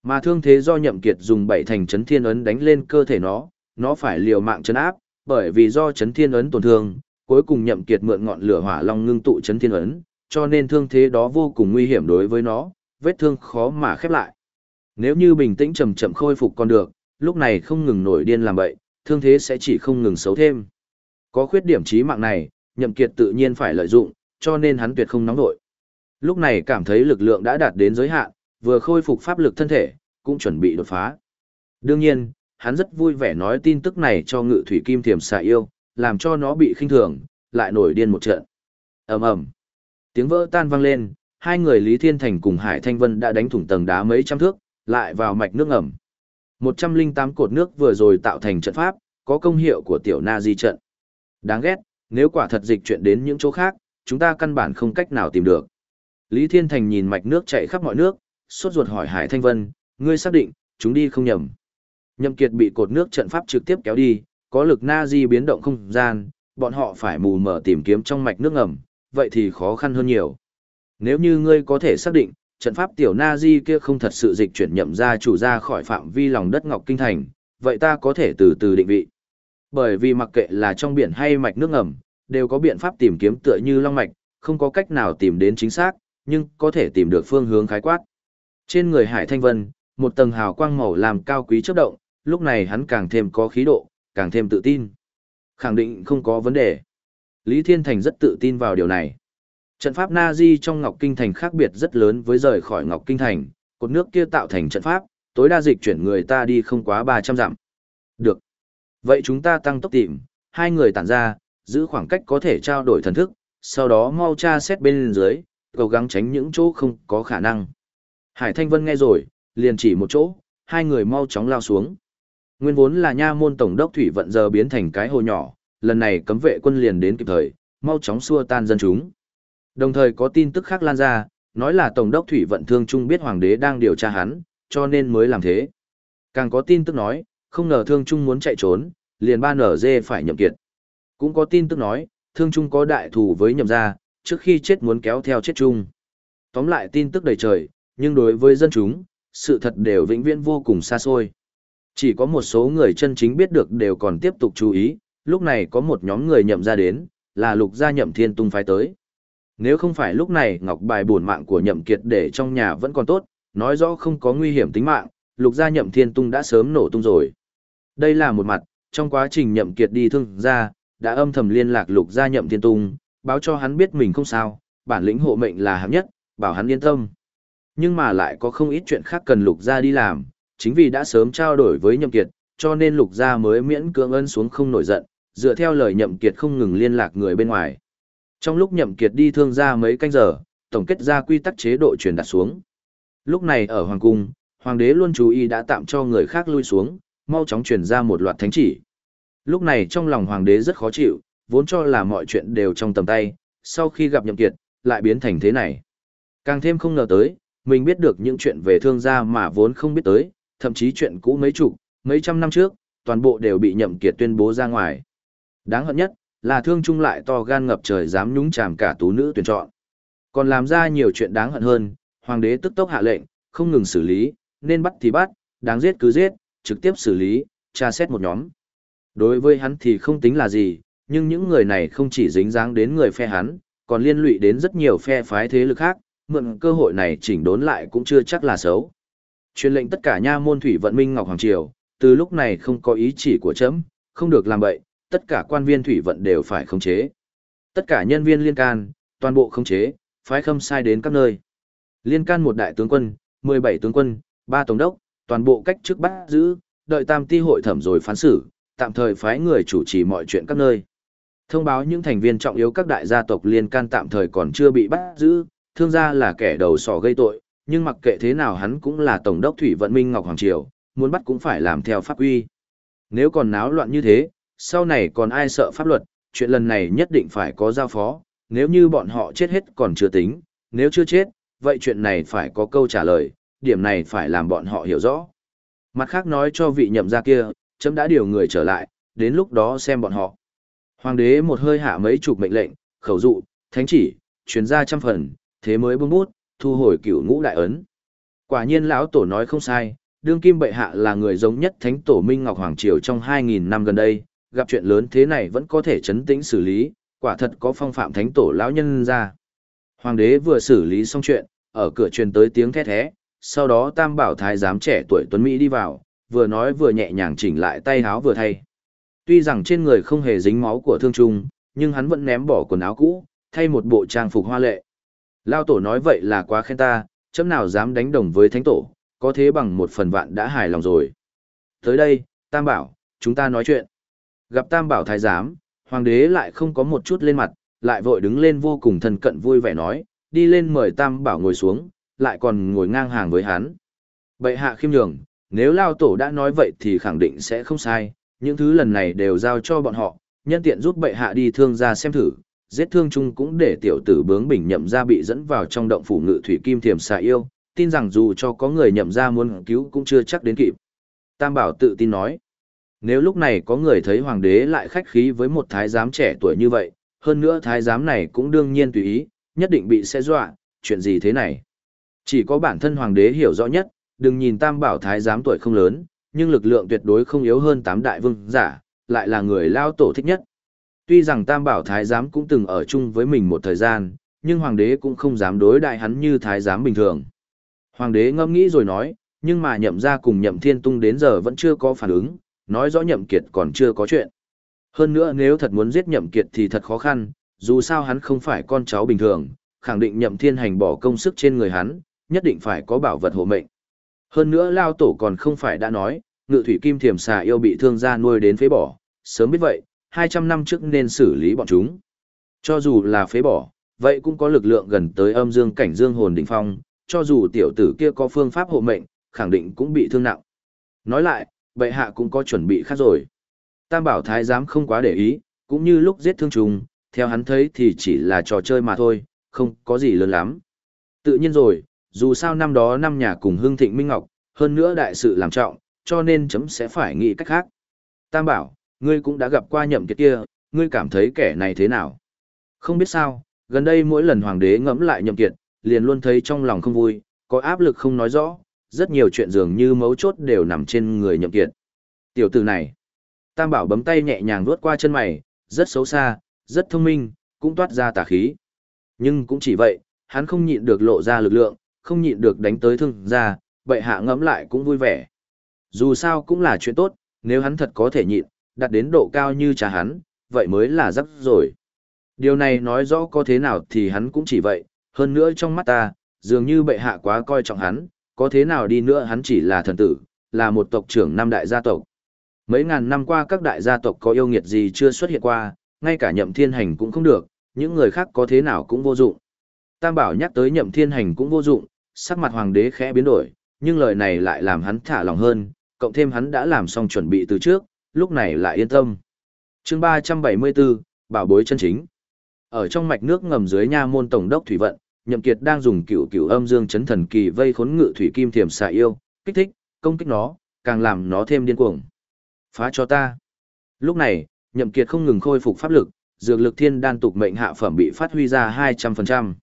Mà thương thế do Nhậm Kiệt dùng bảy thành chấn thiên ấn đánh lên cơ thể nó, nó phải liều mạng chấn áp, bởi vì do chấn thiên ấn tổn thương, cuối cùng nhậm kiệt mượn ngọn lửa hỏa long ngưng tụ chấn thiên ấn, cho nên thương thế đó vô cùng nguy hiểm đối với nó, vết thương khó mà khép lại. Nếu như bình tĩnh chậm chậm khôi phục còn được, lúc này không ngừng nổi điên làm bậy, thương thế sẽ chỉ không ngừng xấu thêm. Có khuyết điểm chí mạng này, nhậm kiệt tự nhiên phải lợi dụng, cho nên hắn tuyệt không nóng nổi. Lúc này cảm thấy lực lượng đã đạt đến giới hạn, vừa khôi phục pháp lực thân thể, cũng chuẩn bị đột phá. Đương nhiên, hắn rất vui vẻ nói tin tức này cho ngự thủy kim thiềm xà yêu, làm cho nó bị khinh thường, lại nổi điên một trận. ầm ầm, tiếng vỡ tan vang lên, hai người Lý Thiên Thành cùng Hải Thanh Vân đã đánh thủng tầng đá mấy trăm thước, lại vào mạch nước ngầm. 108 cột nước vừa rồi tạo thành trận pháp, có công hiệu của tiểu na di trận. Đáng ghét, nếu quả thật dịch chuyển đến những chỗ khác, chúng ta căn bản không cách nào tìm được. Lý Thiên Thành nhìn mạch nước chạy khắp mọi nước, sốt ruột hỏi Hải Thanh Vân, ngươi xác định, chúng đi không nhầm. Nhậm Kiệt bị cột nước trận pháp trực tiếp kéo đi, có lực na di biến động không gian, bọn họ phải mù mờ tìm kiếm trong mạch nước ngầm, vậy thì khó khăn hơn nhiều. Nếu như ngươi có thể xác định, trận pháp tiểu na di kia không thật sự dịch chuyển nhậm ra chủ ra khỏi phạm vi lòng đất Ngọc Kinh Thành, vậy ta có thể từ từ định vị. Bởi vì mặc kệ là trong biển hay mạch nước ngầm, đều có biện pháp tìm kiếm tựa như long mạch, không có cách nào tìm đến chính xác, nhưng có thể tìm được phương hướng khái quát. Trên người Hải Thanh Vân, một tầng hào quang màu làm cao quý chớp động, lúc này hắn càng thêm có khí độ, càng thêm tự tin. Khẳng định không có vấn đề. Lý Thiên Thành rất tự tin vào điều này. Trận pháp Na-di trong Ngọc Kinh Thành khác biệt rất lớn với rời khỏi Ngọc Kinh Thành, cột nước kia tạo thành trận pháp, tối đa dịch chuyển người ta đi không quá 300 dặm. Được. Vậy chúng ta tăng tốc tìm, hai người tản ra, giữ khoảng cách có thể trao đổi thần thức, sau đó mau tra xét bên dưới, cố gắng tránh những chỗ không có khả năng. Hải Thanh Vân nghe rồi, liền chỉ một chỗ, hai người mau chóng lao xuống. Nguyên vốn là nha môn tổng đốc thủy vận giờ biến thành cái hồ nhỏ, lần này cấm vệ quân liền đến kịp thời, mau chóng xua tan dân chúng. Đồng thời có tin tức khác lan ra, nói là tổng đốc thủy vận thương trung biết hoàng đế đang điều tra hắn, cho nên mới làm thế. Càng có tin tức nói, không ngờ thương trung muốn chạy trốn, liền ba nở dê phải nhậm kiệt. Cũng có tin tức nói, thương trung có đại thù với nhậm gia, trước khi chết muốn kéo theo chết chung. Tóm lại tin tức đầy trời, nhưng đối với dân chúng, sự thật đều vĩnh viễn vô cùng xa xôi. Chỉ có một số người chân chính biết được đều còn tiếp tục chú ý, lúc này có một nhóm người nhậm ra đến, là lục gia nhậm thiên tung phái tới. Nếu không phải lúc này ngọc bài bổn mạng của nhậm kiệt để trong nhà vẫn còn tốt, nói rõ không có nguy hiểm tính mạng, lục gia nhậm thiên tung đã sớm nổ tung rồi. Đây là một mặt, trong quá trình nhậm kiệt đi thương gia, đã âm thầm liên lạc lục gia nhậm thiên tung, báo cho hắn biết mình không sao, bản lĩnh hộ mệnh là hạng nhất, bảo hắn yên tâm. Nhưng mà lại có không ít chuyện khác cần lục gia đi làm, chính vì đã sớm trao đổi với nhậm kiệt, cho nên lục gia mới miễn cưỡng ân xuống không nổi giận, dựa theo lời nhậm kiệt không ngừng liên lạc người bên ngoài. Trong lúc nhậm kiệt đi thương gia mấy canh giờ, tổng kết ra quy tắc chế độ truyền đạt xuống. Lúc này ở hoàng cung, hoàng đế luôn chú ý đã tạm cho người khác lui xuống, mau chóng truyền ra một loạt thánh chỉ. Lúc này trong lòng hoàng đế rất khó chịu, vốn cho là mọi chuyện đều trong tầm tay, sau khi gặp nhậm kiệt, lại biến thành thế này. Càng thêm không ngờ tới, mình biết được những chuyện về thương gia mà vốn không biết tới, thậm chí chuyện cũ mấy chục, mấy trăm năm trước, toàn bộ đều bị nhậm kiệt tuyên bố ra ngoài. Đáng hận nhất, là thương trung lại to gan ngập trời dám nhúng chàm cả tú nữ tuyển chọn. Còn làm ra nhiều chuyện đáng hận hơn, hoàng đế tức tốc hạ lệnh, không ngừng xử lý, nên bắt thì bắt, đáng giết cứ giết, trực tiếp xử lý, tra xét một nhóm. Đối với hắn thì không tính là gì, nhưng những người này không chỉ dính dáng đến người phe hắn, còn liên lụy đến rất nhiều phe phái thế lực khác, mượn cơ hội này chỉnh đốn lại cũng chưa chắc là xấu. Truyền lệnh tất cả nha môn thủy vận minh Ngọc Hoàng Triều, từ lúc này không có ý chỉ của chấm, không được làm vậy tất cả quan viên thủy vận đều phải khống chế. Tất cả nhân viên liên can, toàn bộ khống chế, phái khâm sai đến các nơi. Liên can một đại tướng quân, 17 tướng quân, ba tổng đốc, toàn bộ cách trước bắt giữ, đợi tam ti hội thẩm rồi phán xử, tạm thời phái người chủ trì mọi chuyện các nơi. Thông báo những thành viên trọng yếu các đại gia tộc liên can tạm thời còn chưa bị bắt giữ, thương gia là kẻ đầu sỏ gây tội, nhưng mặc kệ thế nào hắn cũng là tổng đốc thủy vận minh Ngọc Hoàng Triều, muốn bắt cũng phải làm theo pháp quy. Nếu còn náo loạn như thế, sau này còn ai sợ pháp luật, chuyện lần này nhất định phải có giao phó, nếu như bọn họ chết hết còn chưa tính, nếu chưa chết, vậy chuyện này phải có câu trả lời, điểm này phải làm bọn họ hiểu rõ. Mặt khác nói cho vị nhậm gia kia, chấm đã điều người trở lại, đến lúc đó xem bọn họ. Hoàng đế một hơi hạ mấy chục mệnh lệnh, khẩu dụ, thánh chỉ, truyền ra trăm phần, thế mới buông bút, thu hồi cửu ngũ đại ấn. Quả nhiên lão tổ nói không sai, đương kim bệ hạ là người giống nhất thánh tổ Minh Ngọc Hoàng Triều trong 2.000 năm gần đây, gặp chuyện lớn thế này vẫn có thể chấn tĩnh xử lý, quả thật có phong phạm thánh tổ lão nhân ra. Hoàng đế vừa xử lý xong chuyện, ở cửa truyền tới tiếng thét thé, sau đó tam bảo thái giám trẻ tuổi tuấn Mỹ đi vào, vừa nói vừa nhẹ nhàng chỉnh lại tay áo vừa thay. Tuy rằng trên người không hề dính máu của thương trung, nhưng hắn vẫn ném bỏ quần áo cũ, thay một bộ trang phục hoa lệ. Lao tổ nói vậy là quá khen ta, chấm nào dám đánh đồng với thánh tổ, có thế bằng một phần vạn đã hài lòng rồi. Tới đây, Tam Bảo, chúng ta nói chuyện. Gặp Tam Bảo thái giám, hoàng đế lại không có một chút lên mặt, lại vội đứng lên vô cùng thân cận vui vẻ nói, đi lên mời Tam Bảo ngồi xuống, lại còn ngồi ngang hàng với hắn. Bệ hạ khiêm nhường, nếu Lao tổ đã nói vậy thì khẳng định sẽ không sai, những thứ lần này đều giao cho bọn họ, nhân tiện giúp bệ hạ đi thương ra xem thử, giết thương chung cũng để tiểu tử bướng bỉnh nhậm ra bị dẫn vào trong động phủ ngự thủy kim thiềm xà yêu, tin rằng dù cho có người nhậm ra muốn cứu cũng chưa chắc đến kịp. Tam Bảo tự tin nói, nếu lúc này có người thấy hoàng đế lại khách khí với một thái giám trẻ tuổi như vậy, hơn nữa thái giám này cũng đương nhiên tùy ý, nhất định bị sẽ dọa, chuyện gì thế này. Chỉ có bản thân hoàng đế hiểu rõ nhất, đừng nhìn Tam Bảo thái giám tuổi không lớn, nhưng lực lượng tuyệt đối không yếu hơn tám đại vương giả, lại là người lao tổ thích nhất. Tuy rằng Tam Bảo Thái Giám cũng từng ở chung với mình một thời gian, nhưng Hoàng đế cũng không dám đối đại hắn như Thái Giám bình thường. Hoàng đế ngẫm nghĩ rồi nói, nhưng mà nhậm ra cùng nhậm thiên tung đến giờ vẫn chưa có phản ứng, nói rõ nhậm kiệt còn chưa có chuyện. Hơn nữa nếu thật muốn giết nhậm kiệt thì thật khó khăn, dù sao hắn không phải con cháu bình thường, khẳng định nhậm thiên hành bỏ công sức trên người hắn, nhất định phải có bảo vật hộ mệnh. Hơn nữa lao tổ còn không phải đã nói, ngự thủy kim thiềm xà yêu bị thương gia nuôi đến phế bỏ, sớm biết vậy, 200 năm trước nên xử lý bọn chúng. Cho dù là phế bỏ, vậy cũng có lực lượng gần tới âm dương cảnh dương hồn đỉnh phong, cho dù tiểu tử kia có phương pháp hộ mệnh, khẳng định cũng bị thương nặng. Nói lại, bệ hạ cũng có chuẩn bị khác rồi. Tam bảo thái giám không quá để ý, cũng như lúc giết thương trùng, theo hắn thấy thì chỉ là trò chơi mà thôi, không có gì lớn lắm. Tự nhiên rồi, dù sao năm đó năm nhà cùng hương thịnh Minh Ngọc, hơn nữa đại sự làm trọng, cho nên chấm sẽ phải nghĩ cách khác. Tam bảo, ngươi cũng đã gặp qua nhậm kiệt kia, ngươi cảm thấy kẻ này thế nào? Không biết sao, gần đây mỗi lần hoàng đế ngẫm lại nhậm kiệt, liền luôn thấy trong lòng không vui, có áp lực không nói rõ, rất nhiều chuyện dường như mấu chốt đều nằm trên người nhậm kiệt. Tiểu tử này, Tam bảo bấm tay nhẹ nhàng vuốt qua chân mày, rất xấu xa, rất thông minh, cũng toát ra tà khí. Nhưng cũng chỉ vậy, hắn không nhịn được lộ ra lực lượng, không nhịn được đánh tới thương ra, vậy hạ ngẫm lại cũng vui vẻ. Dù sao cũng là chuyện tốt, nếu hắn thật có thể nhịn, đạt đến độ cao như cha hắn, vậy mới là rắc rồi. Điều này nói rõ có thế nào thì hắn cũng chỉ vậy, hơn nữa trong mắt ta, dường như bệ hạ quá coi trọng hắn, có thế nào đi nữa hắn chỉ là thần tử, là một tộc trưởng năm đại gia tộc. Mấy ngàn năm qua các đại gia tộc có yêu nghiệt gì chưa xuất hiện qua, ngay cả nhậm thiên hành cũng không được, những người khác có thế nào cũng vô dụng. Tam bảo nhắc tới nhậm thiên hành cũng vô dụng, sắc mặt hoàng đế khẽ biến đổi, nhưng lời này lại làm hắn thả lòng hơn, cộng thêm hắn đã làm xong chuẩn bị từ trước, lúc này lại yên tâm. chương 374, bảo bối chân chính. Ở trong mạch nước ngầm dưới nha môn tổng đốc thủy vận, Nhậm Kiệt đang dùng cửu cửu âm dương chấn thần kỳ vây khốn ngự thủy kim thiểm xạ yêu, kích thích, công kích nó, càng làm nó thêm điên cuồng. Phá cho ta. Lúc này, Nhậm Kiệt không ngừng khôi phục pháp lực, dược lực thiên đan tục mệnh hạ phẩm bị phát huy ra 200%.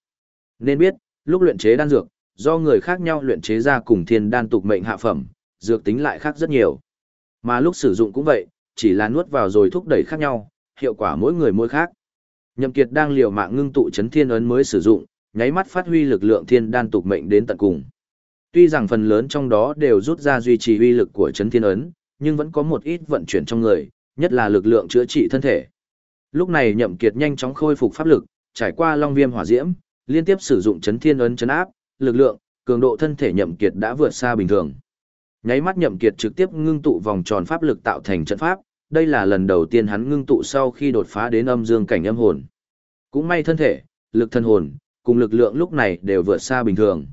Nên biết, lúc luyện chế đan dược, do người khác nhau luyện chế ra cùng thiên đan tục mệnh hạ phẩm, dược tính lại khác rất nhiều. Mà lúc sử dụng cũng vậy, chỉ là nuốt vào rồi thúc đẩy khác nhau, hiệu quả mỗi người mỗi khác. Nhậm Kiệt đang liều mạng ngưng tụ chấn thiên ấn mới sử dụng, nháy mắt phát huy lực lượng thiên đan tục mệnh đến tận cùng. Tuy rằng phần lớn trong đó đều rút ra duy trì uy lực của chấn thiên ấn, nhưng vẫn có một ít vận chuyển trong người, nhất là lực lượng chữa trị thân thể. Lúc này Nhậm Kiệt nhanh chóng khôi phục pháp lực, trải qua long viêm hỏa diễm, liên tiếp sử dụng chấn thiên ấn chấn áp, lực lượng, cường độ thân thể Nhậm Kiệt đã vượt xa bình thường. Nháy mắt Nhậm Kiệt trực tiếp ngưng tụ vòng tròn pháp lực tạo thành trận pháp, đây là lần đầu tiên hắn ngưng tụ sau khi đột phá đến âm dương cảnh âm hồn. Cũng may thân thể, lực thân hồn, cùng lực lượng lúc này đều vượt xa bình thường.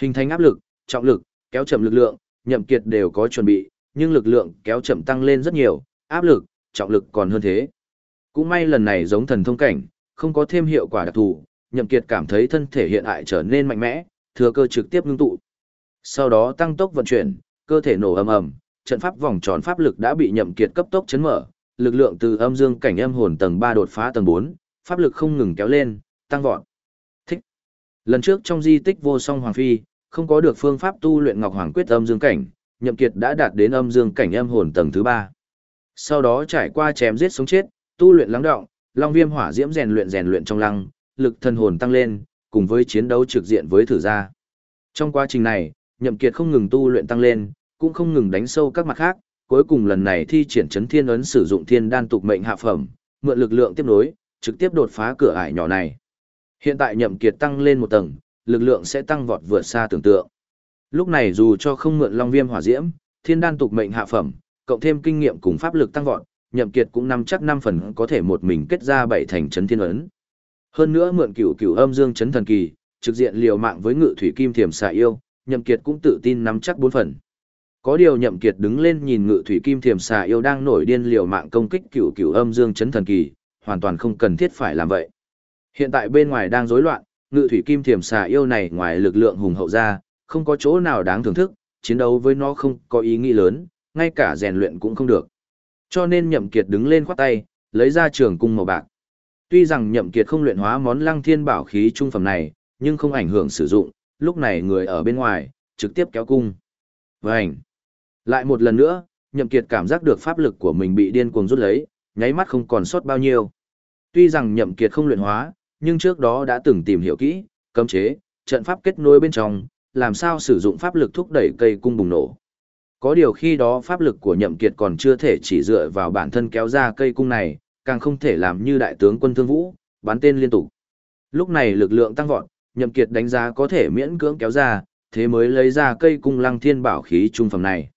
Hình thành áp lực, trọng lực, kéo chậm lực lượng, Nhậm Kiệt đều có chuẩn bị, nhưng lực lượng kéo chậm tăng lên rất nhiều, áp lực, trọng lực còn hơn thế. Cũng may lần này giống thần thông cảnh, không có thêm hiệu quả đặc thù, Nhậm Kiệt cảm thấy thân thể hiện tại trở nên mạnh mẽ, thừa cơ trực tiếp ngưng tụ. Sau đó tăng tốc vận chuyển, cơ thể nổ ầm ầm, trận pháp vòng tròn pháp lực đã bị Nhậm Kiệt cấp tốc chấn mở, lực lượng từ âm dương cảnh âm hồn tầng 3 đột phá tầng 4, pháp lực không ngừng kéo lên, tăng vọt. Thích. Lần trước trong di tích vô song hoàng phi, không có được phương pháp tu luyện ngọc hoàng quyết âm dương cảnh, Nhậm Kiệt đã đạt đến âm dương cảnh âm hồn tầng thứ 3. Sau đó trải qua chém giết sống chết, tu luyện lắng động, long viêm hỏa diễm rèn luyện rèn luyện trong lăng, lực thần hồn tăng lên, cùng với chiến đấu trực diện với thử gia. Trong quá trình này, Nhậm Kiệt không ngừng tu luyện tăng lên, cũng không ngừng đánh sâu các mặt khác, cuối cùng lần này thi triển chấn thiên ấn sử dụng thiên đan tục mệnh hạ phẩm, mượn lực lượng tiếp nối, trực tiếp đột phá cửa ải nhỏ này. Hiện tại Nhậm Kiệt tăng lên một tầng, lực lượng sẽ tăng vọt vượt xa tưởng tượng. Lúc này dù cho không mượn long viêm hỏa diễm, thiên đan tục mệnh hạ phẩm, cộng thêm kinh nghiệm cùng pháp lực tăng vọt, nhậm kiệt cũng nắm chắc 5 phần có thể một mình kết ra bảy thành chấn thiên ấn. Hơn nữa mượn cửu cửu âm dương chấn thần kỳ, trực diện liều mạng với ngự thủy kim thiểm xà yêu, nhậm kiệt cũng tự tin nắm chắc bốn phần. Có điều nhậm kiệt đứng lên nhìn ngự thủy kim thiểm xà yêu đang nổi điên liều mạng công kích cửu cửu âm dương chấn thần kỳ, hoàn toàn không cần thiết phải làm vậy. Hiện tại bên ngoài đang rối loạn, ngự thủy kim thiểm xà yêu này ngoài lực lượng hùng hậu ra, không có chỗ nào đáng thưởng thức, chiến đấu với nó không có ý nghĩa lớn, ngay cả rèn luyện cũng không được. Cho nên Nhậm Kiệt đứng lên khoát tay, lấy ra trường cung màu bạc. Tuy rằng Nhậm Kiệt không luyện hóa món Lăng Thiên bảo khí trung phẩm này, nhưng không ảnh hưởng sử dụng, lúc này người ở bên ngoài, trực tiếp kéo cung. Vành. Lại một lần nữa, Nhậm Kiệt cảm giác được pháp lực của mình bị điên cuồng rút lấy, nháy mắt không còn sót bao nhiêu. Tuy rằng Nhậm Kiệt không luyện hóa, nhưng trước đó đã từng tìm hiểu kỹ, cấm chế, trận pháp kết nối bên trong, làm sao sử dụng pháp lực thúc đẩy cây cung bùng nổ. Có điều khi đó pháp lực của nhậm kiệt còn chưa thể chỉ dựa vào bản thân kéo ra cây cung này, càng không thể làm như đại tướng quân thương vũ, bắn tên liên tục. Lúc này lực lượng tăng vọt, nhậm kiệt đánh giá có thể miễn cưỡng kéo ra, thế mới lấy ra cây cung lăng thiên bảo khí trung phẩm này.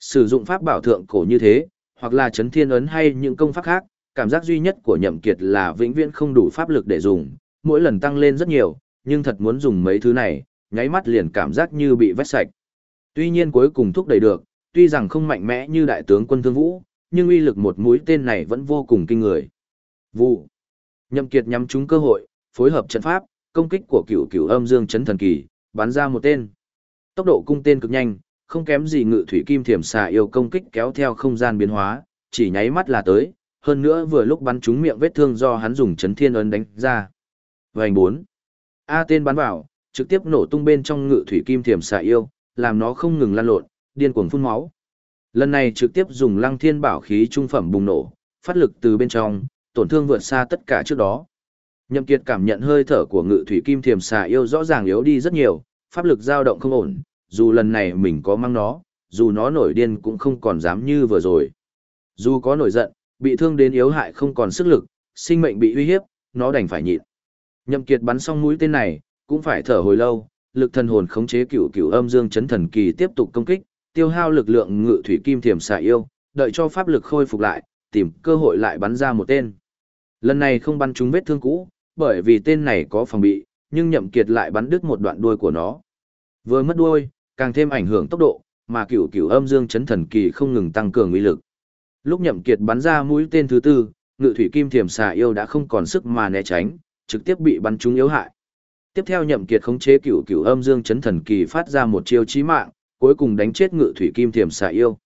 Sử dụng pháp bảo thượng cổ như thế, hoặc là chấn thiên ấn hay những công pháp khác, cảm giác duy nhất của nhậm kiệt là vĩnh viễn không đủ pháp lực để dùng, mỗi lần tăng lên rất nhiều, nhưng thật muốn dùng mấy thứ này, nháy mắt liền cảm giác như bị vét sạch. Tuy nhiên cuối cùng thúc đẩy được, tuy rằng không mạnh mẽ như đại tướng quân thương vũ, nhưng uy lực một mũi tên này vẫn vô cùng kinh người. Vụ. Nhậm Kiệt nhắm trúng cơ hội, phối hợp trận pháp, công kích của cửu cửu âm dương chấn thần kỳ, bắn ra một tên. Tốc độ cung tên cực nhanh, không kém gì ngự thủy kim thiểm xà yêu công kích kéo theo không gian biến hóa, chỉ nháy mắt là tới, hơn nữa vừa lúc bắn trúng miệng vết thương do hắn dùng chấn thiên ấn đánh ra. Vành 4. A tên bắn vào, trực tiếp nổ tung bên trong ngự thủy kim thiểm xà yêu, làm nó không ngừng lan lộn, điên cuồng phun máu. Lần này trực tiếp dùng lăng thiên bảo khí trung phẩm bùng nổ, phát lực từ bên trong, tổn thương vượt xa tất cả trước đó. Nhậm Kiệt cảm nhận hơi thở của ngự thủy kim thiềm xà yêu rõ ràng yếu đi rất nhiều, pháp lực dao động không ổn, dù lần này mình có mang nó, dù nó nổi điên cũng không còn dám như vừa rồi. Dù có nổi giận, bị thương đến yếu hại không còn sức lực, sinh mệnh bị uy hiếp, nó đành phải nhịn. Nhậm Kiệt bắn xong mũi tên này, cũng phải thở hồi lâu, lực thần hồn khống chế cửu cửu âm dương chấn thần kỳ tiếp tục công kích, tiêu hao lực lượng ngự thủy kim thiểm xà yêu, đợi cho pháp lực khôi phục lại, tìm cơ hội lại bắn ra một tên. Lần này không bắn trúng vết thương cũ, bởi vì tên này có phòng bị, nhưng nhậm kiệt lại bắn đứt một đoạn đuôi của nó. Vừa mất đuôi, càng thêm ảnh hưởng tốc độ, mà cửu cửu âm dương chấn thần kỳ không ngừng tăng cường uy lực. Lúc nhậm kiệt bắn ra mũi tên thứ tư, ngự thủy kim thiểm xà yêu đã không còn sức mà né tránh, trực tiếp bị bắn trúng yếu hại. Tiếp theo nhậm kiệt khống chế cửu cửu âm dương chấn thần kỳ phát ra một chiêu chí mạng, cuối cùng đánh chết ngự thủy kim Thiềm xà yêu.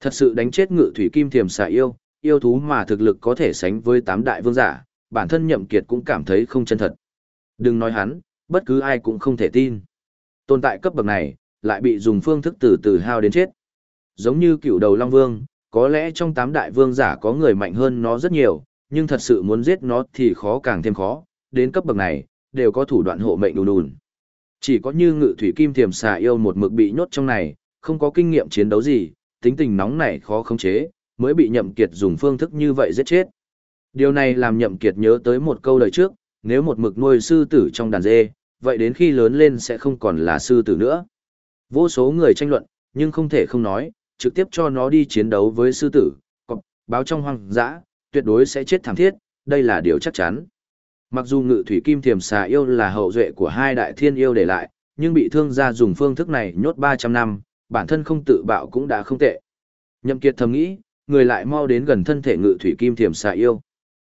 Thật sự đánh chết ngự thủy kim Thiềm xà yêu, yêu thú mà thực lực có thể sánh với tám đại vương giả, bản thân nhậm kiệt cũng cảm thấy không chân thật. Đừng nói hắn, bất cứ ai cũng không thể tin. Tồn tại cấp bậc này, lại bị dùng phương thức từ từ hao đến chết. Giống như cựu đầu Long Vương, có lẽ trong tám đại vương giả có người mạnh hơn nó rất nhiều, nhưng thật sự muốn giết nó thì khó càng thêm khó, đến cấp bậc này, đều có thủ đoạn hộ mệnh đùn đùn. Chỉ có như ngự thủy kim thiềm xà yêu một mực bị nhốt trong này, không có kinh nghiệm chiến đấu gì, tính tình nóng này khó khống chế, mới bị nhậm kiệt dùng phương thức như vậy giết chết. Điều này làm nhậm kiệt nhớ tới một câu lời trước, nếu một mực nuôi sư tử trong đàn dê, vậy đến khi lớn lên sẽ không còn là sư tử nữa. Vô số người tranh luận, nhưng không thể không nói, trực tiếp cho nó đi chiến đấu với sư tử, cọp, báo trong hoang dã, tuyệt đối sẽ chết thảm thiết, đây là điều chắc chắn. Mặc dù ngự thủy kim thiềm xà yêu là hậu duệ của hai đại thiên yêu để lại, nhưng bị thương gia dùng phương thức này nhốt 300 năm, bản thân không tự bạo cũng đã không tệ. Nhậm Kiệt thầm nghĩ, người lại mau đến gần thân thể ngự thủy kim thiềm xà yêu.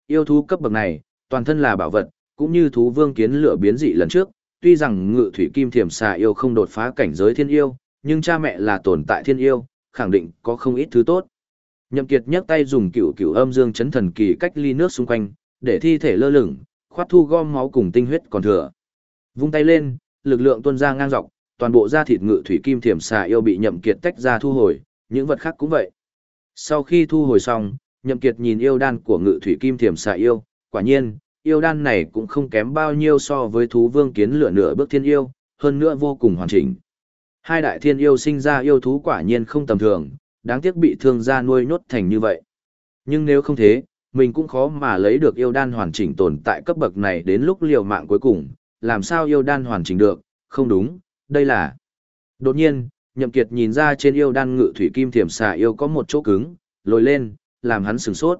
Yêu thú cấp bậc này, toàn thân là bảo vật, cũng như thú vương kiến lửa biến dị lần trước, tuy rằng ngự thủy kim thiềm xà yêu không đột phá cảnh giới thiên yêu, nhưng cha mẹ là tồn tại thiên yêu, khẳng định có không ít thứ tốt. Nhậm Kiệt nhấc tay dùng cửu cửu âm dương chấn thần kỳ cách ly nước xung quanh, để thi thể lơ lửng, khoát thu gom máu cùng tinh huyết còn thừa. Vung tay lên, lực lượng tuôn ra ngang dọc, toàn bộ da thịt ngự thủy kim thiểm xà yêu bị Nhậm Kiệt tách ra thu hồi, những vật khác cũng vậy. Sau khi thu hồi xong, Nhậm Kiệt nhìn yêu đan của ngự thủy kim thiểm xà yêu, quả nhiên, yêu đan này cũng không kém bao nhiêu so với thú vương kiến lửa nửa bước thiên yêu, hơn nữa vô cùng hoàn chỉnh. Hai đại thiên yêu sinh ra yêu thú quả nhiên không tầm thường, đáng tiếc bị thương gia nuôi nhốt thành như vậy. Nhưng nếu không thế, mình cũng khó mà lấy được yêu đan hoàn chỉnh tồn tại cấp bậc này đến lúc liều mạng cuối cùng, làm sao yêu đan hoàn chỉnh được, không đúng, đây là... Đột nhiên, Nhậm Kiệt nhìn ra trên yêu đan ngự thủy kim thiểm xà yêu có một chỗ cứng, lồi lên, làm hắn sừng sốt.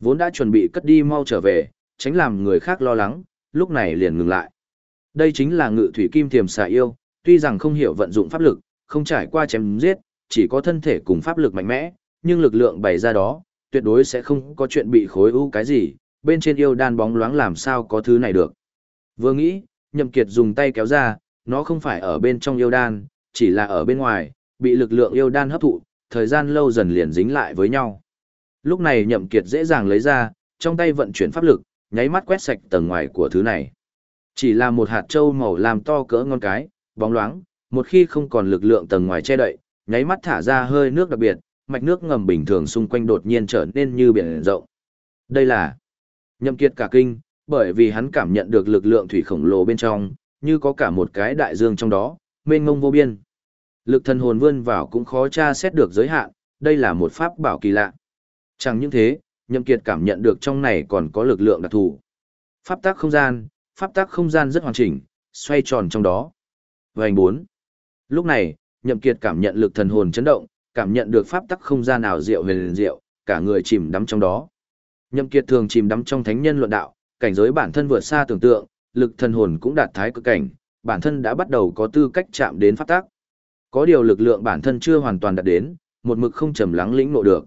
Vốn đã chuẩn bị cất đi mau trở về, tránh làm người khác lo lắng, lúc này liền ngừng lại. Đây chính là ngự thủy kim thiểm xà yêu, tuy rằng không hiểu vận dụng pháp lực, không trải qua chém giết, chỉ có thân thể cùng pháp lực mạnh mẽ, nhưng lực lượng bày ra đó, tuyệt đối sẽ không có chuyện bị khối u cái gì, bên trên yêu đan bóng loáng làm sao có thứ này được. Vừa nghĩ, Nhậm Kiệt dùng tay kéo ra, nó không phải ở bên trong yêu đan, chỉ là ở bên ngoài, bị lực lượng yêu đan hấp thụ, thời gian lâu dần liền dính lại với nhau. Lúc này Nhậm Kiệt dễ dàng lấy ra, trong tay vận chuyển pháp lực, nháy mắt quét sạch tầng ngoài của thứ này. Chỉ là một hạt châu màu làm to cỡ ngón cái, bóng loáng, một khi không còn lực lượng tầng ngoài che đậy, nháy mắt thả ra hơi nước đặc biệt, mạch nước ngầm bình thường xung quanh đột nhiên trở nên như biển rộng. Đây là Nhậm Kiệt cả kinh, bởi vì hắn cảm nhận được lực lượng thủy khổng lồ bên trong, như có cả một cái đại dương trong đó, mênh mông vô biên. Lực thần hồn vươn vào cũng khó tra xét được giới hạn, đây là một pháp bảo kỳ lạ. Chẳng những thế, Nhậm Kiệt cảm nhận được trong này còn có lực lượng đặc thù. Pháp tắc không gian, pháp tắc không gian rất hoàn chỉnh, xoay tròn trong đó. Vành bốn. Lúc này, Nhậm Kiệt cảm nhận lực thần hồn chấn động, cảm nhận được pháp tắc không gian nào diệu huyền diệu, cả người chìm đắm trong đó. Nhậm Kiệt thường chìm đắm trong thánh nhân luận đạo, cảnh giới bản thân vượt xa tưởng tượng, lực thần hồn cũng đạt thái cực cảnh, bản thân đã bắt đầu có tư cách chạm đến pháp tắc. Có điều lực lượng bản thân chưa hoàn toàn đạt đến, một mực không trầm lắng lĩnh ngộ được.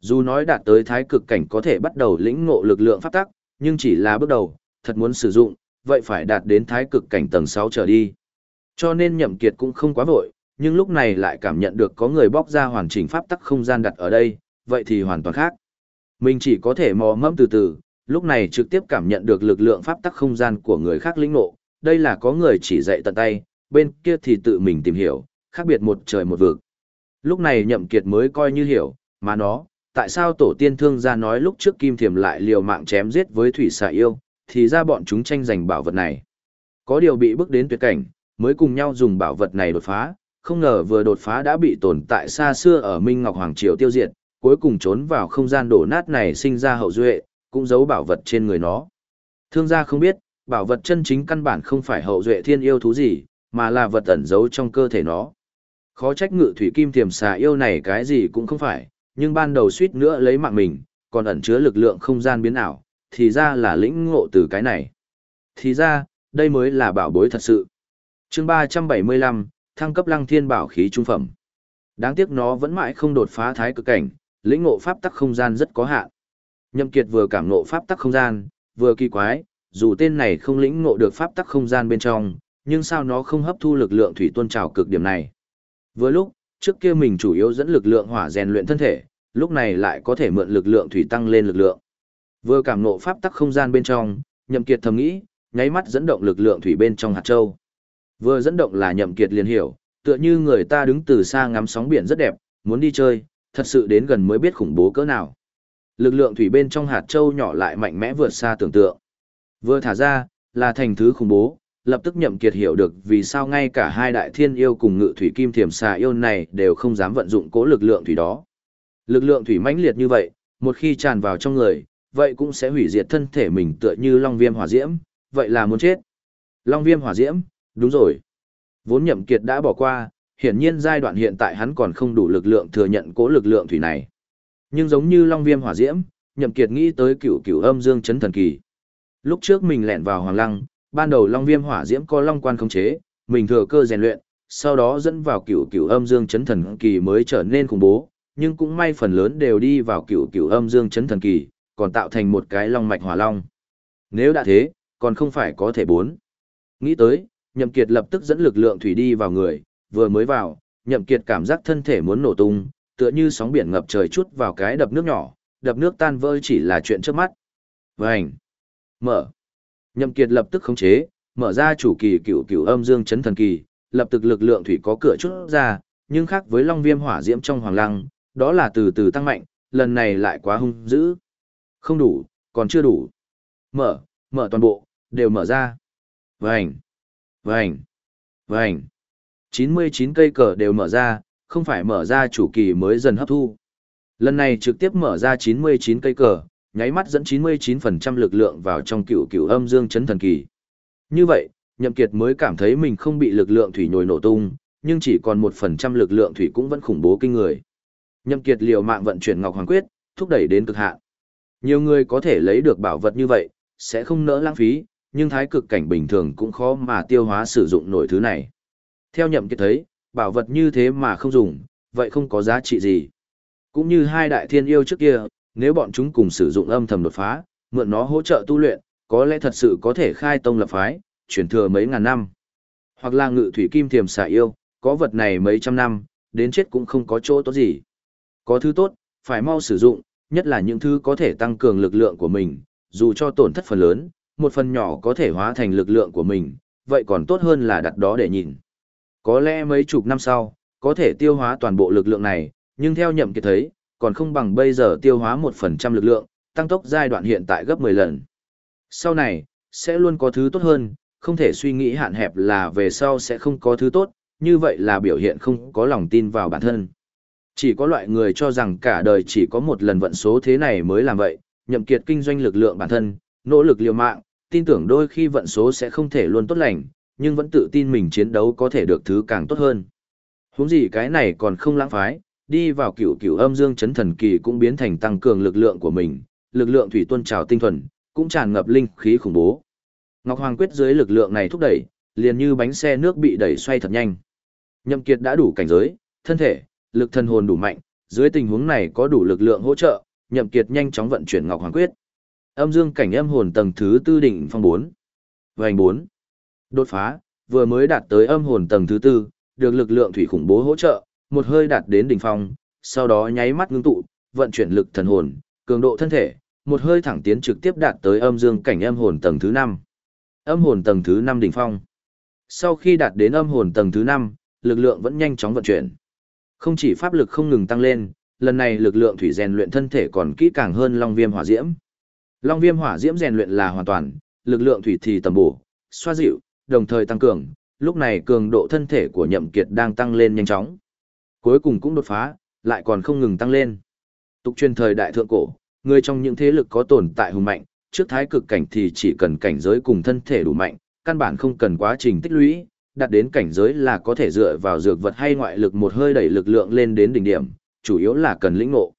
Dù nói đạt tới thái cực cảnh có thể bắt đầu lĩnh ngộ lực lượng pháp tắc, nhưng chỉ là bước đầu, thật muốn sử dụng, vậy phải đạt đến thái cực cảnh tầng 6 trở đi. Cho nên Nhậm Kiệt cũng không quá vội, nhưng lúc này lại cảm nhận được có người bóc ra hoàn chỉnh pháp tắc không gian đặt ở đây, vậy thì hoàn toàn khác. Mình chỉ có thể mò mẫm từ từ, lúc này trực tiếp cảm nhận được lực lượng pháp tắc không gian của người khác lĩnh ngộ, đây là có người chỉ dạy tận tay, bên kia thì tự mình tìm hiểu, khác biệt một trời một vực. Lúc này Nhậm Kiệt mới coi như hiểu, mà nó, tại sao tổ tiên thương gia nói lúc trước Kim Thiểm lại liều mạng chém giết với Thủy Xà Yêu, thì ra bọn chúng tranh giành bảo vật này. Có điều bị bước đến tuyệt cảnh, mới cùng nhau dùng bảo vật này đột phá, không ngờ vừa đột phá đã bị tồn tại xa xưa ở Minh Ngọc Hoàng Triều tiêu diệt, cuối cùng trốn vào không gian đổ nát này sinh ra hậu duệ, cũng giấu bảo vật trên người nó. Thương gia không biết, bảo vật chân chính căn bản không phải hậu duệ thiên yêu thú gì, mà là vật ẩn giấu trong cơ thể nó. Khó trách ngự thủy kim tiềm xà yêu này cái gì cũng không phải, nhưng ban đầu suýt nữa lấy mạng mình, còn ẩn chứa lực lượng không gian biến ảo, thì ra là lĩnh ngộ từ cái này. Thì ra, đây mới là bảo bối thật sự. chương 375, thăng cấp lăng thiên bảo khí trung phẩm. Đáng tiếc nó vẫn mãi không đột phá thái cực cảnh, lĩnh ngộ pháp tắc không gian rất có hạn. Nhậm Kiệt vừa cảm ngộ pháp tắc không gian, vừa kỳ quái, dù tên này không lĩnh ngộ được pháp tắc không gian bên trong, nhưng sao nó không hấp thu lực lượng thủy tuôn trào cực điểm này. Vừa lúc, trước kia mình chủ yếu dẫn lực lượng hỏa rèn luyện thân thể, lúc này lại có thể mượn lực lượng thủy tăng lên lực lượng. Vừa cảm ngộ pháp tắc không gian bên trong, Nhậm Kiệt thầm nghĩ, nháy mắt dẫn động lực lượng thủy bên trong hạt châu. Vừa dẫn động là Nhậm Kiệt liền hiểu, tựa như người ta đứng từ xa ngắm sóng biển rất đẹp, muốn đi chơi, thật sự đến gần mới biết khủng bố cỡ nào. Lực lượng thủy bên trong hạt châu nhỏ lại mạnh mẽ vượt xa tưởng tượng. Vừa thả ra, là thành thứ khủng bố, lập tức nhậm kiệt hiểu được vì sao ngay cả hai đại thiên yêu cùng ngự thủy kim thiểm xà yêu này đều không dám vận dụng cố lực lượng thủy đó. Lực lượng thủy mãnh liệt như vậy, một khi tràn vào trong người, vậy cũng sẽ hủy diệt thân thể mình tựa như long viêm hỏa diễm, vậy là muốn chết. Long viêm hỏa diễm, đúng rồi. Vốn nhậm kiệt đã bỏ qua, hiển nhiên giai đoạn hiện tại hắn còn không đủ lực lượng thừa nhận cố lực lượng thủy này. Nhưng giống như long viêm hỏa diễm, nhậm kiệt nghĩ tới cửu cửu âm dương chấn thần kỳ. Lúc trước mình lẻn vào hoàng lăng, ban đầu long viêm hỏa diễm có long quan khống chế, mình thừa cơ rèn luyện, sau đó dẫn vào cửu cửu âm dương chấn thần kỳ mới trở nên khủng bố, nhưng cũng may phần lớn đều đi vào cửu cửu âm dương chấn thần kỳ, còn tạo thành một cái long mạch hỏa long. Nếu đã thế, còn không phải có thể bốn. Nghĩ tới, Nhậm Kiệt lập tức dẫn lực lượng thủy đi vào người, vừa mới vào, Nhậm Kiệt cảm giác thân thể muốn nổ tung, tựa như sóng biển ngập trời chút vào cái đập nước nhỏ, đập nước tan vỡ chỉ là chuyện trước mắt. Vành. Mở. Nhậm Kiệt lập tức khống chế, mở ra chủ kỳ cửu cửu âm dương chấn thần kỳ, lập tức lực lượng thủy có cửa chút ra, nhưng khác với long viêm hỏa diễm trong hoàng lăng, đó là từ từ tăng mạnh, lần này lại quá hung dữ. Không đủ, còn chưa đủ. Mở, mở toàn bộ, đều mở ra. Vành. Vành. Vành. 99 cây cờ đều mở ra, không phải mở ra chủ kỳ mới dần hấp thu. Lần này trực tiếp mở ra 99 cây cờ, nháy mắt dẫn 99% lực lượng vào trong cựu cựu âm dương chấn thần kỳ. Như vậy, Nhậm Kiệt mới cảm thấy mình không bị lực lượng thủy nhồi nổ tung, nhưng chỉ còn 1% lực lượng thủy cũng vẫn khủng bố kinh người. Nhậm Kiệt liều mạng vận chuyển Ngọc Hoàng Quyết, thúc đẩy đến cực hạn. Nhiều người có thể lấy được bảo vật như vậy, sẽ không nỡ lãng phí, nhưng thái cực cảnh bình thường cũng khó mà tiêu hóa sử dụng nổi thứ này. Theo Nhậm Kiệt thấy, bảo vật như thế mà không dùng, vậy không có giá trị gì. Cũng như hai đại thiên yêu trước kia, nếu bọn chúng cùng sử dụng âm thầm đột phá, mượn nó hỗ trợ tu luyện, có lẽ thật sự có thể khai tông lập phái, chuyển thừa mấy ngàn năm. Hoặc là ngự thủy kim thiềm xà yêu, có vật này mấy trăm năm, đến chết cũng không có chỗ tốt gì. Có thứ tốt, phải mau sử dụng, nhất là những thứ có thể tăng cường lực lượng của mình, dù cho tổn thất phần lớn, một phần nhỏ có thể hóa thành lực lượng của mình, vậy còn tốt hơn là đặt đó để nhìn. Có lẽ mấy chục năm sau, có thể tiêu hóa toàn bộ lực lượng này, nhưng theo nhậm kiệt thấy, còn không bằng bây giờ tiêu hóa 1% lực lượng, tăng tốc giai đoạn hiện tại gấp 10 lần. Sau này, sẽ luôn có thứ tốt hơn, không thể suy nghĩ hạn hẹp là về sau sẽ không có thứ tốt, như vậy là biểu hiện không có lòng tin vào bản thân. Chỉ có loại người cho rằng cả đời chỉ có một lần vận số thế này mới làm vậy, nhậm kiệt kinh doanh lực lượng bản thân, nỗ lực liều mạng, tin tưởng đôi khi vận số sẽ không thể luôn tốt lành, nhưng vẫn tự tin mình chiến đấu có thể được thứ càng tốt hơn. Huống gì cái này còn không lãng phái, đi vào cửu cửu âm dương chấn thần kỳ cũng biến thành tăng cường lực lượng của mình, lực lượng thủy tuân trào tinh thuần, cũng tràn ngập linh khí khủng bố. Ngọc Hoàng quyết dưới lực lượng này thúc đẩy, liền như bánh xe nước bị đẩy xoay thật nhanh. Nhậm Kiệt đã đủ cảnh giới, thân thể, lực thần hồn đủ mạnh, dưới tình huống này có đủ lực lượng hỗ trợ, Nhậm Kiệt nhanh chóng vận chuyển Ngọc Hoàng quyết. Âm dương cảnh âm hồn tầng thứ tư đỉnh phong 4. Vành 4. Đột phá, vừa mới đạt tới âm hồn tầng thứ tư, được lực lượng thủy khủng bố hỗ trợ, một hơi đạt đến đỉnh phong, sau đó nháy mắt ngưng tụ, vận chuyển lực thần hồn, cường độ thân thể, một hơi thẳng tiến trực tiếp đạt tới âm dương cảnh âm hồn tầng thứ 5. Âm hồn tầng thứ 5 đỉnh phong. Sau khi đạt đến âm hồn tầng thứ 5, lực lượng vẫn nhanh chóng vận chuyển. Không chỉ pháp lực không ngừng tăng lên, lần này lực lượng thủy rèn luyện thân thể còn kỹ càng hơn Long Viêm Hỏa Diễm. Long Viêm Hỏa Diễm rèn luyện là hoàn toàn, lực lượng thủy thì tầm bổ, xoa dịu, đồng thời tăng cường, lúc này cường độ thân thể của Nhậm Kiệt đang tăng lên nhanh chóng. Cuối cùng cũng đột phá, lại còn không ngừng tăng lên. Tục truyền thời đại thượng cổ, người trong những thế lực có tồn tại hùng mạnh, trước thái cực cảnh thì chỉ cần cảnh giới cùng thân thể đủ mạnh, căn bản không cần quá trình tích lũy, đạt đến cảnh giới là có thể dựa vào dược vật hay ngoại lực một hơi đẩy lực lượng lên đến đỉnh điểm, chủ yếu là cần lĩnh ngộ.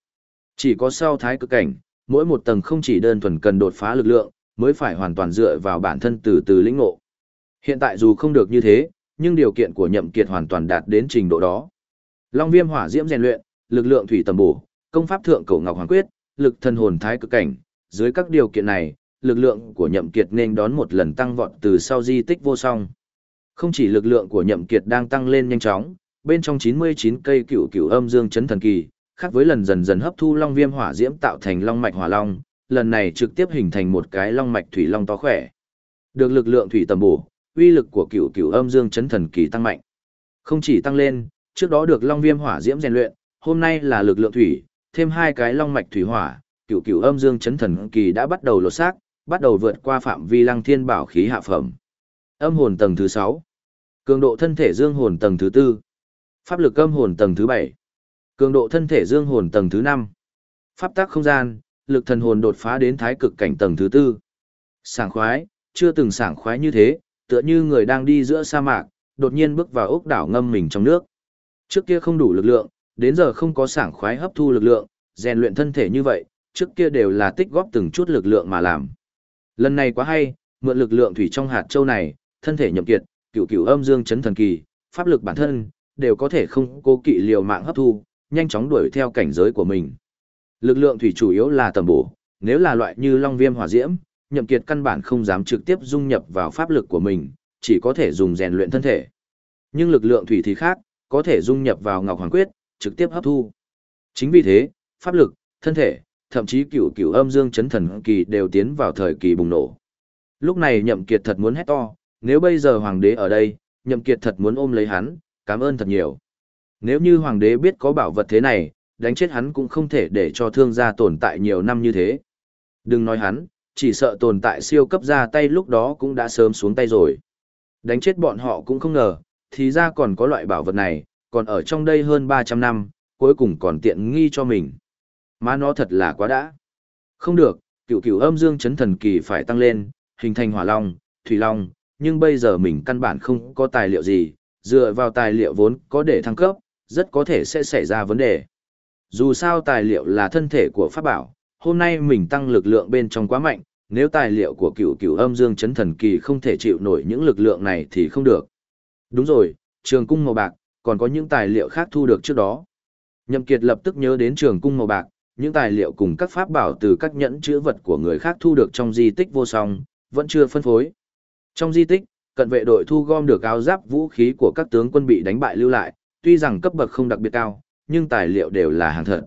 Chỉ có sau thái cực cảnh, mỗi một tầng không chỉ đơn thuần cần đột phá lực lượng, mới phải hoàn toàn dựa vào bản thân từ từ lĩnh ngộ. Hiện tại dù không được như thế, nhưng điều kiện của nhậm kiệt hoàn toàn đạt đến trình độ đó. Long viêm hỏa diễm rèn luyện, lực lượng thủy tầm bổ, công pháp thượng cổ ngọc hoàng quyết, lực thân hồn thái cực cảnh, dưới các điều kiện này, lực lượng của nhậm kiệt nên đón một lần tăng vọt từ sau di tích vô song. Không chỉ lực lượng của nhậm kiệt đang tăng lên nhanh chóng, bên trong 99 cây cựu cựu âm dương chấn thần kỳ, khác với lần dần dần hấp thu long viêm hỏa diễm tạo thành long mạch hỏa long, lần này trực tiếp hình thành một cái long mạch thủy long to khỏe. Được lực lượng thủy tầm bổ, uy lực của cựu cựu âm dương chấn thần kỳ tăng mạnh. Không chỉ tăng lên, trước đó được long viêm hỏa diễm rèn luyện, hôm nay là lực lượng thủy, thêm hai cái long mạch thủy hỏa, cựu cựu âm dương chấn thần kỳ đã bắt đầu lột xác, bắt đầu vượt qua phạm vi lăng thiên bảo khí hạ phẩm. Âm hồn tầng thứ 6. Cường độ thân thể dương hồn tầng thứ 4. Pháp lực âm hồn tầng thứ 7. Cường độ thân thể dương hồn tầng thứ 5. Pháp tác không gian, lực thần hồn đột phá đến thái cực cảnh tầng thứ 4. Sảng khoái, chưa từng sảng khoái như thế, tựa như người đang đi giữa sa mạc, đột nhiên bước vào ốc đảo ngâm mình trong nước. Trước kia không đủ lực lượng, đến giờ không có sảng khoái hấp thu lực lượng, rèn luyện thân thể như vậy, trước kia đều là tích góp từng chút lực lượng mà làm. Lần này quá hay, mượn lực lượng thủy trong hạt châu này, thân thể nhậm kiệt, cửu cửu âm dương chấn thần kỳ, pháp lực bản thân, đều có thể không cố kỵ liều mạng hấp thu, nhanh chóng đuổi theo cảnh giới của mình. Lực lượng thủy chủ yếu là tầm bổ, nếu là loại như long viêm hỏa diễm, nhậm kiệt căn bản không dám trực tiếp dung nhập vào pháp lực của mình, chỉ có thể dùng rèn luyện thân thể. Nhưng lực lượng thủy thì khác, có thể dung nhập vào ngọc hoàng quyết, trực tiếp hấp thu. Chính vì thế, pháp lực, thân thể, thậm chí cửu cửu âm dương chấn thần kỳ đều tiến vào thời kỳ bùng nổ. Lúc này nhậm kiệt thật muốn hét to, nếu bây giờ hoàng đế ở đây, nhậm kiệt thật muốn ôm lấy hắn, cảm ơn thật nhiều. Nếu như hoàng đế biết có bảo vật thế này, đánh chết hắn cũng không thể để cho thương gia tồn tại nhiều năm như thế. Đừng nói hắn, chỉ sợ tồn tại siêu cấp ra tay lúc đó cũng đã sớm xuống tay rồi. Đánh chết bọn họ cũng không ngờ, thì ra còn có loại bảo vật này, còn ở trong đây hơn 300 năm, cuối cùng còn tiện nghi cho mình. Mà nó thật là quá đã. Không được, cựu cựu âm dương chấn thần kỳ phải tăng lên, hình thành hỏa long, thủy long, nhưng bây giờ mình căn bản không có tài liệu gì, dựa vào tài liệu vốn có để thăng cấp, rất có thể sẽ xảy ra vấn đề. Dù sao tài liệu là thân thể của pháp bảo, hôm nay mình tăng lực lượng bên trong quá mạnh, nếu tài liệu của cựu cựu âm dương chấn thần kỳ không thể chịu nổi những lực lượng này thì không được. Đúng rồi, trường cung màu bạc, còn có những tài liệu khác thu được trước đó. Nhậm Kiệt lập tức nhớ đến trường cung màu bạc, những tài liệu cùng các pháp bảo từ các nhẫn chữ vật của người khác thu được trong di tích vô song, vẫn chưa phân phối. Trong di tích, cận vệ đội thu gom được áo giáp vũ khí của các tướng quân bị đánh bại lưu lại, tuy rằng cấp bậc không đặc biệt cao, nhưng tài liệu đều là hàng thật.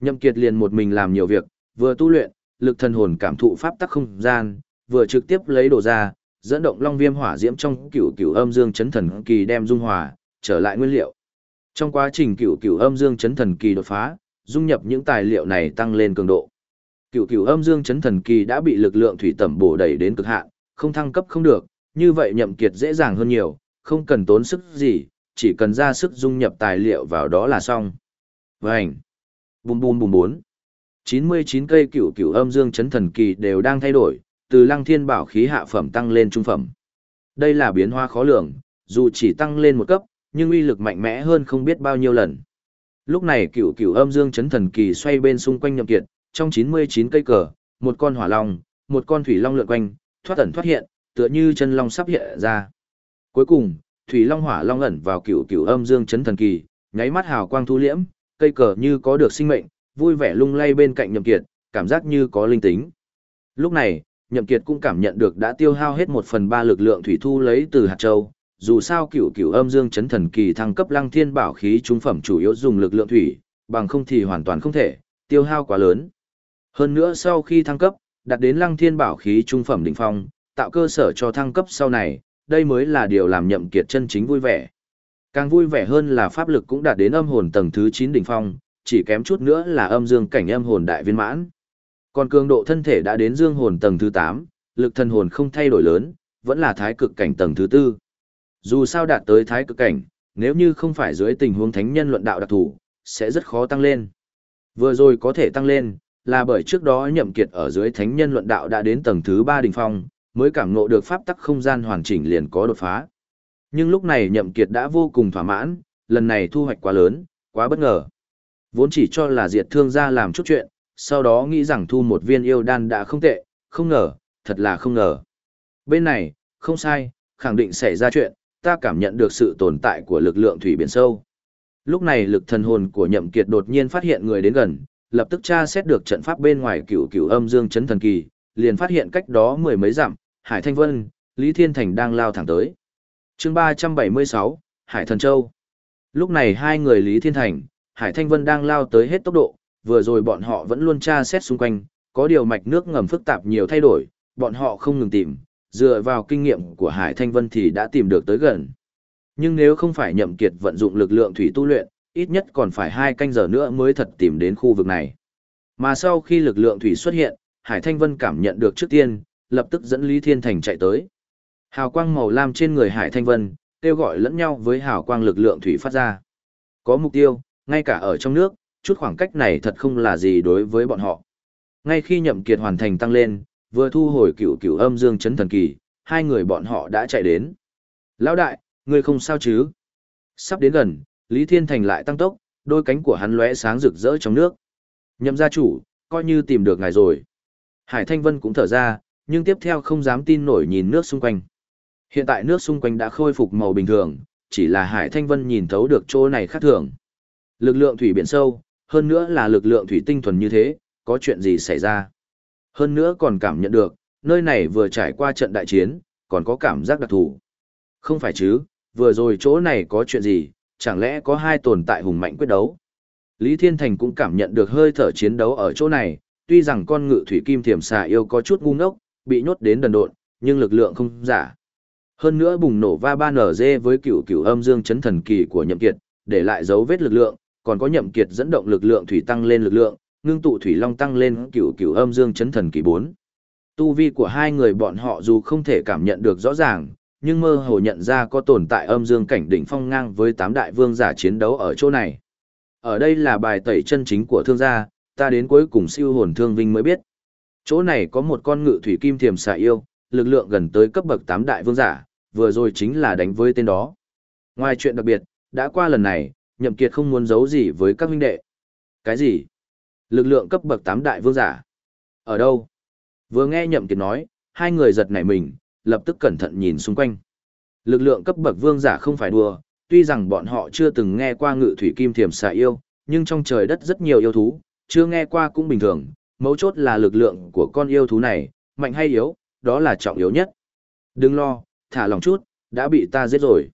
Nhậm Kiệt liền một mình làm nhiều việc, vừa tu luyện, lực thần hồn cảm thụ pháp tắc không gian, vừa trực tiếp lấy đồ ra, dẫn động long viêm hỏa diễm trong cửu cửu âm dương chấn thần kỳ đem dung hòa, trở lại nguyên liệu. Trong quá trình cửu cửu âm dương chấn thần kỳ đột phá, dung nhập những tài liệu này tăng lên cường độ. Cửu cửu âm dương chấn thần kỳ đã bị lực lượng thủy tẩm bổ đẩy đến cực hạn, không thăng cấp không được, như vậy nhậm kiệt dễ dàng hơn nhiều, không cần tốn sức gì, chỉ cần ra sức dung nhập tài liệu vào đó là xong. Vành. Bùm bùm bùm bốn. 99 cây cửu cửu âm dương chấn thần kỳ đều đang thay đổi, từ lăng thiên bảo khí hạ phẩm tăng lên trung phẩm. Đây là biến hóa khó lường, dù chỉ tăng lên một cấp, nhưng uy lực mạnh mẽ hơn không biết bao nhiêu lần. Lúc này cửu cửu âm dương chấn thần kỳ xoay bên xung quanh nhậm kiệt, trong 99 cây cờ, một con hỏa long, một con thủy long lượn quanh, thoát ẩn thoát hiện, tựa như chân long sắp hiện ra. Cuối cùng, thủy long hỏa long ẩn vào cựu cựu âm dương chấn thần kỳ, nháy mắt hào quang thu liễm, cây cờ như có được sinh mệnh, vui vẻ lung lay bên cạnh Nhậm Kiệt, cảm giác như có linh tính. Lúc này, Nhậm Kiệt cũng cảm nhận được đã tiêu hao hết một phần ba lực lượng thủy thu lấy từ hạt châu. Dù sao cựu cựu âm dương chấn thần kỳ thăng cấp lăng thiên bảo khí trung phẩm chủ yếu dùng lực lượng thủy, bằng không thì hoàn toàn không thể, tiêu hao quá lớn. Hơn nữa sau khi thăng cấp, đạt đến lăng thiên bảo khí trung phẩm đỉnh phong, tạo cơ sở cho thăng cấp sau này, đây mới là điều làm nhậm kiệt chân chính vui vẻ. Càng vui vẻ hơn là pháp lực cũng đạt đến âm hồn tầng thứ 9 đỉnh phong, chỉ kém chút nữa là âm dương cảnh âm hồn đại viên mãn. Còn cường độ thân thể đã đến dương hồn tầng thứ 8, lực thân hồn không thay đổi lớn, vẫn là thái cực cảnh tầng thứ 4. Dù sao đạt tới thái cực cảnh, nếu như không phải dưới tình huống thánh nhân luận đạo đặc thủ, sẽ rất khó tăng lên. Vừa rồi có thể tăng lên, là bởi trước đó nhậm kiệt ở dưới thánh nhân luận đạo đã đến tầng thứ 3 đỉnh phong, mới cảm ngộ được pháp tắc không gian hoàn chỉnh liền có đột phá. Nhưng lúc này nhậm kiệt đã vô cùng thỏa mãn, lần này thu hoạch quá lớn, quá bất ngờ. Vốn chỉ cho là diệt thương gia làm chút chuyện, sau đó nghĩ rằng thu một viên yêu đan đã không tệ, không ngờ, thật là không ngờ. Bên này, không sai, khẳng định xảy ra chuyện, ta cảm nhận được sự tồn tại của lực lượng thủy biển sâu. Lúc này lực thần hồn của nhậm kiệt đột nhiên phát hiện người đến gần, lập tức tra xét được trận pháp bên ngoài cửu cửu âm dương chấn thần kỳ, liền phát hiện cách đó mười mấy dặm, Hải Thanh Vân, Lý Thiên Thành đang lao thẳng tới. Chương 376, Hải Thần Châu. Lúc này hai người Lý Thiên Thành, Hải Thanh Vân đang lao tới hết tốc độ, vừa rồi bọn họ vẫn luôn tra xét xung quanh, có điều mạch nước ngầm phức tạp nhiều thay đổi, bọn họ không ngừng tìm, dựa vào kinh nghiệm của Hải Thanh Vân thì đã tìm được tới gần. Nhưng nếu không phải nhậm kiệt vận dụng lực lượng thủy tu luyện, ít nhất còn phải hai canh giờ nữa mới thật tìm đến khu vực này. Mà sau khi lực lượng thủy xuất hiện, Hải Thanh Vân cảm nhận được trước tiên, lập tức dẫn Lý Thiên Thành chạy tới. Hào quang màu lam trên người Hải Thanh Vân, kêu gọi lẫn nhau với hào quang lực lượng thủy phát ra. Có mục tiêu, ngay cả ở trong nước, chút khoảng cách này thật không là gì đối với bọn họ. Ngay khi nhậm kiệt hoàn thành tăng lên, vừa thu hồi cửu cửu âm dương chấn thần kỳ, hai người bọn họ đã chạy đến. Lão đại, ngươi không sao chứ? Sắp đến gần, Lý Thiên Thành lại tăng tốc, đôi cánh của hắn lóe sáng rực rỡ trong nước. Nhậm gia chủ, coi như tìm được ngài rồi. Hải Thanh Vân cũng thở ra, nhưng tiếp theo không dám tin nổi nhìn nước xung quanh. Hiện tại nước xung quanh đã khôi phục màu bình thường, chỉ là Hải Thanh Vân nhìn thấu được chỗ này khác thường. Lực lượng thủy biển sâu, hơn nữa là lực lượng thủy tinh thuần như thế, có chuyện gì xảy ra. Hơn nữa còn cảm nhận được, nơi này vừa trải qua trận đại chiến, còn có cảm giác đặc thù. Không phải chứ, vừa rồi chỗ này có chuyện gì, chẳng lẽ có hai tồn tại hùng mạnh quyết đấu. Lý Thiên Thành cũng cảm nhận được hơi thở chiến đấu ở chỗ này, tuy rằng con ngự thủy kim thiểm xà yêu có chút ngu ngốc, bị nhốt đến đần độn, nhưng lực lượng không giả. Hơn nữa bùng nổ va ba nở dê với cửu cửu âm dương chấn thần kỳ của nhậm kiệt, để lại dấu vết lực lượng, còn có nhậm kiệt dẫn động lực lượng thủy tăng lên lực lượng, ngưng tụ thủy long tăng lên cửu cửu âm dương chấn thần kỳ 4. Tu vi của hai người bọn họ dù không thể cảm nhận được rõ ràng, nhưng mơ hồ nhận ra có tồn tại âm dương cảnh đỉnh phong ngang với tám đại vương giả chiến đấu ở chỗ này. Ở đây là bài tẩy chân chính của thương gia, ta đến cuối cùng siêu hồn thương vinh mới biết. Chỗ này có một con ngự thủy kim thiềm xà yêu, lực lượng gần tới cấp bậc tám đại vương giả, vừa rồi chính là đánh với tên đó. Ngoài chuyện đặc biệt, đã qua lần này, Nhậm Kiệt không muốn giấu gì với các huynh đệ. Cái gì? Lực lượng cấp bậc tám đại vương giả. Ở đâu? Vừa nghe Nhậm Kiệt nói, hai người giật nảy mình, lập tức cẩn thận nhìn xung quanh. Lực lượng cấp bậc vương giả không phải đùa, tuy rằng bọn họ chưa từng nghe qua ngự thủy kim thiềm xà yêu, nhưng trong trời đất rất nhiều yêu thú, chưa nghe qua cũng bình thường, mấu chốt là lực lượng của con yêu thú này, mạnh hay yếu, đó là trọng yếu nhất. Đừng lo, thả lòng chút, đã bị ta giết rồi.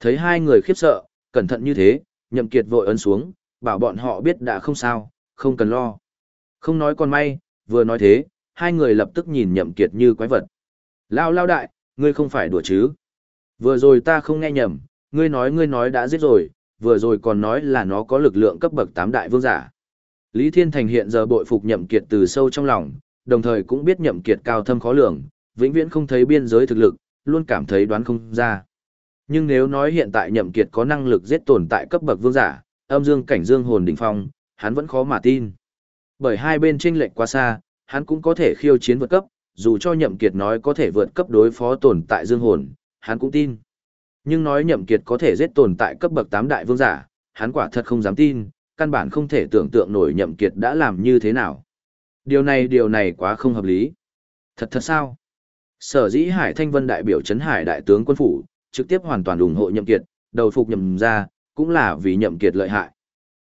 Thấy hai người khiếp sợ, cẩn thận như thế, nhậm kiệt vội ấn xuống, bảo bọn họ biết đã không sao, không cần lo. Không nói con may, vừa nói thế, hai người lập tức nhìn nhậm kiệt như quái vật. Lao lao đại, ngươi không phải đùa chứ. Vừa rồi ta không nghe nhầm, ngươi nói ngươi nói đã giết rồi, vừa rồi còn nói là nó có lực lượng cấp bậc tám đại vương giả. Lý Thiên Thành hiện giờ bội phục nhậm kiệt từ sâu trong lòng, đồng thời cũng biết nhậm kiệt cao thâm khó lường, vĩnh viễn không thấy biên giới thực lực, luôn cảm thấy đoán không ra. Nhưng nếu nói hiện tại nhậm kiệt có năng lực giết tồn tại cấp bậc vương giả, âm dương cảnh dương hồn đỉnh phong, hắn vẫn khó mà tin. Bởi hai bên chênh lệch quá xa, hắn cũng có thể khiêu chiến vượt cấp, dù cho nhậm kiệt nói có thể vượt cấp đối phó tồn tại dương hồn, hắn cũng tin. Nhưng nói nhậm kiệt có thể giết tồn tại cấp bậc 8 đại vương giả, hắn quả thật không dám tin, căn bản không thể tưởng tượng nổi nhậm kiệt đã làm như thế nào. Điều này điều này quá không hợp lý. Thật thật sao? Sở dĩ Hải Thanh Vân đại biểu chấn Hải đại tướng quân phủ, trực tiếp hoàn toàn ủng hộ nhậm kiệt, đầu phục nhậm ra, cũng là vì nhậm kiệt lợi hại.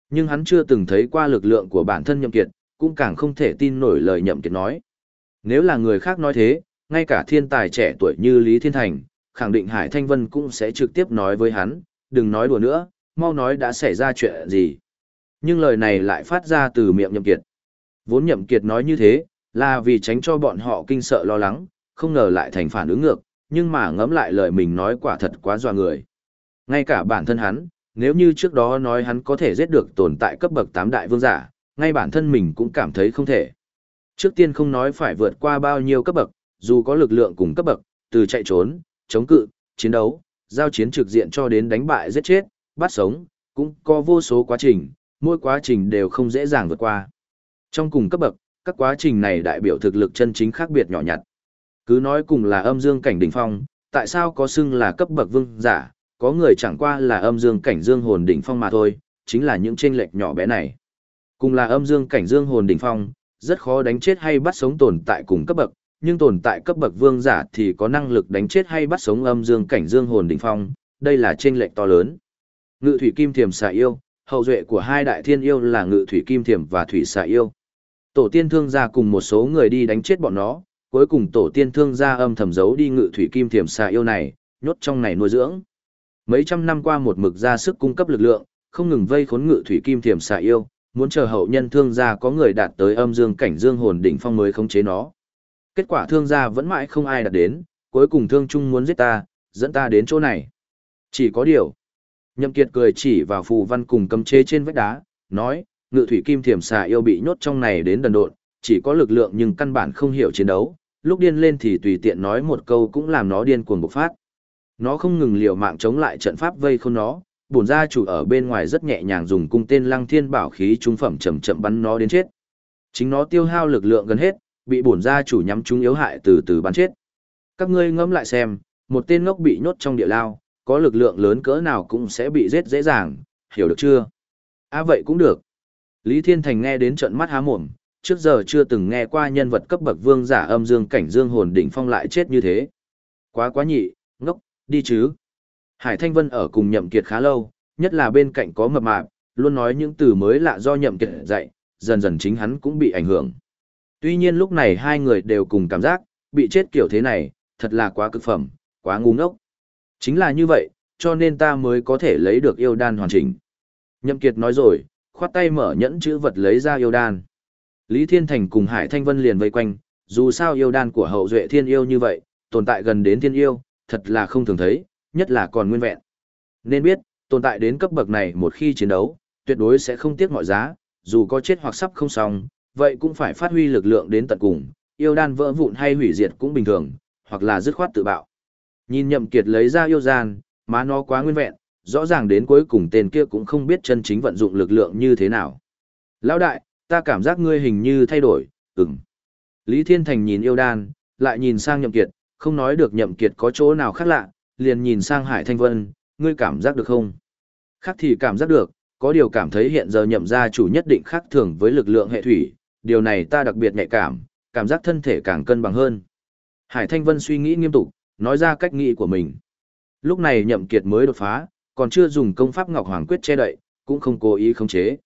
Nhưng hắn chưa từng thấy qua lực lượng của bản thân nhậm kiệt, cũng càng không thể tin nổi lời nhậm kiệt nói. Nếu là người khác nói thế, ngay cả thiên tài trẻ tuổi như Lý Thiên Thành, khẳng định Hải Thanh Vân cũng sẽ trực tiếp nói với hắn, đừng nói đùa nữa, mau nói đã xảy ra chuyện gì. Nhưng lời này lại phát ra từ miệng nhậm kiệt. Vốn nhậm kiệt nói như thế, là vì tránh cho bọn họ kinh sợ lo lắng, không ngờ lại thành phản ứng ngược, nhưng mà ngẫm lại lời mình nói quả thật quá dọa người. Ngay cả bản thân hắn, nếu như trước đó nói hắn có thể giết được tồn tại cấp bậc 8 đại vương giả, ngay bản thân mình cũng cảm thấy không thể. Trước tiên không nói phải vượt qua bao nhiêu cấp bậc, dù có lực lượng cùng cấp bậc, từ chạy trốn, chống cự, chiến đấu, giao chiến trực diện cho đến đánh bại giết chết, bắt sống, cũng có vô số quá trình, mỗi quá trình đều không dễ dàng vượt qua. Trong cùng cấp bậc, các quá trình này đại biểu thực lực chân chính khác biệt nhỏ nhặt. Cứ nói cùng là âm dương cảnh đỉnh phong, tại sao có xưng là cấp bậc vương giả, có người chẳng qua là âm dương cảnh dương hồn đỉnh phong mà thôi, chính là những chênh lệch nhỏ bé này. Cùng là âm dương cảnh dương hồn đỉnh phong, rất khó đánh chết hay bắt sống tồn tại cùng cấp bậc, nhưng tồn tại cấp bậc vương giả thì có năng lực đánh chết hay bắt sống âm dương cảnh dương hồn đỉnh phong, đây là chênh lệch to lớn. Ngự thủy kim thiềm xà yêu, hậu duệ của hai đại thiên yêu là ngự thủy kim thiềm và thủy xà yêu. Tổ tiên thương gia cùng một số người đi đánh chết bọn nó, cuối cùng tổ tiên thương gia âm thầm giấu đi ngự thủy kim thiềm xà yêu này, nhốt trong này nuôi dưỡng. Mấy trăm năm qua một mực ra sức cung cấp lực lượng, không ngừng vây khốn ngự thủy kim thiềm xà yêu, muốn chờ hậu nhân thương gia có người đạt tới âm dương cảnh dương hồn đỉnh phong mới khống chế nó. Kết quả thương gia vẫn mãi không ai đạt đến, cuối cùng thương trung muốn giết ta, dẫn ta đến chỗ này. Chỉ có điều. Nhậm Kiệt cười chỉ vào phù văn cùng cấm chế trên vách đá, nói, ngự thủy kim thiểm xà yêu bị nhốt trong này đến đần độn, chỉ có lực lượng nhưng căn bản không hiểu chiến đấu, lúc điên lên thì tùy tiện nói một câu cũng làm nó điên cuồng bộc phát. Nó không ngừng liều mạng chống lại trận pháp vây khôn nó, bổn gia chủ ở bên ngoài rất nhẹ nhàng dùng cung tên lăng thiên bảo khí trung phẩm chậm chậm bắn nó đến chết. Chính nó tiêu hao lực lượng gần hết, bị bổn gia chủ nhắm trúng yếu hại từ từ bắn chết. Các ngươi ngẫm lại xem, một tên ngốc bị nhốt trong địa lao, có lực lượng lớn cỡ nào cũng sẽ bị giết dễ dàng, hiểu được chưa? À vậy cũng được. Lý Thiên Thành nghe đến trận mắt há mồm, trước giờ chưa từng nghe qua nhân vật cấp bậc vương giả âm dương cảnh dương hồn đỉnh phong lại chết như thế. Quá quá nhị, ngốc, đi chứ. Hải Thanh Vân ở cùng nhậm kiệt khá lâu, nhất là bên cạnh có mập mạp, luôn nói những từ mới lạ do nhậm kiệt dạy, dần dần chính hắn cũng bị ảnh hưởng. Tuy nhiên lúc này hai người đều cùng cảm giác, bị chết kiểu thế này, thật là quá cực phẩm, quá ngu ngốc. Chính là như vậy, cho nên ta mới có thể lấy được yêu đan hoàn chỉnh. Nhậm Kiệt nói rồi, khoát tay mở nhẫn chữ vật lấy ra yêu đan. Lý Thiên Thành cùng Hải Thanh Vân liền vây quanh, dù sao yêu đan của hậu duệ thiên yêu như vậy, tồn tại gần đến thiên yêu, thật là không thường thấy, nhất là còn nguyên vẹn. Nên biết, tồn tại đến cấp bậc này một khi chiến đấu, tuyệt đối sẽ không tiếc mọi giá, dù có chết hoặc sắp không xong, vậy cũng phải phát huy lực lượng đến tận cùng, yêu đan vỡ vụn hay hủy diệt cũng bình thường, hoặc là dứt khoát tự bạo. Nhìn Nhậm Kiệt lấy ra yêu gian, má nó quá nguyên vẹn, rõ ràng đến cuối cùng tên kia cũng không biết chân chính vận dụng lực lượng như thế nào. Lão đại, ta cảm giác ngươi hình như thay đổi, ừm. Lý Thiên Thành nhìn yêu đan, lại nhìn sang Nhậm Kiệt, không nói được Nhậm Kiệt có chỗ nào khác lạ, liền nhìn sang Hải Thanh Vân, ngươi cảm giác được không? Khác thì cảm giác được, có điều cảm thấy hiện giờ nhậm gia chủ nhất định khác thường với lực lượng hệ thủy, điều này ta đặc biệt nhạy cảm, cảm giác thân thể càng cân bằng hơn. Hải Thanh Vân suy nghĩ nghiêm túc, nói ra cách nghĩ của mình. Lúc này nhậm kiệt mới đột phá, còn chưa dùng công pháp Ngọc Hoàng Quyết che đậy, cũng không cố ý khống chế.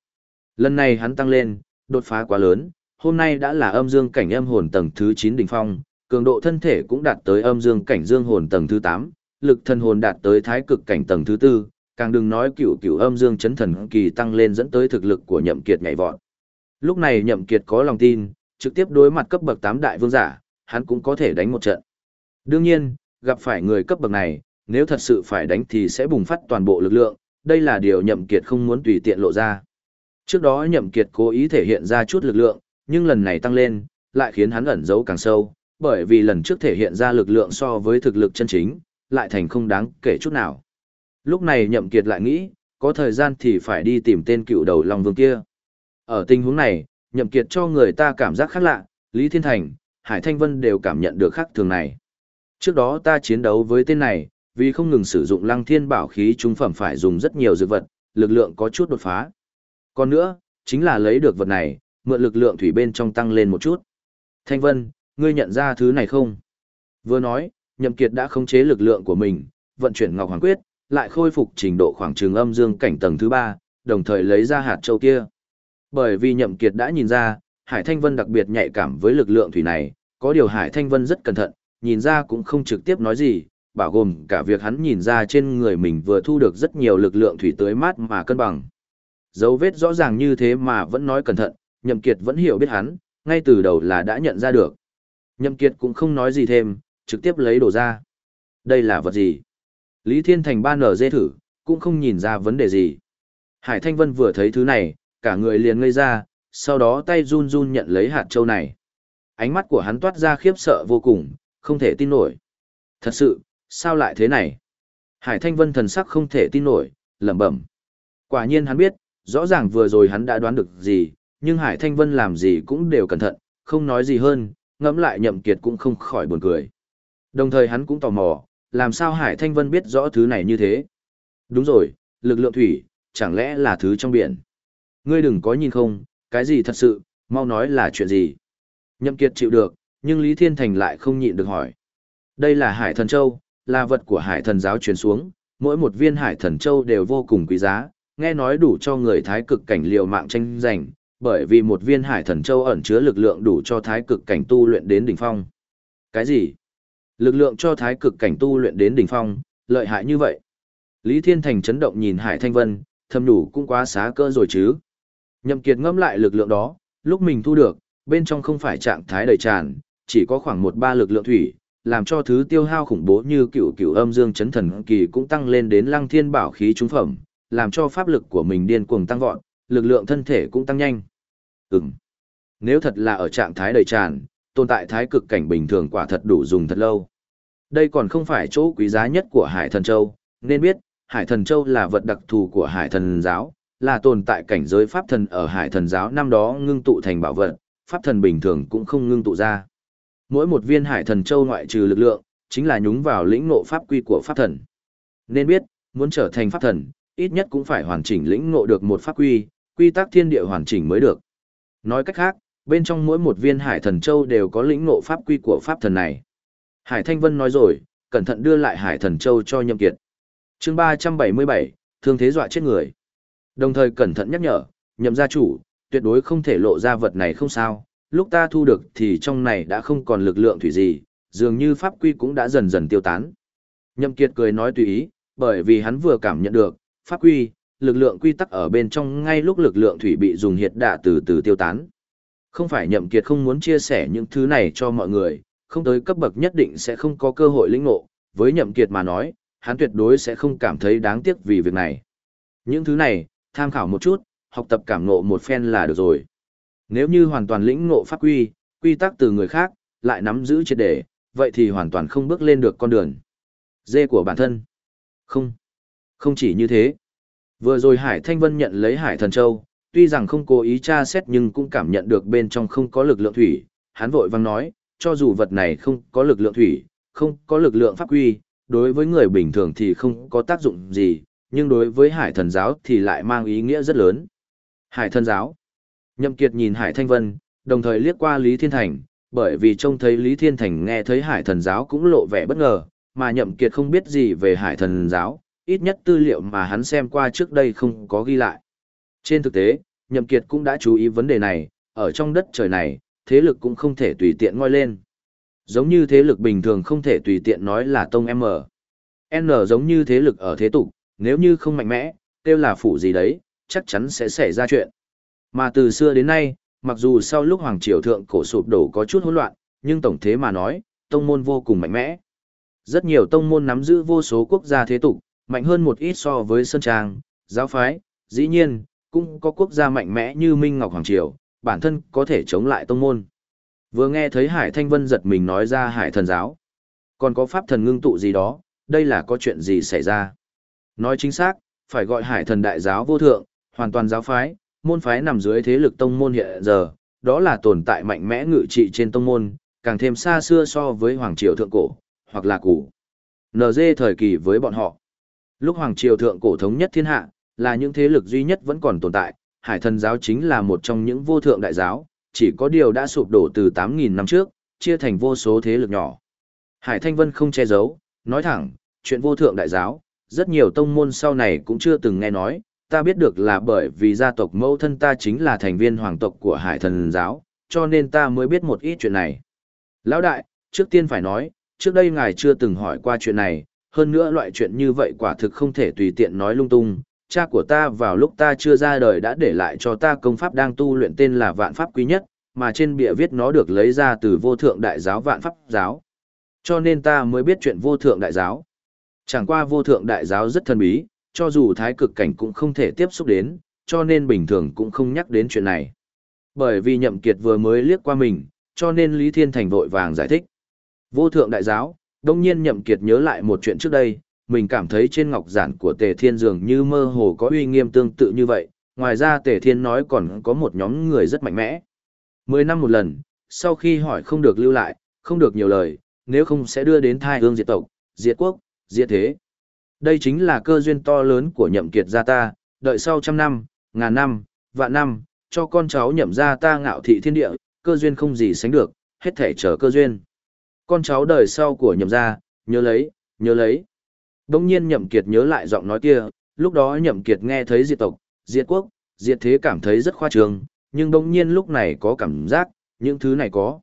Lần này hắn tăng lên, đột phá quá lớn, hôm nay đã là âm dương cảnh âm hồn tầng thứ 9 đỉnh phong, cường độ thân thể cũng đạt tới âm dương cảnh dương hồn tầng thứ 8, lực thần hồn đạt tới thái cực cảnh tầng thứ 4, càng đừng nói cửu cửu âm dương chấn thần kỳ tăng lên dẫn tới thực lực của nhậm kiệt nhảy vọt. Lúc này nhậm kiệt có lòng tin, trực tiếp đối mặt cấp bậc 8 đại vương giả, hắn cũng có thể đánh một trận. Đương nhiên, gặp phải người cấp bậc này, nếu thật sự phải đánh thì sẽ bùng phát toàn bộ lực lượng, đây là điều nhậm kiệt không muốn tùy tiện lộ ra. Trước đó nhậm kiệt cố ý thể hiện ra chút lực lượng, nhưng lần này tăng lên, lại khiến hắn ẩn giấu càng sâu, bởi vì lần trước thể hiện ra lực lượng so với thực lực chân chính, lại thành không đáng kể chút nào. Lúc này nhậm kiệt lại nghĩ, có thời gian thì phải đi tìm tên cựu đầu Long Vương kia. Ở tình huống này, nhậm kiệt cho người ta cảm giác khác lạ, Lý Thiên Thành, Hải Thanh Vân đều cảm nhận được khác thường này. Trước đó ta chiến đấu với tên này, vì không ngừng sử dụng lăng thiên bảo khí trung phẩm phải dùng rất nhiều dược vật, lực lượng có chút đột phá. Còn nữa, chính là lấy được vật này, mượn lực lượng thủy bên trong tăng lên một chút. Thanh Vân, ngươi nhận ra thứ này không? Vừa nói, Nhậm Kiệt đã khống chế lực lượng của mình, vận chuyển Ngọc Hoàng Quyết, lại khôi phục trình độ khoảng trường âm dương cảnh tầng thứ ba, đồng thời lấy ra hạt châu kia. Bởi vì Nhậm Kiệt đã nhìn ra, Hải Thanh Vân đặc biệt nhạy cảm với lực lượng thủy này, có điều Hải Thanh Vân rất cẩn thận, nhìn ra cũng không trực tiếp nói gì, bảo gồm cả việc hắn nhìn ra trên người mình vừa thu được rất nhiều lực lượng thủy tưới mát mà cân bằng. Dấu vết rõ ràng như thế mà vẫn nói cẩn thận, Nhậm Kiệt vẫn hiểu biết hắn, ngay từ đầu là đã nhận ra được. Nhậm Kiệt cũng không nói gì thêm, trực tiếp lấy đồ ra. Đây là vật gì? Lý Thiên Thành ban nở dê thử, cũng không nhìn ra vấn đề gì. Hải Thanh Vân vừa thấy thứ này, cả người liền ngây ra, sau đó tay run run nhận lấy hạt châu này. Ánh mắt của hắn toát ra khiếp sợ vô cùng, không thể tin nổi. Thật sự, sao lại thế này? Hải Thanh Vân thần sắc không thể tin nổi, lẩm bẩm. Quả nhiên hắn biết, rõ ràng vừa rồi hắn đã đoán được gì, nhưng Hải Thanh Vân làm gì cũng đều cẩn thận, không nói gì hơn, ngẫm lại nhậm kiệt cũng không khỏi buồn cười. Đồng thời hắn cũng tò mò, làm sao Hải Thanh Vân biết rõ thứ này như thế? Đúng rồi, lực lượng thủy, chẳng lẽ là thứ trong biển? Ngươi đừng có nhìn không, cái gì thật sự, mau nói là chuyện gì? Nhậm kiệt chịu được, nhưng Lý Thiên Thành lại không nhịn được hỏi. Đây là Hải Thần Châu, là vật của Hải Thần giáo truyền xuống, mỗi một viên Hải Thần Châu đều vô cùng quý giá, nghe nói đủ cho người thái cực cảnh liều mạng tranh giành, bởi vì một viên Hải Thần Châu ẩn chứa lực lượng đủ cho thái cực cảnh tu luyện đến đỉnh phong. Cái gì? Lực lượng cho thái cực cảnh tu luyện đến đỉnh phong, lợi hại như vậy. Lý Thiên Thành chấn động nhìn Hải Thanh Vân, thầm đủ cũng quá xá cơ rồi chứ. Nhậm Kiệt ngâm lại lực lượng đó, lúc mình thu được, bên trong không phải trạng thái đầy tràn, chỉ có khoảng một ba lực lượng thủy, làm cho thứ tiêu hao khủng bố như cựu cựu âm dương chấn thần kỳ cũng tăng lên đến lăng thiên bảo khí trúng phẩm, làm cho pháp lực của mình điên cuồng tăng vọt, lực lượng thân thể cũng tăng nhanh. Ừm. Nếu thật là ở trạng thái đầy tràn, tồn tại thái cực cảnh bình thường quả thật đủ dùng thật lâu. Đây còn không phải chỗ quý giá nhất của Hải Thần Châu, nên biết, Hải Thần Châu là vật đặc thù của Hải Thần Giáo, là tồn tại cảnh giới pháp thần ở Hải Thần Giáo năm đó ngưng tụ thành bảo vật, pháp thần bình thường cũng không ngưng tụ ra. Mỗi một viên Hải Thần Châu ngoại trừ lực lượng, chính là nhúng vào lĩnh ngộ pháp quy của pháp thần. Nên biết, muốn trở thành pháp thần, ít nhất cũng phải hoàn chỉnh lĩnh ngộ được một pháp quy, quy tắc thiên địa hoàn chỉnh mới được. Nói cách khác, bên trong mỗi một viên Hải Thần Châu đều có lĩnh ngộ pháp quy của pháp thần này. Hải Thanh Vân nói rồi, cẩn thận đưa lại Hải Thần Châu cho Nhậm Kiệt. Chương 377, thương thế dọa chết người. Đồng thời cẩn thận nhắc nhở, Nhậm gia chủ, tuyệt đối không thể lộ ra vật này không sao, lúc ta thu được thì trong này đã không còn lực lượng thủy gì, dường như pháp quy cũng đã dần dần tiêu tán. Nhậm Kiệt cười nói tùy ý, bởi vì hắn vừa cảm nhận được, pháp quy, lực lượng quy tắc ở bên trong ngay lúc lực lượng thủy bị dùng hiệt đạ từ từ tiêu tán. Không phải Nhậm Kiệt không muốn chia sẻ những thứ này cho mọi người, không tới cấp bậc nhất định sẽ không có cơ hội lĩnh ngộ, với Nhậm Kiệt mà nói, hắn tuyệt đối sẽ không cảm thấy đáng tiếc vì việc này. Những thứ này, tham khảo một chút, học tập cảm ngộ một phen là được rồi. Nếu như hoàn toàn lĩnh ngộ pháp quy, quy tắc từ người khác, lại nắm giữ triệt để, vậy thì hoàn toàn không bước lên được con đường. Dê của bản thân. Không. Không chỉ như thế. Vừa rồi Hải Thanh Vân nhận lấy Hải Thần Châu, tuy rằng không cố ý tra xét nhưng cũng cảm nhận được bên trong không có lực lượng thủy, hắn vội vang nói, cho dù vật này không có lực lượng thủy, không có lực lượng pháp quy, đối với người bình thường thì không có tác dụng gì, nhưng đối với hải thần giáo thì lại mang ý nghĩa rất lớn. Hải thần giáo. Nhậm Kiệt nhìn Hải Thanh Vân, đồng thời liếc qua Lý Thiên Thành, bởi vì trông thấy Lý Thiên Thành nghe thấy hải thần giáo cũng lộ vẻ bất ngờ, mà Nhậm Kiệt không biết gì về hải thần giáo, ít nhất tư liệu mà hắn xem qua trước đây không có ghi lại. Trên thực tế, Nhậm Kiệt cũng đã chú ý vấn đề này, ở trong đất trời này, thế lực cũng không thể tùy tiện ngoi lên. Giống như thế lực bình thường không thể tùy tiện nói là tông M. N giống như thế lực ở thế tục, nếu như không mạnh mẽ, kêu là phủ gì đấy, chắc chắn sẽ xảy ra chuyện. Mà từ xưa đến nay, mặc dù sau lúc Hoàng Triều Thượng cổ sụp đổ có chút hỗn loạn, nhưng tổng thế mà nói, tông môn vô cùng mạnh mẽ. Rất nhiều tông môn nắm giữ vô số quốc gia thế tục, mạnh hơn một ít so với Sơn Trang, giáo phái, dĩ nhiên, cũng có quốc gia mạnh mẽ như Minh Ngọc Hoàng Triều, bản thân có thể chống lại tông môn. Vừa nghe thấy Hải Thanh Vân giật mình nói ra Hải thần giáo. Còn có pháp thần ngưng tụ gì đó, đây là có chuyện gì xảy ra. Nói chính xác, phải gọi Hải thần đại giáo vô thượng, hoàn toàn giáo phái, môn phái nằm dưới thế lực tông môn hiện giờ, đó là tồn tại mạnh mẽ ngự trị trên tông môn, càng thêm xa xưa so với Hoàng Triều Thượng Cổ, hoặc là Củ. NG thời kỳ với bọn họ. Lúc Hoàng Triều Thượng Cổ thống nhất thiên hạ, là những thế lực duy nhất vẫn còn tồn tại, hải thần giáo chính là một trong những vô thượng đại giáo, chỉ có điều đã sụp đổ từ 8.000 năm trước, chia thành vô số thế lực nhỏ. Hải Thanh Vân không che giấu, nói thẳng, chuyện vô thượng đại giáo, rất nhiều tông môn sau này cũng chưa từng nghe nói, ta biết được là bởi vì gia tộc mẫu thân ta chính là thành viên hoàng tộc của hải thần giáo, cho nên ta mới biết một ít chuyện này. Lão đại, trước tiên phải nói, trước đây ngài chưa từng hỏi qua chuyện này, hơn nữa loại chuyện như vậy quả thực không thể tùy tiện nói lung tung. Cha của ta vào lúc ta chưa ra đời đã để lại cho ta công pháp đang tu luyện tên là vạn pháp quý nhất, mà trên bìa viết nó được lấy ra từ vô thượng đại giáo vạn pháp giáo. Cho nên ta mới biết chuyện vô thượng đại giáo. Chẳng qua vô thượng đại giáo rất thần bí, cho dù thái cực cảnh cũng không thể tiếp xúc đến, cho nên bình thường cũng không nhắc đến chuyện này. Bởi vì nhậm kiệt vừa mới liếc qua mình, cho nên Lý Thiên Thành vội vàng giải thích. Vô thượng đại giáo, đông nhiên nhậm kiệt nhớ lại một chuyện trước đây, mình cảm thấy trên ngọc giản của Tề Thiên dường như mơ hồ có uy nghiêm tương tự như vậy, ngoài ra Tề Thiên nói còn có một nhóm người rất mạnh mẽ. Mười năm một lần, sau khi hỏi không được lưu lại, không được nhiều lời, nếu không sẽ đưa đến thai hương diệt tộc, diệt quốc, diệt thế. Đây chính là cơ duyên to lớn của nhậm kiệt gia ta, đợi sau trăm năm, ngàn năm, vạn năm, cho con cháu nhậm gia ta ngạo thị thiên địa, cơ duyên không gì sánh được, hết thể chờ cơ duyên. Con cháu đời sau của nhậm gia, nhớ lấy, nhớ lấy. Đông nhiên nhậm kiệt nhớ lại giọng nói kia, lúc đó nhậm kiệt nghe thấy diệt tộc, diệt quốc, diệt thế cảm thấy rất khoa trương, nhưng đông nhiên lúc này có cảm giác, những thứ này có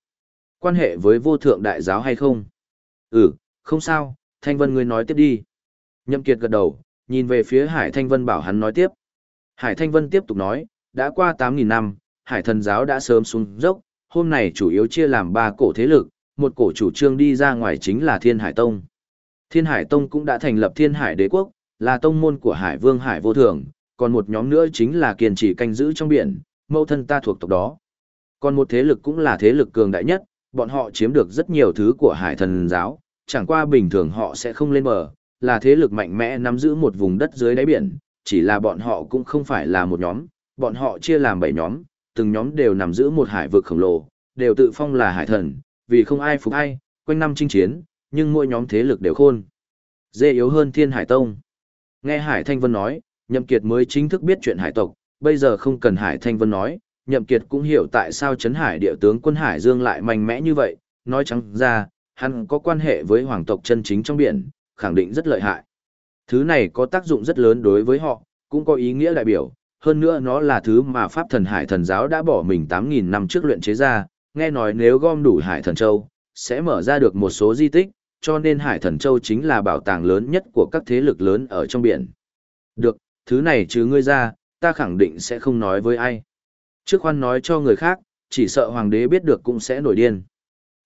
quan hệ với vô thượng đại giáo hay không? Ừ, không sao, Thanh Vân ngươi nói tiếp đi. Nhậm Kiệt gật đầu, nhìn về phía Hải Thanh Vân bảo hắn nói tiếp. Hải Thanh Vân tiếp tục nói, đã qua 8.000 năm, Hải thần giáo đã sớm xuống dốc, hôm nay chủ yếu chia làm ba cổ thế lực, một cổ chủ trương đi ra ngoài chính là Thiên Hải Tông. Thiên Hải Tông cũng đã thành lập Thiên Hải Đế Quốc, là tông môn của Hải Vương Hải Vô Thường, còn một nhóm nữa chính là kiên trì canh giữ trong biển, mẫu thân ta thuộc tộc đó. Còn một thế lực cũng là thế lực cường đại nhất, bọn họ chiếm được rất nhiều thứ của Hải thần giáo, chẳng qua bình thường họ sẽ không lên bờ, là thế lực mạnh mẽ nắm giữ một vùng đất dưới đáy biển, chỉ là bọn họ cũng không phải là một nhóm, bọn họ chia làm bảy nhóm, từng nhóm đều nắm giữ một hải vực khổng lồ, đều tự phong là hải thần, vì không ai phục ai, quanh năm chinh chiến, nhưng mỗi nhóm thế lực đều khôn. Dê yếu hơn Thiên Hải Tông. Nghe Hải Thanh Vân nói, Nhậm Kiệt mới chính thức biết chuyện hải tộc, bây giờ không cần Hải Thanh Vân nói, Nhậm Kiệt cũng hiểu tại sao Trấn Hải địa tướng quân Hải Dương lại mạnh mẽ như vậy, nói trắng ra, hắn có quan hệ với hoàng tộc chân chính trong biển, khẳng định rất lợi hại. Thứ này có tác dụng rất lớn đối với họ, cũng có ý nghĩa đại biểu, hơn nữa nó là thứ mà Pháp thần Hải thần giáo đã bỏ mình 8.000 năm trước luyện chế ra, nghe nói nếu gom đủ Hải thần châu, sẽ mở ra được một số di tích, cho nên Hải thần châu chính là bảo tàng lớn nhất của các thế lực lớn ở trong biển. Được, thứ này chứ ngươi ra, ta khẳng định sẽ không nói với ai. Trước khoan nói cho người khác, chỉ sợ hoàng đế biết được cũng sẽ nổi điên.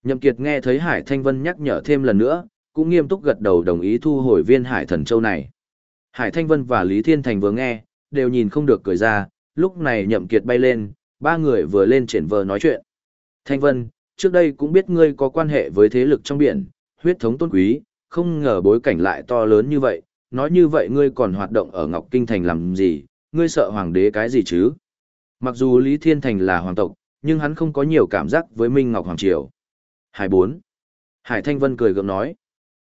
Nhậm Kiệt nghe thấy Hải Thanh Vân nhắc nhở thêm lần nữa, cũng nghiêm túc gật đầu đồng ý thu hồi viên Hải Thần Châu này. Hải Thanh Vân và Lý Thiên Thành vừa nghe, đều nhìn không được cười ra, lúc này Nhậm Kiệt bay lên, ba người vừa lên triển vờ nói chuyện. Thanh Vân, trước đây cũng biết ngươi có quan hệ với thế lực trong biển, huyết thống tôn quý, không ngờ bối cảnh lại to lớn như vậy, nói như vậy ngươi còn hoạt động ở Ngọc Kinh Thành làm gì, ngươi sợ hoàng đế cái gì chứ? Mặc dù Lý Thiên Thành là hoàng tộc, nhưng hắn không có nhiều cảm giác với Minh Ngọc Hoàng Triều. Hải bốn. Hải Thanh Vân cười gượng nói.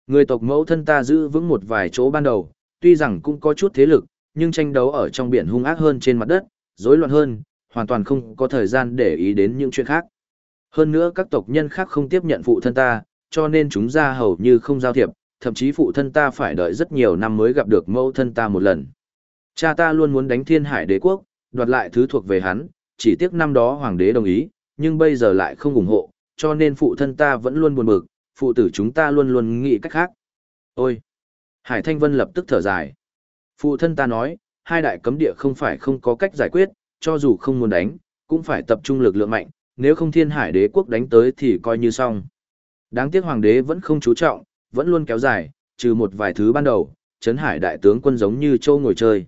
Người tộc mẫu thân ta giữ vững một vài chỗ ban đầu, tuy rằng cũng có chút thế lực, nhưng tranh đấu ở trong biển hung ác hơn trên mặt đất, rối loạn hơn, hoàn toàn không có thời gian để ý đến những chuyện khác. Hơn nữa các tộc nhân khác không tiếp nhận phụ thân ta, cho nên chúng ra hầu như không giao thiệp, thậm chí phụ thân ta phải đợi rất nhiều năm mới gặp được mẫu thân ta một lần. Cha ta luôn muốn đánh thiên hải đế quốc, đoạt lại thứ thuộc về hắn, chỉ tiếc năm đó hoàng đế đồng ý, nhưng bây giờ lại không ủng hộ, cho nên phụ thân ta vẫn luôn buồn bực, phụ tử chúng ta luôn luôn nghĩ cách khác. Ôi! Hải Thanh Vân lập tức thở dài. Phụ thân ta nói, hai đại cấm địa không phải không có cách giải quyết, cho dù không muốn đánh, cũng phải tập trung lực lượng mạnh, nếu không thiên hải đế quốc đánh tới thì coi như xong. Đáng tiếc hoàng đế vẫn không chú trọng, vẫn luôn kéo dài, trừ một vài thứ ban đầu, Trấn Hải đại tướng quân giống như châu ngồi chơi.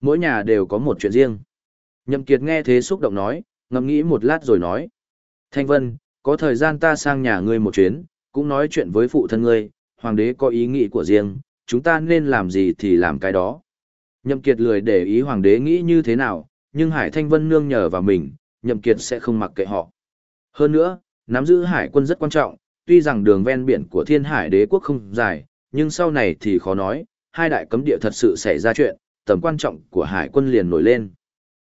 Mỗi nhà đều có một chuyện riêng. Nhậm Kiệt nghe thế xúc động nói, ngẫm nghĩ một lát rồi nói. Thanh Vân, có thời gian ta sang nhà ngươi một chuyến, cũng nói chuyện với phụ thân ngươi, hoàng đế có ý nghĩ của riêng, chúng ta nên làm gì thì làm cái đó. Nhậm Kiệt lười để ý hoàng đế nghĩ như thế nào, nhưng Hải Thanh Vân nương nhờ vào mình, Nhậm Kiệt sẽ không mặc kệ họ. Hơn nữa, nắm giữ hải quân rất quan trọng, tuy rằng đường ven biển của thiên hải đế quốc không dài, nhưng sau này thì khó nói, hai đại cấm địa thật sự xảy ra chuyện, tầm quan trọng của hải quân liền nổi lên.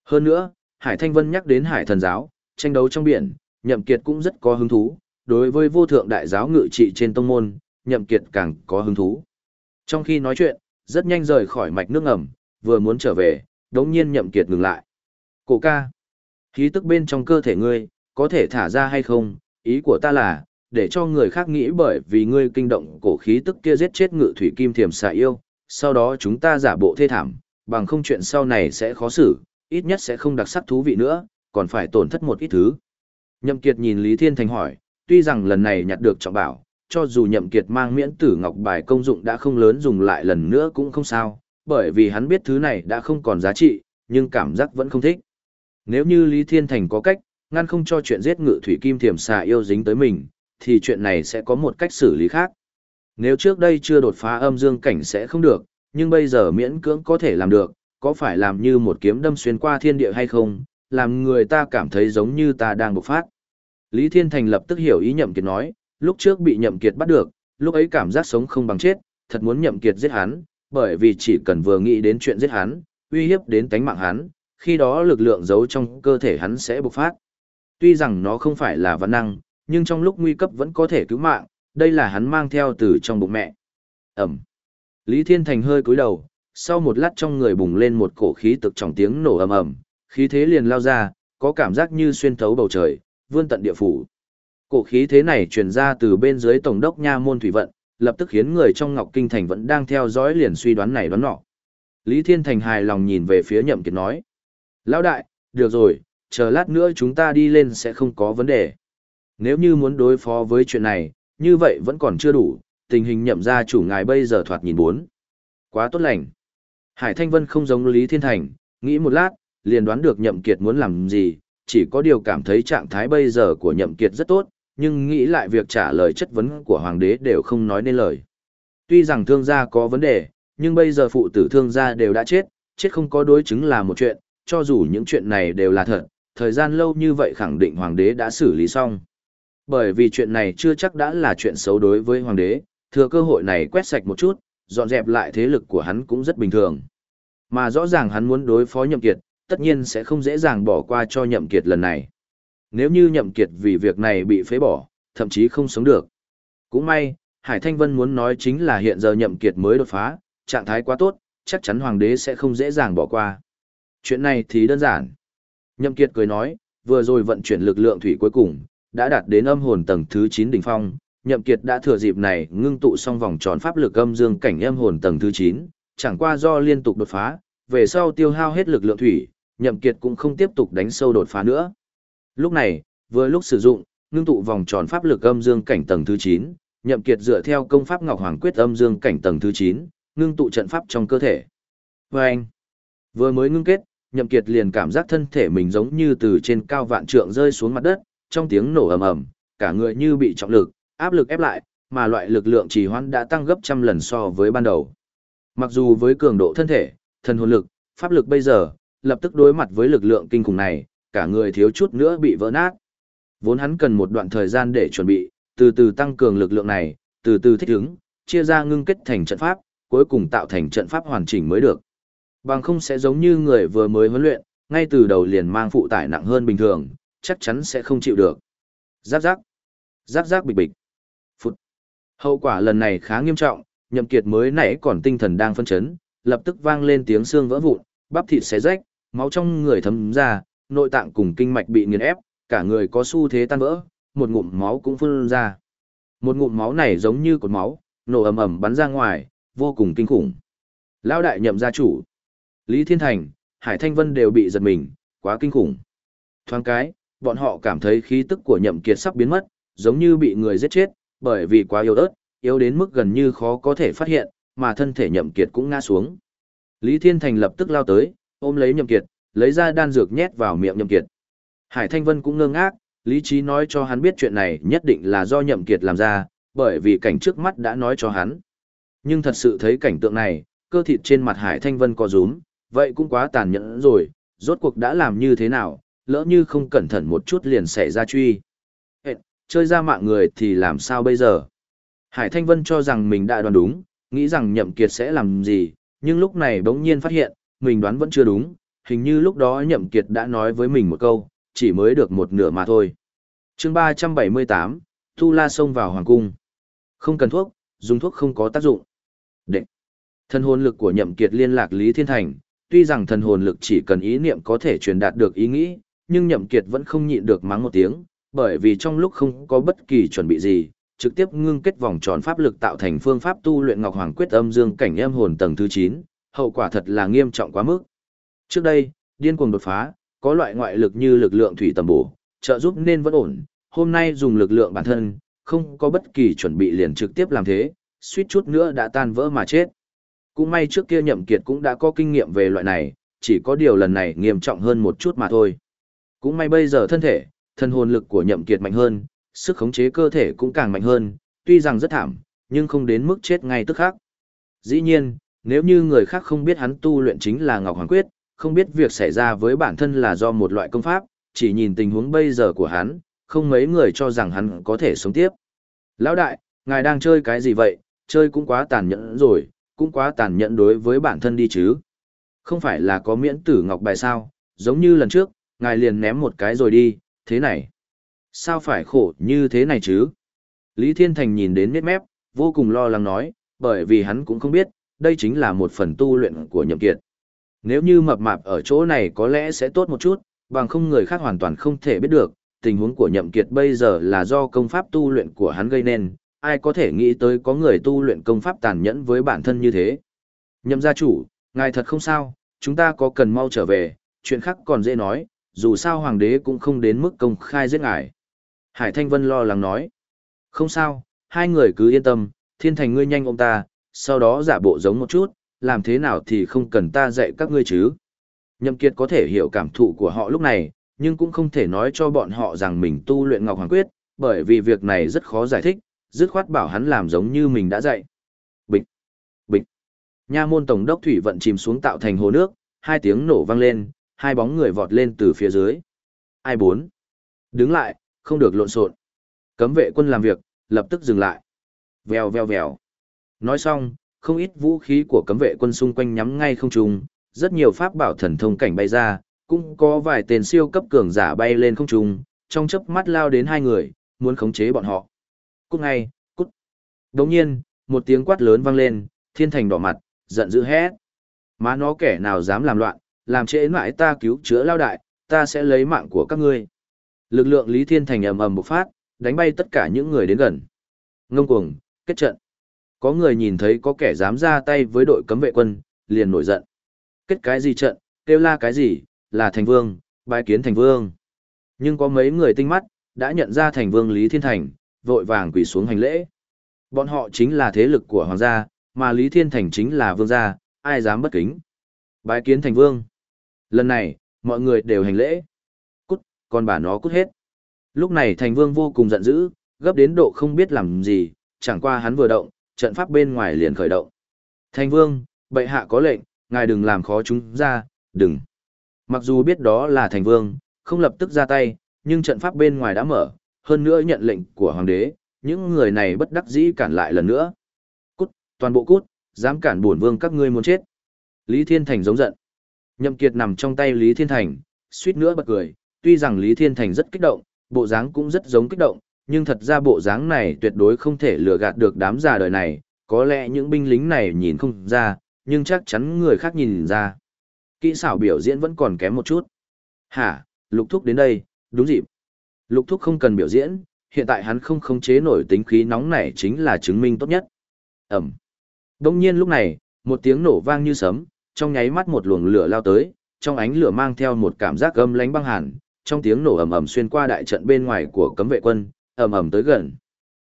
Hơn nữa, Hải Thanh Vân nhắc đến Hải thần giáo, tranh đấu trong biển, Nhậm Kiệt cũng rất có hứng thú, đối với vô thượng đại giáo ngự trị trên tông môn, Nhậm Kiệt càng có hứng thú. Trong khi nói chuyện, rất nhanh rời khỏi mạch nước ngầm, vừa muốn trở về, đống nhiên Nhậm Kiệt ngừng lại. Cổ ca, khí tức bên trong cơ thể ngươi, có thể thả ra hay không, ý của ta là, để cho người khác nghĩ bởi vì ngươi kinh động cổ khí tức kia giết chết ngự thủy kim thiềm xà yêu, sau đó chúng ta giả bộ thê thảm, bằng không chuyện sau này sẽ khó xử, ít nhất sẽ không đặc sắc thú vị nữa, còn phải tổn thất một ít thứ. Nhậm Kiệt nhìn Lý Thiên Thành hỏi, tuy rằng lần này nhặt được trọng bảo, cho dù Nhậm Kiệt mang miễn tử ngọc bài công dụng đã không lớn dùng lại lần nữa cũng không sao, bởi vì hắn biết thứ này đã không còn giá trị, nhưng cảm giác vẫn không thích. Nếu như Lý Thiên Thành có cách, ngăn không cho chuyện giết ngự thủy kim thiểm xà yêu dính tới mình, thì chuyện này sẽ có một cách xử lý khác. Nếu trước đây chưa đột phá âm dương cảnh sẽ không được, nhưng bây giờ miễn cưỡng có thể làm được, có phải làm như một kiếm đâm xuyên qua thiên địa hay không, làm người ta cảm thấy giống như ta đang bộc phát. Lý Thiên Thành lập tức hiểu ý Nhậm Kiệt nói, lúc trước bị Nhậm Kiệt bắt được, lúc ấy cảm giác sống không bằng chết, thật muốn Nhậm Kiệt giết hắn, bởi vì chỉ cần vừa nghĩ đến chuyện giết hắn, uy hiếp đến tánh mạng hắn, khi đó lực lượng giấu trong cơ thể hắn sẽ bộc phát. Tuy rằng nó không phải là văn năng, nhưng trong lúc nguy cấp vẫn có thể cứu mạng, đây là hắn mang theo từ trong bụng mẹ. Ẩm. Lý Thiên Thành hơi cúi đầu, sau một lát trong người bùng lên một cổ khí tức trọng tiếng nổ ầm ầm, khí thế liền lao ra, có cảm giác như xuyên thấu bầu trời, vươn tận địa phủ. Cổ khí thế này truyền ra từ bên dưới tổng đốc nha môn thủy vận, lập tức khiến người trong Ngọc Kinh thành vẫn đang theo dõi liền suy đoán này đoán nọ. Lý Thiên Thành hài lòng nhìn về phía Nhậm Kiệt nói: "Lão đại, được rồi, chờ lát nữa chúng ta đi lên sẽ không có vấn đề." Nếu như muốn đối phó với chuyện này, như vậy vẫn còn chưa đủ, tình hình nhậm gia chủ ngài bây giờ thoạt nhìn bốn. Quá tốt lành. Hải Thanh Vân không giống Lý Thiên Thành, nghĩ một lát, liền đoán được nhậm kiệt muốn làm gì, chỉ có điều cảm thấy trạng thái bây giờ của nhậm kiệt rất tốt, nhưng nghĩ lại việc trả lời chất vấn của hoàng đế đều không nói nên lời. Tuy rằng thương gia có vấn đề, nhưng bây giờ phụ tử thương gia đều đã chết, chết không có đối chứng là một chuyện, cho dù những chuyện này đều là thật, thời gian lâu như vậy khẳng định hoàng đế đã xử lý xong. Bởi vì chuyện này chưa chắc đã là chuyện xấu đối với hoàng đế, thừa cơ hội này quét sạch một chút, dọn dẹp lại thế lực của hắn cũng rất bình thường. Mà rõ ràng hắn muốn đối phó nhậm kiệt, tất nhiên sẽ không dễ dàng bỏ qua cho nhậm kiệt lần này. Nếu như nhậm kiệt vì việc này bị phế bỏ, thậm chí không sống được. Cũng may, Hải Thanh Vân muốn nói chính là hiện giờ nhậm kiệt mới đột phá, trạng thái quá tốt, chắc chắn hoàng đế sẽ không dễ dàng bỏ qua. Chuyện này thì đơn giản. Nhậm kiệt cười nói, vừa rồi vận chuyển lực lượng thủy cuối cùng, đã đạt đến âm hồn tầng thứ 9 đỉnh phong, Nhậm Kiệt đã thừa dịp này ngưng tụ xong vòng tròn pháp lực âm dương cảnh âm hồn tầng thứ 9, chẳng qua do liên tục đột phá, về sau tiêu hao hết lực lượng thủy, Nhậm Kiệt cũng không tiếp tục đánh sâu đột phá nữa. Lúc này, vừa lúc sử dụng, ngưng tụ vòng tròn pháp lực âm dương cảnh tầng thứ 9, Nhậm Kiệt dựa theo công pháp Ngọc Hoàng Quyết âm dương cảnh tầng thứ 9, ngưng tụ trận pháp trong cơ thể. Vâng! vừa mới ngưng kết, Nhậm Kiệt liền cảm giác thân thể mình giống như từ trên cao vạn trượng rơi xuống mặt đất, trong tiếng nổ ầm ầm, cả người như bị trọng lực, áp lực ép lại, mà loại lực lượng trì hoãn đã tăng gấp trăm lần so với ban đầu. Mặc dù với cường độ thân thể, thần hồn lực, pháp lực bây giờ, lập tức đối mặt với lực lượng kinh khủng này, cả người thiếu chút nữa bị vỡ nát. Vốn hắn cần một đoạn thời gian để chuẩn bị, từ từ tăng cường lực lượng này, từ từ thích ứng, chia ra ngưng kết thành trận pháp, cuối cùng tạo thành trận pháp hoàn chỉnh mới được. Bằng không sẽ giống như người vừa mới huấn luyện, ngay từ đầu liền mang phụ tải nặng hơn bình thường, chắc chắn sẽ không chịu được. Giáp giáp, giáp giáp bịch bịch. Phụt. Hậu quả lần này khá nghiêm trọng, nhậm kiệt mới nãy còn tinh thần đang phân chấn, lập tức vang lên tiếng xương vỡ vụn, bắp thịt xé rách, máu trong người thấm ra, nội tạng cùng kinh mạch bị nghiền ép, cả người có xu thế tan vỡ, một ngụm máu cũng phun ra. Một ngụm máu này giống như cột máu, nổ ầm ầm bắn ra ngoài, vô cùng kinh khủng. Lão đại nhậm gia chủ, Lý Thiên Thành, Hải Thanh Vân đều bị giật mình, quá kinh khủng. Thoáng cái, bọn họ cảm thấy khí tức của nhậm kiệt sắp biến mất, giống như bị người giết chết, bởi vì quá yếu ớt, yếu đến mức gần như khó có thể phát hiện, mà thân thể nhậm kiệt cũng ngã xuống. Lý Thiên Thành lập tức lao tới, ôm lấy nhậm kiệt, lấy ra đan dược nhét vào miệng nhậm kiệt. Hải Thanh Vân cũng ngơ ngác, lý trí nói cho hắn biết chuyện này nhất định là do nhậm kiệt làm ra, bởi vì cảnh trước mắt đã nói cho hắn. Nhưng thật sự thấy cảnh tượng này, cơ thịt trên mặt Hải Thanh Vân co rúm, vậy cũng quá tàn nhẫn rồi, rốt cuộc đã làm như thế nào, lỡ như không cẩn thận một chút liền xảy ra truy. Hệ, chơi ra mạng người thì làm sao bây giờ? Hải Thanh Vân cho rằng mình đã đoán đúng, nghĩ rằng Nhậm Kiệt sẽ làm gì, nhưng lúc này bỗng nhiên phát hiện, mình đoán vẫn chưa đúng, hình như lúc đó Nhậm Kiệt đã nói với mình một câu, chỉ mới được một nửa mà thôi. Chương 378, Tu La xông vào hoàng cung. Không cần thuốc, dùng thuốc không có tác dụng. Đệ. Thần hồn lực của Nhậm Kiệt liên lạc Lý Thiên Thành, tuy rằng thần hồn lực chỉ cần ý niệm có thể truyền đạt được ý nghĩ, nhưng Nhậm Kiệt vẫn không nhịn được mắng một tiếng, bởi vì trong lúc không có bất kỳ chuẩn bị gì, trực tiếp ngưng kết vòng tròn pháp lực tạo thành phương pháp tu luyện Ngọc Hoàng Quyết Âm Dương cảnh em hồn tầng thứ 9, hậu quả thật là nghiêm trọng quá mức. Trước đây, điên cuồng đột phá, có loại ngoại lực như lực lượng thủy tầm bổ, trợ giúp nên vẫn ổn, hôm nay dùng lực lượng bản thân, không có bất kỳ chuẩn bị liền trực tiếp làm thế, suýt chút nữa đã tan vỡ mà chết. Cũng may trước kia nhậm kiệt cũng đã có kinh nghiệm về loại này, chỉ có điều lần này nghiêm trọng hơn một chút mà thôi. Cũng may bây giờ thân thể, thân hồn lực của nhậm kiệt mạnh hơn, sức khống chế cơ thể cũng càng mạnh hơn, tuy rằng rất thảm, nhưng không đến mức chết ngay tức khắc. Dĩ nhiên, nếu như người khác không biết hắn tu luyện chính là Ngọc Hoàng Quyết, không biết việc xảy ra với bản thân là do một loại công pháp, chỉ nhìn tình huống bây giờ của hắn, không mấy người cho rằng hắn có thể sống tiếp. Lão đại, ngài đang chơi cái gì vậy, chơi cũng quá tàn nhẫn rồi, cũng quá tàn nhẫn đối với bản thân đi chứ. Không phải là có miễn tử ngọc bài sao, giống như lần trước, ngài liền ném một cái rồi đi, thế này. Sao phải khổ như thế này chứ? Lý Thiên Thành nhìn đến miết mép, vô cùng lo lắng nói, bởi vì hắn cũng không biết, đây chính là một phần tu luyện của nhậm kiệt. Nếu như mập mạp ở chỗ này có lẽ sẽ tốt một chút, bằng không người khác hoàn toàn không thể biết được, tình huống của nhậm kiệt bây giờ là do công pháp tu luyện của hắn gây nên, ai có thể nghĩ tới có người tu luyện công pháp tàn nhẫn với bản thân như thế. Nhậm gia chủ, ngài thật không sao, chúng ta có cần mau trở về, chuyện khác còn dễ nói, dù sao hoàng đế cũng không đến mức công khai giết ngài. Hải Thanh Vân lo lắng nói, không sao, hai người cứ yên tâm, thiên thành ngươi nhanh ôm ta, sau đó giả bộ giống một chút, làm thế nào thì không cần ta dạy các ngươi chứ. Nhậm Kiệt có thể hiểu cảm thụ của họ lúc này, nhưng cũng không thể nói cho bọn họ rằng mình tu luyện Ngọc Hoàng Quyết, bởi vì việc này rất khó giải thích, dứt khoát bảo hắn làm giống như mình đã dạy. Bịch, bịch. Nha môn tổng đốc thủy vận chìm xuống tạo thành hồ nước, hai tiếng nổ vang lên, hai bóng người vọt lên từ phía dưới. Ai bốn? Đứng lại, không được lộn xộn. Cấm vệ quân làm việc, lập tức dừng lại. Vèo vèo vèo. Nói xong, không ít vũ khí của cấm vệ quân xung quanh nhắm ngay không trung, rất nhiều pháp bảo thần thông cảnh bay ra, cũng có vài tên siêu cấp cường giả bay lên không trung, trong chớp mắt lao đến hai người, muốn khống chế bọn họ. Cút ngay, cút. Đồng nhiên, một tiếng quát lớn vang lên, thiên thành đỏ mặt, giận dữ hét. Má nó kẻ nào dám làm loạn, làm trễ mãi ta cứu chữa lao đại, ta sẽ lấy mạng của các ngươi. Lực lượng Lý Thiên Thành ầm ầm bộc phát, đánh bay tất cả những người đến gần. Ngông cuồng, kết trận. Có người nhìn thấy có kẻ dám ra tay với đội cấm vệ quân, liền nổi giận. Kết cái gì trận, kêu la cái gì, là thành vương, bái kiến thành vương. Nhưng có mấy người tinh mắt, đã nhận ra thành vương Lý Thiên Thành, vội vàng quỳ xuống hành lễ. Bọn họ chính là thế lực của hoàng gia, mà Lý Thiên Thành chính là vương gia, ai dám bất kính. Bái kiến thành vương. Lần này, mọi người đều hành lễ. Cút, còn bà nó cút hết. Lúc này thành vương vô cùng giận dữ, gấp đến độ không biết làm gì, chẳng qua hắn vừa động, trận pháp bên ngoài liền khởi động. Thành vương, bệ hạ có lệnh, ngài đừng làm khó chúng ra, đừng. Mặc dù biết đó là thành vương, không lập tức ra tay, nhưng trận pháp bên ngoài đã mở, hơn nữa nhận lệnh của hoàng đế, những người này bất đắc dĩ cản lại lần nữa. Cút, toàn bộ cút, dám cản bổn vương các ngươi muốn chết. Lý Thiên Thành giống giận. Nhậm Kiệt nằm trong tay Lý Thiên Thành, suýt nữa bật cười, tuy rằng Lý Thiên Thành rất kích động, bộ dáng cũng rất giống kích động, nhưng thật ra bộ dáng này tuyệt đối không thể lừa gạt được đám già đời này, có lẽ những binh lính này nhìn không ra, nhưng chắc chắn người khác nhìn ra. Kỹ xảo biểu diễn vẫn còn kém một chút. Hả, lục thúc đến đây, đúng dịp. Lục thúc không cần biểu diễn, hiện tại hắn không khống chế nổi tính khí nóng này chính là chứng minh tốt nhất. Ẩm. Đông nhiên lúc này, một tiếng nổ vang như sấm, trong nháy mắt một luồng lửa lao tới, trong ánh lửa mang theo một cảm giác gâm lánh băng hàn, trong tiếng nổ ầm ầm xuyên qua đại trận bên ngoài của cấm vệ quân, ầm ầm tới gần.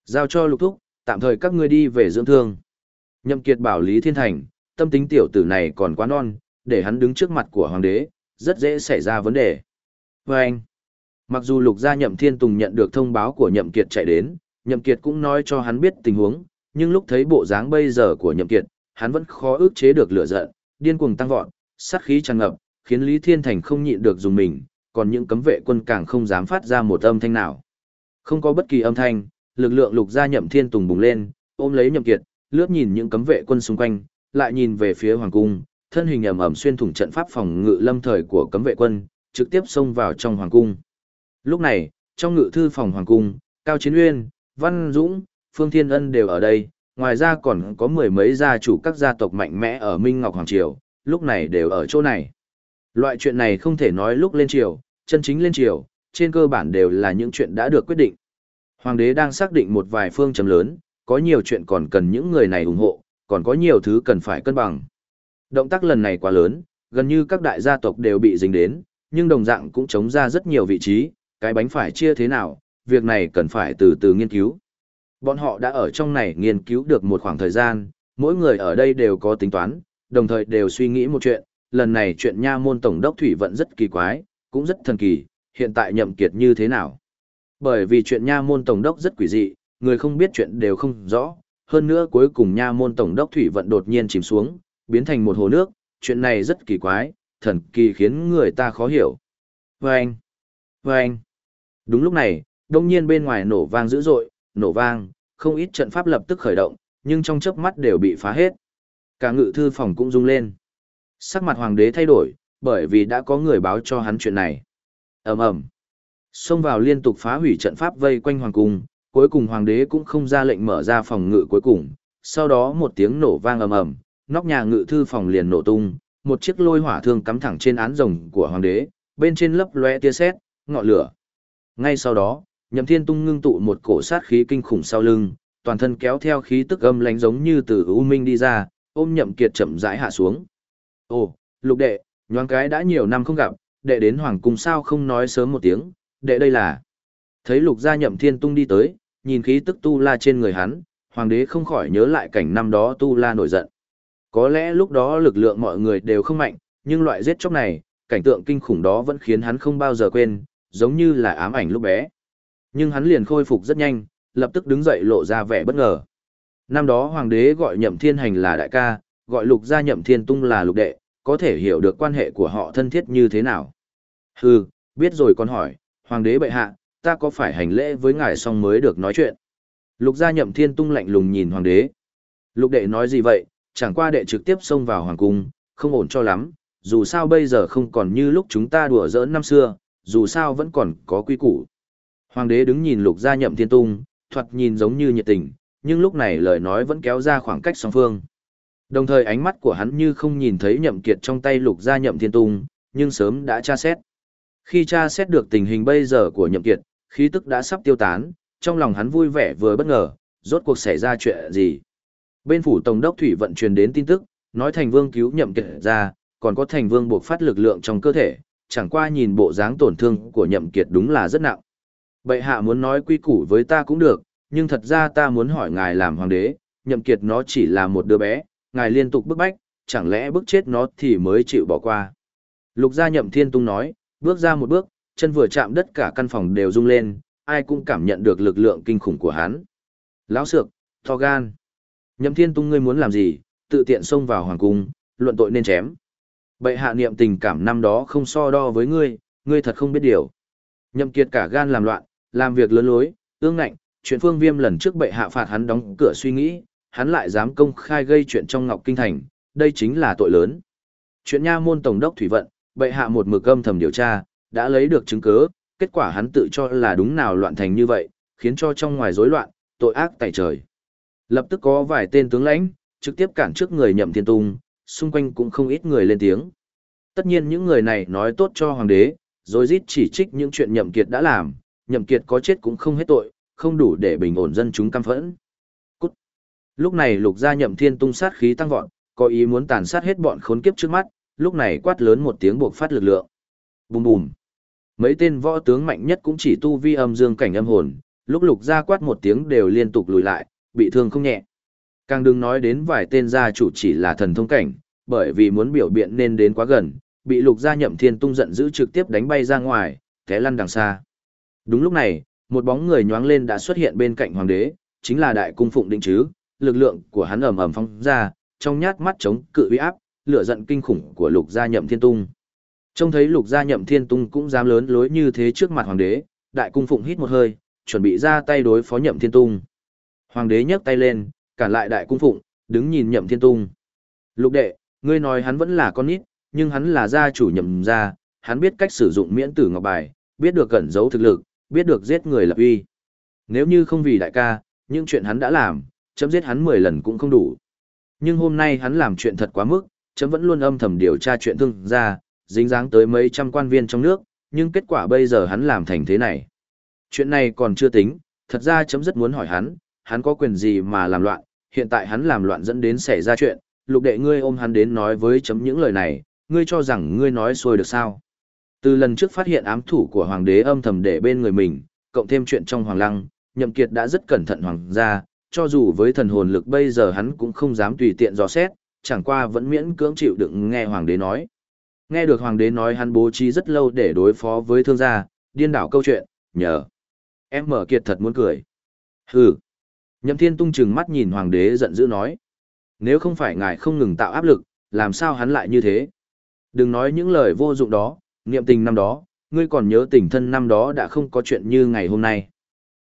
Giao cho lục thúc, tạm thời các ngươi đi về dưỡng thương. Nhậm Kiệt bảo Lý Thiên Thành, tâm tính tiểu tử này còn quá non, để hắn đứng trước mặt của hoàng đế, rất dễ xảy ra vấn đề. Và anh, mặc dù lục gia nhậm thiên tùng nhận được thông báo của nhậm kiệt chạy đến, nhậm kiệt cũng nói cho hắn biết tình huống, nhưng lúc thấy bộ dáng bây giờ của nhậm kiệt, hắn vẫn khó ức chế được lửa giận, điên cuồng tăng vọt, sát khí tràn ngập, khiến Lý Thiên Thành không nhịn được dùng mình, còn những cấm vệ quân càng không dám phát ra một âm thanh nào. Không có bất kỳ âm thanh, lực lượng lục gia nhậm thiên tùng bùng lên, ôm lấy nhậm kiệt, lướt nhìn những cấm vệ quân xung quanh, lại nhìn về phía hoàng cung, thân hình ầm ầm xuyên thủng trận pháp phòng ngự lâm thời của cấm vệ quân, trực tiếp xông vào trong hoàng cung. Lúc này, trong ngự thư phòng hoàng cung, Cao Chiến Uyên, Văn Dũng, Phương Thiên Ân đều ở đây, ngoài ra còn có mười mấy gia chủ các gia tộc mạnh mẽ ở Minh Ngọc Hoàng Triều, lúc này đều ở chỗ này. Loại chuyện này không thể nói lúc lên triều, chân chính lên triều, trên cơ bản đều là những chuyện đã được quyết định. Hoàng đế đang xác định một vài phương chấm lớn, có nhiều chuyện còn cần những người này ủng hộ, còn có nhiều thứ cần phải cân bằng. Động tác lần này quá lớn, gần như các đại gia tộc đều bị dính đến, nhưng đồng dạng cũng chống ra rất nhiều vị trí, cái bánh phải chia thế nào, việc này cần phải từ từ nghiên cứu. Bọn họ đã ở trong này nghiên cứu được một khoảng thời gian, mỗi người ở đây đều có tính toán, đồng thời đều suy nghĩ một chuyện, lần này chuyện nha môn tổng đốc thủy vận rất kỳ quái, cũng rất thần kỳ, hiện tại nhậm kiệt như thế nào. Bởi vì chuyện nha môn tổng đốc rất quỷ dị, người không biết chuyện đều không rõ, hơn nữa cuối cùng nha môn tổng đốc thủy vận đột nhiên chìm xuống, biến thành một hồ nước, chuyện này rất kỳ quái, thần kỳ khiến người ta khó hiểu. Vâng! Vâng! Đúng lúc này, đông nhiên bên ngoài nổ vang dữ dội, nổ vang, không ít trận pháp lập tức khởi động, nhưng trong chớp mắt đều bị phá hết. Cả ngự thư phòng cũng rung lên. Sắc mặt hoàng đế thay đổi, bởi vì đã có người báo cho hắn chuyện này ầm ầm, xông vào liên tục phá hủy trận pháp vây quanh hoàng cung, cuối cùng hoàng đế cũng không ra lệnh mở ra phòng ngự cuối cùng. Sau đó một tiếng nổ vang ầm ầm, nóc nhà ngự thư phòng liền nổ tung, một chiếc lôi hỏa thương cắm thẳng trên án rồng của hoàng đế, bên trên lấp loe tia sét, ngọn lửa. Ngay sau đó, Nhậm Thiên Tung ngưng tụ một cổ sát khí kinh khủng sau lưng, toàn thân kéo theo khí tức âm lánh giống như từ u minh đi ra, ôm Nhậm Kiệt chậm rãi hạ xuống. "Ồ, Lục đệ, nhoáng cái đã nhiều năm không gặp, đệ đến hoàng cung sao không nói sớm một tiếng, đệ đây là?" Thấy Lục gia Nhậm Thiên Tung đi tới, nhìn khí tức tu la trên người hắn, hoàng đế không khỏi nhớ lại cảnh năm đó tu la nổi giận. Có lẽ lúc đó lực lượng mọi người đều không mạnh, nhưng loại giết chóc này, cảnh tượng kinh khủng đó vẫn khiến hắn không bao giờ quên, giống như là ám ảnh lúc bé. Nhưng hắn liền khôi phục rất nhanh, lập tức đứng dậy lộ ra vẻ bất ngờ. Năm đó hoàng đế gọi nhậm thiên hành là đại ca, gọi lục gia nhậm thiên tung là lục đệ, có thể hiểu được quan hệ của họ thân thiết như thế nào. Hừ, biết rồi con hỏi, hoàng đế bệ hạ, ta có phải hành lễ với ngài xong mới được nói chuyện. Lục gia nhậm thiên tung lạnh lùng nhìn hoàng đế. Lục đệ nói gì vậy, chẳng qua đệ trực tiếp xông vào hoàng cung, không ổn cho lắm, dù sao bây giờ không còn như lúc chúng ta đùa giỡn năm xưa, dù sao vẫn còn có quy củ. Hoàng đế đứng nhìn lục gia nhậm thiên tung, thoạt nhìn giống như nhiệt tình, nhưng lúc này lời nói vẫn kéo ra khoảng cách song phương. Đồng thời ánh mắt của hắn như không nhìn thấy nhậm kiệt trong tay lục gia nhậm thiên tung, nhưng sớm đã tra xét. Khi tra xét được tình hình bây giờ của nhậm kiệt, khí tức đã sắp tiêu tán, trong lòng hắn vui vẻ vừa bất ngờ, rốt cuộc xảy ra chuyện gì. Bên phủ tổng đốc thủy vận truyền đến tin tức, nói thành vương cứu nhậm kiệt ra, còn có thành vương buộc phát lực lượng trong cơ thể, chẳng qua nhìn bộ dáng tổn thương của nhậm kiệt đúng là rất nặng. Bệ hạ muốn nói quy củ với ta cũng được, nhưng thật ra ta muốn hỏi ngài làm hoàng đế, nhậm kiệt nó chỉ là một đứa bé, ngài liên tục bức bách, chẳng lẽ bức chết nó thì mới chịu bỏ qua. Lục gia nhậm thiên tung nói, bước ra một bước, chân vừa chạm đất cả căn phòng đều rung lên, ai cũng cảm nhận được lực lượng kinh khủng của hắn. Lão sược, to gan. Nhậm thiên tung ngươi muốn làm gì, tự tiện xông vào hoàng cung, luận tội nên chém. Bệ hạ niệm tình cảm năm đó không so đo với ngươi, ngươi thật không biết điều. Nhậm kiệt cả gan làm loạn, làm việc lớn lối, ương ngạnh, chuyện phương viêm lần trước bệ hạ phạt hắn đóng cửa suy nghĩ, hắn lại dám công khai gây chuyện trong Ngọc Kinh Thành, đây chính là tội lớn. Chuyện nha môn tổng đốc thủy vận, bệ hạ một mực âm thầm điều tra, đã lấy được chứng cứ, kết quả hắn tự cho là đúng nào loạn thành như vậy, khiến cho trong ngoài rối loạn, tội ác tại trời. Lập tức có vài tên tướng lãnh, trực tiếp cản trước người nhậm thiên tung, xung quanh cũng không ít người lên tiếng. Tất nhiên những người này nói tốt cho hoàng đế, rồi rít chỉ trích những chuyện nhậm kiệt đã làm, nhậm kiệt có chết cũng không hết tội, không đủ để bình ổn dân chúng căm phẫn. Lúc này lục gia nhậm thiên tung sát khí tăng vọt, có ý muốn tàn sát hết bọn khốn kiếp trước mắt, lúc này quát lớn một tiếng buộc phát lực lượng. Bùm bùm. Mấy tên võ tướng mạnh nhất cũng chỉ tu vi âm dương cảnh âm hồn, lúc lục gia quát một tiếng đều liên tục lùi lại, bị thương không nhẹ. Càng đừng nói đến vài tên gia chủ chỉ là thần thông cảnh, bởi vì muốn biểu biện nên đến quá gần, bị lục gia nhậm thiên tung giận dữ trực tiếp đánh bay ra ngoài, té lăn đằng xa. Đúng lúc này, một bóng người nhoáng lên đã xuất hiện bên cạnh hoàng đế, chính là đại cung phụng định chứ, lực lượng của hắn ầm ầm phong ra, trong nhát mắt chống cự uy áp, lửa giận kinh khủng của lục gia nhậm thiên tung. Trông thấy lục gia nhậm thiên tung cũng dám lớn lối như thế trước mặt hoàng đế, đại cung phụng hít một hơi, chuẩn bị ra tay đối phó nhậm thiên tung. Hoàng đế nhấc tay lên, cản lại đại cung phụng, đứng nhìn nhậm thiên tung. Lục đệ, Ngươi nói hắn vẫn là con nít, nhưng hắn là gia chủ nhậm gia, hắn biết cách sử dụng miễn tử ngọc bài, biết được cẩn giấu thực lực, biết được giết người lập uy. Nếu như không vì đại ca, những chuyện hắn đã làm, chấm giết hắn 10 lần cũng không đủ. Nhưng hôm nay hắn làm chuyện thật quá mức, chấm vẫn luôn âm thầm điều tra chuyện thương gia, dính dáng tới mấy trăm quan viên trong nước, nhưng kết quả bây giờ hắn làm thành thế này. Chuyện này còn chưa tính, thật ra chấm rất muốn hỏi hắn, hắn có quyền gì mà làm loạn, hiện tại hắn làm loạn dẫn đến xảy ra chuyện, lục đệ ngươi ôm hắn đến nói với chấm những lời này, ngươi cho rằng ngươi nói xuôi được sao. Từ lần trước phát hiện ám thủ của hoàng đế âm thầm để bên người mình, cộng thêm chuyện trong hoàng lăng, nhậm kiệt đã rất cẩn thận hoàng gia, cho dù với thần hồn lực bây giờ hắn cũng không dám tùy tiện dò xét, chẳng qua vẫn miễn cưỡng chịu đựng nghe hoàng đế nói. Nghe được hoàng đế nói hắn bố trí rất lâu để đối phó với thương gia, điên đảo câu chuyện, nhờ. Em mở kiệt thật muốn cười. Hừ. Nhậm thiên tung chừng mắt nhìn hoàng đế giận dữ nói. Nếu không phải ngài không ngừng tạo áp lực, làm sao hắn lại như thế? Đừng nói những lời vô dụng đó, niệm tình năm đó, ngươi còn nhớ tình thân năm đó đã không có chuyện như ngày hôm nay.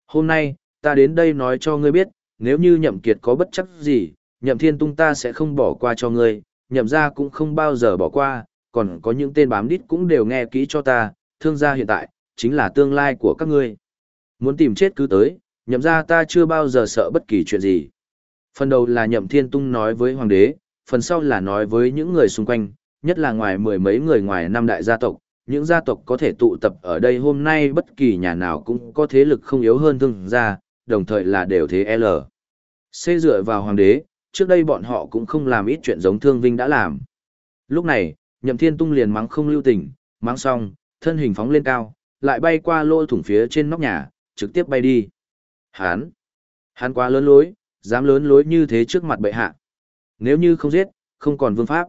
Hôm nay, ta đến đây nói cho ngươi biết, nếu như nhậm kiệt có bất chấp gì, nhậm thiên tung ta sẽ không bỏ qua cho ngươi, nhậm gia cũng không bao giờ bỏ qua, còn có những tên bám đít cũng đều nghe kỹ cho ta, thương gia hiện tại, chính là tương lai của các ngươi. Muốn tìm chết cứ tới, nhậm gia ta chưa bao giờ sợ bất kỳ chuyện gì. Phần đầu là nhậm thiên tung nói với hoàng đế, phần sau là nói với những người xung quanh, nhất là ngoài mười mấy người ngoài năm đại gia tộc, những gia tộc có thể tụ tập ở đây hôm nay bất kỳ nhà nào cũng có thế lực không yếu hơn thương gia, đồng thời là đều thế L. C dựa vào hoàng đế, trước đây bọn họ cũng không làm ít chuyện giống thương vinh đã làm. Lúc này, nhậm thiên tung liền mắng không lưu tình, mắng xong, thân hình phóng lên cao, lại bay qua lỗ thủng phía trên nóc nhà, trực tiếp bay đi. Hán! Hán quá lớn lối, dám lớn lối như thế trước mặt bệ hạ. Nếu như không giết, không còn vương pháp.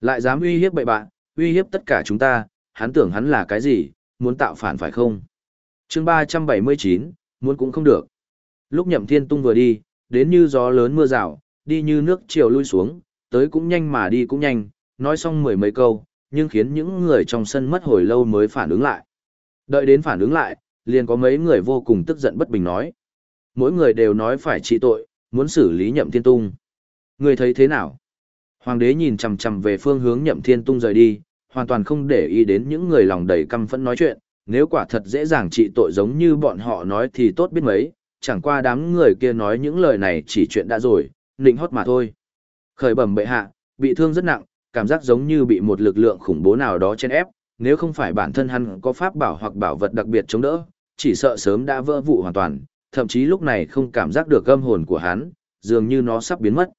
Lại dám uy hiếp bệ bạn, uy hiếp tất cả chúng ta, hắn tưởng hắn là cái gì, muốn tạo phản phải không? chương 379, muốn cũng không được. Lúc nhậm thiên tung vừa đi, đến như gió lớn mưa rào, đi như nước chiều lui xuống, tới cũng nhanh mà đi cũng nhanh, nói xong mười mấy câu, nhưng khiến những người trong sân mất hồi lâu mới phản ứng lại. Đợi đến phản ứng lại, liền có mấy người vô cùng tức giận bất bình nói. Mỗi người đều nói phải trị tội, muốn xử lý nhậm thiên tung. Người thấy thế nào? Hoàng đế nhìn chằm chằm về phương hướng nhậm thiên tung rời đi, hoàn toàn không để ý đến những người lòng đầy căm phẫn nói chuyện, nếu quả thật dễ dàng trị tội giống như bọn họ nói thì tốt biết mấy, chẳng qua đám người kia nói những lời này chỉ chuyện đã rồi, nịnh hót mà thôi. Khởi bẩm bệ hạ, bị thương rất nặng, cảm giác giống như bị một lực lượng khủng bố nào đó chen ép, nếu không phải bản thân hắn có pháp bảo hoặc bảo vật đặc biệt chống đỡ, chỉ sợ sớm đã vỡ vụ hoàn toàn, thậm chí lúc này không cảm giác được âm hồn của hắn, dường như nó sắp biến mất.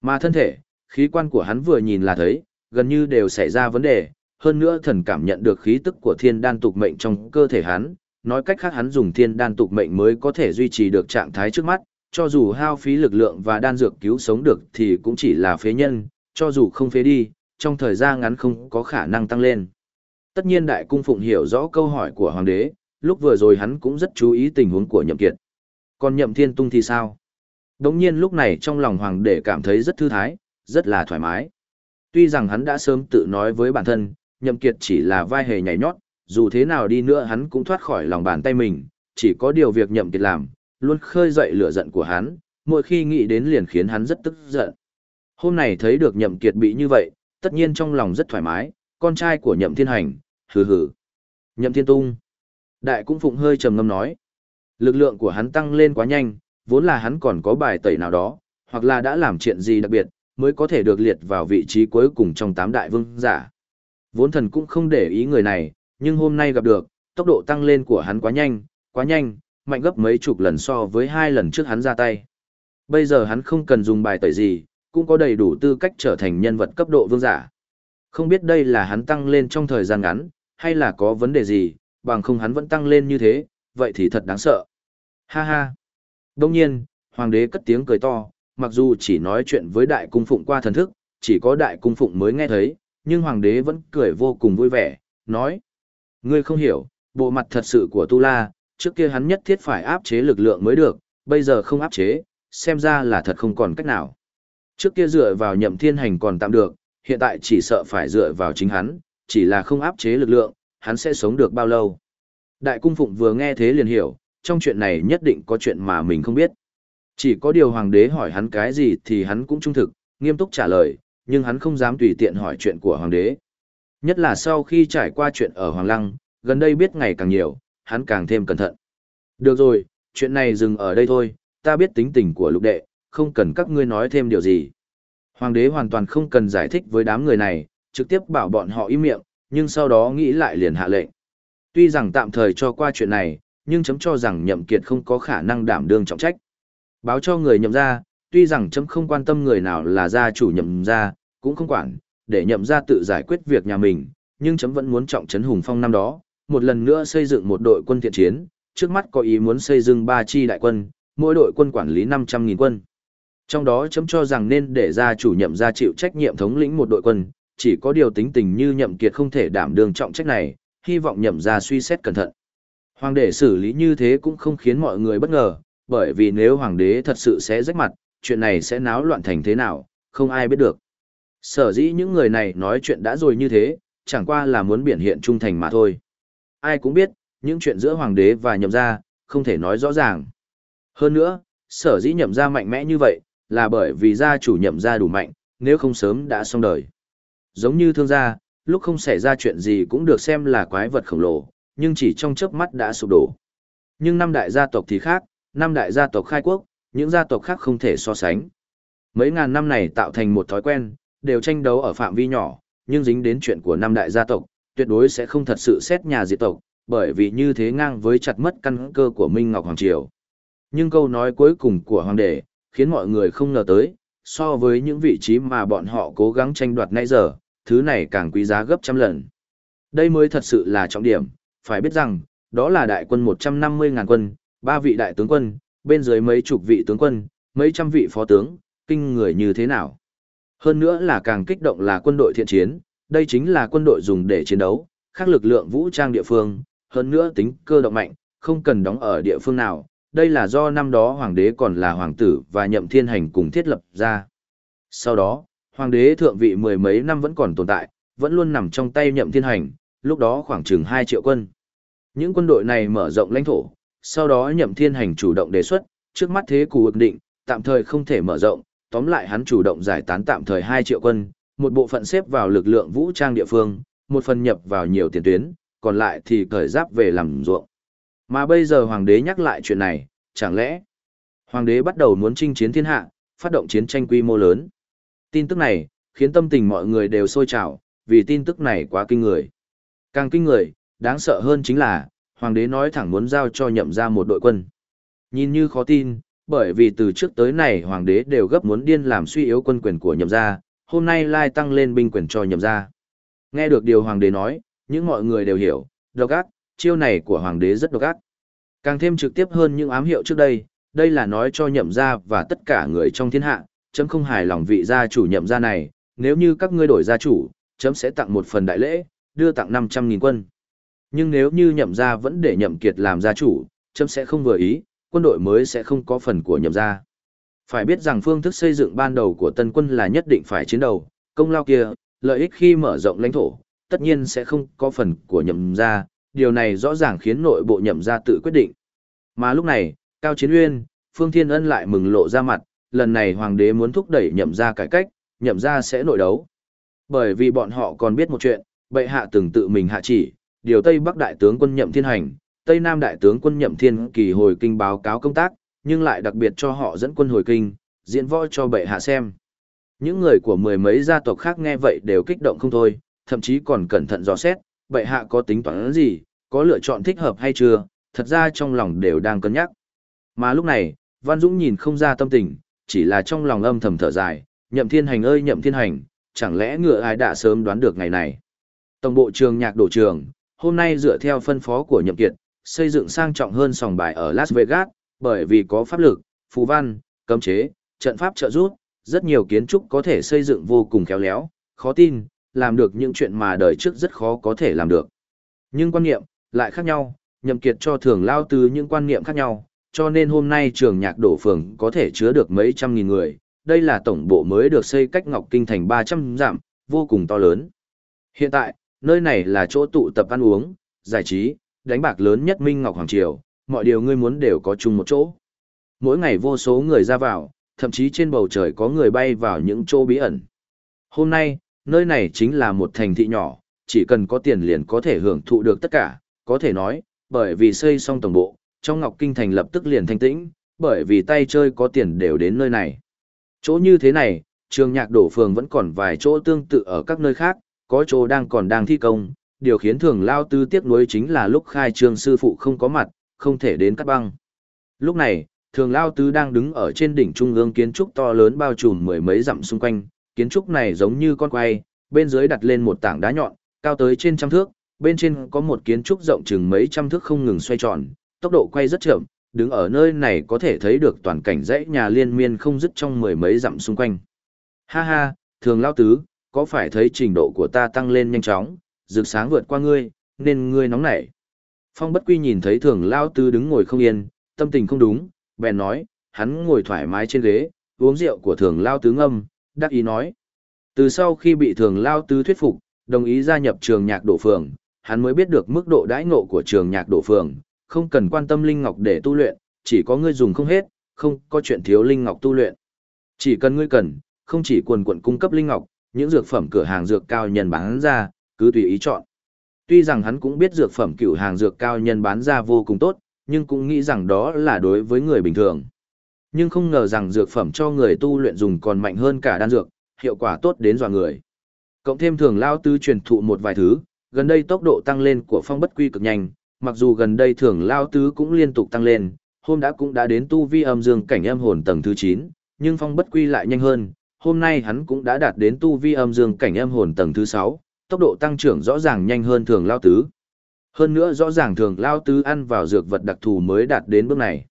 Mà thân thể, khí quan của hắn vừa nhìn là thấy, gần như đều xảy ra vấn đề, hơn nữa thần cảm nhận được khí tức của thiên đan tục mệnh trong cơ thể hắn, nói cách khác hắn dùng thiên đan tục mệnh mới có thể duy trì được trạng thái trước mắt, cho dù hao phí lực lượng và đan dược cứu sống được thì cũng chỉ là phế nhân, cho dù không phế đi, trong thời gian ngắn không có khả năng tăng lên. Tất nhiên đại cung phụng hiểu rõ câu hỏi của hoàng đế, lúc vừa rồi hắn cũng rất chú ý tình huống của nhậm kiệt. Còn nhậm thiên tung thì sao? Đống nhiên lúc này trong lòng hoàng đế cảm thấy rất thư thái, rất là thoải mái. Tuy rằng hắn đã sớm tự nói với bản thân, nhậm kiệt chỉ là vai hề nhảy nhót, dù thế nào đi nữa hắn cũng thoát khỏi lòng bàn tay mình, chỉ có điều việc nhậm kiệt làm, luôn khơi dậy lửa giận của hắn, mỗi khi nghĩ đến liền khiến hắn rất tức giận. Hôm nay thấy được nhậm kiệt bị như vậy, tất nhiên trong lòng rất thoải mái, con trai của nhậm thiên hành, hừ hừ. Nhậm thiên tung. Đại cung phụng hơi trầm ngâm nói. Lực lượng của hắn tăng lên quá nhanh, vốn là hắn còn có bài tẩy nào đó, hoặc là đã làm chuyện gì đặc biệt, mới có thể được liệt vào vị trí cuối cùng trong tám đại vương giả. Vốn thần cũng không để ý người này, nhưng hôm nay gặp được, tốc độ tăng lên của hắn quá nhanh, quá nhanh, mạnh gấp mấy chục lần so với hai lần trước hắn ra tay. Bây giờ hắn không cần dùng bài tẩy gì, cũng có đầy đủ tư cách trở thành nhân vật cấp độ vương giả. Không biết đây là hắn tăng lên trong thời gian ngắn, hay là có vấn đề gì, bằng không hắn vẫn tăng lên như thế, vậy thì thật đáng sợ. Ha ha. Đông nhiên, hoàng đế cất tiếng cười to, mặc dù chỉ nói chuyện với đại cung phụng qua thần thức, chỉ có đại cung phụng mới nghe thấy, nhưng hoàng đế vẫn cười vô cùng vui vẻ, nói. Ngươi không hiểu, bộ mặt thật sự của Tu La, trước kia hắn nhất thiết phải áp chế lực lượng mới được, bây giờ không áp chế, xem ra là thật không còn cách nào. Trước kia dựa vào nhậm thiên hành còn tạm được, hiện tại chỉ sợ phải dựa vào chính hắn, chỉ là không áp chế lực lượng, hắn sẽ sống được bao lâu. Đại cung phụng vừa nghe thế liền hiểu, trong chuyện này nhất định có chuyện mà mình không biết. Chỉ có điều hoàng đế hỏi hắn cái gì thì hắn cũng trung thực, nghiêm túc trả lời, nhưng hắn không dám tùy tiện hỏi chuyện của hoàng đế. Nhất là sau khi trải qua chuyện ở Hoàng Lăng, gần đây biết ngày càng nhiều, hắn càng thêm cẩn thận. Được rồi, chuyện này dừng ở đây thôi, ta biết tính tình của lục đệ, không cần các ngươi nói thêm điều gì. Hoàng đế hoàn toàn không cần giải thích với đám người này, trực tiếp bảo bọn họ im miệng, nhưng sau đó nghĩ lại liền hạ lệnh. Tuy rằng tạm thời cho qua chuyện này, nhưng chấm cho rằng nhậm kiệt không có khả năng đảm đương trọng trách. Báo cho người nhậm ra, tuy rằng chấm không quan tâm người nào là gia chủ nhậm ra, cũng không quản, để nhậm ra tự giải quyết việc nhà mình, nhưng chấm vẫn muốn trọng trấn hùng phong năm đó, một lần nữa xây dựng một đội quân thiện chiến, trước mắt có ý muốn xây dựng ba chi đại quân, mỗi đội quân quản lý 500.000 quân. Trong đó chấm cho rằng nên để gia chủ nhậm ra chịu trách nhiệm thống lĩnh một đội quân, chỉ có điều tính tình như nhậm kiệt không thể đảm đương trọng trách này, hy vọng nhậm ra suy xét cẩn thận. Hoàng đế xử lý như thế cũng không khiến mọi người bất ngờ, bởi vì nếu hoàng đế thật sự sẽ rách mặt, chuyện này sẽ náo loạn thành thế nào, không ai biết được. Sở dĩ những người này nói chuyện đã rồi như thế, chẳng qua là muốn biểu hiện trung thành mà thôi. Ai cũng biết, những chuyện giữa hoàng đế và nhậm gia, không thể nói rõ ràng. Hơn nữa, sở dĩ nhậm gia mạnh mẽ như vậy, là bởi vì gia chủ nhậm gia đủ mạnh, nếu không sớm đã xong đời. Giống như thương gia, lúc không xảy ra chuyện gì cũng được xem là quái vật khổng lồ, nhưng chỉ trong chớp mắt đã sụp đổ. Nhưng năm đại gia tộc thì khác, năm đại gia tộc khai quốc, những gia tộc khác không thể so sánh. Mấy ngàn năm này tạo thành một thói quen, đều tranh đấu ở phạm vi nhỏ, nhưng dính đến chuyện của năm đại gia tộc, tuyệt đối sẽ không thật sự xét nhà diệt tộc, bởi vì như thế ngang với chặt mất căn cơ của Minh Ngọc Hoàng Triều. Nhưng câu nói cuối cùng của Hoàng Đệ khiến mọi người không ngờ tới, so với những vị trí mà bọn họ cố gắng tranh đoạt nãy giờ, thứ này càng quý giá gấp trăm lần. Đây mới thật sự là trọng điểm, phải biết rằng, đó là đại quân 150.000 quân, ba vị đại tướng quân, bên dưới mấy chục vị tướng quân, mấy trăm vị phó tướng, kinh người như thế nào. Hơn nữa là càng kích động là quân đội thiện chiến, đây chính là quân đội dùng để chiến đấu, khác lực lượng vũ trang địa phương, hơn nữa tính cơ động mạnh, không cần đóng ở địa phương nào, đây là do năm đó hoàng đế còn là hoàng tử và nhậm thiên hành cùng thiết lập ra. Sau đó, hoàng đế thượng vị mười mấy năm vẫn còn tồn tại, vẫn luôn nằm trong tay nhậm thiên hành, lúc đó khoảng chừng 2 triệu quân. Những quân đội này mở rộng lãnh thổ, sau đó nhậm thiên hành chủ động đề xuất, trước mắt thế cù ước định, tạm thời không thể mở rộng, tóm lại hắn chủ động giải tán tạm thời 2 triệu quân, một bộ phận xếp vào lực lượng vũ trang địa phương, một phần nhập vào nhiều tiền tuyến, còn lại thì cởi giáp về làm ruộng. Mà bây giờ hoàng đế nhắc lại chuyện này, chẳng lẽ hoàng đế bắt đầu muốn chinh chiến thiên hạ, phát động chiến tranh quy mô lớn. Tin tức này, khiến tâm tình mọi người đều sôi trào, vì tin tức này quá kinh người. Càng kinh người, đáng sợ hơn chính là, hoàng đế nói thẳng muốn giao cho nhậm ra một đội quân. Nhìn như khó tin, bởi vì từ trước tới này hoàng đế đều gấp muốn điên làm suy yếu quân quyền của nhậm gia, hôm nay lai tăng lên binh quyền cho nhậm gia. Nghe được điều hoàng đế nói, những mọi người đều hiểu, độc ác, chiêu này của hoàng đế rất độc ác. Càng thêm trực tiếp hơn những ám hiệu trước đây, đây là nói cho nhậm gia và tất cả người trong thiên hạ, chấm không hài lòng vị gia chủ nhậm gia này, nếu như các ngươi đổi gia chủ, chấm sẽ tặng một phần đại lễ, đưa tặng 500.000 quân. Nhưng nếu như nhậm gia vẫn để nhậm kiệt làm gia chủ, chấm sẽ không vừa ý, quân đội mới sẽ không có phần của nhậm gia. Phải biết rằng phương thức xây dựng ban đầu của tân quân là nhất định phải chiến đầu, công lao kia, lợi ích khi mở rộng lãnh thổ, tất nhiên sẽ không có phần của nhậm gia, điều này rõ ràng khiến nội bộ nhậm gia tự quyết định. Mà lúc này, Cao Chiến Uyên, Phương Thiên Ân lại mừng lộ ra mặt, lần này hoàng đế muốn thúc đẩy nhậm gia cải cách, nhậm gia sẽ nội đấu. Bởi vì bọn họ còn biết một chuyện, bệ hạ từng tự mình hạ chỉ, điều Tây Bắc đại tướng quân nhậm thiên hành, Tây Nam đại tướng quân nhậm thiên kỳ hồi kinh báo cáo công tác, nhưng lại đặc biệt cho họ dẫn quân hồi kinh, diễn võ cho bệ hạ xem. Những người của mười mấy gia tộc khác nghe vậy đều kích động không thôi, thậm chí còn cẩn thận dò xét, bệ hạ có tính toán gì, có lựa chọn thích hợp hay chưa, thật ra trong lòng đều đang cân nhắc. Mà lúc này, Văn Dũng nhìn không ra tâm tình, chỉ là trong lòng âm thầm thở dài, nhậm thiên hành ơi nhậm thiên hành, chẳng lẽ ngựa ai đã sớm đoán được ngày này. Tổng bộ trường nhạc đổ trường, hôm nay dựa theo phân phó của nhậm kiệt, xây dựng sang trọng hơn sòng bài ở Las Vegas, bởi vì có pháp lực, phù văn, cấm chế, trận pháp trợ giúp, rất nhiều kiến trúc có thể xây dựng vô cùng khéo léo, khó tin, làm được những chuyện mà đời trước rất khó có thể làm được. Nhưng quan niệm, lại khác nhau, nhậm kiệt cho thường lao từ những quan niệm khác nhau, cho nên hôm nay trường nhạc đổ phường có thể chứa được mấy trăm nghìn người, đây là tổng bộ mới được xây cách Ngọc Kinh thành 300 dặm, vô cùng to lớn. Hiện tại, nơi này là chỗ tụ tập ăn uống, giải trí, đánh bạc lớn nhất Minh Ngọc Hoàng Triều, mọi điều ngươi muốn đều có chung một chỗ. Mỗi ngày vô số người ra vào, thậm chí trên bầu trời có người bay vào những chỗ bí ẩn. Hôm nay, nơi này chính là một thành thị nhỏ, chỉ cần có tiền liền có thể hưởng thụ được tất cả, có thể nói, bởi vì xây xong tổng bộ, trong Ngọc Kinh thành lập tức liền thanh tĩnh, bởi vì tay chơi có tiền đều đến nơi này. Chỗ như thế này, trường nhạc đổ phường vẫn còn vài chỗ tương tự ở các nơi khác, có chỗ đang còn đang thi công, điều khiến thường lao tư tiếc nuối chính là lúc khai trương sư phụ không có mặt, không thể đến cắt băng. Lúc này, thường lao tứ đang đứng ở trên đỉnh trung ương kiến trúc to lớn bao trùm mười mấy dặm xung quanh, kiến trúc này giống như con quay, bên dưới đặt lên một tảng đá nhọn, cao tới trên trăm thước, bên trên có một kiến trúc rộng chừng mấy trăm thước không ngừng xoay tròn, tốc độ quay rất chậm, đứng ở nơi này có thể thấy được toàn cảnh dãy nhà liên miên không dứt trong mười mấy dặm xung quanh. Ha ha, thường lao tứ, có phải thấy trình độ của ta tăng lên nhanh chóng, rực sáng vượt qua ngươi, nên ngươi nóng nảy. Phong bất quy nhìn thấy thường lao tứ đứng ngồi không yên, tâm tình không đúng, bèn nói, hắn ngồi thoải mái trên ghế, uống rượu của thường lao tứ ngâm, đắc ý nói. Từ sau khi bị thường lao tứ thuyết phục, đồng ý gia nhập trường nhạc đổ phường, hắn mới biết được mức độ đãi ngộ của trường nhạc đổ phường, không cần quan tâm linh ngọc để tu luyện, chỉ có ngươi dùng không hết, không có chuyện thiếu linh ngọc tu luyện. Chỉ cần ngươi cần, không chỉ quần quận cung cấp linh ngọc, những dược phẩm cửa hàng dược cao nhân bán ra, cứ tùy ý chọn. Tuy rằng hắn cũng biết dược phẩm cửu hàng dược cao nhân bán ra vô cùng tốt, nhưng cũng nghĩ rằng đó là đối với người bình thường. Nhưng không ngờ rằng dược phẩm cho người tu luyện dùng còn mạnh hơn cả đan dược, hiệu quả tốt đến dọa người. Cộng thêm thường lao tứ truyền thụ một vài thứ, gần đây tốc độ tăng lên của phong bất quy cực nhanh, mặc dù gần đây thường lao tứ cũng liên tục tăng lên, hôm đã cũng đã đến tu vi âm dương cảnh âm hồn tầng thứ 9, nhưng phong bất quy lại nhanh hơn, hôm nay hắn cũng đã đạt đến tu vi âm dương cảnh âm hồn tầng thứ 6, tốc độ tăng trưởng rõ ràng nhanh hơn thường lao tứ. Hơn nữa rõ ràng thường lao tứ ăn vào dược vật đặc thù mới đạt đến bước này.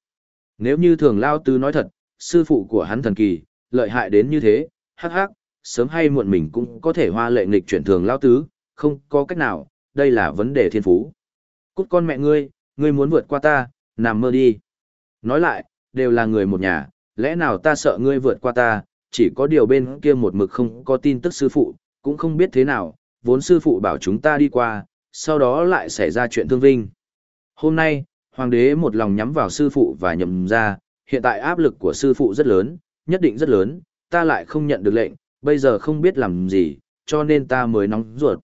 Nếu như thường lao tứ nói thật, sư phụ của hắn thần kỳ, lợi hại đến như thế, hắc hắc, sớm hay muộn mình cũng có thể hoa lệ nghịch chuyển thường lao tứ, không có cách nào, đây là vấn đề thiên phú. Cút con mẹ ngươi, ngươi muốn vượt qua ta, nằm mơ đi. Nói lại, đều là người một nhà, lẽ nào ta sợ ngươi vượt qua ta, chỉ có điều bên kia một mực không có tin tức sư phụ, cũng không biết thế nào, vốn sư phụ bảo chúng ta đi qua, sau đó lại xảy ra chuyện thương vinh. Hôm nay, hoàng đế một lòng nhắm vào sư phụ và nhậm ra, hiện tại áp lực của sư phụ rất lớn, nhất định rất lớn, ta lại không nhận được lệnh, bây giờ không biết làm gì, cho nên ta mới nóng ruột.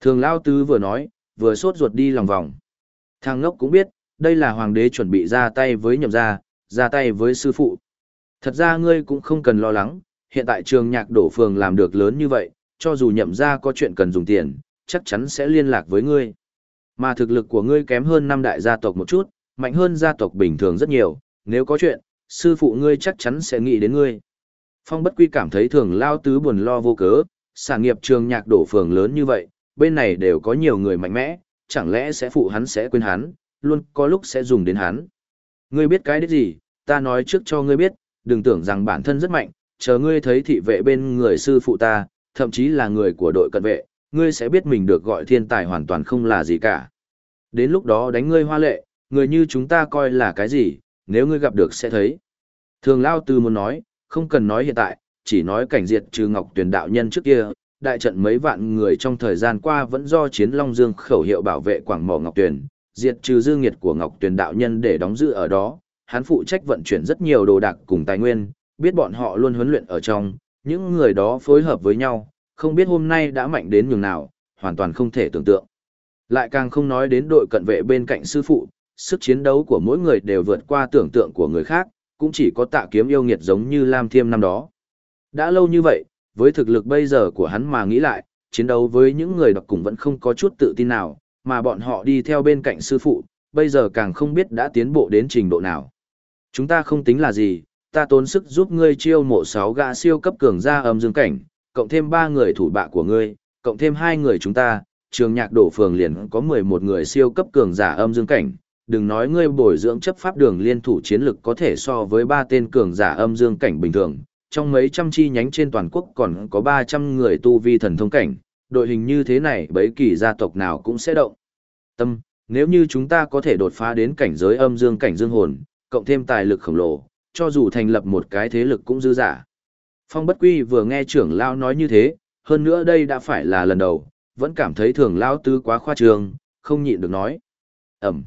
Thường Lao Tứ vừa nói, vừa sốt ruột đi lòng vòng. Thằng ngốc cũng biết, đây là hoàng đế chuẩn bị ra tay với nhậm gia, ra tay với sư phụ. Thật ra ngươi cũng không cần lo lắng, hiện tại trường nhạc đổ phường làm được lớn như vậy, cho dù nhậm gia có chuyện cần dùng tiền, chắc chắn sẽ liên lạc với ngươi. Mà thực lực của ngươi kém hơn năm đại gia tộc một chút, mạnh hơn gia tộc bình thường rất nhiều, nếu có chuyện, sư phụ ngươi chắc chắn sẽ nghĩ đến ngươi. Phong bất quy cảm thấy thường lao tứ buồn lo vô cớ, sản nghiệp trường nhạc đổ phường lớn như vậy, bên này đều có nhiều người mạnh mẽ, chẳng lẽ sẽ phụ hắn sẽ quên hắn, luôn có lúc sẽ dùng đến hắn. Ngươi biết cái đấy gì, ta nói trước cho ngươi biết, đừng tưởng rằng bản thân rất mạnh, chờ ngươi thấy thị vệ bên người sư phụ ta, thậm chí là người của đội cận vệ, ngươi sẽ biết mình được gọi thiên tài hoàn toàn không là gì cả. Đến lúc đó đánh ngươi hoa lệ, người như chúng ta coi là cái gì, nếu ngươi gặp được sẽ thấy. Thường Lao Tư muốn nói, không cần nói hiện tại, chỉ nói cảnh diệt trừ Ngọc Tuyền đạo nhân trước kia, đại trận mấy vạn người trong thời gian qua vẫn do chiến Long Dương khẩu hiệu bảo vệ quảng mỏ Ngọc Tuyền, diệt trừ dư nghiệt của Ngọc Tuyền đạo nhân để đóng giữ ở đó, hắn phụ trách vận chuyển rất nhiều đồ đạc cùng tài nguyên, biết bọn họ luôn huấn luyện ở trong, những người đó phối hợp với nhau, không biết hôm nay đã mạnh đến nhường nào, hoàn toàn không thể tưởng tượng. Lại càng không nói đến đội cận vệ bên cạnh sư phụ, sức chiến đấu của mỗi người đều vượt qua tưởng tượng của người khác, cũng chỉ có tạ kiếm yêu nghiệt giống như Lam Thiêm năm đó. Đã lâu như vậy, với thực lực bây giờ của hắn mà nghĩ lại, chiến đấu với những người đọc cùng vẫn không có chút tự tin nào, mà bọn họ đi theo bên cạnh sư phụ, bây giờ càng không biết đã tiến bộ đến trình độ nào. Chúng ta không tính là gì, ta tốn sức giúp ngươi chiêu mộ sáu gã siêu cấp cường gia âm dương cảnh, cộng thêm ba người thủ bạ của ngươi, cộng thêm hai người chúng ta, trường nhạc đổ phường liền có 11 người siêu cấp cường giả âm dương cảnh, đừng nói ngươi bồi dưỡng chấp pháp đường liên thủ chiến lực có thể so với ba tên cường giả âm dương cảnh bình thường, trong mấy trăm chi nhánh trên toàn quốc còn có 300 người tu vi thần thông cảnh, đội hình như thế này bấy kỳ gia tộc nào cũng sẽ động. Tâm, nếu như chúng ta có thể đột phá đến cảnh giới âm dương cảnh dương hồn, cộng thêm tài lực khổng lồ, cho dù thành lập một cái thế lực cũng dư giả. Phong bất quy vừa nghe trưởng lao nói như thế, hơn nữa đây đã phải là lần đầu, vẫn cảm thấy thường lao tứ quá khoa trương, không nhịn được nói. Ẩm.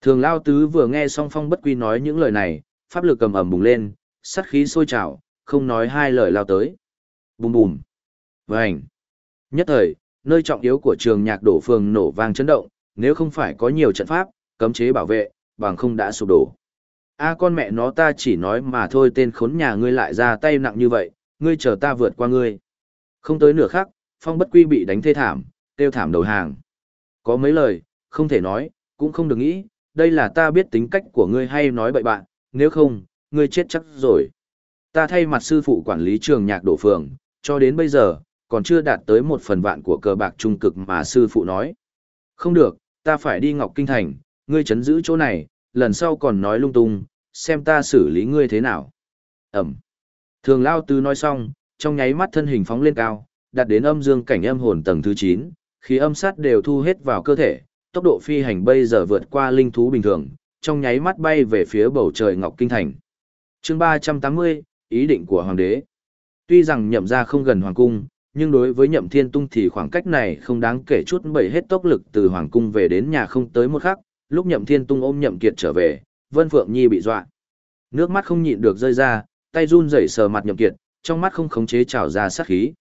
Thường lao tứ vừa nghe xong phong bất quy nói những lời này, pháp lực cầm ẩm bùng lên, sát khí sôi trào, không nói hai lời lao tới. Bùm bùm. Vành. Nhất thời, nơi trọng yếu của trường nhạc đổ phường nổ vang chấn động, nếu không phải có nhiều trận pháp, cấm chế bảo vệ, bằng không đã sụp đổ. A con mẹ nó ta chỉ nói mà thôi tên khốn nhà ngươi lại ra tay nặng như vậy, ngươi chờ ta vượt qua ngươi. Không tới nửa khắc, phong bất quy bị đánh thê thảm, tiêu thảm đầu hàng. Có mấy lời, không thể nói, cũng không được nghĩ, đây là ta biết tính cách của ngươi hay nói bậy bạn, nếu không, ngươi chết chắc rồi. Ta thay mặt sư phụ quản lý trường nhạc đổ phường, cho đến bây giờ, còn chưa đạt tới một phần vạn của cờ bạc trung cực mà sư phụ nói. Không được, ta phải đi Ngọc Kinh Thành, ngươi chấn giữ chỗ này, lần sau còn nói lung tung, xem ta xử lý ngươi thế nào. Ẩm. Thường Lao Tư nói xong, trong nháy mắt thân hình phóng lên cao, đạt đến âm dương cảnh âm hồn tầng thứ 9, khí âm sát đều thu hết vào cơ thể, tốc độ phi hành bây giờ vượt qua linh thú bình thường, trong nháy mắt bay về phía bầu trời Ngọc Kinh Thành. chương 380, ý định của Hoàng đế. Tuy rằng nhậm ra không gần Hoàng cung, nhưng đối với nhậm thiên tung thì khoảng cách này không đáng kể chút bởi hết tốc lực từ Hoàng cung về đến nhà không tới một khắc, lúc nhậm thiên tung ôm nhậm kiệt trở về, Vân Phượng Nhi bị dọa. Nước mắt không nhịn được rơi ra, tay run rẩy sờ mặt nhậm kiệt, trong mắt không khống chế trào ra sát khí.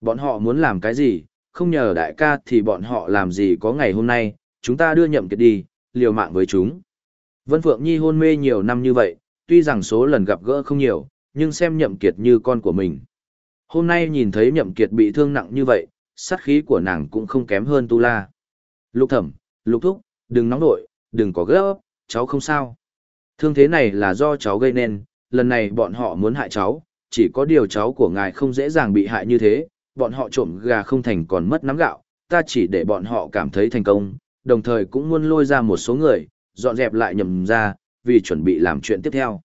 Bọn họ muốn làm cái gì, không nhờ đại ca thì bọn họ làm gì có ngày hôm nay, chúng ta đưa nhậm kiệt đi, liều mạng với chúng. Vân Phượng Nhi hôn mê nhiều năm như vậy, tuy rằng số lần gặp gỡ không nhiều, nhưng xem nhậm kiệt như con của mình. Hôm nay nhìn thấy nhậm kiệt bị thương nặng như vậy, sát khí của nàng cũng không kém hơn Tu La. Lục thẩm, lục thúc, đừng nóng nội, đừng có gấp, cháu không sao. Thương thế này là do cháu gây nên, lần này bọn họ muốn hại cháu, chỉ có điều cháu của ngài không dễ dàng bị hại như thế, bọn họ trộm gà không thành còn mất nắm gạo, ta chỉ để bọn họ cảm thấy thành công, đồng thời cũng muốn lôi ra một số người, dọn dẹp lại nhầm ra, vì chuẩn bị làm chuyện tiếp theo.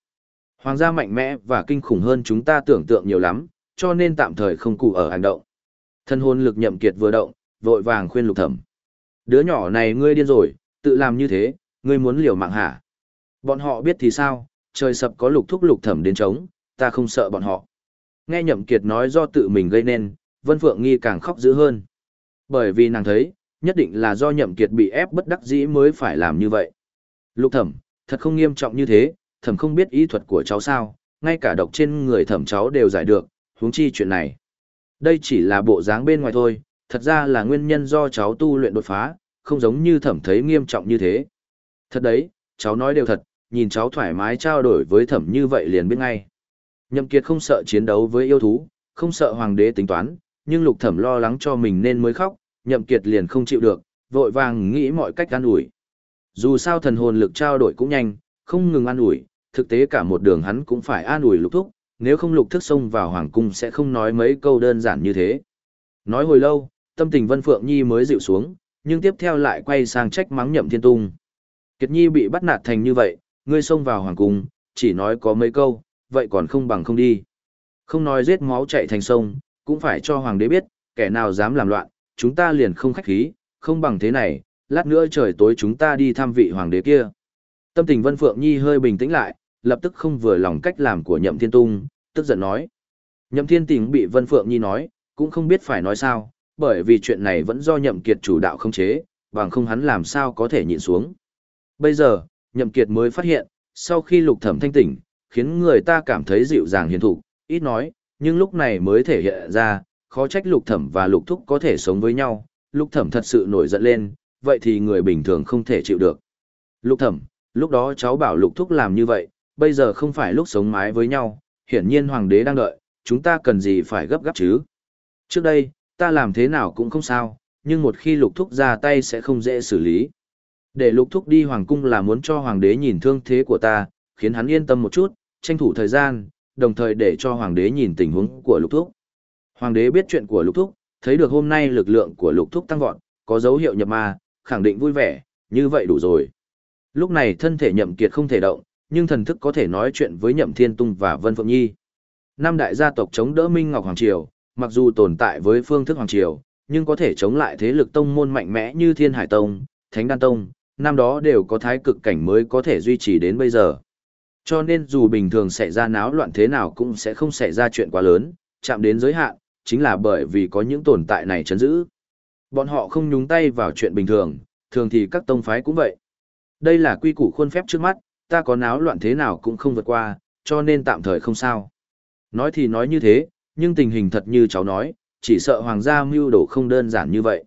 Hoàng gia mạnh mẽ và kinh khủng hơn chúng ta tưởng tượng nhiều lắm, cho nên tạm thời không cụ ở hành động. Thân hôn lực nhậm kiệt vừa động, vội vàng khuyên lục thẩm. Đứa nhỏ này ngươi điên rồi, tự làm như thế, ngươi muốn liều mạng hả? Bọn họ biết thì sao, trời sập có lục thúc lục thẩm đến chống, ta không sợ bọn họ. Nghe nhậm kiệt nói do tự mình gây nên, Vân Phượng Nghi càng khóc dữ hơn. Bởi vì nàng thấy, nhất định là do nhậm kiệt bị ép bất đắc dĩ mới phải làm như vậy. Lục thẩm, thật không nghiêm trọng như thế, thẩm không biết ý thuật của cháu sao, ngay cả độc trên người thẩm cháu đều giải được, huống chi chuyện này. Đây chỉ là bộ dáng bên ngoài thôi, thật ra là nguyên nhân do cháu tu luyện đột phá, không giống như thẩm thấy nghiêm trọng như thế. Thật đấy, cháu nói đều thật, nhìn cháu thoải mái trao đổi với thẩm như vậy liền biết ngay. Nhậm Kiệt không sợ chiến đấu với yêu thú, không sợ hoàng đế tính toán, nhưng lục thẩm lo lắng cho mình nên mới khóc, Nhậm Kiệt liền không chịu được, vội vàng nghĩ mọi cách an ủi. Dù sao thần hồn lực trao đổi cũng nhanh, không ngừng an ủi, thực tế cả một đường hắn cũng phải an ủi lục thúc, nếu không lục thức xông vào hoàng cung sẽ không nói mấy câu đơn giản như thế. Nói hồi lâu, tâm tình Vân Phượng Nhi mới dịu xuống, nhưng tiếp theo lại quay sang trách mắng Nhậm Thiên Tung. Kiệt Nhi bị bắt nạt thành như vậy, ngươi xông vào hoàng cung, chỉ nói có mấy câu, vậy còn không bằng không đi. Không nói giết máu chạy thành sông, cũng phải cho hoàng đế biết, kẻ nào dám làm loạn, chúng ta liền không khách khí, không bằng thế này, lát nữa trời tối chúng ta đi thăm vị hoàng đế kia. Tâm tình Vân Phượng Nhi hơi bình tĩnh lại, lập tức không vừa lòng cách làm của Nhậm Thiên Tung, tức giận nói. Nhậm Thiên Tình bị Vân Phượng Nhi nói, cũng không biết phải nói sao, bởi vì chuyện này vẫn do Nhậm Kiệt chủ đạo không chế, bằng không hắn làm sao có thể nhịn xuống. Bây giờ, Nhậm Kiệt mới phát hiện, sau khi lục thẩm thanh tỉnh, khiến người ta cảm thấy dịu dàng hiền thụ, ít nói, nhưng lúc này mới thể hiện ra, khó trách lục thẩm và lục thúc có thể sống với nhau, lục thẩm thật sự nổi giận lên, vậy thì người bình thường không thể chịu được. Lục thẩm, lúc đó cháu bảo lục thúc làm như vậy, bây giờ không phải lúc sống mái với nhau, hiển nhiên hoàng đế đang đợi, chúng ta cần gì phải gấp gáp chứ. Trước đây, ta làm thế nào cũng không sao, nhưng một khi lục thúc ra tay sẽ không dễ xử lý. Để lục thúc đi hoàng cung là muốn cho hoàng đế nhìn thương thế của ta, khiến hắn yên tâm một chút, tranh thủ thời gian, đồng thời để cho hoàng đế nhìn tình huống của lục thúc. Hoàng đế biết chuyện của lục thúc, thấy được hôm nay lực lượng của lục thúc tăng vọt, có dấu hiệu nhập ma, khẳng định vui vẻ, như vậy đủ rồi. Lúc này thân thể nhậm kiệt không thể động, nhưng thần thức có thể nói chuyện với nhậm thiên tung và vân phượng nhi. Năm đại gia tộc chống đỡ Minh Ngọc Hoàng Triều, mặc dù tồn tại với phương thức Hoàng Triều, nhưng có thể chống lại thế lực tông môn mạnh mẽ như Thiên Hải Tông, Thánh Đan Tông, năm đó đều có thái cực cảnh mới có thể duy trì đến bây giờ. Cho nên dù bình thường xảy ra náo loạn thế nào cũng sẽ không xảy ra chuyện quá lớn, chạm đến giới hạn, chính là bởi vì có những tồn tại này chấn giữ. Bọn họ không nhúng tay vào chuyện bình thường, thường thì các tông phái cũng vậy. Đây là quy củ khuôn phép trước mắt, ta có náo loạn thế nào cũng không vượt qua, cho nên tạm thời không sao. Nói thì nói như thế, nhưng tình hình thật như cháu nói, chỉ sợ hoàng gia mưu đồ không đơn giản như vậy.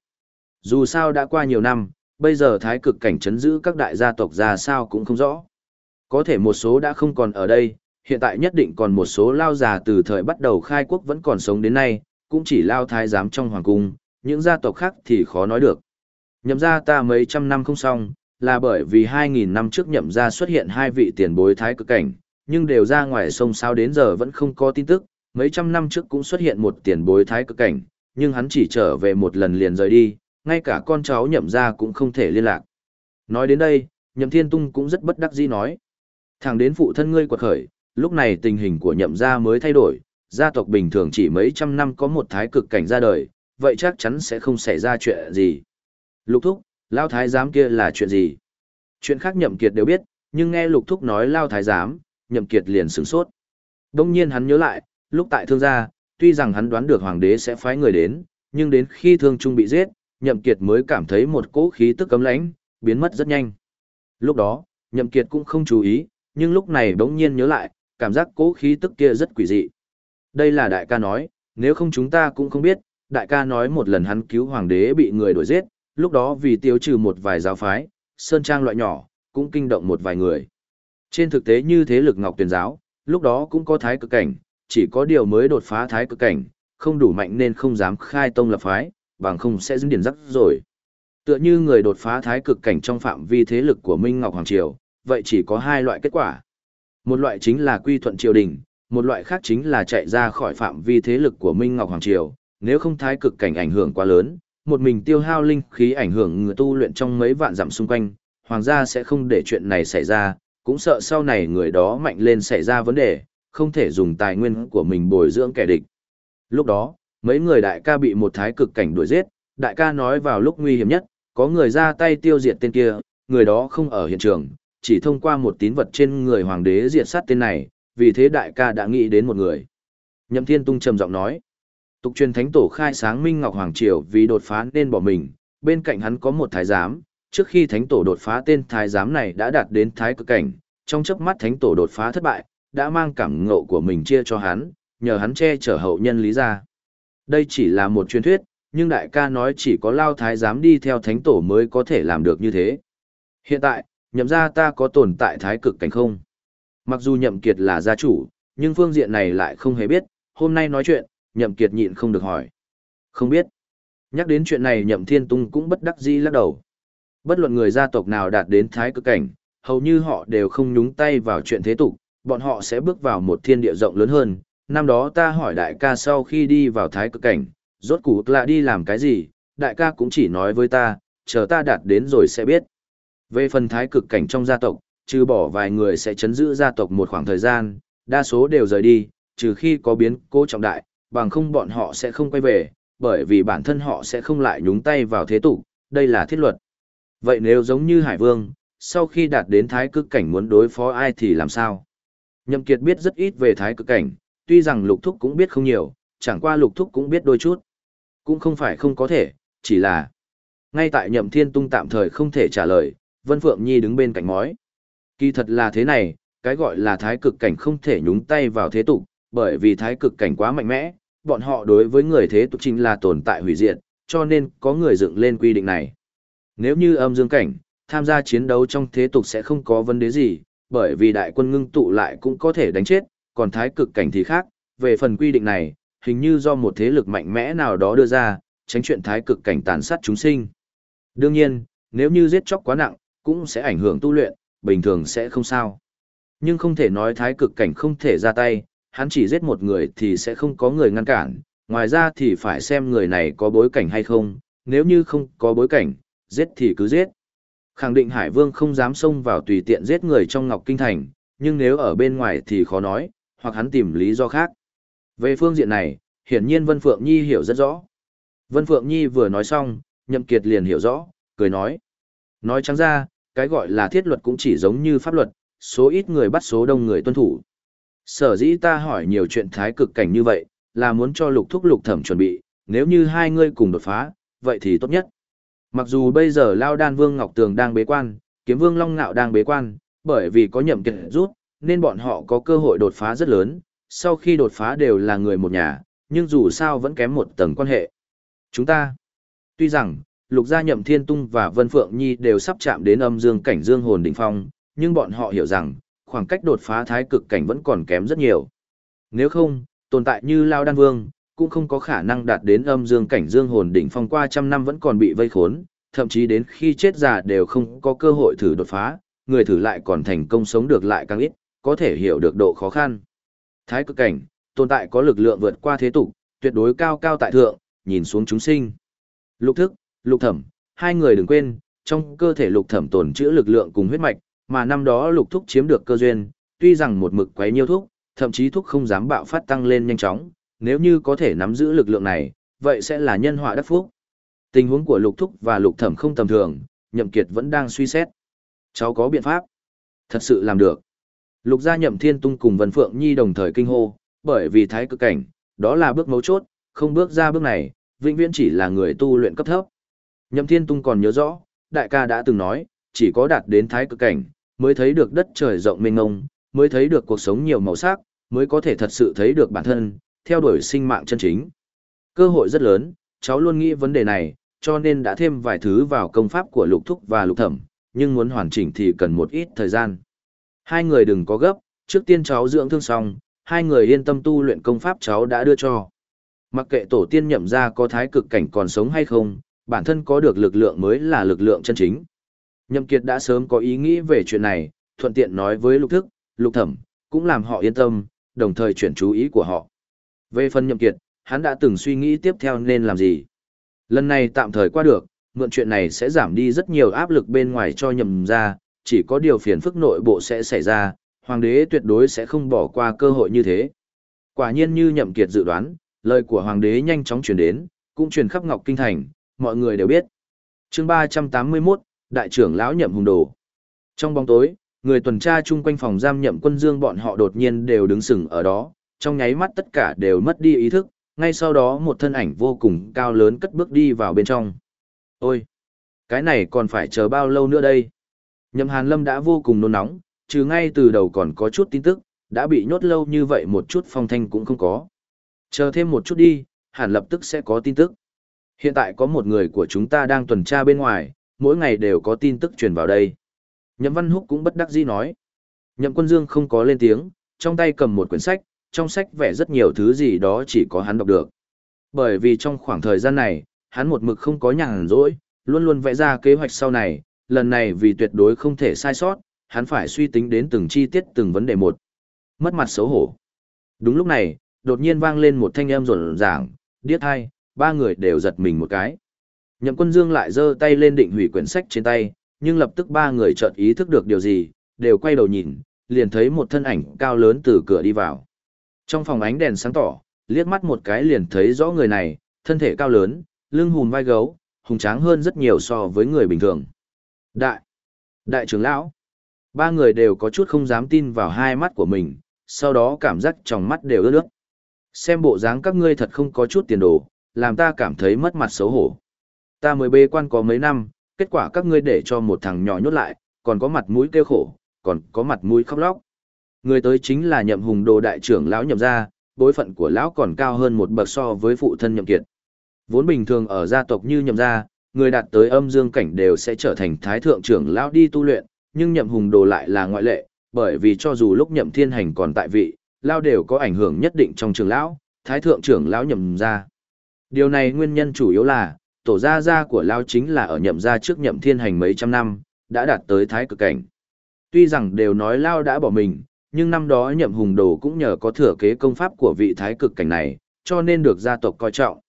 Dù sao đã qua nhiều năm, bây giờ thái cực cảnh chấn giữ các đại gia tộc ra sao cũng không rõ. Có thể một số đã không còn ở đây, hiện tại nhất định còn một số lao già từ thời bắt đầu khai quốc vẫn còn sống đến nay, cũng chỉ lao thái giám trong hoàng cung, những gia tộc khác thì khó nói được. Nhậm ra ta mấy trăm năm không xong, là bởi vì 2.000 năm trước nhậm ra xuất hiện hai vị tiền bối thái cực cảnh, nhưng đều ra ngoài sông sao đến giờ vẫn không có tin tức, mấy trăm năm trước cũng xuất hiện một tiền bối thái cực cảnh, nhưng hắn chỉ trở về một lần liền rời đi, ngay cả con cháu nhậm ra cũng không thể liên lạc. Nói đến đây, nhậm thiên tung cũng rất bất đắc dĩ nói. Thẳng đến phụ thân ngươi quật khởi, lúc này tình hình của nhậm gia mới thay đổi, gia tộc bình thường chỉ mấy trăm năm có một thái cực cảnh ra đời, vậy chắc chắn sẽ không xảy ra chuyện gì. Lục thúc, lao thái giám kia là chuyện gì? Chuyện khác nhậm kiệt đều biết, nhưng nghe lục thúc nói lao thái giám, nhậm kiệt liền sửng sốt. Đông nhiên hắn nhớ lại, lúc tại thương gia, tuy rằng hắn đoán được hoàng đế sẽ phái người đến, nhưng đến khi thương trung bị giết, nhậm kiệt mới cảm thấy một cỗ khí tức cấm lãnh, biến mất rất nhanh. Lúc đó, nhậm kiệt cũng không chú ý, nhưng lúc này đống nhiên nhớ lại, cảm giác cỗ khí tức kia rất quỷ dị. Đây là đại ca nói, nếu không chúng ta cũng không biết, đại ca nói một lần hắn cứu hoàng đế bị người đuổi giết, lúc đó vì tiêu trừ một vài giáo phái, sơn trang loại nhỏ, cũng kinh động một vài người. Trên thực tế như thế lực ngọc tuyển giáo, lúc đó cũng có thái cực cảnh, chỉ có điều mới đột phá thái cực cảnh, không đủ mạnh nên không dám khai tông lập phái, bằng không sẽ dính điển rắc rồi. Tựa như người đột phá thái cực cảnh trong phạm vi thế lực của Minh Ngọc Hoàng Triều, vậy chỉ có hai loại kết quả. Một loại chính là quy thuận triều đình, một loại khác chính là chạy ra khỏi phạm vi thế lực của Minh Ngọc Hoàng Triều, nếu không thái cực cảnh ảnh hưởng quá lớn, một mình tiêu hao linh khí ảnh hưởng người tu luyện trong mấy vạn dặm xung quanh, hoàng gia sẽ không để chuyện này xảy ra, cũng sợ sau này người đó mạnh lên xảy ra vấn đề, không thể dùng tài nguyên của mình bồi dưỡng kẻ địch. Lúc đó, mấy người đại ca bị một thái cực cảnh đuổi giết, đại ca nói vào lúc nguy hiểm nhất, có người ra tay tiêu diệt tên kia, người đó không ở hiện trường, chỉ thông qua một tín vật trên người hoàng đế diệt sát tên này, vì thế đại ca đã nghĩ đến một người. Nhậm Thiên Tung trầm giọng nói, tục truyền thánh tổ khai sáng Minh Ngọc Hoàng Triều vì đột phá nên bỏ mình, bên cạnh hắn có một thái giám, trước khi thánh tổ đột phá tên thái giám này đã đạt đến thái cực cảnh, trong chớp mắt thánh tổ đột phá thất bại, đã mang cảm ngộ của mình chia cho hắn, nhờ hắn che chở hậu nhân lý ra. Đây chỉ là một truyền thuyết, nhưng đại ca nói chỉ có lao thái giám đi theo thánh tổ mới có thể làm được như thế. Hiện tại, nhậm ra ta có tồn tại thái cực cảnh không? Mặc dù nhậm kiệt là gia chủ, nhưng phương diện này lại không hề biết, hôm nay nói chuyện, nhậm kiệt nhịn không được hỏi. Không biết. Nhắc đến chuyện này nhậm thiên tung cũng bất đắc dĩ lắc đầu. Bất luận người gia tộc nào đạt đến thái cực cảnh, hầu như họ đều không nhúng tay vào chuyện thế tục, bọn họ sẽ bước vào một thiên địa rộng lớn hơn. Năm đó ta hỏi đại ca sau khi đi vào thái cực cảnh, rốt cuộc là đi làm cái gì, đại ca cũng chỉ nói với ta, chờ ta đạt đến rồi sẽ biết. Về phần thái cực cảnh trong gia tộc, trừ bỏ vài người sẽ chấn giữ gia tộc một khoảng thời gian, đa số đều rời đi, trừ khi có biến cố trọng đại, bằng không bọn họ sẽ không quay về, bởi vì bản thân họ sẽ không lại nhúng tay vào thế tục, đây là thiết luật. Vậy nếu giống như Hải Vương, sau khi đạt đến thái cực cảnh muốn đối phó ai thì làm sao? Nhậm Kiệt biết rất ít về thái cực cảnh, tuy rằng Lục Thúc cũng biết không nhiều, chẳng qua Lục Thúc cũng biết đôi chút. Cũng không phải không có thể, chỉ là... Ngay tại Nhậm Thiên Tung tạm thời không thể trả lời, Vân Phượng Nhi đứng bên cạnh mói. Kỳ thật là thế này, cái gọi là thái cực cảnh không thể nhúng tay vào thế tục, bởi vì thái cực cảnh quá mạnh mẽ, bọn họ đối với người thế tục chính là tồn tại hủy diệt, cho nên có người dựng lên quy định này. Nếu như âm dương cảnh, tham gia chiến đấu trong thế tục sẽ không có vấn đề gì, bởi vì đại quân ngưng tụ lại cũng có thể đánh chết, còn thái cực cảnh thì khác, về phần quy định này, hình như do một thế lực mạnh mẽ nào đó đưa ra, tránh chuyện thái cực cảnh tàn sát chúng sinh. Đương nhiên, nếu như giết chóc quá nặng, cũng sẽ ảnh hưởng tu luyện, bình thường sẽ không sao. Nhưng không thể nói thái cực cảnh không thể ra tay, hắn chỉ giết một người thì sẽ không có người ngăn cản, ngoài ra thì phải xem người này có bối cảnh hay không, nếu như không có bối cảnh, giết thì cứ giết. Khẳng định Hải Vương không dám xông vào tùy tiện giết người trong Ngọc Kinh Thành, nhưng nếu ở bên ngoài thì khó nói, hoặc hắn tìm lý do khác. Về phương diện này, hiển nhiên Vân Phượng Nhi hiểu rất rõ. Vân Phượng Nhi vừa nói xong, Nhậm Kiệt liền hiểu rõ, cười nói. Nói trắng ra, cái gọi là thiết luật cũng chỉ giống như pháp luật, số ít người bắt số đông người tuân thủ. Sở dĩ ta hỏi nhiều chuyện thái cực cảnh như vậy, là muốn cho lục thúc lục thẩm chuẩn bị, nếu như hai ngươi cùng đột phá, vậy thì tốt nhất. Mặc dù bây giờ Lao Đan Vương Ngọc Tường đang bế quan, Kiếm Vương Long Nạo đang bế quan, bởi vì có nhậm kiệt rút, nên bọn họ có cơ hội đột phá rất lớn, sau khi đột phá đều là người một nhà, nhưng dù sao vẫn kém một tầng quan hệ. Chúng ta, tuy rằng, Lục Gia Nhậm Thiên Tung và Vân Phượng Nhi đều sắp chạm đến âm dương cảnh dương hồn đỉnh phong, nhưng bọn họ hiểu rằng, khoảng cách đột phá thái cực cảnh vẫn còn kém rất nhiều. Nếu không, tồn tại như Lao Đan Vương, cũng không có khả năng đạt đến âm dương cảnh dương hồn đỉnh phong qua trăm năm vẫn còn bị vây khốn, thậm chí đến khi chết già đều không có cơ hội thử đột phá, người thử lại còn thành công sống được lại càng ít, có thể hiểu được độ khó khăn. Thái cực cảnh, tồn tại có lực lượng vượt qua thế tục, tuyệt đối cao cao tại thượng, nhìn xuống chúng sinh. Lục thức, lục thẩm, hai người đừng quên, trong cơ thể lục thẩm tồn trữ lực lượng cùng huyết mạch, mà năm đó lục thúc chiếm được cơ duyên, tuy rằng một mực quấy nhiêu thúc, thậm chí thúc không dám bạo phát tăng lên nhanh chóng, nếu như có thể nắm giữ lực lượng này, vậy sẽ là nhân họa đắc phúc. Tình huống của lục thúc và lục thẩm không tầm thường, nhậm kiệt vẫn đang suy xét. Cháu có biện pháp. Thật sự làm được. Lục gia nhậm thiên tung cùng Vân Phượng Nhi đồng thời kinh hô, bởi vì thái cực cảnh, đó là bước mấu chốt, không bước ra bước này, vĩnh viễn chỉ là người tu luyện cấp thấp. Nhậm thiên tung còn nhớ rõ, đại ca đã từng nói, chỉ có đạt đến thái cực cảnh, mới thấy được đất trời rộng mênh mông, mới thấy được cuộc sống nhiều màu sắc, mới có thể thật sự thấy được bản thân, theo đuổi sinh mạng chân chính. Cơ hội rất lớn, cháu luôn nghĩ vấn đề này, cho nên đã thêm vài thứ vào công pháp của lục thúc và lục thẩm, nhưng muốn hoàn chỉnh thì cần một ít thời gian. Hai người đừng có gấp, trước tiên cháu dưỡng thương xong, hai người yên tâm tu luyện công pháp cháu đã đưa cho. Mặc kệ tổ tiên nhậm ra có thái cực cảnh còn sống hay không, bản thân có được lực lượng mới là lực lượng chân chính. Nhậm Kiệt đã sớm có ý nghĩ về chuyện này, thuận tiện nói với lục thức, lục thẩm, cũng làm họ yên tâm, đồng thời chuyển chú ý của họ. Về phần Nhậm Kiệt, hắn đã từng suy nghĩ tiếp theo nên làm gì. Lần này tạm thời qua được, mượn chuyện này sẽ giảm đi rất nhiều áp lực bên ngoài cho nhậm ra, chỉ có điều phiền phức nội bộ sẽ xảy ra, hoàng đế tuyệt đối sẽ không bỏ qua cơ hội như thế. Quả nhiên như nhậm kiệt dự đoán, lời của hoàng đế nhanh chóng truyền đến, cũng truyền khắp Ngọc Kinh Thành, mọi người đều biết. Chương 381, Đại trưởng lão nhậm hùng đồ. Trong bóng tối, người tuần tra chung quanh phòng giam nhậm quân dương bọn họ đột nhiên đều đứng sừng ở đó, trong nháy mắt tất cả đều mất đi ý thức, ngay sau đó một thân ảnh vô cùng cao lớn cất bước đi vào bên trong. Ôi! Cái này còn phải chờ bao lâu nữa đây? Nhậm Hàn Lâm đã vô cùng nôn nóng, trừ ngay từ đầu còn có chút tin tức, đã bị nhốt lâu như vậy một chút phong thanh cũng không có. Chờ thêm một chút đi, hẳn lập tức sẽ có tin tức. Hiện tại có một người của chúng ta đang tuần tra bên ngoài, mỗi ngày đều có tin tức truyền vào đây. Nhậm Văn Húc cũng bất đắc dĩ nói. Nhậm Quân Dương không có lên tiếng, trong tay cầm một quyển sách, trong sách vẽ rất nhiều thứ gì đó chỉ có hắn đọc được. Bởi vì trong khoảng thời gian này, hắn một mực không có nhàn rỗi, luôn luôn vẽ ra kế hoạch sau này, lần này vì tuyệt đối không thể sai sót, hắn phải suy tính đến từng chi tiết từng vấn đề một. Mất mặt xấu hổ. Đúng lúc này, đột nhiên vang lên một thanh âm rộn ràng, điếc hai, ba người đều giật mình một cái. Nhậm quân dương lại giơ tay lên định hủy quyển sách trên tay, nhưng lập tức ba người chợt ý thức được điều gì, đều quay đầu nhìn, liền thấy một thân ảnh cao lớn từ cửa đi vào. Trong phòng ánh đèn sáng tỏ, liếc mắt một cái liền thấy rõ người này, thân thể cao lớn, lưng hùm vai gấu, hùng tráng hơn rất nhiều so với người bình thường. Đại, đại trưởng lão, ba người đều có chút không dám tin vào hai mắt của mình, sau đó cảm giác trong mắt đều ướt nước. Xem bộ dáng các ngươi thật không có chút tiền đồ, làm ta cảm thấy mất mặt xấu hổ. Ta mới bê quan có mấy năm, kết quả các ngươi để cho một thằng nhỏ nhốt lại, còn có mặt mũi kêu khổ, còn có mặt mũi khóc lóc. Người tới chính là nhậm hùng đồ đại trưởng lão nhậm gia, bối phận của lão còn cao hơn một bậc so với phụ thân nhậm kiệt. Vốn bình thường ở gia tộc như nhậm gia, người đạt tới âm dương cảnh đều sẽ trở thành thái thượng trưởng lão đi tu luyện, nhưng nhậm hùng đồ lại là ngoại lệ, bởi vì cho dù lúc nhậm thiên hành còn tại vị, lão đều có ảnh hưởng nhất định trong trường lão, thái thượng trưởng lão nhậm gia. Điều này nguyên nhân chủ yếu là, tổ gia gia của lão chính là ở nhậm gia trước nhậm thiên hành mấy trăm năm, đã đạt tới thái cực cảnh. Tuy rằng đều nói lão đã bỏ mình, nhưng năm đó nhậm hùng đồ cũng nhờ có thừa kế công pháp của vị thái cực cảnh này, cho nên được gia tộc coi trọng.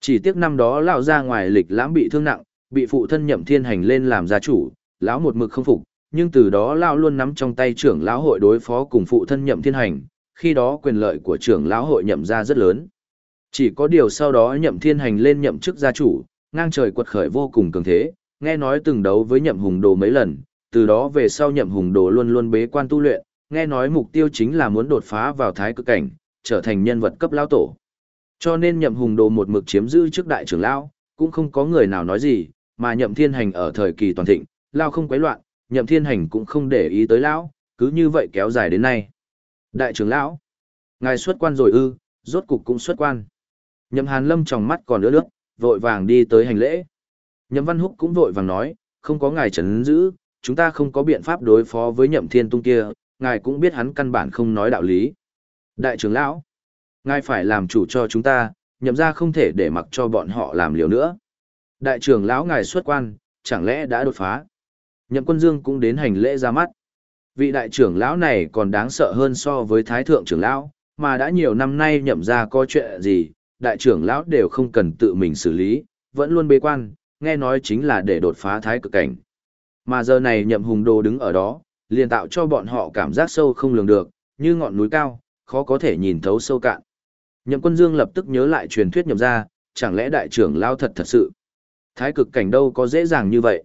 Chỉ tiếc năm đó lão ra ngoài lịch lãm bị thương nặng, bị phụ thân nhậm thiên hành lên làm gia chủ, lão một mực không phục, nhưng từ đó lão luôn nắm trong tay trưởng lão hội đối phó cùng phụ thân nhậm thiên hành, khi đó quyền lợi của trưởng lão hội nhậm ra rất lớn. Chỉ có điều sau đó nhậm thiên hành lên nhậm chức gia chủ, ngang trời quật khởi vô cùng cường thế, nghe nói từng đấu với nhậm hùng đồ mấy lần, từ đó về sau nhậm hùng đồ luôn luôn bế quan tu luyện, nghe nói mục tiêu chính là muốn đột phá vào thái cực cảnh, trở thành nhân vật cấp lão tổ. Cho nên nhậm hùng đồ một mực chiếm giữ trước đại trưởng lão, cũng không có người nào nói gì, mà nhậm thiên hành ở thời kỳ toàn thịnh, lao không quấy loạn, nhậm thiên hành cũng không để ý tới lão, cứ như vậy kéo dài đến nay. Đại trưởng lão, ngài xuất quan rồi ư, rốt cục cũng xuất quan. Nhậm Hàn Lâm trong mắt còn ướt nước, vội vàng đi tới hành lễ. Nhậm Văn Húc cũng vội vàng nói, không có ngài trấn giữ, chúng ta không có biện pháp đối phó với Nhậm Thiên Tung kia, ngài cũng biết hắn căn bản không nói đạo lý. Đại trưởng lão, ngài phải làm chủ cho chúng ta, nhậm ra không thể để mặc cho bọn họ làm liều nữa. Đại trưởng lão ngài xuất quan, chẳng lẽ đã đột phá? Nhậm quân dương cũng đến hành lễ ra mắt. Vị đại trưởng lão này còn đáng sợ hơn so với thái thượng trưởng lão, mà đã nhiều năm nay nhậm ra có chuyện gì, đại trưởng lão đều không cần tự mình xử lý, vẫn luôn bế quan, nghe nói chính là để đột phá thái cực cảnh. Mà giờ này nhậm hùng đồ đứng ở đó, liền tạo cho bọn họ cảm giác sâu không lường được, như ngọn núi cao, khó có thể nhìn thấu sâu cạn. Nhậm quân dương lập tức nhớ lại truyền thuyết nhậm ra, chẳng lẽ đại trưởng lao thật thật sự. Thái cực cảnh đâu có dễ dàng như vậy.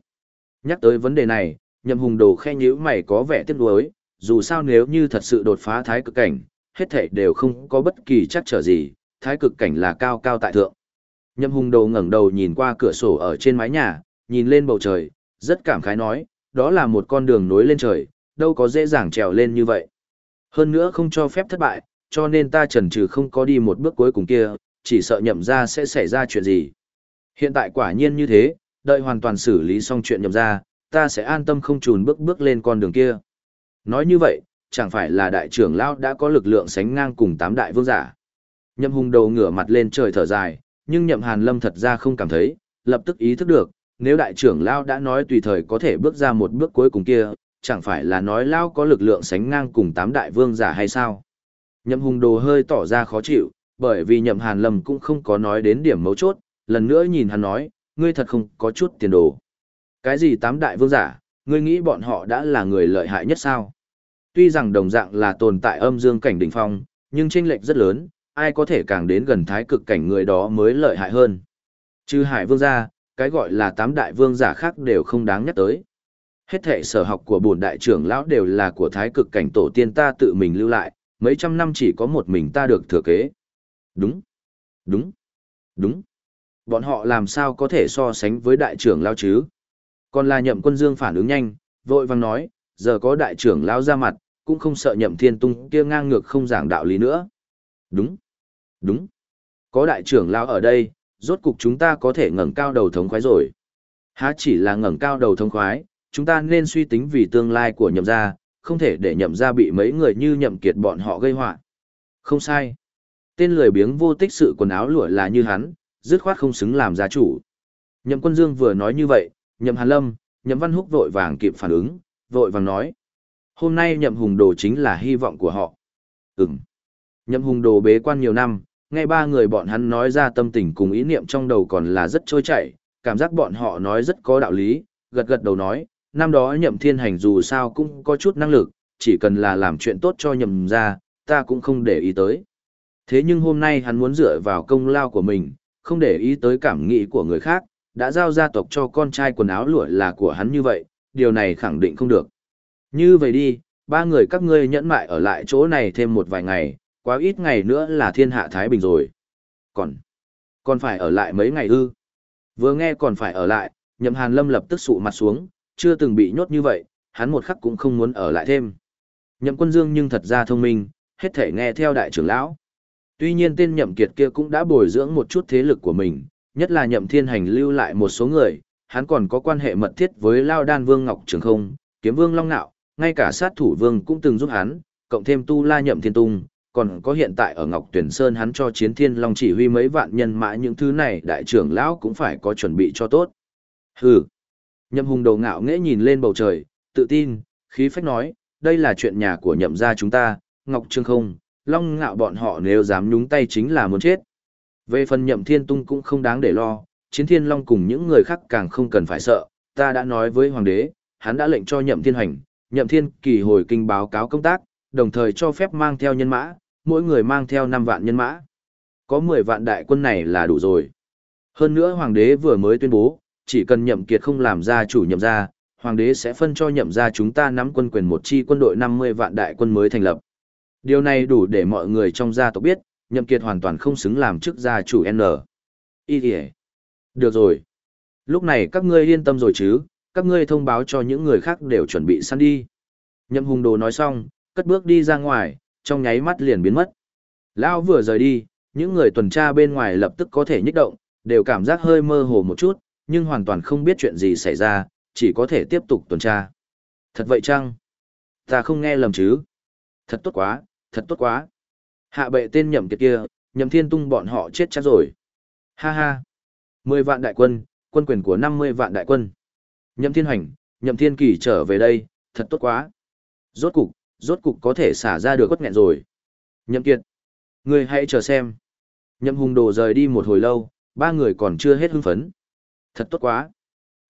Nhắc tới vấn đề này, nhậm hùng đồ khe nhữ mày có vẻ tiếc nuối, dù sao nếu như thật sự đột phá thái cực cảnh, hết thể đều không có bất kỳ chắc trở gì, thái cực cảnh là cao cao tại thượng. Nhậm hùng đồ ngẩng đầu nhìn qua cửa sổ ở trên mái nhà, nhìn lên bầu trời, rất cảm khái nói, đó là một con đường nối lên trời, đâu có dễ dàng trèo lên như vậy. Hơn nữa không cho phép thất bại, cho nên ta chần chừ không có đi một bước cuối cùng kia, chỉ sợ nhậm ra sẽ xảy ra chuyện gì. Hiện tại quả nhiên như thế, đợi hoàn toàn xử lý xong chuyện nhậm ra, ta sẽ an tâm không trùn bước bước lên con đường kia. Nói như vậy, chẳng phải là đại trưởng lão đã có lực lượng sánh ngang cùng tám đại vương giả. Nhậm hùng đầu ngửa mặt lên trời thở dài, nhưng nhậm hàn lâm thật ra không cảm thấy, lập tức ý thức được, nếu đại trưởng lão đã nói tùy thời có thể bước ra một bước cuối cùng kia, chẳng phải là nói lão có lực lượng sánh ngang cùng tám đại vương giả hay sao? Nhậm hùng đồ hơi tỏ ra khó chịu, bởi vì nhậm hàn lâm cũng không có nói đến điểm mấu chốt, lần nữa nhìn hắn nói, ngươi thật không có chút tiền đồ. Cái gì tám đại vương giả, ngươi nghĩ bọn họ đã là người lợi hại nhất sao? Tuy rằng đồng dạng là tồn tại âm dương cảnh đỉnh phong, nhưng chênh lệch rất lớn, ai có thể càng đến gần thái cực cảnh người đó mới lợi hại hơn. Trừ hải vương gia, cái gọi là tám đại vương giả khác đều không đáng nhắc tới. Hết thể sở học của bổn đại trưởng lão đều là của thái cực cảnh tổ tiên ta tự mình lưu lại, mấy trăm năm chỉ có một mình ta được thừa kế. Đúng, đúng, đúng. Bọn họ làm sao có thể so sánh với đại trưởng lão chứ? Còn là nhậm quân dương phản ứng nhanh, vội vàng nói, giờ có đại trưởng lão ra mặt, cũng không sợ nhậm thiên tung kia ngang ngược không giảng đạo lý nữa. Đúng, đúng. Có đại trưởng lão ở đây, rốt cục chúng ta có thể ngẩng cao đầu thống khoái rồi. Há chỉ là ngẩng cao đầu thống khoái, chúng ta nên suy tính vì tương lai của nhậm gia, không thể để nhậm gia bị mấy người như nhậm kiệt bọn họ gây họa. Không sai. Tên lười biếng vô tích sự quần áo lụa là như hắn, dứt khoát không xứng làm gia chủ. Nhậm quân dương vừa nói như vậy, nhậm hàn lâm, nhậm văn húc vội vàng kịp phản ứng, vội vàng nói. Hôm nay nhậm hùng đồ chính là hy vọng của họ. Ừm. Nhậm hùng đồ bế quan nhiều năm, nghe ba người bọn hắn nói ra tâm tình cùng ý niệm trong đầu còn là rất trôi chảy, cảm giác bọn họ nói rất có đạo lý, gật gật đầu nói, năm đó nhậm thiên hành dù sao cũng có chút năng lực, chỉ cần là làm chuyện tốt cho nhậm ra, ta cũng không để ý tới. Thế nhưng hôm nay hắn muốn dựa vào công lao của mình, không để ý tới cảm nghĩ của người khác, đã giao gia tộc cho con trai quần áo lụa là của hắn như vậy, điều này khẳng định không được. Như vậy đi, ba người các ngươi nhẫn mại ở lại chỗ này thêm một vài ngày, quá ít ngày nữa là thiên hạ Thái Bình rồi. Còn, còn phải ở lại mấy ngày ư? Vừa nghe còn phải ở lại, nhậm hàn lâm lập tức sụ mặt xuống, chưa từng bị nhốt như vậy, hắn một khắc cũng không muốn ở lại thêm. Nhậm quân dương nhưng thật ra thông minh, hết thể nghe theo đại trưởng lão. Tuy nhiên tên nhậm kiệt kia cũng đã bồi dưỡng một chút thế lực của mình, nhất là nhậm thiên hành lưu lại một số người, hắn còn có quan hệ mật thiết với Lao Đan Vương Ngọc Trường Không, Kiếm Vương Long Nạo, ngay cả sát thủ vương cũng từng giúp hắn, cộng thêm tu la nhậm thiên tung, còn có hiện tại ở Ngọc Tuyển Sơn hắn cho chiến thiên long chỉ huy mấy vạn nhân mã những thứ này đại trưởng lão cũng phải có chuẩn bị cho tốt. Hừ. Nhậm hùng đầu ngạo nghễ nhìn lên bầu trời, tự tin, khí phách nói, đây là chuyện nhà của nhậm gia chúng ta, Ngọc Trương không, long ngạo bọn họ nếu dám nhúng tay chính là muốn chết. Về phần nhậm thiên tung cũng không đáng để lo, chiến thiên long cùng những người khác càng không cần phải sợ, ta đã nói với hoàng đế, hắn đã lệnh cho nhậm thiên hành, nhậm thiên kỳ hồi kinh báo cáo công tác, đồng thời cho phép mang theo nhân mã, mỗi người mang theo 5 vạn nhân mã. Có 10 vạn đại quân này là đủ rồi. Hơn nữa hoàng đế vừa mới tuyên bố, chỉ cần nhậm kiệt không làm gia chủ nhậm gia, hoàng đế sẽ phân cho nhậm gia chúng ta nắm quân quyền một chi quân đội 50 vạn đại quân mới thành lập. Điều này đủ để mọi người trong gia tộc biết, nhậm kiệt hoàn toàn không xứng làm chức gia chủ N. Ý kìa. Được rồi. Lúc này các ngươi yên tâm rồi chứ, các ngươi thông báo cho những người khác đều chuẩn bị săn đi. Nhậm hùng đồ nói xong, cất bước đi ra ngoài, trong nháy mắt liền biến mất. Lão vừa rời đi, những người tuần tra bên ngoài lập tức có thể nhích động, đều cảm giác hơi mơ hồ một chút, nhưng hoàn toàn không biết chuyện gì xảy ra, chỉ có thể tiếp tục tuần tra. Thật vậy chăng? Ta không nghe lầm chứ? Thật tốt quá, thật tốt quá. Hạ bệ tên nhậm kiệt kia, nhậm thiên tung bọn họ chết chắc rồi. Ha ha. Mười vạn đại quân, quân quyền của năm mươi vạn đại quân. Nhậm thiên hành, nhậm thiên kỳ trở về đây, thật tốt quá. Rốt cục, rốt cục có thể xả ra được quất nghẹn rồi. Nhậm kiệt. Người hãy chờ xem. Nhậm hùng đồ rời đi một hồi lâu, ba người còn chưa hết hưng phấn. Thật tốt quá.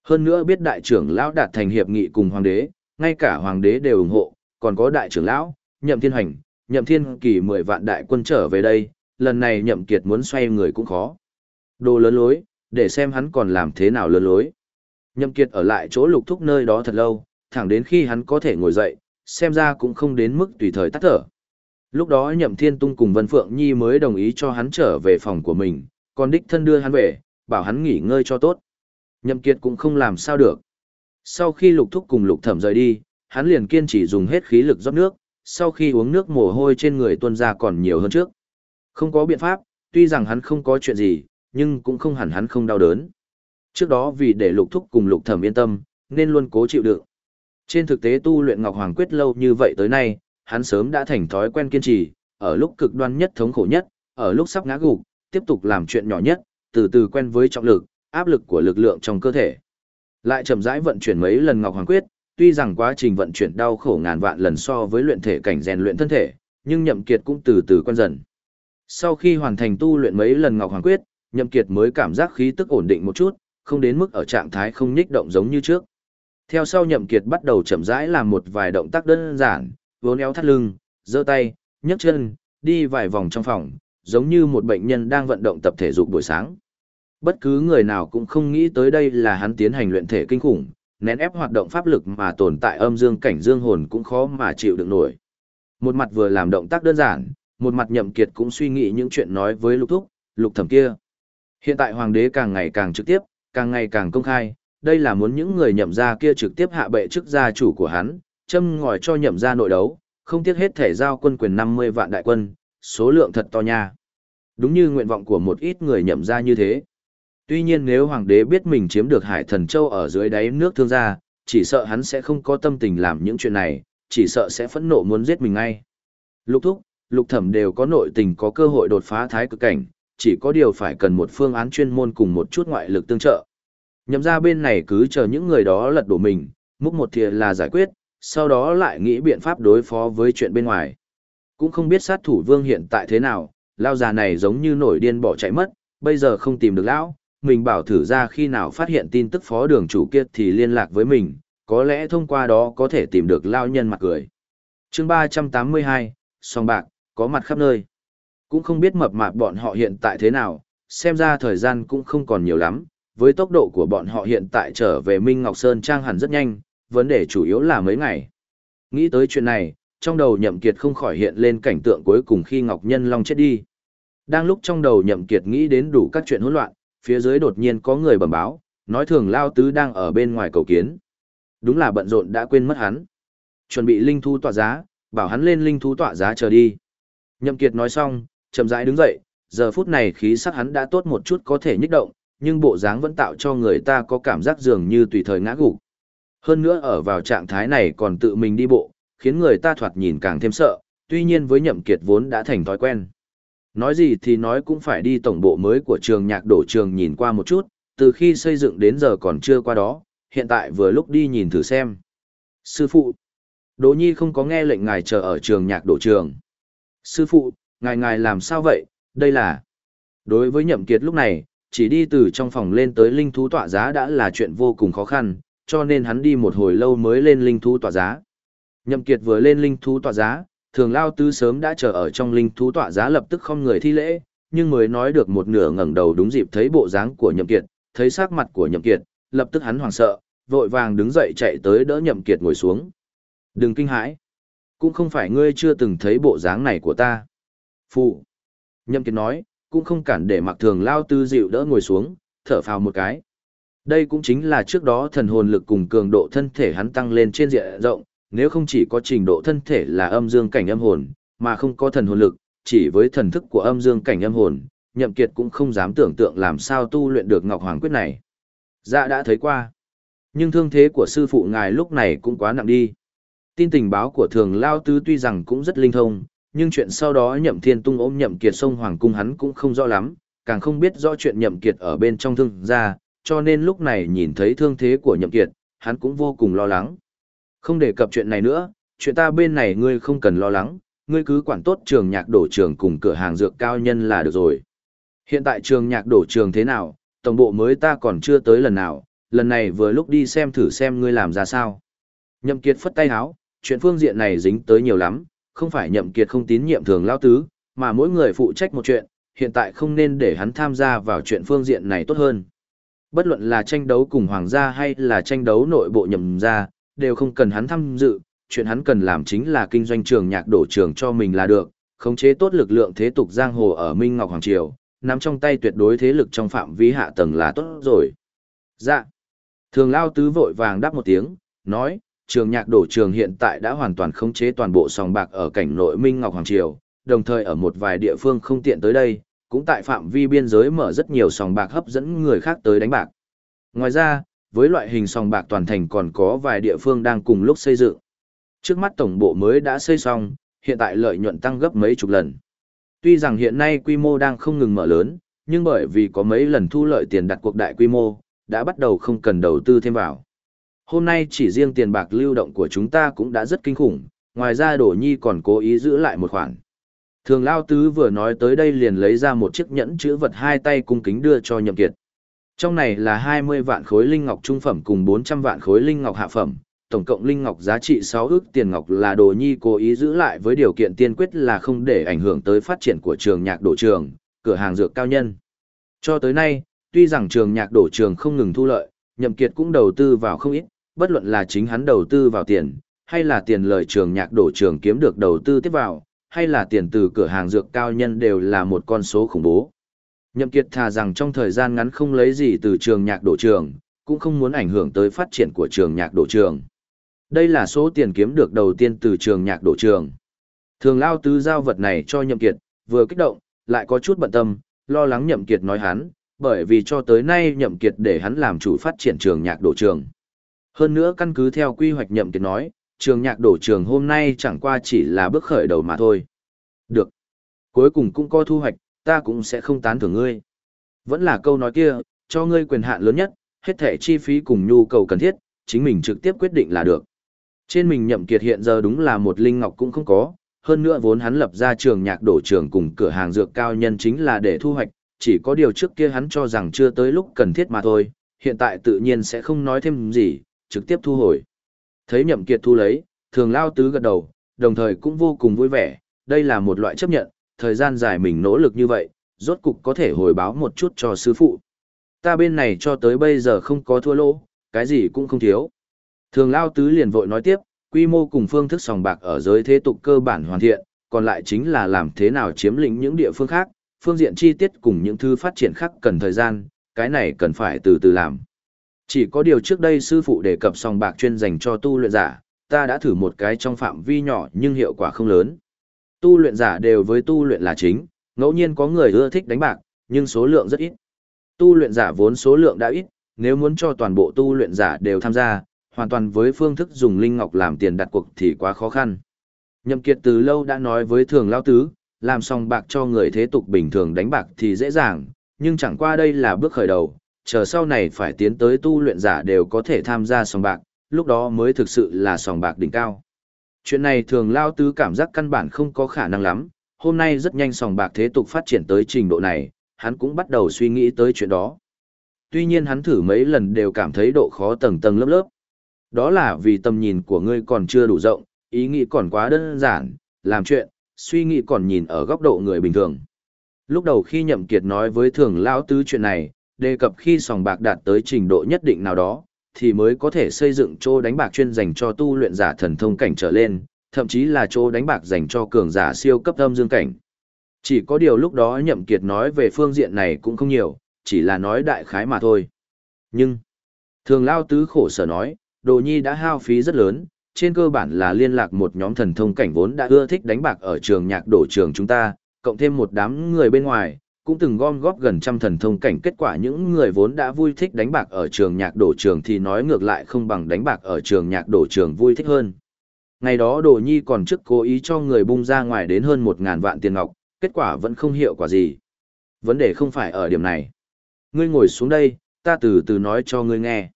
Hơn nữa biết đại trưởng lão đạt thành hiệp nghị cùng hoàng đế, ngay cả hoàng đế đều ủng hộ, còn có đại trưởng lão, nhậm thiên hành, nhậm thiên kỳ mười vạn đại quân trở về đây, lần này nhậm kiệt muốn xoay người cũng khó. Đồ lớn lối, để xem hắn còn làm thế nào lớn lối. Nhậm kiệt ở lại chỗ lục thúc nơi đó thật lâu, thẳng đến khi hắn có thể ngồi dậy, xem ra cũng không đến mức tùy thời tắt thở. Lúc đó nhậm thiên tung cùng Vân Phượng Nhi mới đồng ý cho hắn trở về phòng của mình, còn đích thân đưa hắn về, bảo hắn nghỉ ngơi cho tốt. Nhậm kiệt cũng không làm sao được. Sau khi lục thúc cùng lục thẩm rời đi, hắn liền kiên trì dùng hết khí lực rót nước, sau khi uống nước mồ hôi trên người tuôn ra còn nhiều hơn trước. Không có biện pháp, tuy rằng hắn không có chuyện gì, nhưng cũng không hẳn hắn không đau đớn. Trước đó vì để lục thúc cùng lục thẩm yên tâm, nên luôn cố chịu đựng. Trên thực tế tu luyện Ngọc Hoàng Quyết lâu như vậy tới nay, hắn sớm đã thành thói quen kiên trì, ở lúc cực đoan nhất thống khổ nhất, ở lúc sắp ngã gục, tiếp tục làm chuyện nhỏ nhất, từ từ quen với trọng lực, áp lực của lực lượng trong cơ thể. Lại chậm rãi vận chuyển mấy lần Ngọc Hoàng Quyết, tuy rằng quá trình vận chuyển đau khổ ngàn vạn lần so với luyện thể cảnh rèn luyện thân thể, nhưng Nhậm Kiệt cũng từ từ quen dần. Sau khi hoàn thành tu luyện mấy lần Ngọc Hoàng Quyết, Nhậm Kiệt mới cảm giác khí tức ổn định một chút, không đến mức ở trạng thái không nhích động giống như trước. Theo sau Nhậm Kiệt bắt đầu chậm rãi làm một vài động tác đơn giản, vốn éo thắt lưng, giơ tay, nhấc chân, đi vài vòng trong phòng, giống như một bệnh nhân đang vận động tập thể dục buổi sáng. Bất cứ người nào cũng không nghĩ tới đây là hắn tiến hành luyện thể kinh khủng, nén ép hoạt động pháp lực mà tồn tại âm dương cảnh dương hồn cũng khó mà chịu được nổi. Một mặt vừa làm động tác đơn giản, một mặt nhậm kiệt cũng suy nghĩ những chuyện nói với lục thúc, lục thẩm kia. Hiện tại hoàng đế càng ngày càng trực tiếp, càng ngày càng công khai, đây là muốn những người nhậm gia kia trực tiếp hạ bệ chức gia chủ của hắn, châm ngòi cho nhậm gia nội đấu, không tiếc hết thể giao quân quyền 50 vạn đại quân, số lượng thật to nha. Đúng như nguyện vọng của một ít người nhậm gia như thế. Tuy nhiên nếu hoàng đế biết mình chiếm được hải thần châu ở dưới đáy nước thương gia, chỉ sợ hắn sẽ không có tâm tình làm những chuyện này, chỉ sợ sẽ phẫn nộ muốn giết mình ngay. Lục thúc, lục thẩm đều có nội tình có cơ hội đột phá thái cực cảnh, chỉ có điều phải cần một phương án chuyên môn cùng một chút ngoại lực tương trợ. Nhậm ra bên này cứ chờ những người đó lật đổ mình, múc một thìa là giải quyết, sau đó lại nghĩ biện pháp đối phó với chuyện bên ngoài. Cũng không biết sát thủ vương hiện tại thế nào, lao già này giống như nổi điên bỏ chạy mất, bây giờ không tìm được lão, mình bảo thử ra khi nào phát hiện tin tức phó đường chủ kia thì liên lạc với mình, có lẽ thông qua đó có thể tìm được lao nhân mặt cười. chương 382, song bạc, có mặt khắp nơi. Cũng không biết mập mạp bọn họ hiện tại thế nào, xem ra thời gian cũng không còn nhiều lắm, với tốc độ của bọn họ hiện tại trở về Minh Ngọc Sơn Trang hẳn rất nhanh, vấn đề chủ yếu là mấy ngày. Nghĩ tới chuyện này, trong đầu nhậm kiệt không khỏi hiện lên cảnh tượng cuối cùng khi Ngọc Nhân Long chết đi. Đang lúc trong đầu nhậm kiệt nghĩ đến đủ các chuyện hỗn loạn, phía dưới đột nhiên có người bẩm báo, nói thường lao tứ đang ở bên ngoài cầu kiến. Đúng là bận rộn đã quên mất hắn. Chuẩn bị linh thú tọa giá, bảo hắn lên linh thú tọa giá chờ đi. Nhậm Kiệt nói xong, chậm rãi đứng dậy, giờ phút này khí sắc hắn đã tốt một chút có thể nhích động, nhưng bộ dáng vẫn tạo cho người ta có cảm giác dường như tùy thời ngã gục. Hơn nữa ở vào trạng thái này còn tự mình đi bộ, khiến người ta thoạt nhìn càng thêm sợ, tuy nhiên với Nhậm Kiệt vốn đã thành thói quen. Nói gì thì nói cũng phải đi tổng bộ mới của trường nhạc đổ trường nhìn qua một chút, từ khi xây dựng đến giờ còn chưa qua đó, hiện tại vừa lúc đi nhìn thử xem. Sư phụ, Đỗ Nhi không có nghe lệnh ngài chờ ở trường nhạc đổ trường. Sư phụ, ngài ngài làm sao vậy, đây là... Đối với nhậm kiệt lúc này, chỉ đi từ trong phòng lên tới linh thú tọa giá đã là chuyện vô cùng khó khăn, cho nên hắn đi một hồi lâu mới lên linh thú tọa giá. Nhậm kiệt vừa lên linh thú tọa giá, thường lao tứ sớm đã chờ ở trong linh thú tọa giá lập tức không người thi lễ, nhưng mới nói được một nửa ngẩng đầu đúng dịp thấy bộ dáng của nhậm kiệt, thấy sắc mặt của nhậm kiệt, lập tức hắn hoảng sợ, vội vàng đứng dậy chạy tới đỡ nhậm kiệt ngồi xuống. Đừng kinh hãi, cũng không phải ngươi chưa từng thấy bộ dáng này của ta. Phụ. Nhậm kiệt nói, cũng không cản để mặc thường lao tư dịu đỡ ngồi xuống, thở phào một cái. Đây cũng chính là trước đó thần hồn lực cùng cường độ thân thể hắn tăng lên trên diện rộng, nếu không chỉ có trình độ thân thể là âm dương cảnh âm hồn, mà không có thần hồn lực, chỉ với thần thức của âm dương cảnh âm hồn, nhậm kiệt cũng không dám tưởng tượng làm sao tu luyện được Ngọc Hoàng Quyết này. Dạ đã thấy qua. Nhưng thương thế của sư phụ ngài lúc này cũng quá nặng đi. Tin tình báo của thường Lao Tứ tuy rằng cũng rất linh thông, nhưng chuyện sau đó nhậm thiên tung ôm nhậm kiệt sông Hoàng Cung hắn cũng không rõ lắm, càng không biết rõ chuyện nhậm kiệt ở bên trong thương gia, cho nên lúc này nhìn thấy thương thế của nhậm kiệt, hắn cũng vô cùng lo lắng. Không đề cập chuyện này nữa, chuyện ta bên này ngươi không cần lo lắng, ngươi cứ quản tốt trường nhạc đổ trường cùng cửa hàng dược cao nhân là được rồi. Hiện tại trường nhạc đổ trường thế nào, tổng bộ mới ta còn chưa tới lần nào, lần này vừa lúc đi xem thử xem ngươi làm ra sao. Nhậm Kiệt phất tay háo, chuyện phương diện này dính tới nhiều lắm, không phải Nhậm Kiệt không tín nhiệm thường lao tứ, mà mỗi người phụ trách một chuyện, hiện tại không nên để hắn tham gia vào chuyện phương diện này tốt hơn. Bất luận là tranh đấu cùng hoàng gia hay là tranh đấu nội bộ nhậm gia, đều không cần hắn tham dự, chuyện hắn cần làm chính là kinh doanh trường nhạc đổ trường cho mình là được, khống chế tốt lực lượng thế tục giang hồ ở Minh Ngọc Hoàng Triều, nắm trong tay tuyệt đối thế lực trong phạm vi hạ tầng là tốt rồi. Dạ. Thường Lao Tứ vội vàng đáp một tiếng, nói, trường nhạc đổ trường hiện tại đã hoàn toàn khống chế toàn bộ sòng bạc ở cảnh nội Minh Ngọc Hoàng Triều, đồng thời ở một vài địa phương không tiện tới đây, cũng tại phạm vi biên giới mở rất nhiều sòng bạc hấp dẫn người khác tới đánh bạc. Ngoài ra, với loại hình sòng bạc toàn thành còn có vài địa phương đang cùng lúc xây dựng. Trước mắt tổng bộ mới đã xây xong, hiện tại lợi nhuận tăng gấp mấy chục lần. Tuy rằng hiện nay quy mô đang không ngừng mở lớn, nhưng bởi vì có mấy lần thu lợi tiền đặt cuộc đại quy mô, đã bắt đầu không cần đầu tư thêm vào. Hôm nay chỉ riêng tiền bạc lưu động của chúng ta cũng đã rất kinh khủng, ngoài ra Đổ Nhi còn cố ý giữ lại một khoản. Thường Lao Tứ vừa nói tới đây liền lấy ra một chiếc nhẫn chữ vật hai tay cung kính đưa cho Nhậm Kiệt. Trong này là 20 vạn khối linh ngọc trung phẩm cùng 400 vạn khối linh ngọc hạ phẩm, tổng cộng linh ngọc giá trị 6 ước tiền ngọc là đồ nhi cố ý giữ lại với điều kiện tiên quyết là không để ảnh hưởng tới phát triển của trường nhạc đổ trường, cửa hàng dược cao nhân. Cho tới nay, tuy rằng trường nhạc đổ trường không ngừng thu lợi, Nhậm Kiệt cũng đầu tư vào không ít, bất luận là chính hắn đầu tư vào tiền, hay là tiền lời trường nhạc đổ trường kiếm được đầu tư tiếp vào, hay là tiền từ cửa hàng dược cao nhân đều là một con số khủng bố. Nhậm Kiệt thà rằng trong thời gian ngắn không lấy gì từ trường nhạc đổ trường, cũng không muốn ảnh hưởng tới phát triển của trường nhạc đổ trường. Đây là số tiền kiếm được đầu tiên từ trường nhạc đổ trường. Thường lao tứ giao vật này cho Nhậm Kiệt, vừa kích động, lại có chút bận tâm, lo lắng Nhậm Kiệt nói hắn, bởi vì cho tới nay Nhậm Kiệt để hắn làm chủ phát triển trường nhạc đổ trường. Hơn nữa căn cứ theo quy hoạch Nhậm Kiệt nói, trường nhạc đổ trường hôm nay chẳng qua chỉ là bước khởi đầu mà thôi. Được. Cuối cùng cũng có thu hoạch, ta cũng sẽ không tán thưởng ngươi. Vẫn là câu nói kia, cho ngươi quyền hạn lớn nhất, hết thẻ chi phí cùng nhu cầu cần thiết, chính mình trực tiếp quyết định là được. Trên mình nhậm kiệt hiện giờ đúng là một linh ngọc cũng không có, hơn nữa vốn hắn lập ra trường nhạc đổ trường cùng cửa hàng dược cao nhân chính là để thu hoạch, chỉ có điều trước kia hắn cho rằng chưa tới lúc cần thiết mà thôi, hiện tại tự nhiên sẽ không nói thêm gì, trực tiếp thu hồi. Thấy nhậm kiệt thu lấy, thường lao tứ gật đầu, đồng thời cũng vô cùng vui vẻ, đây là một loại chấp nhận, thời gian dài mình nỗ lực như vậy, rốt cục có thể hồi báo một chút cho sư phụ. Ta bên này cho tới bây giờ không có thua lỗ, cái gì cũng không thiếu. Thường Lao Tứ liền vội nói tiếp, quy mô cùng phương thức sòng bạc ở giới thế tục cơ bản hoàn thiện, còn lại chính là làm thế nào chiếm lĩnh những địa phương khác, phương diện chi tiết cùng những thứ phát triển khác cần thời gian, cái này cần phải từ từ làm. Chỉ có điều trước đây sư phụ đề cập sòng bạc chuyên dành cho tu luyện giả, ta đã thử một cái trong phạm vi nhỏ nhưng hiệu quả không lớn. Tu luyện giả đều với tu luyện là chính, ngẫu nhiên có người ưa thích đánh bạc, nhưng số lượng rất ít. Tu luyện giả vốn số lượng đã ít, nếu muốn cho toàn bộ tu luyện giả đều tham gia, hoàn toàn với phương thức dùng linh ngọc làm tiền đặt cuộc thì quá khó khăn. Nhậm Kiệt từ lâu đã nói với thường Lão tứ, làm xong bạc cho người thế tục bình thường đánh bạc thì dễ dàng, nhưng chẳng qua đây là bước khởi đầu, chờ sau này phải tiến tới tu luyện giả đều có thể tham gia sòng bạc, lúc đó mới thực sự là sòng bạc đỉnh cao. Chuyện này thường lao tứ cảm giác căn bản không có khả năng lắm, hôm nay rất nhanh sòng bạc thế tục phát triển tới trình độ này, hắn cũng bắt đầu suy nghĩ tới chuyện đó. Tuy nhiên hắn thử mấy lần đều cảm thấy độ khó tầng tầng lớp lớp. Đó là vì tầm nhìn của ngươi còn chưa đủ rộng, ý nghĩ còn quá đơn giản, làm chuyện, suy nghĩ còn nhìn ở góc độ người bình thường. Lúc đầu khi Nhậm Kiệt nói với thường lao tứ chuyện này, đề cập khi sòng bạc đạt tới trình độ nhất định nào đó, thì mới có thể xây dựng chỗ đánh bạc chuyên dành cho tu luyện giả thần thông cảnh trở lên, thậm chí là chỗ đánh bạc dành cho cường giả siêu cấp âm dương cảnh. Chỉ có điều lúc đó Nhậm Kiệt nói về phương diện này cũng không nhiều, chỉ là nói đại khái mà thôi. Nhưng, thường lao tứ khổ sở nói, đồ nhi đã hao phí rất lớn, trên cơ bản là liên lạc một nhóm thần thông cảnh vốn đã ưa thích đánh bạc ở trường nhạc đổ trường chúng ta, cộng thêm một đám người bên ngoài, cũng từng gom góp gần trăm thần thông cảnh kết quả những người vốn đã vui thích đánh bạc ở trường nhạc đổ trường thì nói ngược lại không bằng đánh bạc ở trường nhạc đổ trường vui thích hơn. Ngày đó Đồ Nhi còn trước cố ý cho người bung ra ngoài đến hơn một ngàn vạn tiền ngọc, kết quả vẫn không hiệu quả gì. Vấn đề không phải ở điểm này. Ngươi ngồi xuống đây, ta từ từ nói cho ngươi nghe.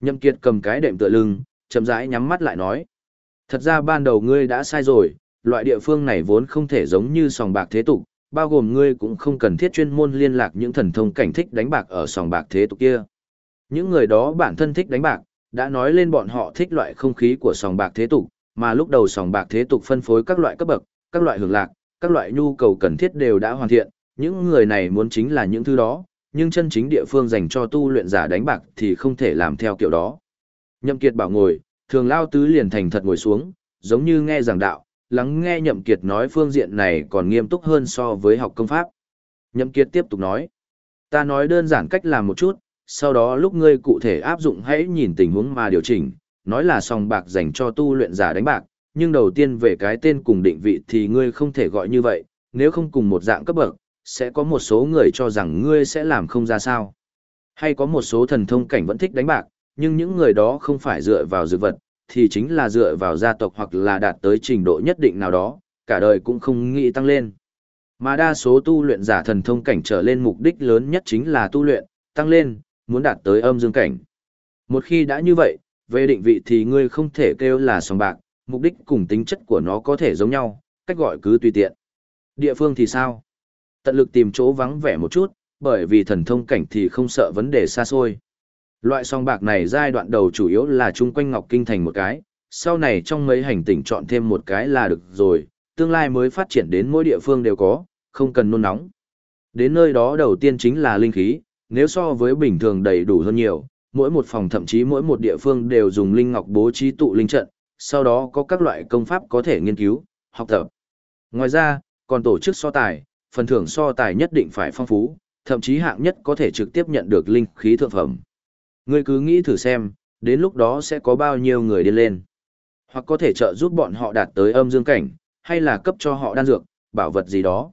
Nhậm Kiệt cầm cái đệm tựa lưng, chậm rãi nhắm mắt lại nói. Thật ra ban đầu ngươi đã sai rồi, loại địa phương này vốn không thể giống như sòng bạc thế tục, bao gồm ngươi cũng không cần thiết chuyên môn liên lạc những thần thông cảnh thích đánh bạc ở sòng bạc thế tục kia. Những người đó bản thân thích đánh bạc, đã nói lên bọn họ thích loại không khí của sòng bạc thế tục, mà lúc đầu sòng bạc thế tục phân phối các loại cấp bậc, các loại hưởng lạc, các loại nhu cầu cần thiết đều đã hoàn thiện, những người này muốn chính là những thứ đó, nhưng chân chính địa phương dành cho tu luyện giả đánh bạc thì không thể làm theo kiểu đó. Nhậm Kiệt bảo ngồi, thường lao tứ liền thành thật ngồi xuống, giống như nghe giảng đạo, lắng nghe Nhậm Kiệt nói phương diện này còn nghiêm túc hơn so với học công pháp. Nhậm Kiệt tiếp tục nói, ta nói đơn giản cách làm một chút, sau đó lúc ngươi cụ thể áp dụng hãy nhìn tình huống mà điều chỉnh, nói là song bạc dành cho tu luyện giả đánh bạc, nhưng đầu tiên về cái tên cùng định vị thì ngươi không thể gọi như vậy, nếu không cùng một dạng cấp bậc, sẽ có một số người cho rằng ngươi sẽ làm không ra sao. Hay có một số thần thông cảnh vẫn thích đánh bạc, nhưng những người đó không phải dựa vào dược vật, thì chính là dựa vào gia tộc hoặc là đạt tới trình độ nhất định nào đó, cả đời cũng không nghĩ tăng lên. Mà đa số tu luyện giả thần thông cảnh trở lên mục đích lớn nhất chính là tu luyện, tăng lên, muốn đạt tới âm dương cảnh. Một khi đã như vậy, về định vị thì ngươi không thể kêu là sòng bạc, mục đích cùng tính chất của nó có thể giống nhau, cách gọi cứ tùy tiện. Địa phương thì sao? Tận lực tìm chỗ vắng vẻ một chút, bởi vì thần thông cảnh thì không sợ vấn đề xa xôi. Loại song bạc này giai đoạn đầu chủ yếu là chung quanh Ngọc Kinh thành một cái, sau này trong mấy hành tỉnh chọn thêm một cái là được rồi, tương lai mới phát triển đến mỗi địa phương đều có, không cần nôn nóng. Đến nơi đó đầu tiên chính là linh khí, nếu so với bình thường đầy đủ hơn nhiều, mỗi một phòng thậm chí mỗi một địa phương đều dùng linh ngọc bố trí tụ linh trận, sau đó có các loại công pháp có thể nghiên cứu, học tập. Ngoài ra, còn tổ chức so tài, phần thưởng so tài nhất định phải phong phú, thậm chí hạng nhất có thể trực tiếp nhận được linh khí thượng phẩm. Ngươi cứ nghĩ thử xem, đến lúc đó sẽ có bao nhiêu người đi lên. Hoặc có thể trợ giúp bọn họ đạt tới âm dương cảnh, hay là cấp cho họ đan dược, bảo vật gì đó.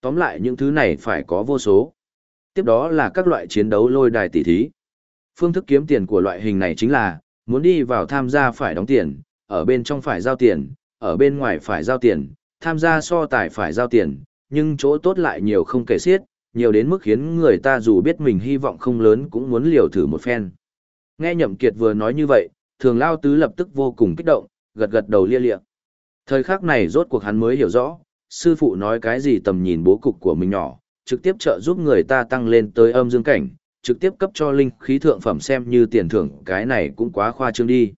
Tóm lại những thứ này phải có vô số. Tiếp đó là các loại chiến đấu lôi đài tỷ thí. Phương thức kiếm tiền của loại hình này chính là, muốn đi vào tham gia phải đóng tiền, ở bên trong phải giao tiền, ở bên ngoài phải giao tiền, tham gia so tài phải giao tiền, nhưng chỗ tốt lại nhiều không kể xiết, nhiều đến mức khiến người ta dù biết mình hy vọng không lớn cũng muốn liều thử một phen. Nghe Nhậm Kiệt vừa nói như vậy, thường lao tứ lập tức vô cùng kích động, gật gật đầu lia lịa. Thời khắc này rốt cuộc hắn mới hiểu rõ, sư phụ nói cái gì tầm nhìn bố cục của mình nhỏ, trực tiếp trợ giúp người ta tăng lên tới âm dương cảnh, trực tiếp cấp cho linh khí thượng phẩm xem như tiền thưởng cái này cũng quá khoa trương đi.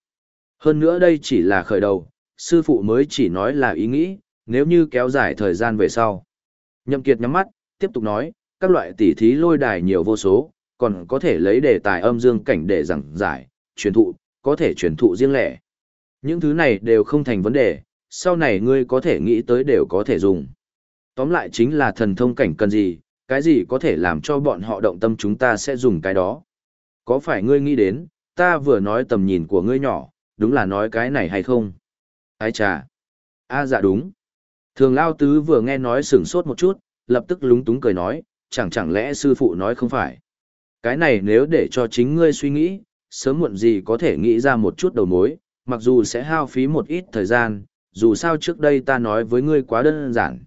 Hơn nữa đây chỉ là khởi đầu, sư phụ mới chỉ nói là ý nghĩ, nếu như kéo dài thời gian về sau. Nhậm Kiệt nhắm mắt, tiếp tục nói, các loại tỉ thí lôi đài nhiều vô số, còn có thể lấy đề tài âm dương cảnh để giảng giải, truyền thụ, có thể truyền thụ riêng lẻ. Những thứ này đều không thành vấn đề, sau này ngươi có thể nghĩ tới đều có thể dùng. Tóm lại chính là thần thông cảnh cần gì, cái gì có thể làm cho bọn họ động tâm chúng ta sẽ dùng cái đó. Có phải ngươi nghĩ đến, ta vừa nói tầm nhìn của ngươi nhỏ, đúng là nói cái này hay không? Ái chà. a dạ đúng. Thường Lao Tứ vừa nghe nói sửng sốt một chút, lập tức lúng túng cười nói, chẳng chẳng lẽ sư phụ nói không phải. Cái này nếu để cho chính ngươi suy nghĩ, sớm muộn gì có thể nghĩ ra một chút đầu mối, mặc dù sẽ hao phí một ít thời gian, dù sao trước đây ta nói với ngươi quá đơn giản.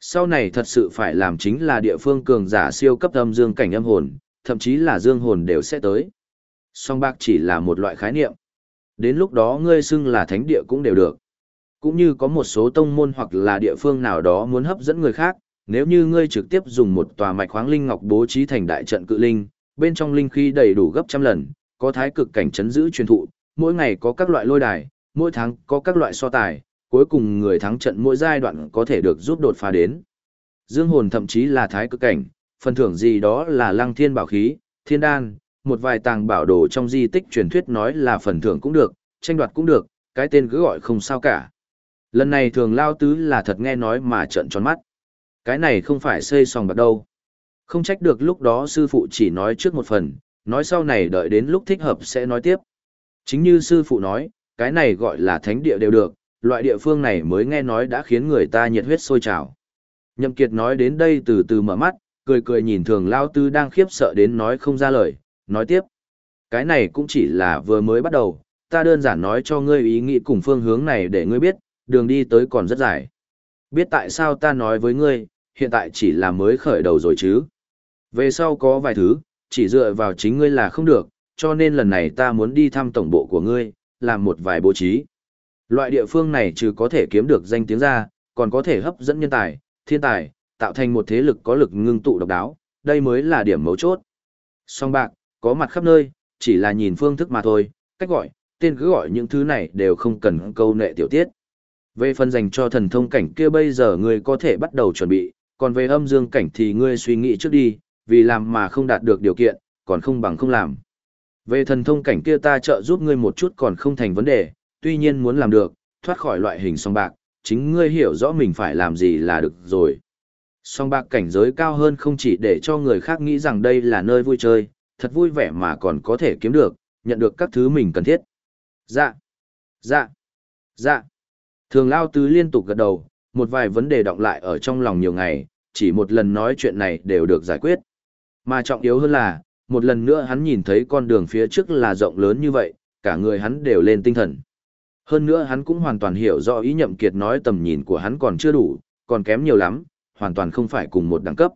Sau này thật sự phải làm chính là địa phương cường giả siêu cấp âm dương cảnh âm hồn, thậm chí là dương hồn đều sẽ tới. Song bạc chỉ là một loại khái niệm. Đến lúc đó ngươi xưng là thánh địa cũng đều được. Cũng như có một số tông môn hoặc là địa phương nào đó muốn hấp dẫn người khác, nếu như ngươi trực tiếp dùng một tòa mạch khoáng linh ngọc bố trí thành đại trận cự linh, bên trong linh khí đầy đủ gấp trăm lần, có thái cực cảnh chấn giữ truyền thụ, mỗi ngày có các loại lôi đài, mỗi tháng có các loại so tài, cuối cùng người thắng trận mỗi giai đoạn có thể được giúp đột phá đến. Dương hồn thậm chí là thái cực cảnh, phần thưởng gì đó là lăng thiên bảo khí, thiên đan, một vài tàng bảo đồ trong di tích truyền thuyết nói là phần thưởng cũng được, tranh đoạt cũng được, cái tên cứ gọi không sao cả. Lần này thường lao tứ là thật nghe nói mà trận tròn mắt. Cái này không phải xây sòng bạc đâu. Không trách được lúc đó sư phụ chỉ nói trước một phần, nói sau này đợi đến lúc thích hợp sẽ nói tiếp. Chính như sư phụ nói, cái này gọi là thánh địa đều được, loại địa phương này mới nghe nói đã khiến người ta nhiệt huyết sôi trào. Nhậm Kiệt nói đến đây từ từ mở mắt, cười cười nhìn thường lao Tư đang khiếp sợ đến nói không ra lời, nói tiếp. Cái này cũng chỉ là vừa mới bắt đầu, ta đơn giản nói cho ngươi ý nghĩ cùng phương hướng này để ngươi biết, đường đi tới còn rất dài. Biết tại sao ta nói với ngươi, hiện tại chỉ là mới khởi đầu rồi chứ. Về sau có vài thứ, chỉ dựa vào chính ngươi là không được, cho nên lần này ta muốn đi thăm tổng bộ của ngươi, làm một vài bố trí. Loại địa phương này trừ có thể kiếm được danh tiếng ra, còn có thể hấp dẫn nhân tài, thiên tài, tạo thành một thế lực có lực ngưng tụ độc đáo, đây mới là điểm mấu chốt. Song bạc, có mặt khắp nơi, chỉ là nhìn phương thức mà thôi, cách gọi, tên cứ gọi những thứ này đều không cần câu nệ tiểu tiết. Về phần dành cho thần thông cảnh kia bây giờ ngươi có thể bắt đầu chuẩn bị, còn về âm dương cảnh thì ngươi suy nghĩ trước đi, vì làm mà không đạt được điều kiện, còn không bằng không làm. Về thần thông cảnh kia ta trợ giúp ngươi một chút còn không thành vấn đề, tuy nhiên muốn làm được, thoát khỏi loại hình song bạc, chính ngươi hiểu rõ mình phải làm gì là được rồi. Song bạc cảnh giới cao hơn không chỉ để cho người khác nghĩ rằng đây là nơi vui chơi, thật vui vẻ mà còn có thể kiếm được, nhận được các thứ mình cần thiết. Dạ, dạ, dạ. Thường Lao Tứ liên tục gật đầu, một vài vấn đề đọng lại ở trong lòng nhiều ngày, chỉ một lần nói chuyện này đều được giải quyết. Mà trọng yếu hơn là, một lần nữa hắn nhìn thấy con đường phía trước là rộng lớn như vậy, cả người hắn đều lên tinh thần. Hơn nữa hắn cũng hoàn toàn hiểu rõ ý nhậm kiệt nói tầm nhìn của hắn còn chưa đủ, còn kém nhiều lắm, hoàn toàn không phải cùng một đẳng cấp.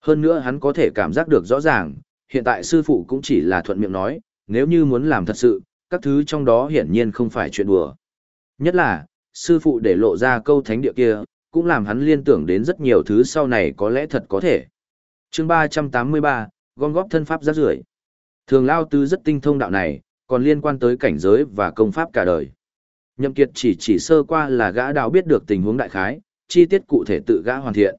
Hơn nữa hắn có thể cảm giác được rõ ràng, hiện tại sư phụ cũng chỉ là thuận miệng nói, nếu như muốn làm thật sự, các thứ trong đó hiển nhiên không phải chuyện đùa. Nhất là, sư phụ để lộ ra câu thánh địa kia, cũng làm hắn liên tưởng đến rất nhiều thứ sau này có lẽ thật có thể. chương 383, gom góp thân pháp rác rưởi Thường Lao Tứ rất tinh thông đạo này, còn liên quan tới cảnh giới và công pháp cả đời. Nhậm Kiệt chỉ chỉ sơ qua là gã đạo biết được tình huống đại khái, chi tiết cụ thể tự gã hoàn thiện.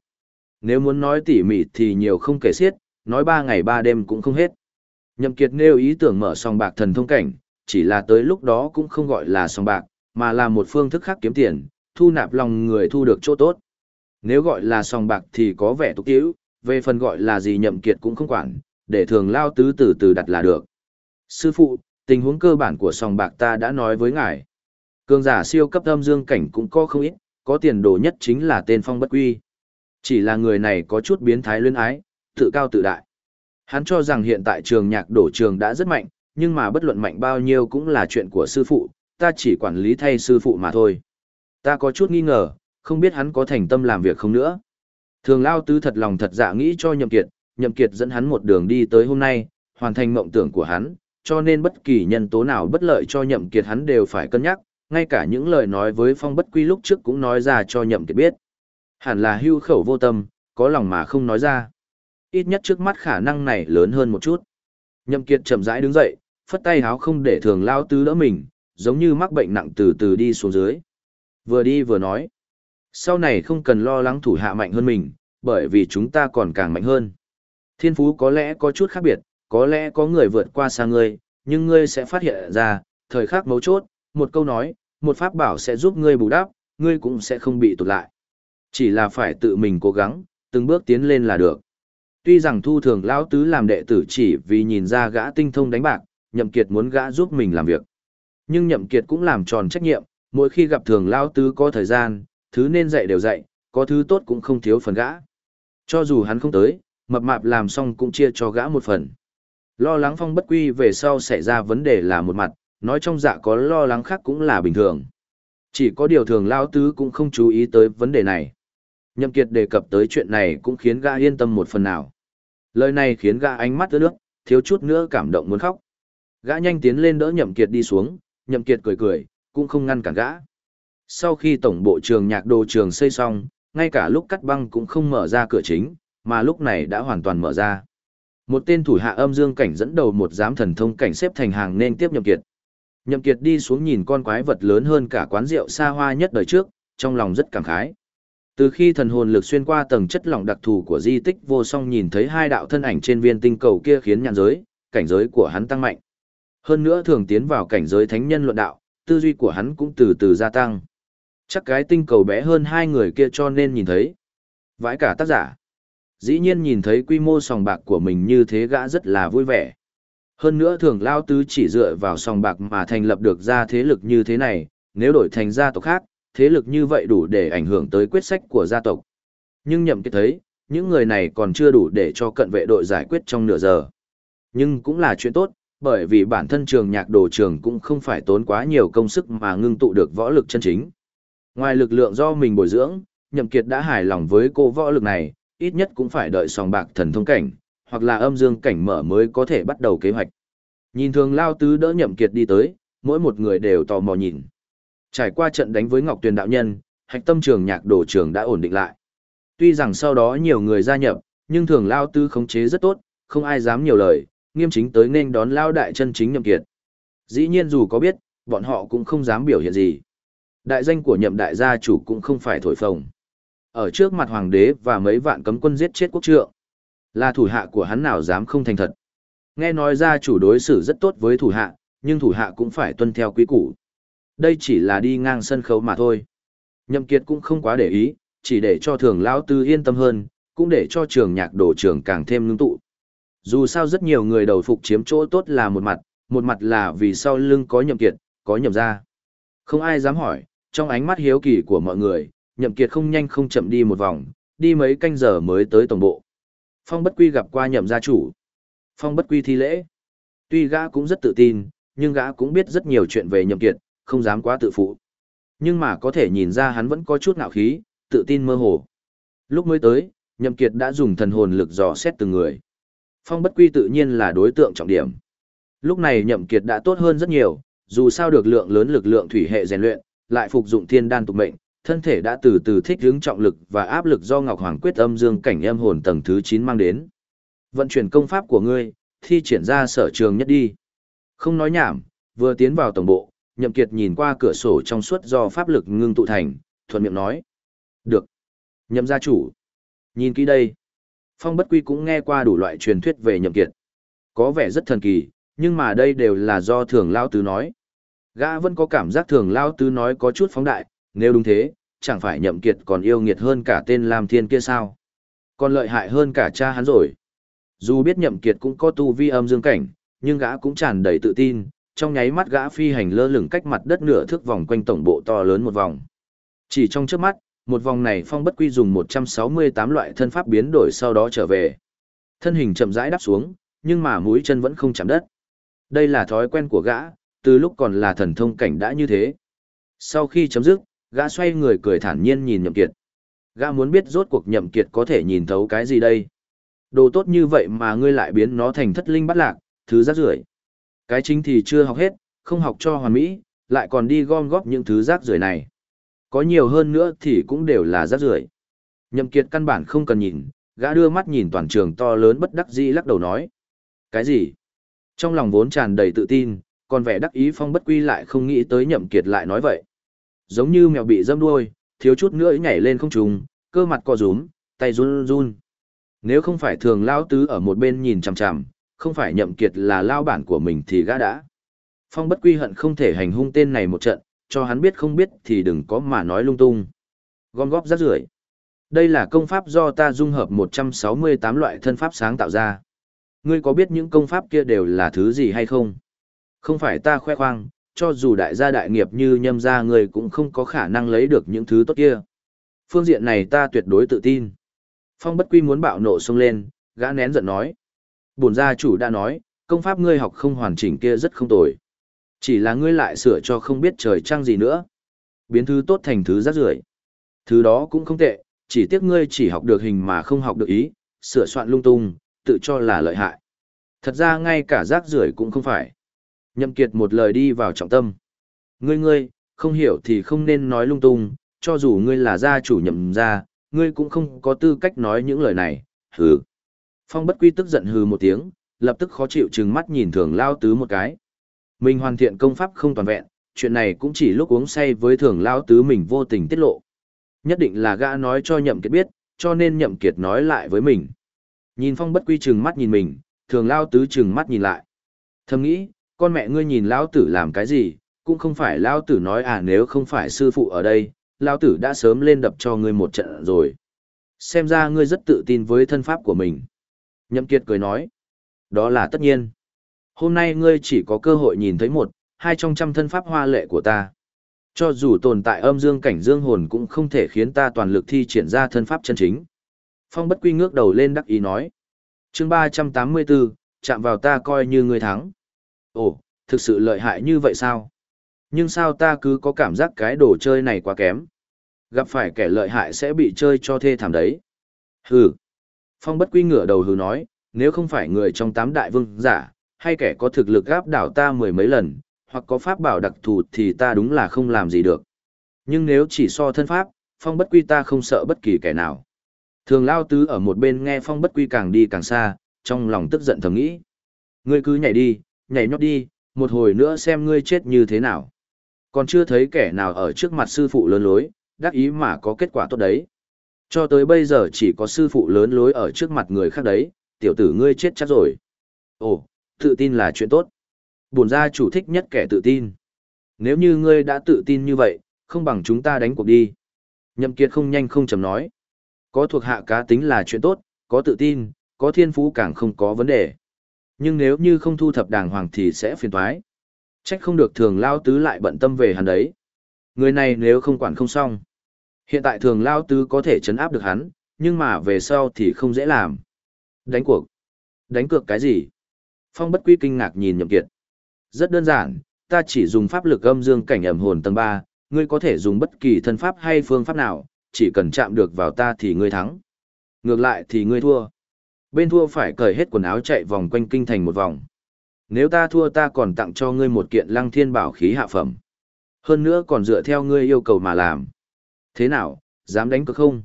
Nếu muốn nói tỉ mỉ thì nhiều không kể xiết, nói ba ngày ba đêm cũng không hết. Nhậm Kiệt nêu ý tưởng mở song bạc thần thông cảnh, chỉ là tới lúc đó cũng không gọi là song bạc, mà là một phương thức khác kiếm tiền, thu nạp lòng người thu được chỗ tốt. Nếu gọi là sòng bạc thì có vẻ tục tiễu, về phần gọi là gì Nhậm Kiệt cũng không quản, để thường lao tứ từ từ đặt là được. Sư phụ, tình huống cơ bản của sòng bạc ta đã nói với ngài. Cường giả siêu cấp âm dương cảnh cũng có không ít, có tiền đồ nhất chính là tên phong bất quy. Chỉ là người này có chút biến thái luyến ái, tự cao tự đại. Hắn cho rằng hiện tại trường nhạc đổ trường đã rất mạnh, nhưng mà bất luận mạnh bao nhiêu cũng là chuyện của sư phụ, ta chỉ quản lý thay sư phụ mà thôi. Ta có chút nghi ngờ, không biết hắn có thành tâm làm việc không nữa. Thường Lao Tứ thật lòng thật dạ nghĩ cho Nhậm Kiệt, Nhậm Kiệt dẫn hắn một đường đi tới hôm nay, hoàn thành mộng tưởng của hắn, cho nên bất kỳ nhân tố nào bất lợi cho Nhậm Kiệt hắn đều phải cân nhắc, ngay cả những lời nói với Phong Bất Quy lúc trước cũng nói ra cho Nhậm Kiệt biết. Hẳn là hưu khẩu vô tâm, có lòng mà không nói ra. Ít nhất trước mắt khả năng này lớn hơn một chút. Nhậm Kiệt chậm rãi đứng dậy, phất tay háo không để thường lao tứ đỡ mình, giống như mắc bệnh nặng từ từ đi xuống dưới. Vừa đi vừa nói. Sau này không cần lo lắng thủ hạ mạnh hơn mình, bởi vì chúng ta còn càng mạnh hơn. Thiên phú có lẽ có chút khác biệt, có lẽ có người vượt qua xa ngươi, nhưng ngươi sẽ phát hiện ra, thời khắc mấu chốt, một câu nói, một pháp bảo sẽ giúp ngươi bù đắp, ngươi cũng sẽ không bị tụt lại. Chỉ là phải tự mình cố gắng, từng bước tiến lên là được. Tuy rằng thu thường lão tứ làm đệ tử chỉ vì nhìn ra gã tinh thông đánh bạc, nhậm kiệt muốn gã giúp mình làm việc. Nhưng nhậm kiệt cũng làm tròn trách nhiệm, mỗi khi gặp thường lão tứ có thời gian, thứ nên dạy đều dạy, có thứ tốt cũng không thiếu phần gã. Cho dù hắn không tới, mập mạp làm xong cũng chia cho gã một phần. Lo lắng phong bất quy về sau xảy ra vấn đề là một mặt, nói trong dạ có lo lắng khác cũng là bình thường. Chỉ có điều thường lao tứ cũng không chú ý tới vấn đề này. Nhậm Kiệt đề cập tới chuyện này cũng khiến gã yên tâm một phần nào. Lời này khiến gã ánh mắt ướt nước, thiếu chút nữa cảm động muốn khóc. Gã nhanh tiến lên đỡ Nhậm Kiệt đi xuống, Nhậm Kiệt cười cười, cũng không ngăn cản gã. Sau khi tổng bộ trường nhạc đồ trường xây xong, ngay cả lúc cắt băng cũng không mở ra cửa chính, mà lúc này đã hoàn toàn mở ra. Một tên thủ hạ âm dương cảnh dẫn đầu một giám thần thông cảnh xếp thành hàng nên tiếp Nhậm Kiệt. Nhậm Kiệt đi xuống nhìn con quái vật lớn hơn cả quán rượu xa hoa nhất đời trước, trong lòng rất cảm khái. Từ khi thần hồn lực xuyên qua tầng chất lỏng đặc thù của di tích vô song nhìn thấy hai đạo thân ảnh trên viên tinh cầu kia khiến nhãn giới, cảnh giới của hắn tăng mạnh. Hơn nữa thường tiến vào cảnh giới thánh nhân luận đạo, tư duy của hắn cũng từ từ gia tăng. Chắc cái tinh cầu bé hơn hai người kia cho nên nhìn thấy. Vãi cả tác giả. Dĩ nhiên nhìn thấy quy mô sòng bạc của mình như thế gã rất là vui vẻ. Hơn nữa thường lao tứ chỉ dựa vào sòng bạc mà thành lập được ra thế lực như thế này, nếu đổi thành gia tộc khác, thế lực như vậy đủ để ảnh hưởng tới quyết sách của gia tộc. Nhưng nhậm kết thấy, những người này còn chưa đủ để cho cận vệ đội giải quyết trong nửa giờ. Nhưng cũng là chuyện tốt, bởi vì bản thân trường nhạc đồ trường cũng không phải tốn quá nhiều công sức mà ngưng tụ được võ lực chân chính. Ngoài lực lượng do mình bồi dưỡng, nhậm kiệt đã hài lòng với cô võ lực này, ít nhất cũng phải đợi sòng bạc thần thông cảnh, hoặc là âm dương cảnh mở mới có thể bắt đầu kế hoạch. Nhìn thường lao tứ đỡ nhậm kiệt đi tới, mỗi một người đều tò mò nhìn. Trải qua trận đánh với Ngọc Tuyền đạo nhân, hạch tâm trường nhạc đồ trường đã ổn định lại. Tuy rằng sau đó nhiều người gia nhập, nhưng thường lao tứ khống chế rất tốt, không ai dám nhiều lời, nghiêm chính tới nên đón lao đại chân chính nhậm kiệt. Dĩ nhiên dù có biết, bọn họ cũng không dám biểu hiện gì. Đại danh của nhậm đại gia chủ cũng không phải thổi phồng. Ở trước mặt hoàng đế và mấy vạn cấm quân giết chết quốc trượng. Là thủ hạ của hắn nào dám không thành thật. Nghe nói gia chủ đối xử rất tốt với thủ hạ, nhưng thủ hạ cũng phải tuân theo quý củ. Đây chỉ là đi ngang sân khấu mà thôi. Nhậm Kiệt cũng không quá để ý, chỉ để cho thường lão tư yên tâm hơn, cũng để cho trường nhạc đồ trường càng thêm ngưng tụ. Dù sao rất nhiều người đầu phục chiếm chỗ tốt là một mặt, một mặt là vì sau lưng có nhậm kiệt, có nhậm ra. Không ai dám hỏi, trong ánh mắt hiếu kỳ của mọi người, nhậm kiệt không nhanh không chậm đi một vòng, đi mấy canh giờ mới tới tổng bộ. Phong bất quy gặp qua nhậm gia chủ. Phong bất quy thi lễ. Tuy gã cũng rất tự tin, nhưng gã cũng biết rất nhiều chuyện về nhậm kiệt, không dám quá tự phụ. Nhưng mà có thể nhìn ra hắn vẫn có chút ngạo khí, tự tin mơ hồ. Lúc mới tới, nhậm kiệt đã dùng thần hồn lực dò xét từng người. Phong bất quy tự nhiên là đối tượng trọng điểm. Lúc này nhậm kiệt đã tốt hơn rất nhiều, dù sao được lượng lớn lực lượng thủy hệ rèn luyện, lại phục dụng thiên đan tục mệnh, thân thể đã từ từ thích ứng trọng lực và áp lực do Ngọc Hoàng quyết âm dương cảnh âm hồn tầng thứ 9 mang đến. Vận chuyển công pháp của ngươi, thi triển ra sở trường nhất đi. Không nói nhảm, vừa tiến vào tổng bộ, Nhậm Kiệt nhìn qua cửa sổ trong suốt do pháp lực ngưng tụ thành, thuận miệng nói. Được. Nhậm gia chủ. Nhìn kỹ đây. Phong bất quy cũng nghe qua đủ loại truyền thuyết về Nhậm Kiệt. Có vẻ rất thần kỳ, nhưng mà đây đều là do thường lao tứ nói. Gã vẫn có cảm giác thường lao tứ nói có chút phóng đại, nếu đúng thế, chẳng phải Nhậm Kiệt còn yêu nghiệt hơn cả tên Lam Thiên kia sao? Còn lợi hại hơn cả cha hắn rồi. Dù biết Nhậm Kiệt cũng có tu vi âm dương cảnh, nhưng gã cũng tràn đầy tự tin, trong nháy mắt gã phi hành lơ lửng cách mặt đất nửa thước vòng quanh tổng bộ to lớn một vòng. Chỉ trong chớp mắt, một vòng này phong bất quy dùng 168 loại thân pháp biến đổi sau đó trở về. Thân hình chậm rãi đáp xuống, nhưng mà mũi chân vẫn không chạm đất. Đây là thói quen của gã, từ lúc còn là thần thông cảnh đã như thế. Sau khi chấm dứt, gã xoay người cười thản nhiên nhìn nhậm kiệt. Gã muốn biết rốt cuộc nhậm kiệt có thể nhìn thấu cái gì đây. Đồ tốt như vậy mà ngươi lại biến nó thành thất linh bắt lạc, thứ rác rưởi. Cái chính thì chưa học hết, không học cho hoàn mỹ, lại còn đi gom góp những thứ rác rưởi này. Có nhiều hơn nữa thì cũng đều là rác rưởi. Nhậm Kiệt căn bản không cần nhìn, gã đưa mắt nhìn toàn trường to lớn bất đắc dĩ lắc đầu nói. Cái gì? Trong lòng vốn tràn đầy tự tin, còn vẻ đắc ý phong bất quy lại không nghĩ tới Nhậm Kiệt lại nói vậy. Giống như mèo bị dâm đuôi, thiếu chút nữa nhảy lên không trùng, cơ mặt co rúm, tay run run. Nếu không phải thường lao tứ ở một bên nhìn chằm chằm, không phải nhậm kiệt là lao bản của mình thì gã đã. Phong bất quy hận không thể hành hung tên này một trận, cho hắn biết không biết thì đừng có mà nói lung tung. Gom góp rác rưởi. Đây là công pháp do ta dung hợp 168 loại thân pháp sáng tạo ra. Ngươi có biết những công pháp kia đều là thứ gì hay không? Không phải ta khoe khoang, cho dù đại gia đại nghiệp như nhâm gia ngươi cũng không có khả năng lấy được những thứ tốt kia. Phương diện này ta tuyệt đối tự tin. Phong bất quy muốn bạo nộ xông lên, gã nén giận nói. Bổn gia chủ đã nói, công pháp ngươi học không hoàn chỉnh kia rất không tồi. Chỉ là ngươi lại sửa cho không biết trời trăng gì nữa. Biến thứ tốt thành thứ rác rưởi. Thứ đó cũng không tệ, chỉ tiếc ngươi chỉ học được hình mà không học được ý, sửa soạn lung tung, tự cho là lợi hại. Thật ra ngay cả rác rưởi cũng không phải. Nhậm Kiệt một lời đi vào trọng tâm. Ngươi ngươi, không hiểu thì không nên nói lung tung, cho dù ngươi là gia chủ nhậm gia, ngươi cũng không có tư cách nói những lời này, hừ. Phong bất quy tức giận hừ một tiếng, lập tức khó chịu chừng mắt nhìn thường lao tứ một cái. Mình hoàn thiện công pháp không toàn vẹn, chuyện này cũng chỉ lúc uống say với thường lao tứ mình vô tình tiết lộ. Nhất định là gã nói cho nhậm kiệt biết, cho nên nhậm kiệt nói lại với mình. Nhìn phong bất quy chừng mắt nhìn mình, thường lao tứ chừng mắt nhìn lại. Thầm nghĩ, con mẹ ngươi nhìn lao tử làm cái gì, cũng không phải lao tử nói à nếu không phải sư phụ ở đây, lao tử đã sớm lên đập cho ngươi một trận rồi. Xem ra ngươi rất tự tin với thân pháp của mình. Nhậm Kiệt cười nói, đó là tất nhiên. Hôm nay ngươi chỉ có cơ hội nhìn thấy một, hai trong trăm thân pháp hoa lệ của ta. Cho dù tồn tại âm dương cảnh dương hồn cũng không thể khiến ta toàn lực thi triển ra thân pháp chân chính. Phong bất quy ngước đầu lên đắc ý nói. chương 384, chạm vào ta coi như ngươi thắng. Ồ, thực sự lợi hại như vậy sao? Nhưng sao ta cứ có cảm giác cái đồ chơi này quá kém? Gặp phải kẻ lợi hại sẽ bị chơi cho thê thảm đấy. Hừ. Phong bất quy ngửa đầu hừ nói, nếu không phải người trong tám đại vương giả, hay kẻ có thực lực gáp đảo ta mười mấy lần, hoặc có pháp bảo đặc thù thì ta đúng là không làm gì được. Nhưng nếu chỉ so thân pháp, phong bất quy ta không sợ bất kỳ kẻ nào. Thường lao tứ ở một bên nghe phong bất quy càng đi càng xa, trong lòng tức giận thầm nghĩ. Ngươi cứ nhảy đi, nhảy nhót đi, một hồi nữa xem ngươi chết như thế nào. Còn chưa thấy kẻ nào ở trước mặt sư phụ lớn lối, đắc ý mà có kết quả tốt đấy. Cho tới bây giờ chỉ có sư phụ lớn lối ở trước mặt người khác đấy, tiểu tử ngươi chết chắc rồi. Ồ, tự tin là chuyện tốt. Bổn gia chủ thích nhất kẻ tự tin. Nếu như ngươi đã tự tin như vậy, không bằng chúng ta đánh cuộc đi. Nhậm Kiệt không nhanh không chậm nói. Có thuộc hạ cá tính là chuyện tốt, có tự tin, có thiên phú càng không có vấn đề. Nhưng nếu như không thu thập đàng hoàng thì sẽ phiền toái. Trách không được thường lao tứ lại bận tâm về hắn đấy. Người này nếu không quản không xong. Hiện tại thường lao tứ có thể chấn áp được hắn, nhưng mà về sau thì không dễ làm. Đánh cuộc. Đánh cược cái gì? Phong bất quy kinh ngạc nhìn nhậm kiệt. Rất đơn giản, ta chỉ dùng pháp lực âm dương cảnh ẩm hồn tầng 3, ngươi có thể dùng bất kỳ thân pháp hay phương pháp nào, chỉ cần chạm được vào ta thì ngươi thắng. Ngược lại thì ngươi thua. Bên thua phải cởi hết quần áo chạy vòng quanh kinh thành một vòng. Nếu ta thua ta còn tặng cho ngươi một kiện lăng thiên bảo khí hạ phẩm. Hơn nữa còn dựa theo ngươi yêu cầu mà làm. Thế nào, dám đánh cực không?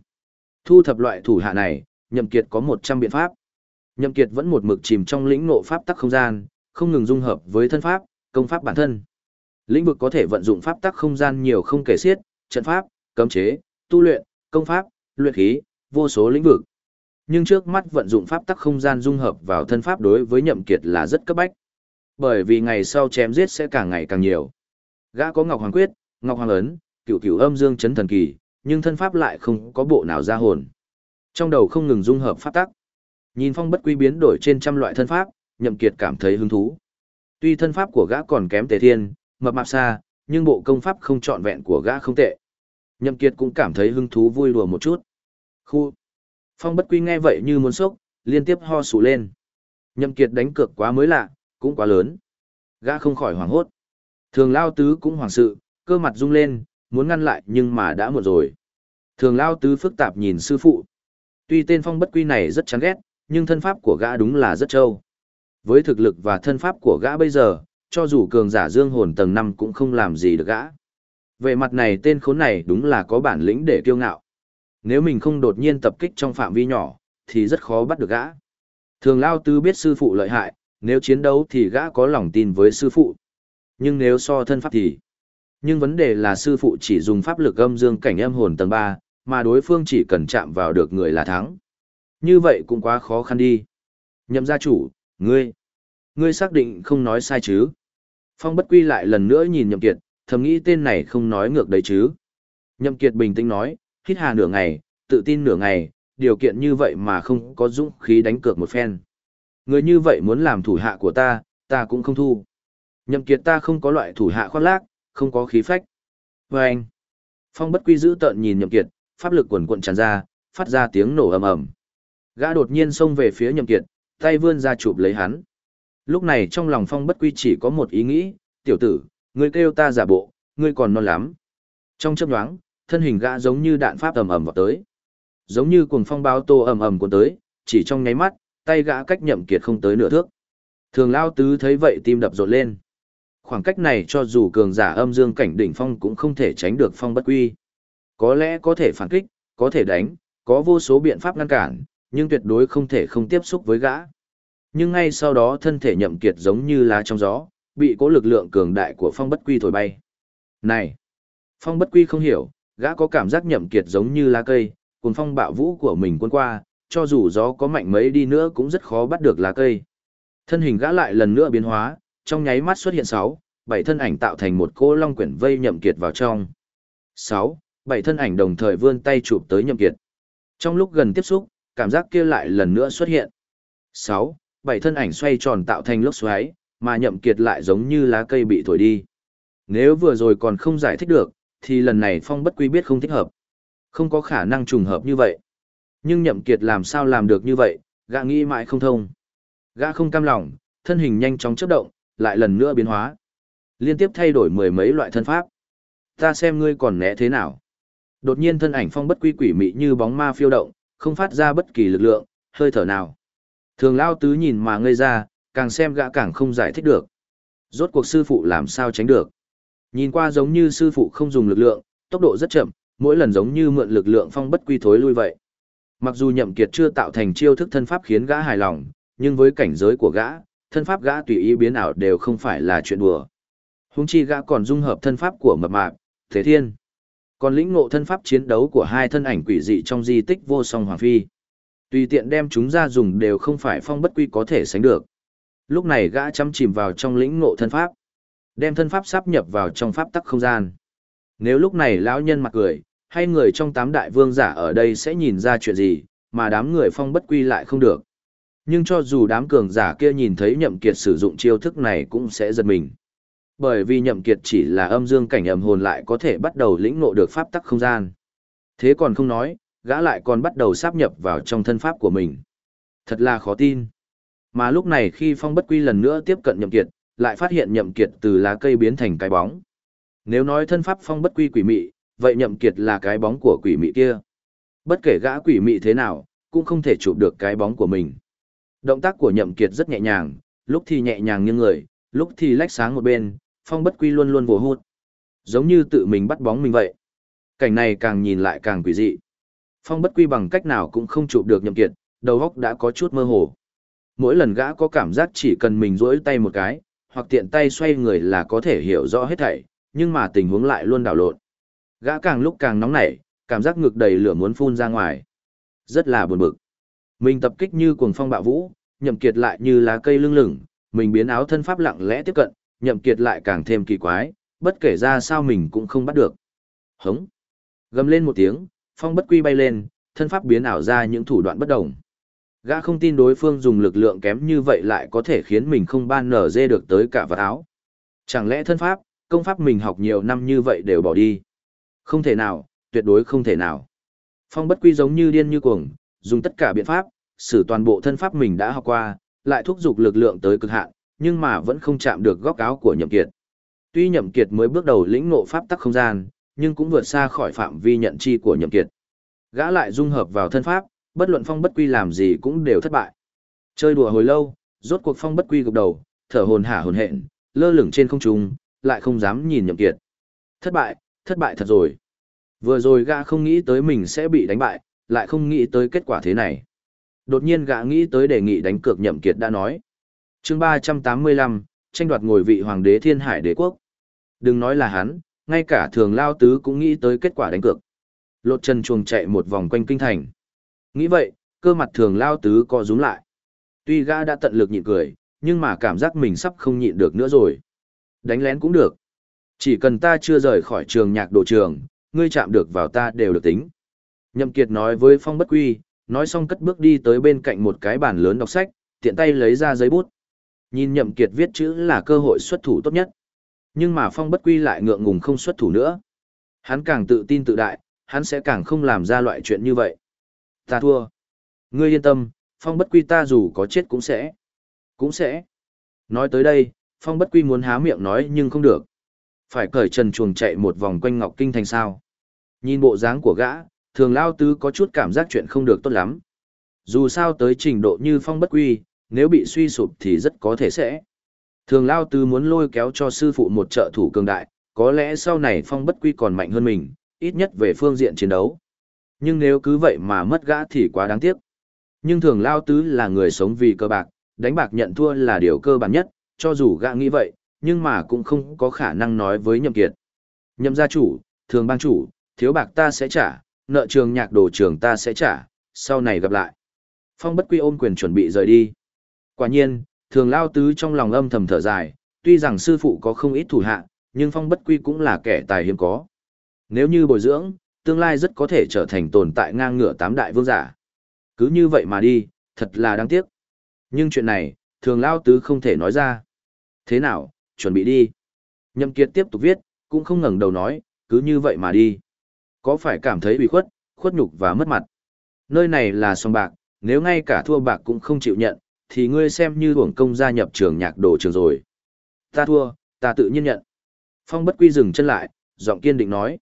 Thu thập loại thủ hạ này, nhậm kiệt có 100 biện pháp. Nhậm kiệt vẫn một mực chìm trong lĩnh ngộ pháp tắc không gian, không ngừng dung hợp với thân pháp, công pháp bản thân. Lĩnh vực có thể vận dụng pháp tắc không gian nhiều không kể xiết, trận pháp, cấm chế, tu luyện, công pháp, luyện khí, vô số lĩnh vực. Nhưng trước mắt vận dụng pháp tắc không gian dung hợp vào thân pháp đối với nhậm kiệt là rất cấp bách. Bởi vì ngày sau chém giết sẽ càng ngày càng nhiều. Gã có Ngọc Hoàng Quyết, Ngọc Hoàng Ấn, cửu cửu âm dương chấn thần kỳ, nhưng thân pháp lại không có bộ nào ra hồn. Trong đầu không ngừng dung hợp pháp tắc. Nhìn phong bất quy biến đổi trên trăm loại thân pháp, nhậm kiệt cảm thấy hứng thú. Tuy thân pháp của gã còn kém tề thiên, mập mạp xa, nhưng bộ công pháp không trọn vẹn của gã không tệ. Nhậm kiệt cũng cảm thấy hứng thú vui đùa một chút. Khu. Phong bất quy nghe vậy như muốn sốc, liên tiếp ho sù lên. Nhậm kiệt đánh cược quá mới lạ, cũng quá lớn. Gã không khỏi hoảng hốt. Thường lao tứ cũng hoảng sự, cơ mặt rung lên, muốn ngăn lại nhưng mà đã muộn rồi. Thường lao tứ phức tạp nhìn sư phụ. Tuy tên phong bất quy này rất chán ghét, nhưng thân pháp của gã đúng là rất trâu. Với thực lực và thân pháp của gã bây giờ, cho dù cường giả dương hồn tầng 5 cũng không làm gì được gã. Về mặt này tên khốn này đúng là có bản lĩnh để kiêu ngạo. Nếu mình không đột nhiên tập kích trong phạm vi nhỏ, thì rất khó bắt được gã. Thường Lao tư biết sư phụ lợi hại, nếu chiến đấu thì gã có lòng tin với sư phụ. Nhưng nếu so thân pháp thì... Nhưng vấn đề là sư phụ chỉ dùng pháp lực âm dương cảnh âm hồn tầng 3, mà đối phương chỉ cần chạm vào được người là thắng. Như vậy cũng quá khó khăn đi. Nhậm gia chủ, ngươi, ngươi xác định không nói sai chứ? Phong bất quy lại lần nữa nhìn nhậm kiệt, thầm nghĩ tên này không nói ngược đấy chứ. Nhậm kiệt bình tĩnh nói, hít hà nửa ngày, tự tin nửa ngày, điều kiện như vậy mà không có dũng khí đánh cược một phen. Người như vậy muốn làm thủ hạ của ta, ta cũng không thu. Nhậm kiệt ta không có loại thủ hạ khoác lác, không có khí phách. Và anh, phong bất quy giữ tợn nhìn nhậm kiệt, pháp lực quần cuộn tràn ra, phát ra tiếng nổ ầm ầm. Gã đột nhiên xông về phía nhậm kiệt, tay vươn ra chụp lấy hắn. Lúc này trong lòng phong bất quy chỉ có một ý nghĩ, tiểu tử, ngươi kêu ta giả bộ, ngươi còn non lắm. Trong chớp nhoáng, thân hình gã giống như đạn pháp ầm ầm vào tới. Giống như cuồng phong báo tô ầm ầm cuốn tới, chỉ trong nháy mắt, tay gã cách nhậm kiệt không tới nửa thước. Thường lao tứ thấy vậy tim đập rộn lên. Khoảng cách này cho dù cường giả âm dương cảnh đỉnh phong cũng không thể tránh được phong bất quy. Có lẽ có thể phản kích, có thể đánh, có vô số biện pháp ngăn cản, nhưng tuyệt đối không thể không tiếp xúc với gã. Nhưng ngay sau đó thân thể nhậm kiệt giống như lá trong gió, bị cố lực lượng cường đại của phong bất quy thổi bay. Này! Phong bất quy không hiểu, gã có cảm giác nhậm kiệt giống như lá cây, cùng phong bạo vũ của mình cuốn qua, cho dù gió có mạnh mấy đi nữa cũng rất khó bắt được lá cây. Thân hình gã lại lần nữa biến hóa, trong nháy mắt xuất hiện sáu, bảy thân ảnh tạo thành một cô long quyển vây nhậm kiệt vào trong. Sáu, bảy thân ảnh đồng thời vươn tay chụp tới nhậm kiệt. Trong lúc gần tiếp xúc, cảm giác kia lại lần nữa xuất hiện. 6. Bảy thân ảnh xoay tròn tạo thành lốc xoáy, mà nhậm kiệt lại giống như lá cây bị thổi đi. Nếu vừa rồi còn không giải thích được, thì lần này phong bất quy biết không thích hợp. Không có khả năng trùng hợp như vậy. Nhưng nhậm kiệt làm sao làm được như vậy, gã nghĩ mãi không thông. Gã không cam lòng, thân hình nhanh chóng chớp động, lại lần nữa biến hóa. Liên tiếp thay đổi mười mấy loại thân pháp. Ta xem ngươi còn né thế nào. Đột nhiên thân ảnh phong bất quy quỷ mị như bóng ma phiêu động, không phát ra bất kỳ lực lượng, hơi thở nào. Thường lao tứ nhìn mà ngây ra, càng xem gã càng không giải thích được. Rốt cuộc sư phụ làm sao tránh được. Nhìn qua giống như sư phụ không dùng lực lượng, tốc độ rất chậm, mỗi lần giống như mượn lực lượng phong bất quy thối lui vậy. Mặc dù nhậm kiệt chưa tạo thành chiêu thức thân pháp khiến gã hài lòng, nhưng với cảnh giới của gã, thân pháp gã tùy ý biến ảo đều không phải là chuyện đùa. Hùng chi gã còn dung hợp thân pháp của mập mạp, thế thiên. Còn lĩnh ngộ thân pháp chiến đấu của hai thân ảnh quỷ dị trong di tích vô song hoàng phi. Tùy tiện đem chúng ra dùng đều không phải phong bất quy có thể sánh được. Lúc này gã chăm chìm vào trong lĩnh ngộ thân pháp. Đem thân pháp sắp nhập vào trong pháp tắc không gian. Nếu lúc này lão nhân mặt cười, hay người trong tám đại vương giả ở đây sẽ nhìn ra chuyện gì, mà đám người phong bất quy lại không được. Nhưng cho dù đám cường giả kia nhìn thấy nhậm kiệt sử dụng chiêu thức này cũng sẽ giật mình. Bởi vì nhậm kiệt chỉ là âm dương cảnh âm hồn lại có thể bắt đầu lĩnh ngộ được pháp tắc không gian. Thế còn không nói, gã lại còn bắt đầu sáp nhập vào trong thân pháp của mình. Thật là khó tin. Mà lúc này khi phong bất quy lần nữa tiếp cận nhậm kiệt, lại phát hiện nhậm kiệt từ lá cây biến thành cái bóng. Nếu nói thân pháp phong bất quy quỷ mị, vậy nhậm kiệt là cái bóng của quỷ mị kia. Bất kể gã quỷ mị thế nào, cũng không thể chụp được cái bóng của mình. Động tác của nhậm kiệt rất nhẹ nhàng, lúc thì nhẹ nhàng như người, lúc thì lách sáng một bên, phong bất quy luôn luôn vồ hút. Giống như tự mình bắt bóng mình vậy. Cảnh này càng nhìn lại càng quỷ dị. Phong bất quy bằng cách nào cũng không chụp được nhậm kiệt, đầu óc đã có chút mơ hồ. Mỗi lần gã có cảm giác chỉ cần mình duỗi tay một cái, hoặc tiện tay xoay người là có thể hiểu rõ hết thảy, nhưng mà tình huống lại luôn đảo lộn. Gã càng lúc càng nóng nảy, cảm giác ngực đầy lửa muốn phun ra ngoài. Rất là buồn bực. Mình tập kích như cuồng phong bạo vũ, nhậm kiệt lại như lá cây lưng lửng, mình biến áo thân pháp lặng lẽ tiếp cận, nhậm kiệt lại càng thêm kỳ quái, bất kể ra sao mình cũng không bắt được. Hống! Gầm lên một tiếng, phong bất quy bay lên, thân pháp biến ảo ra những thủ đoạn bất đồng. Gã không tin đối phương dùng lực lượng kém như vậy lại có thể khiến mình không ban nở dê được tới cả vật áo. Chẳng lẽ thân pháp, công pháp mình học nhiều năm như vậy đều bỏ đi? Không thể nào, tuyệt đối không thể nào. Phong bất quy giống như điên như cuồng, dùng tất cả biện pháp, sử toàn bộ thân pháp mình đã học qua, lại thúc giục lực lượng tới cực hạn, nhưng mà vẫn không chạm được góc áo của Nhậm Kiệt. Tuy Nhậm Kiệt mới bước đầu lĩnh ngộ pháp tắc không gian, nhưng cũng vượt xa khỏi phạm vi nhận chi của Nhậm Kiệt. Gã lại dung hợp vào thân pháp, bất luận phong bất quy làm gì cũng đều thất bại. Chơi đùa hồi lâu, rốt cuộc phong bất quy gục đầu, thở hồn hả hồn hện, lơ lửng trên không trung, lại không dám nhìn Nhậm Kiệt. Thất bại, thất bại thật rồi. Vừa rồi gã không nghĩ tới mình sẽ bị đánh bại, lại không nghĩ tới kết quả thế này. Đột nhiên gã nghĩ tới đề nghị đánh cược Nhậm Kiệt đã nói. Chương 385, tranh đoạt ngồi vị hoàng đế Thiên Hải Đế quốc. Đừng nói là hắn, ngay cả Thường Lao Tứ cũng nghĩ tới kết quả đánh cược. Lột chân chuồng chạy một vòng quanh kinh thành. Nghĩ vậy, cơ mặt Thường Lao Tứ co rúm lại. Tuy gã đã tận lực nhịn cười, nhưng mà cảm giác mình sắp không nhịn được nữa rồi. Đánh lén cũng được. Chỉ cần ta chưa rời khỏi trường nhạc đồ trường, ngươi chạm được vào ta đều được tính. Nhậm Kiệt nói với Phong Bất Quy, nói xong cất bước đi tới bên cạnh một cái bàn lớn đọc sách, tiện tay lấy ra giấy bút. Nhìn Nhậm Kiệt viết chữ là cơ hội xuất thủ tốt nhất. Nhưng mà Phong Bất Quy lại ngượng ngùng không xuất thủ nữa. Hắn càng tự tin tự đại, hắn sẽ càng không làm ra loại chuyện như vậy. Ta thua. Ngươi yên tâm, Phong Bất Quy ta dù có chết cũng sẽ. Cũng sẽ. Nói tới đây, Phong Bất Quy muốn há miệng nói nhưng không được. Phải cởi trần chuồng chạy một vòng quanh Ngọc Kinh thành sao. Nhìn bộ dáng của gã, thường lao tứ có chút cảm giác chuyện không được tốt lắm. Dù sao tới trình độ như Phong Bất Quy, nếu bị suy sụp thì rất có thể sẽ. Thường lao tứ muốn lôi kéo cho sư phụ một trợ thủ cường đại, có lẽ sau này Phong Bất Quy còn mạnh hơn mình, ít nhất về phương diện chiến đấu. Nhưng nếu cứ vậy mà mất gã thì quá đáng tiếc. Nhưng thường lao tứ là người sống vì cơ bạc, đánh bạc nhận thua là điều cơ bản nhất, cho dù gã nghĩ vậy, nhưng mà cũng không có khả năng nói với nhậm kiệt. Nhậm gia chủ, thường bang chủ, thiếu bạc ta sẽ trả, nợ trường nhạc đồ trường ta sẽ trả, sau này gặp lại. Phong bất quy ôm quyền chuẩn bị rời đi. Quả nhiên, thường lao tứ trong lòng âm thầm thở dài, tuy rằng sư phụ có không ít thủ hạ, nhưng phong bất quy cũng là kẻ tài hiếm có. Nếu như bồi dưỡng, tương lai rất có thể trở thành tồn tại ngang ngửa tám đại vương giả. Cứ như vậy mà đi, thật là đáng tiếc. Nhưng chuyện này, thường lao tứ không thể nói ra. Thế nào, chuẩn bị đi. Nhậm Kiệt tiếp tục viết, cũng không ngẩng đầu nói, cứ như vậy mà đi. Có phải cảm thấy bị khuất, khuất nhục và mất mặt. Nơi này là song bạc, nếu ngay cả thua bạc cũng không chịu nhận, thì ngươi xem như hưởng công gia nhập trường nhạc đồ trường rồi. Ta thua, ta tự nhiên nhận. Phong bất quy dừng chân lại, giọng kiên định nói.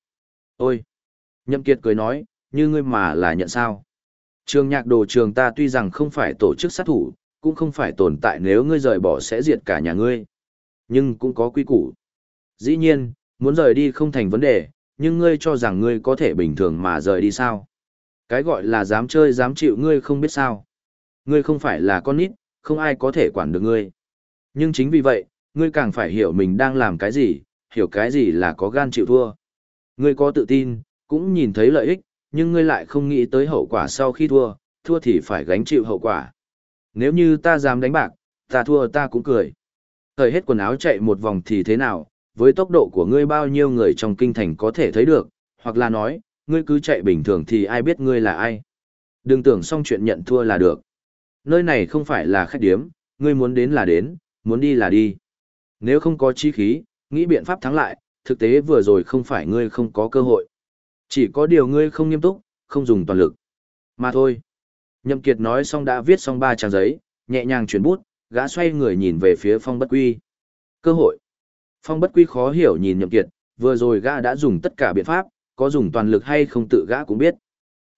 Ôi! Nhậm Kiệt cười nói, như ngươi mà là nhận sao? Trường nhạc đồ trường ta tuy rằng không phải tổ chức sát thủ, cũng không phải tồn tại nếu ngươi rời bỏ sẽ diệt cả nhà ngươi. Nhưng cũng có quy củ. Dĩ nhiên, muốn rời đi không thành vấn đề, nhưng ngươi cho rằng ngươi có thể bình thường mà rời đi sao? Cái gọi là dám chơi dám chịu ngươi không biết sao. Ngươi không phải là con nít, không ai có thể quản được ngươi. Nhưng chính vì vậy, ngươi càng phải hiểu mình đang làm cái gì, hiểu cái gì là có gan chịu thua. Ngươi có tự tin, cũng nhìn thấy lợi ích, nhưng ngươi lại không nghĩ tới hậu quả sau khi thua, thua thì phải gánh chịu hậu quả. Nếu như ta dám đánh bạc, ta thua ta cũng cười. Thời hết quần áo chạy một vòng thì thế nào, với tốc độ của ngươi bao nhiêu người trong kinh thành có thể thấy được, hoặc là nói, ngươi cứ chạy bình thường thì ai biết ngươi là ai. Đừng tưởng xong chuyện nhận thua là được. Nơi này không phải là khách điếm, ngươi muốn đến là đến, muốn đi là đi. Nếu không có chi khí, nghĩ biện pháp thắng lại, thực tế vừa rồi không phải ngươi không có cơ hội. Chỉ có điều ngươi không nghiêm túc, không dùng toàn lực. Mà thôi. Nhậm Kiệt nói xong đã viết xong ba trang giấy, nhẹ nhàng chuyển bút, gã xoay người nhìn về phía Phong Bất Quy. Cơ hội. Phong Bất Quy khó hiểu nhìn Nhậm Kiệt, vừa rồi gã đã dùng tất cả biện pháp, có dùng toàn lực hay không tự gã cũng biết.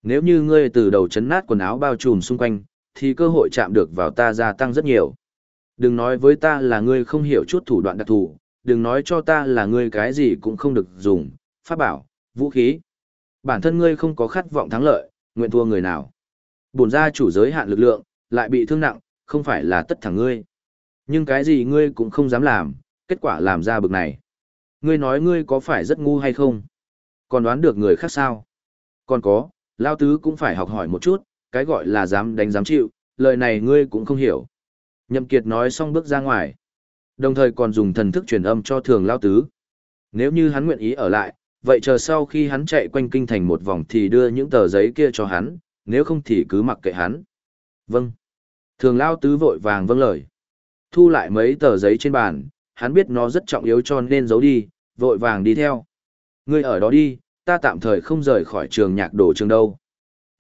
Nếu như ngươi từ đầu chấn nát quần áo bao trùm xung quanh, thì cơ hội chạm được vào ta gia tăng rất nhiều. Đừng nói với ta là ngươi không hiểu chút thủ đoạn đặc thù, đừng nói cho ta là ngươi cái gì cũng không được dùng, pháp bảo, vũ khí. Bản thân ngươi không có khát vọng thắng lợi, nguyện thua người nào. Bổn gia chủ giới hạn lực lượng, lại bị thương nặng, không phải là tất thẳng ngươi. Nhưng cái gì ngươi cũng không dám làm, kết quả làm ra bực này. Ngươi nói ngươi có phải rất ngu hay không? Còn đoán được người khác sao? Còn có, Lao Tứ cũng phải học hỏi một chút, cái gọi là dám đánh dám chịu, lời này ngươi cũng không hiểu. Nhậm Kiệt nói xong bước ra ngoài. Đồng thời còn dùng thần thức truyền âm cho thường Lao Tứ. Nếu như hắn nguyện ý ở lại, vậy chờ sau khi hắn chạy quanh kinh thành một vòng thì đưa những tờ giấy kia cho hắn, nếu không thì cứ mặc kệ hắn. Vâng. Thường Lao Tứ vội vàng vâng lời. Thu lại mấy tờ giấy trên bàn, hắn biết nó rất trọng yếu cho nên giấu đi, vội vàng đi theo. Ngươi ở đó đi, ta tạm thời không rời khỏi trường nhạc đồ trường đâu.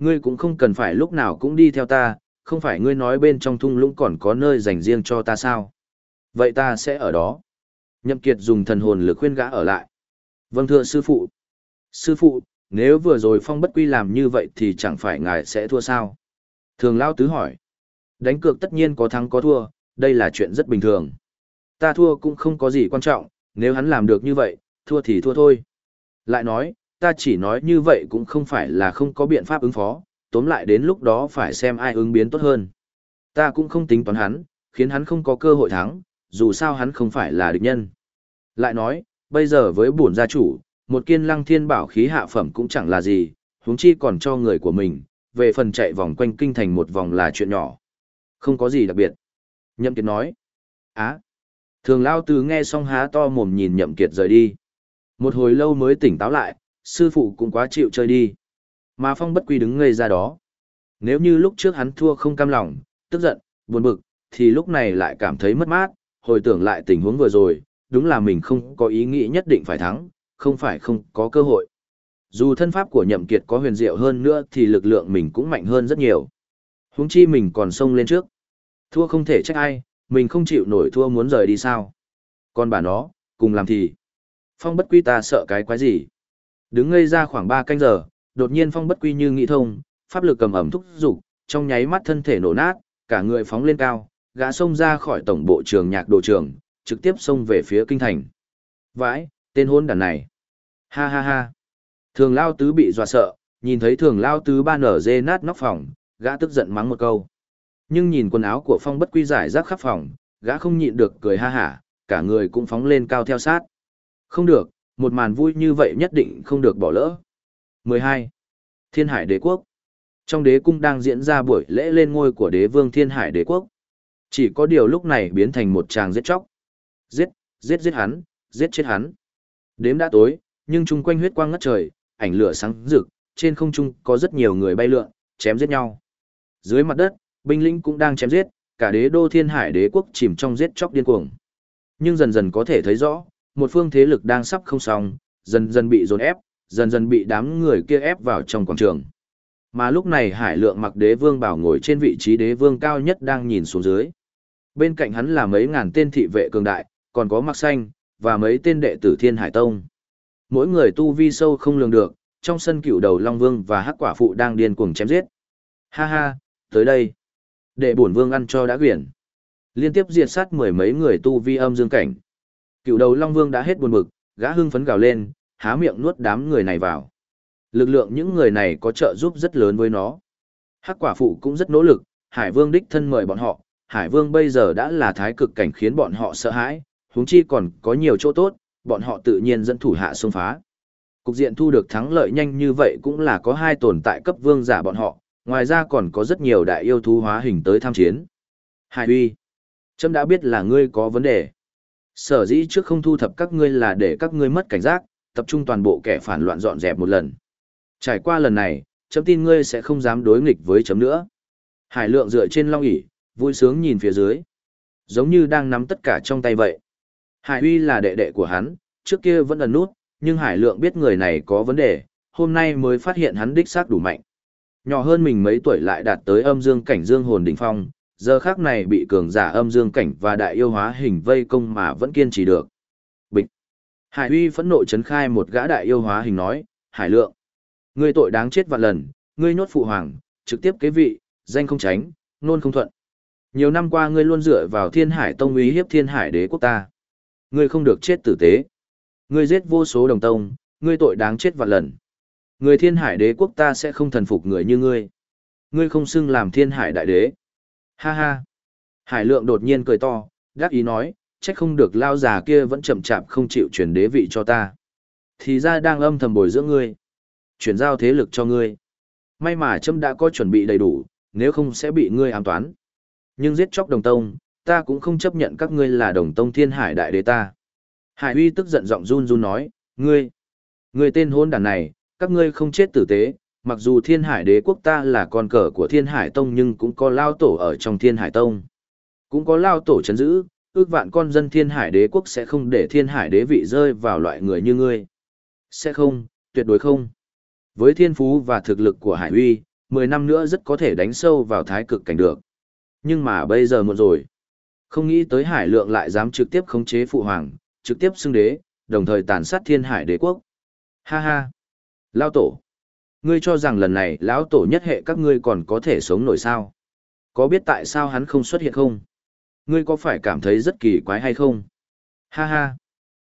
Ngươi cũng không cần phải lúc nào cũng đi theo ta, không phải ngươi nói bên trong thung lũng còn có nơi dành riêng cho ta sao? Vậy ta sẽ ở đó. Nhậm Kiệt dùng thần hồn lực khuyên gã ở lại. Vâng thưa sư phụ. Sư phụ, nếu vừa rồi phong bất quy làm như vậy thì chẳng phải ngài sẽ thua sao? Thường Lao Tứ hỏi. Đánh cược tất nhiên có thắng có thua, đây là chuyện rất bình thường. Ta thua cũng không có gì quan trọng, nếu hắn làm được như vậy, thua thì thua thôi. Lại nói, ta chỉ nói như vậy cũng không phải là không có biện pháp ứng phó, tóm lại đến lúc đó phải xem ai ứng biến tốt hơn. Ta cũng không tính toán hắn, khiến hắn không có cơ hội thắng, dù sao hắn không phải là địch nhân. Lại nói, bây giờ với bổn gia chủ, một kiên lăng thiên bảo khí hạ phẩm cũng chẳng là gì, huống chi còn cho người của mình, về phần chạy vòng quanh kinh thành một vòng là chuyện nhỏ. Không có gì đặc biệt. Nhậm Kiệt nói. Á. Thường Lao Tứ nghe xong há to mồm nhìn Nhậm Kiệt rời đi. Một hồi lâu mới tỉnh táo lại, sư phụ cũng quá chịu chơi đi. Mà Phong bất quy đứng ngây ra đó. Nếu như lúc trước hắn thua không cam lòng, tức giận, buồn bực, thì lúc này lại cảm thấy mất mát, hồi tưởng lại tình huống vừa rồi, đúng là mình không có ý nghĩ nhất định phải thắng, không phải không có cơ hội. Dù thân pháp của nhậm kiệt có huyền diệu hơn nữa thì lực lượng mình cũng mạnh hơn rất nhiều. Huống chi mình còn xông lên trước. Thua không thể trách ai, mình không chịu nổi thua muốn rời đi sao. Còn bà nó, cùng làm thì. Phong bất quy ta sợ cái quái gì. Đứng ngây ra khoảng 3 canh giờ, đột nhiên phong bất quy như nghĩ thông, pháp lực cầm ẩm thúc dục trong nháy mắt thân thể nổ nát, cả người phóng lên cao, gã xông ra khỏi tổng bộ trường nhạc đồ trường, trực tiếp xông về phía kinh thành. Vãi, tên hôn đàn này. Ha ha ha. Thường lao tứ bị dọa sợ, nhìn thấy thường lao tứ ba nở dê nát nóc phòng, gã tức giận mắng một câu. Nhưng nhìn quần áo của phong bất quy giải rác khắp phòng, gã không nhịn được cười ha hả, cả người cũng phóng lên cao theo sát. Không được, một màn vui như vậy nhất định không được bỏ lỡ. 12. Thiên Hải Đế Quốc Trong đế cung đang diễn ra buổi lễ lên ngôi của đế vương Thiên Hải Đế Quốc. Chỉ có điều lúc này biến thành một tràng giết chóc. Giết, giết giết hắn, giết chết hắn. Đếm đã tối, nhưng chung quanh huyết quang ngất trời, ảnh lửa sáng rực, trên không trung có rất nhiều người bay lượn, chém giết nhau. Dưới mặt đất, binh lính cũng đang chém giết, cả đế đô Thiên Hải Đế Quốc chìm trong giết chóc điên cuồng. Nhưng dần dần có thể thấy rõ, một phương thế lực đang sắp không xong, dần dần bị dồn ép, dần dần bị đám người kia ép vào trong quảng trường. Mà lúc này Hải Lượng mặc đế vương bảo ngồi trên vị trí đế vương cao nhất đang nhìn xuống dưới. Bên cạnh hắn là mấy ngàn tên thị vệ cường đại, còn có mặc xanh, và mấy tên đệ tử Thiên Hải Tông. Mỗi người tu vi sâu không lường được, trong sân cựu đầu Long Vương và Hắc Quả Phụ đang điên cuồng chém giết. Ha ha, tới đây. Đệ bổn vương ăn cho đã quyển. Liên tiếp diệt sát mười mấy người tu vi âm dương cảnh. Cựu đầu Long Vương đã hết buồn bực, gã hưng phấn gào lên, há miệng nuốt đám người này vào. Lực lượng những người này có trợ giúp rất lớn với nó. Hắc quả phụ cũng rất nỗ lực, Hải Vương đích thân mời bọn họ, Hải Vương bây giờ đã là thái cực cảnh khiến bọn họ sợ hãi, huống chi còn có nhiều chỗ tốt, bọn họ tự nhiên dẫn thủ hạ xông phá. Cục diện thu được thắng lợi nhanh như vậy cũng là có hai tồn tại cấp vương giả bọn họ, ngoài ra còn có rất nhiều đại yêu thú hóa hình tới tham chiến. Hải uy, trâm đã biết là ngươi có vấn đề. Sở dĩ trước không thu thập các ngươi là để các ngươi mất cảnh giác, tập trung toàn bộ kẻ phản loạn dọn dẹp một lần. Trải qua lần này, chấm tin ngươi sẽ không dám đối nghịch với chấm nữa. Hải lượng dựa trên long ỷ vui sướng nhìn phía dưới. Giống như đang nắm tất cả trong tay vậy. Hải uy là đệ đệ của hắn, trước kia vẫn ẩn nút, nhưng Hải lượng biết người này có vấn đề, hôm nay mới phát hiện hắn đích xác đủ mạnh. Nhỏ hơn mình mấy tuổi lại đạt tới âm dương cảnh dương hồn đỉnh phong, giờ khác này bị cường giả âm dương cảnh và đại yêu hóa hình vây công mà vẫn kiên trì được. Bịch. Hải uy phẫn nộ chấn khai một gã đại yêu hóa hình nói, Hải lượng. Ngươi tội đáng chết vạn lần, ngươi nhốt phụ hoàng, trực tiếp kế vị, danh không tránh, nôn không thuận. Nhiều năm qua ngươi luôn dựa vào thiên hải tông uy hiếp thiên hải đế quốc ta. Ngươi không được chết tử tế. Ngươi giết vô số đồng tông, ngươi tội đáng chết vạn lần. Người thiên hải đế quốc ta sẽ không thần phục người như ngươi. Ngươi không xưng làm thiên hải đại đế. Ha ha. Hải lượng đột nhiên cười to, đáp ý nói, trách không được lao già kia vẫn chậm chạp không chịu chuyển đế vị cho ta. Thì ra đang âm thầm bồi dưỡng ngươi. Chuyển giao thế lực cho ngươi. May mà châm đã có chuẩn bị đầy đủ, nếu không sẽ bị ngươi ám toán. Nhưng giết chóc đồng tông, ta cũng không chấp nhận các ngươi là đồng tông thiên hải đại đế ta. Hải uy tức giận giọng run run nói, ngươi, ngươi tên hôn đàn này, các ngươi không chết tử tế, mặc dù thiên hải đế quốc ta là con cờ của thiên hải tông nhưng cũng có lao tổ ở trong thiên hải tông. Cũng có lao tổ chấn giữ, ước vạn con dân thiên hải đế quốc sẽ không để thiên hải đế vị rơi vào loại người như ngươi. Sẽ không, tuyệt đối không. Với thiên phú và thực lực của hải uy, 10 năm nữa rất có thể đánh sâu vào thái cực cảnh được. Nhưng mà bây giờ muộn rồi. Không nghĩ tới hải lượng lại dám trực tiếp khống chế phụ hoàng, trực tiếp xưng đế, đồng thời tàn sát thiên hải đế quốc. Ha ha! Lao tổ! Ngươi cho rằng lần này lão tổ nhất hệ các ngươi còn có thể sống nổi sao? Có biết tại sao hắn không xuất hiện không? Ngươi có phải cảm thấy rất kỳ quái hay không? Ha ha!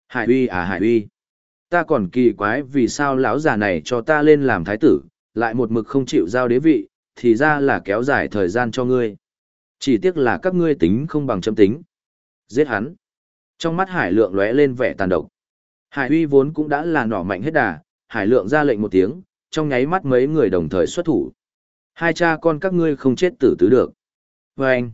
Hải uy à hải uy! Ta còn kỳ quái vì sao lão già này cho ta lên làm thái tử, lại một mực không chịu giao đế vị, thì ra là kéo dài thời gian cho ngươi. Chỉ tiếc là các ngươi tính không bằng châm tính. Giết hắn. Trong mắt hải lượng lóe lên vẻ tàn độc. Hải uy vốn cũng đã là nỏ mạnh hết đà, hải lượng ra lệnh một tiếng, trong nháy mắt mấy người đồng thời xuất thủ. Hai cha con các ngươi không chết tử tứ được. Và anh.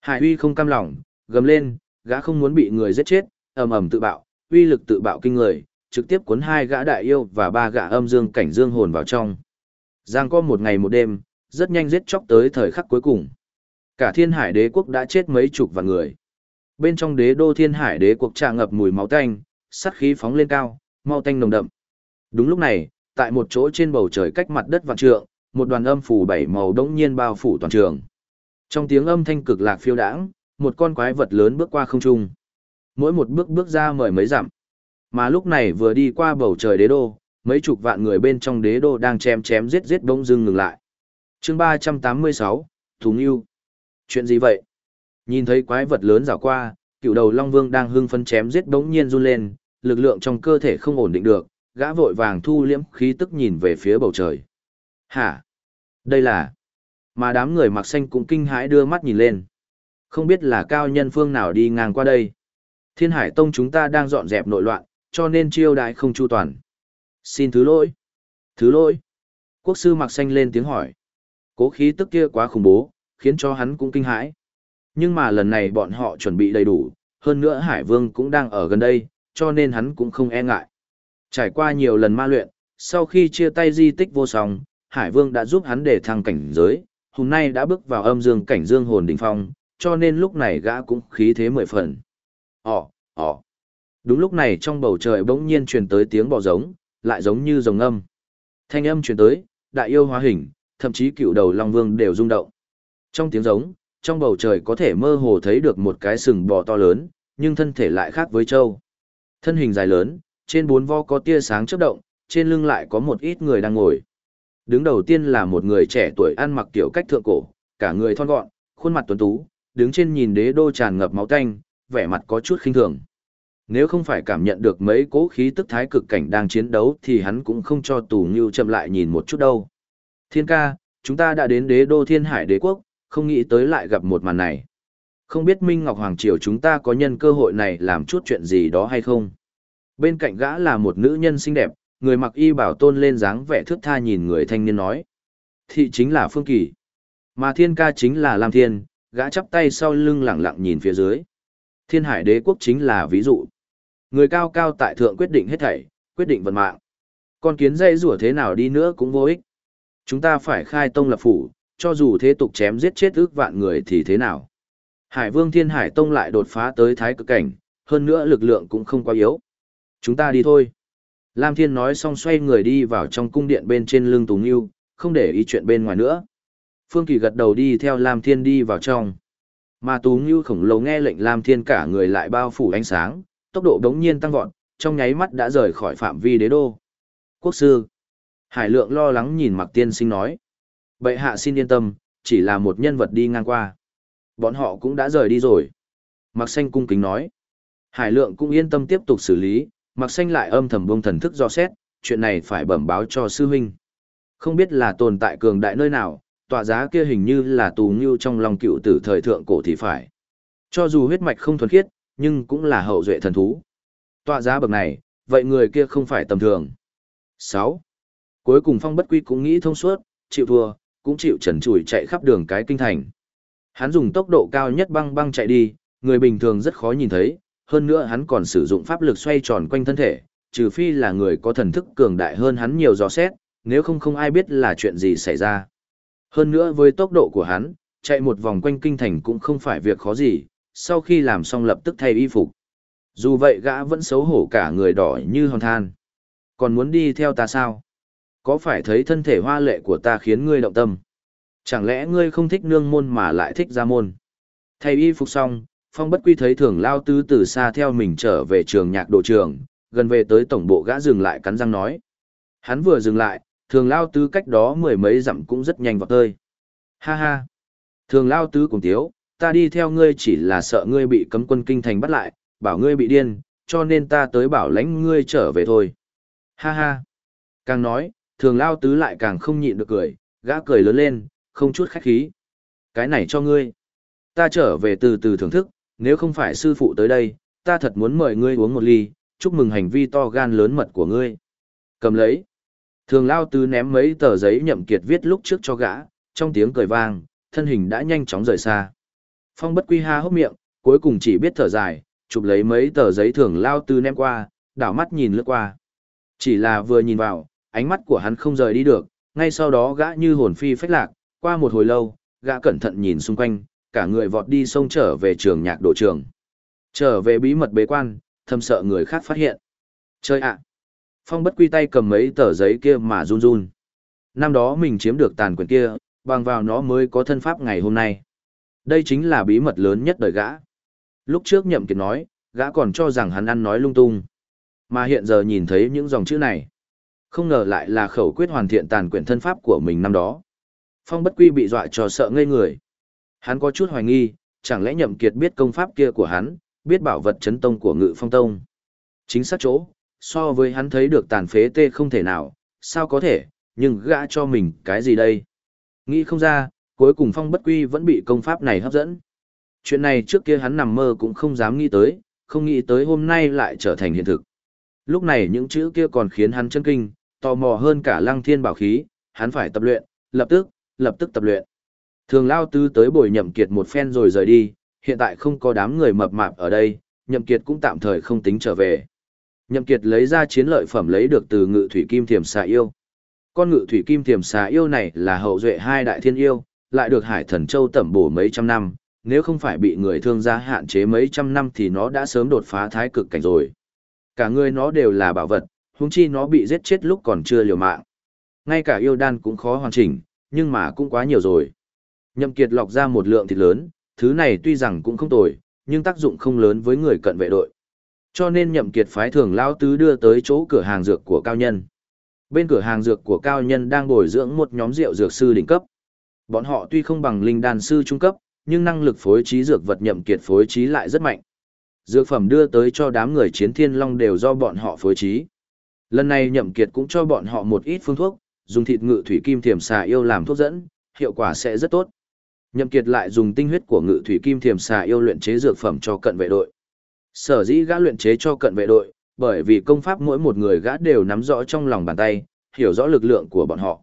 Hải uy không cam lòng, gầm lên, gã không muốn bị người giết chết, ầm ầm tự bạo, uy lực tự bạo kinh người, trực tiếp cuốn hai gã đại yêu và ba gã âm dương cảnh dương hồn vào trong. Giang có một ngày một đêm, rất nhanh giết chóc tới thời khắc cuối cùng. Cả thiên hải đế quốc đã chết mấy chục vạn người. Bên trong đế đô thiên hải đế quốc trà ngập mùi máu tanh, sát khí phóng lên cao, mau tanh nồng đậm. Đúng lúc này, tại một chỗ trên bầu trời cách mặt đất vạn trượng, một đoàn âm phủ bảy màu đống nhiên bao phủ toàn trường. Trong tiếng âm thanh cực lạc phiêu đãng, một con quái vật lớn bước qua không trung. Mỗi một bước bước ra mời mấy dặm. Mà lúc này vừa đi qua bầu trời đế đô, mấy chục vạn người bên trong đế đô đang chém chém giết giết bỗng dưng ngừng lại. Chương ba trăm tám mươi sáu, Thú yêu. Chuyện gì vậy? Nhìn thấy quái vật lớn rảo qua, cựu đầu Long Vương đang hưng phấn chém giết đống nhiên run lên, lực lượng trong cơ thể không ổn định được, gã vội vàng thu liễm khí tức nhìn về phía bầu trời. Hả? Đây là... Mà đám người mặc xanh cũng kinh hãi đưa mắt nhìn lên. Không biết là cao nhân phương nào đi ngang qua đây. Thiên Hải Tông chúng ta đang dọn dẹp nội loạn, cho nên chiêu đại không chu toàn. Xin thứ lỗi. Thứ lỗi. Quốc sư mặc xanh lên tiếng hỏi. Cố khí tức kia quá khủng bố, khiến cho hắn cũng kinh hãi. Nhưng mà lần này bọn họ chuẩn bị đầy đủ, hơn nữa Hải Vương cũng đang ở gần đây, cho nên hắn cũng không e ngại. Trải qua nhiều lần ma luyện, sau khi chia tay di tích vô song, Hải Vương đã giúp hắn để thăng cảnh giới, hôm nay đã bước vào âm dương cảnh dương hồn đỉnh phong, cho nên lúc này gã cũng khí thế mười phần. Ồ, ồ. Đúng lúc này trong bầu trời bỗng nhiên truyền tới tiếng bò giống, lại giống như rồng âm. Thanh âm truyền tới, đại yêu hóa hình, thậm chí cựu đầu Long Vương đều rung động. Trong tiếng giống, trong bầu trời có thể mơ hồ thấy được một cái sừng bò to lớn, nhưng thân thể lại khác với trâu. Thân hình dài lớn, trên bốn vo có tia sáng chớp động, trên lưng lại có một ít người đang ngồi. Đứng đầu tiên là một người trẻ tuổi ăn mặc kiểu cách thượng cổ, cả người thon gọn, khuôn mặt tuấn tú, đứng trên nhìn đế đô tràn ngập máu tanh, vẻ mặt có chút khinh thường. Nếu không phải cảm nhận được mấy cố khí tức thái cực cảnh đang chiến đấu thì hắn cũng không cho tù ngưu chậm lại nhìn một chút đâu. Thiên ca, chúng ta đã đến đế đô thiên hải đế quốc, không nghĩ tới lại gặp một màn này. Không biết Minh Ngọc Hoàng Triều chúng ta có nhân cơ hội này làm chút chuyện gì đó hay không? Bên cạnh gã là một nữ nhân xinh đẹp, người mặc y bảo tôn lên dáng vẻ thước tha nhìn người thanh niên nói. Thị chính là Phương Kỳ. Mà thiên ca chính là Lam Thiên, gã chắp tay sau lưng lẳng lặng nhìn phía dưới. Thiên hải đế quốc chính là ví dụ. Người cao cao tại thượng quyết định hết thảy, quyết định vận mạng. Con kiến dây rủa thế nào đi nữa cũng vô ích. Chúng ta phải khai tông lập phủ, cho dù thế tục chém giết chết ước vạn người thì thế nào. Hải vương thiên hải tông lại đột phá tới thái cực cảnh, hơn nữa lực lượng cũng không quá yếu. Chúng ta đi thôi. Lam Thiên nói xong xoay người đi vào trong cung điện bên trên lưng Tùng Yêu, không để ý chuyện bên ngoài nữa. Phương Kỳ gật đầu đi theo Lam Thiên đi vào trong. Mà Tú Ngưu khổng lồ nghe lệnh Lam Thiên cả người lại bao phủ ánh sáng, tốc độ đống nhiên tăng vọt, trong nháy mắt đã rời khỏi phạm vi đế đô. Quốc sư. Hải lượng lo lắng nhìn Mặc Tiên sinh nói. Bệ hạ xin yên tâm, chỉ là một nhân vật đi ngang qua. Bọn họ cũng đã rời đi rồi. Mặc Xanh cung kính nói. Hải lượng cũng yên tâm tiếp tục xử lý, Mạc Xanh lại âm thầm buông thần thức do xét, chuyện này phải bẩm báo cho sư huynh. Không biết là tồn tại cường đại nơi nào, tọa giá kia hình như là tù ngưu trong lòng cựu tử thời thượng cổ thì phải. Cho dù huyết mạch không thuần khiết, nhưng cũng là hậu duệ thần thú. Tọa giá bậc này, vậy người kia không phải tầm thường. 6. Cuối cùng Phong Bất Quy cũng nghĩ thông suốt, chịu thua, cũng chịu trần trụi chạy khắp đường cái kinh thành. Hắn dùng tốc độ cao nhất băng băng chạy đi, người bình thường rất khó nhìn thấy, hơn nữa hắn còn sử dụng pháp lực xoay tròn quanh thân thể, trừ phi là người có thần thức cường đại hơn hắn nhiều dò xét, nếu không không ai biết là chuyện gì xảy ra. Hơn nữa với tốc độ của hắn, chạy một vòng quanh kinh thành cũng không phải việc khó gì, sau khi làm xong lập tức thay y phục. Dù vậy gã vẫn xấu hổ cả người đỏ như hòn than. Còn muốn đi theo ta sao? Có phải thấy thân thể hoa lệ của ta khiến ngươi động tâm? Chẳng lẽ ngươi không thích nương môn mà lại thích ra môn? Thay y phục xong, Phong bất quy thấy thường lao tứ từ xa theo mình trở về trường nhạc độ trường, gần về tới tổng bộ gã dừng lại cắn răng nói. Hắn vừa dừng lại, thường lao tứ cách đó mười mấy dặm cũng rất nhanh vào tơi. Ha ha! Thường lao tứ cùng tiếu, ta đi theo ngươi chỉ là sợ ngươi bị cấm quân kinh thành bắt lại, bảo ngươi bị điên, cho nên ta tới bảo lãnh ngươi trở về thôi. Ha ha! Càng nói, thường lao tứ lại càng không nhịn được cười, gã cười lớn lên, không chút khách khí. Cái này cho ngươi. Ta trở về từ từ thưởng thức, nếu không phải sư phụ tới đây, ta thật muốn mời ngươi uống một ly, chúc mừng hành vi to gan lớn mật của ngươi. Cầm lấy. Thường lao tứ ném mấy tờ giấy nhậm kiệt viết lúc trước cho gã, trong tiếng cười vang, thân hình đã nhanh chóng rời xa. Phong bất quy ha hốc miệng, cuối cùng chỉ biết thở dài, chụp lấy mấy tờ giấy thường lao tứ ném qua, đảo mắt nhìn lướt qua. Chỉ là vừa nhìn vào, ánh mắt của hắn không rời đi được, ngay sau đó gã như hồn phi phách lạc, qua một hồi lâu, gã cẩn thận nhìn xung quanh, cả người vọt đi sông trở về trường nhạc độ trường. Trở về bí mật bế quan, thầm sợ người khác phát hiện. Chơi ạ! Phong bất quy tay cầm mấy tờ giấy kia mà run run. Năm đó mình chiếm được tàn quyền kia, bằng vào nó mới có thân pháp ngày hôm nay. Đây chính là bí mật lớn nhất đời gã. Lúc trước nhậm kiệt nói, gã còn cho rằng hắn ăn nói lung tung. Mà hiện giờ nhìn thấy những dòng chữ này. Không ngờ lại là khẩu quyết hoàn thiện tàn quyền thân pháp của mình năm đó. Phong bất quy bị dọa cho sợ ngây người. Hắn có chút hoài nghi, chẳng lẽ nhậm kiệt biết công pháp kia của hắn, biết bảo vật chấn tông của ngự phong tông. Chính xác chỗ, so với hắn thấy được tàn phế tê không thể nào, sao có thể, nhưng gã cho mình cái gì đây? Nghĩ không ra, cuối cùng phong bất quy vẫn bị công pháp này hấp dẫn. Chuyện này trước kia hắn nằm mơ cũng không dám nghĩ tới, không nghĩ tới hôm nay lại trở thành hiện thực. Lúc này những chữ kia còn khiến hắn chân kinh, tò mò hơn cả lăng thiên bảo khí, hắn phải tập luyện, lập tức, lập tức tập luyện. Thường lao tư tới bồi nhậm kiệt một phen rồi rời đi, hiện tại không có đám người mập mạp ở đây, nhậm kiệt cũng tạm thời không tính trở về. Nhậm kiệt lấy ra chiến lợi phẩm lấy được từ ngự thủy kim thiềm xà yêu. Con ngự thủy kim thiềm xà yêu này là hậu duệ hai đại thiên yêu, lại được hải thần châu tẩm bổ mấy trăm năm, nếu không phải bị người thương gia hạn chế mấy trăm năm thì nó đã sớm đột phá thái cực cảnh rồi. Cả người nó đều là bảo vật, huống chi nó bị giết chết lúc còn chưa liều mạng. Ngay cả yêu đan cũng khó hoàn chỉnh, nhưng mà cũng quá nhiều rồi. Nhậm Kiệt lọc ra một lượng thịt lớn, thứ này tuy rằng cũng không tồi, nhưng tác dụng không lớn với người cận vệ đội. Cho nên Nhậm Kiệt phái thường lão tứ đưa tới chỗ cửa hàng dược của cao nhân. Bên cửa hàng dược của cao nhân đang bồi dưỡng một nhóm rượu dược sư đỉnh cấp. Bọn họ tuy không bằng linh đan sư trung cấp, nhưng năng lực phối trí dược vật Nhậm Kiệt phối trí lại rất mạnh. Dược phẩm đưa tới cho đám người chiến thiên long đều do bọn họ phối trí. Lần này Nhậm Kiệt cũng cho bọn họ một ít phương thuốc, dùng thịt ngự thủy kim thiểm xà yêu làm thuốc dẫn, hiệu quả sẽ rất tốt. Nhậm Kiệt lại dùng tinh huyết của ngự thủy kim thiềm xà yêu luyện chế dược phẩm cho cận vệ đội. Sở dĩ gã luyện chế cho cận vệ đội, bởi vì công pháp mỗi một người gã đều nắm rõ trong lòng bàn tay, hiểu rõ lực lượng của bọn họ.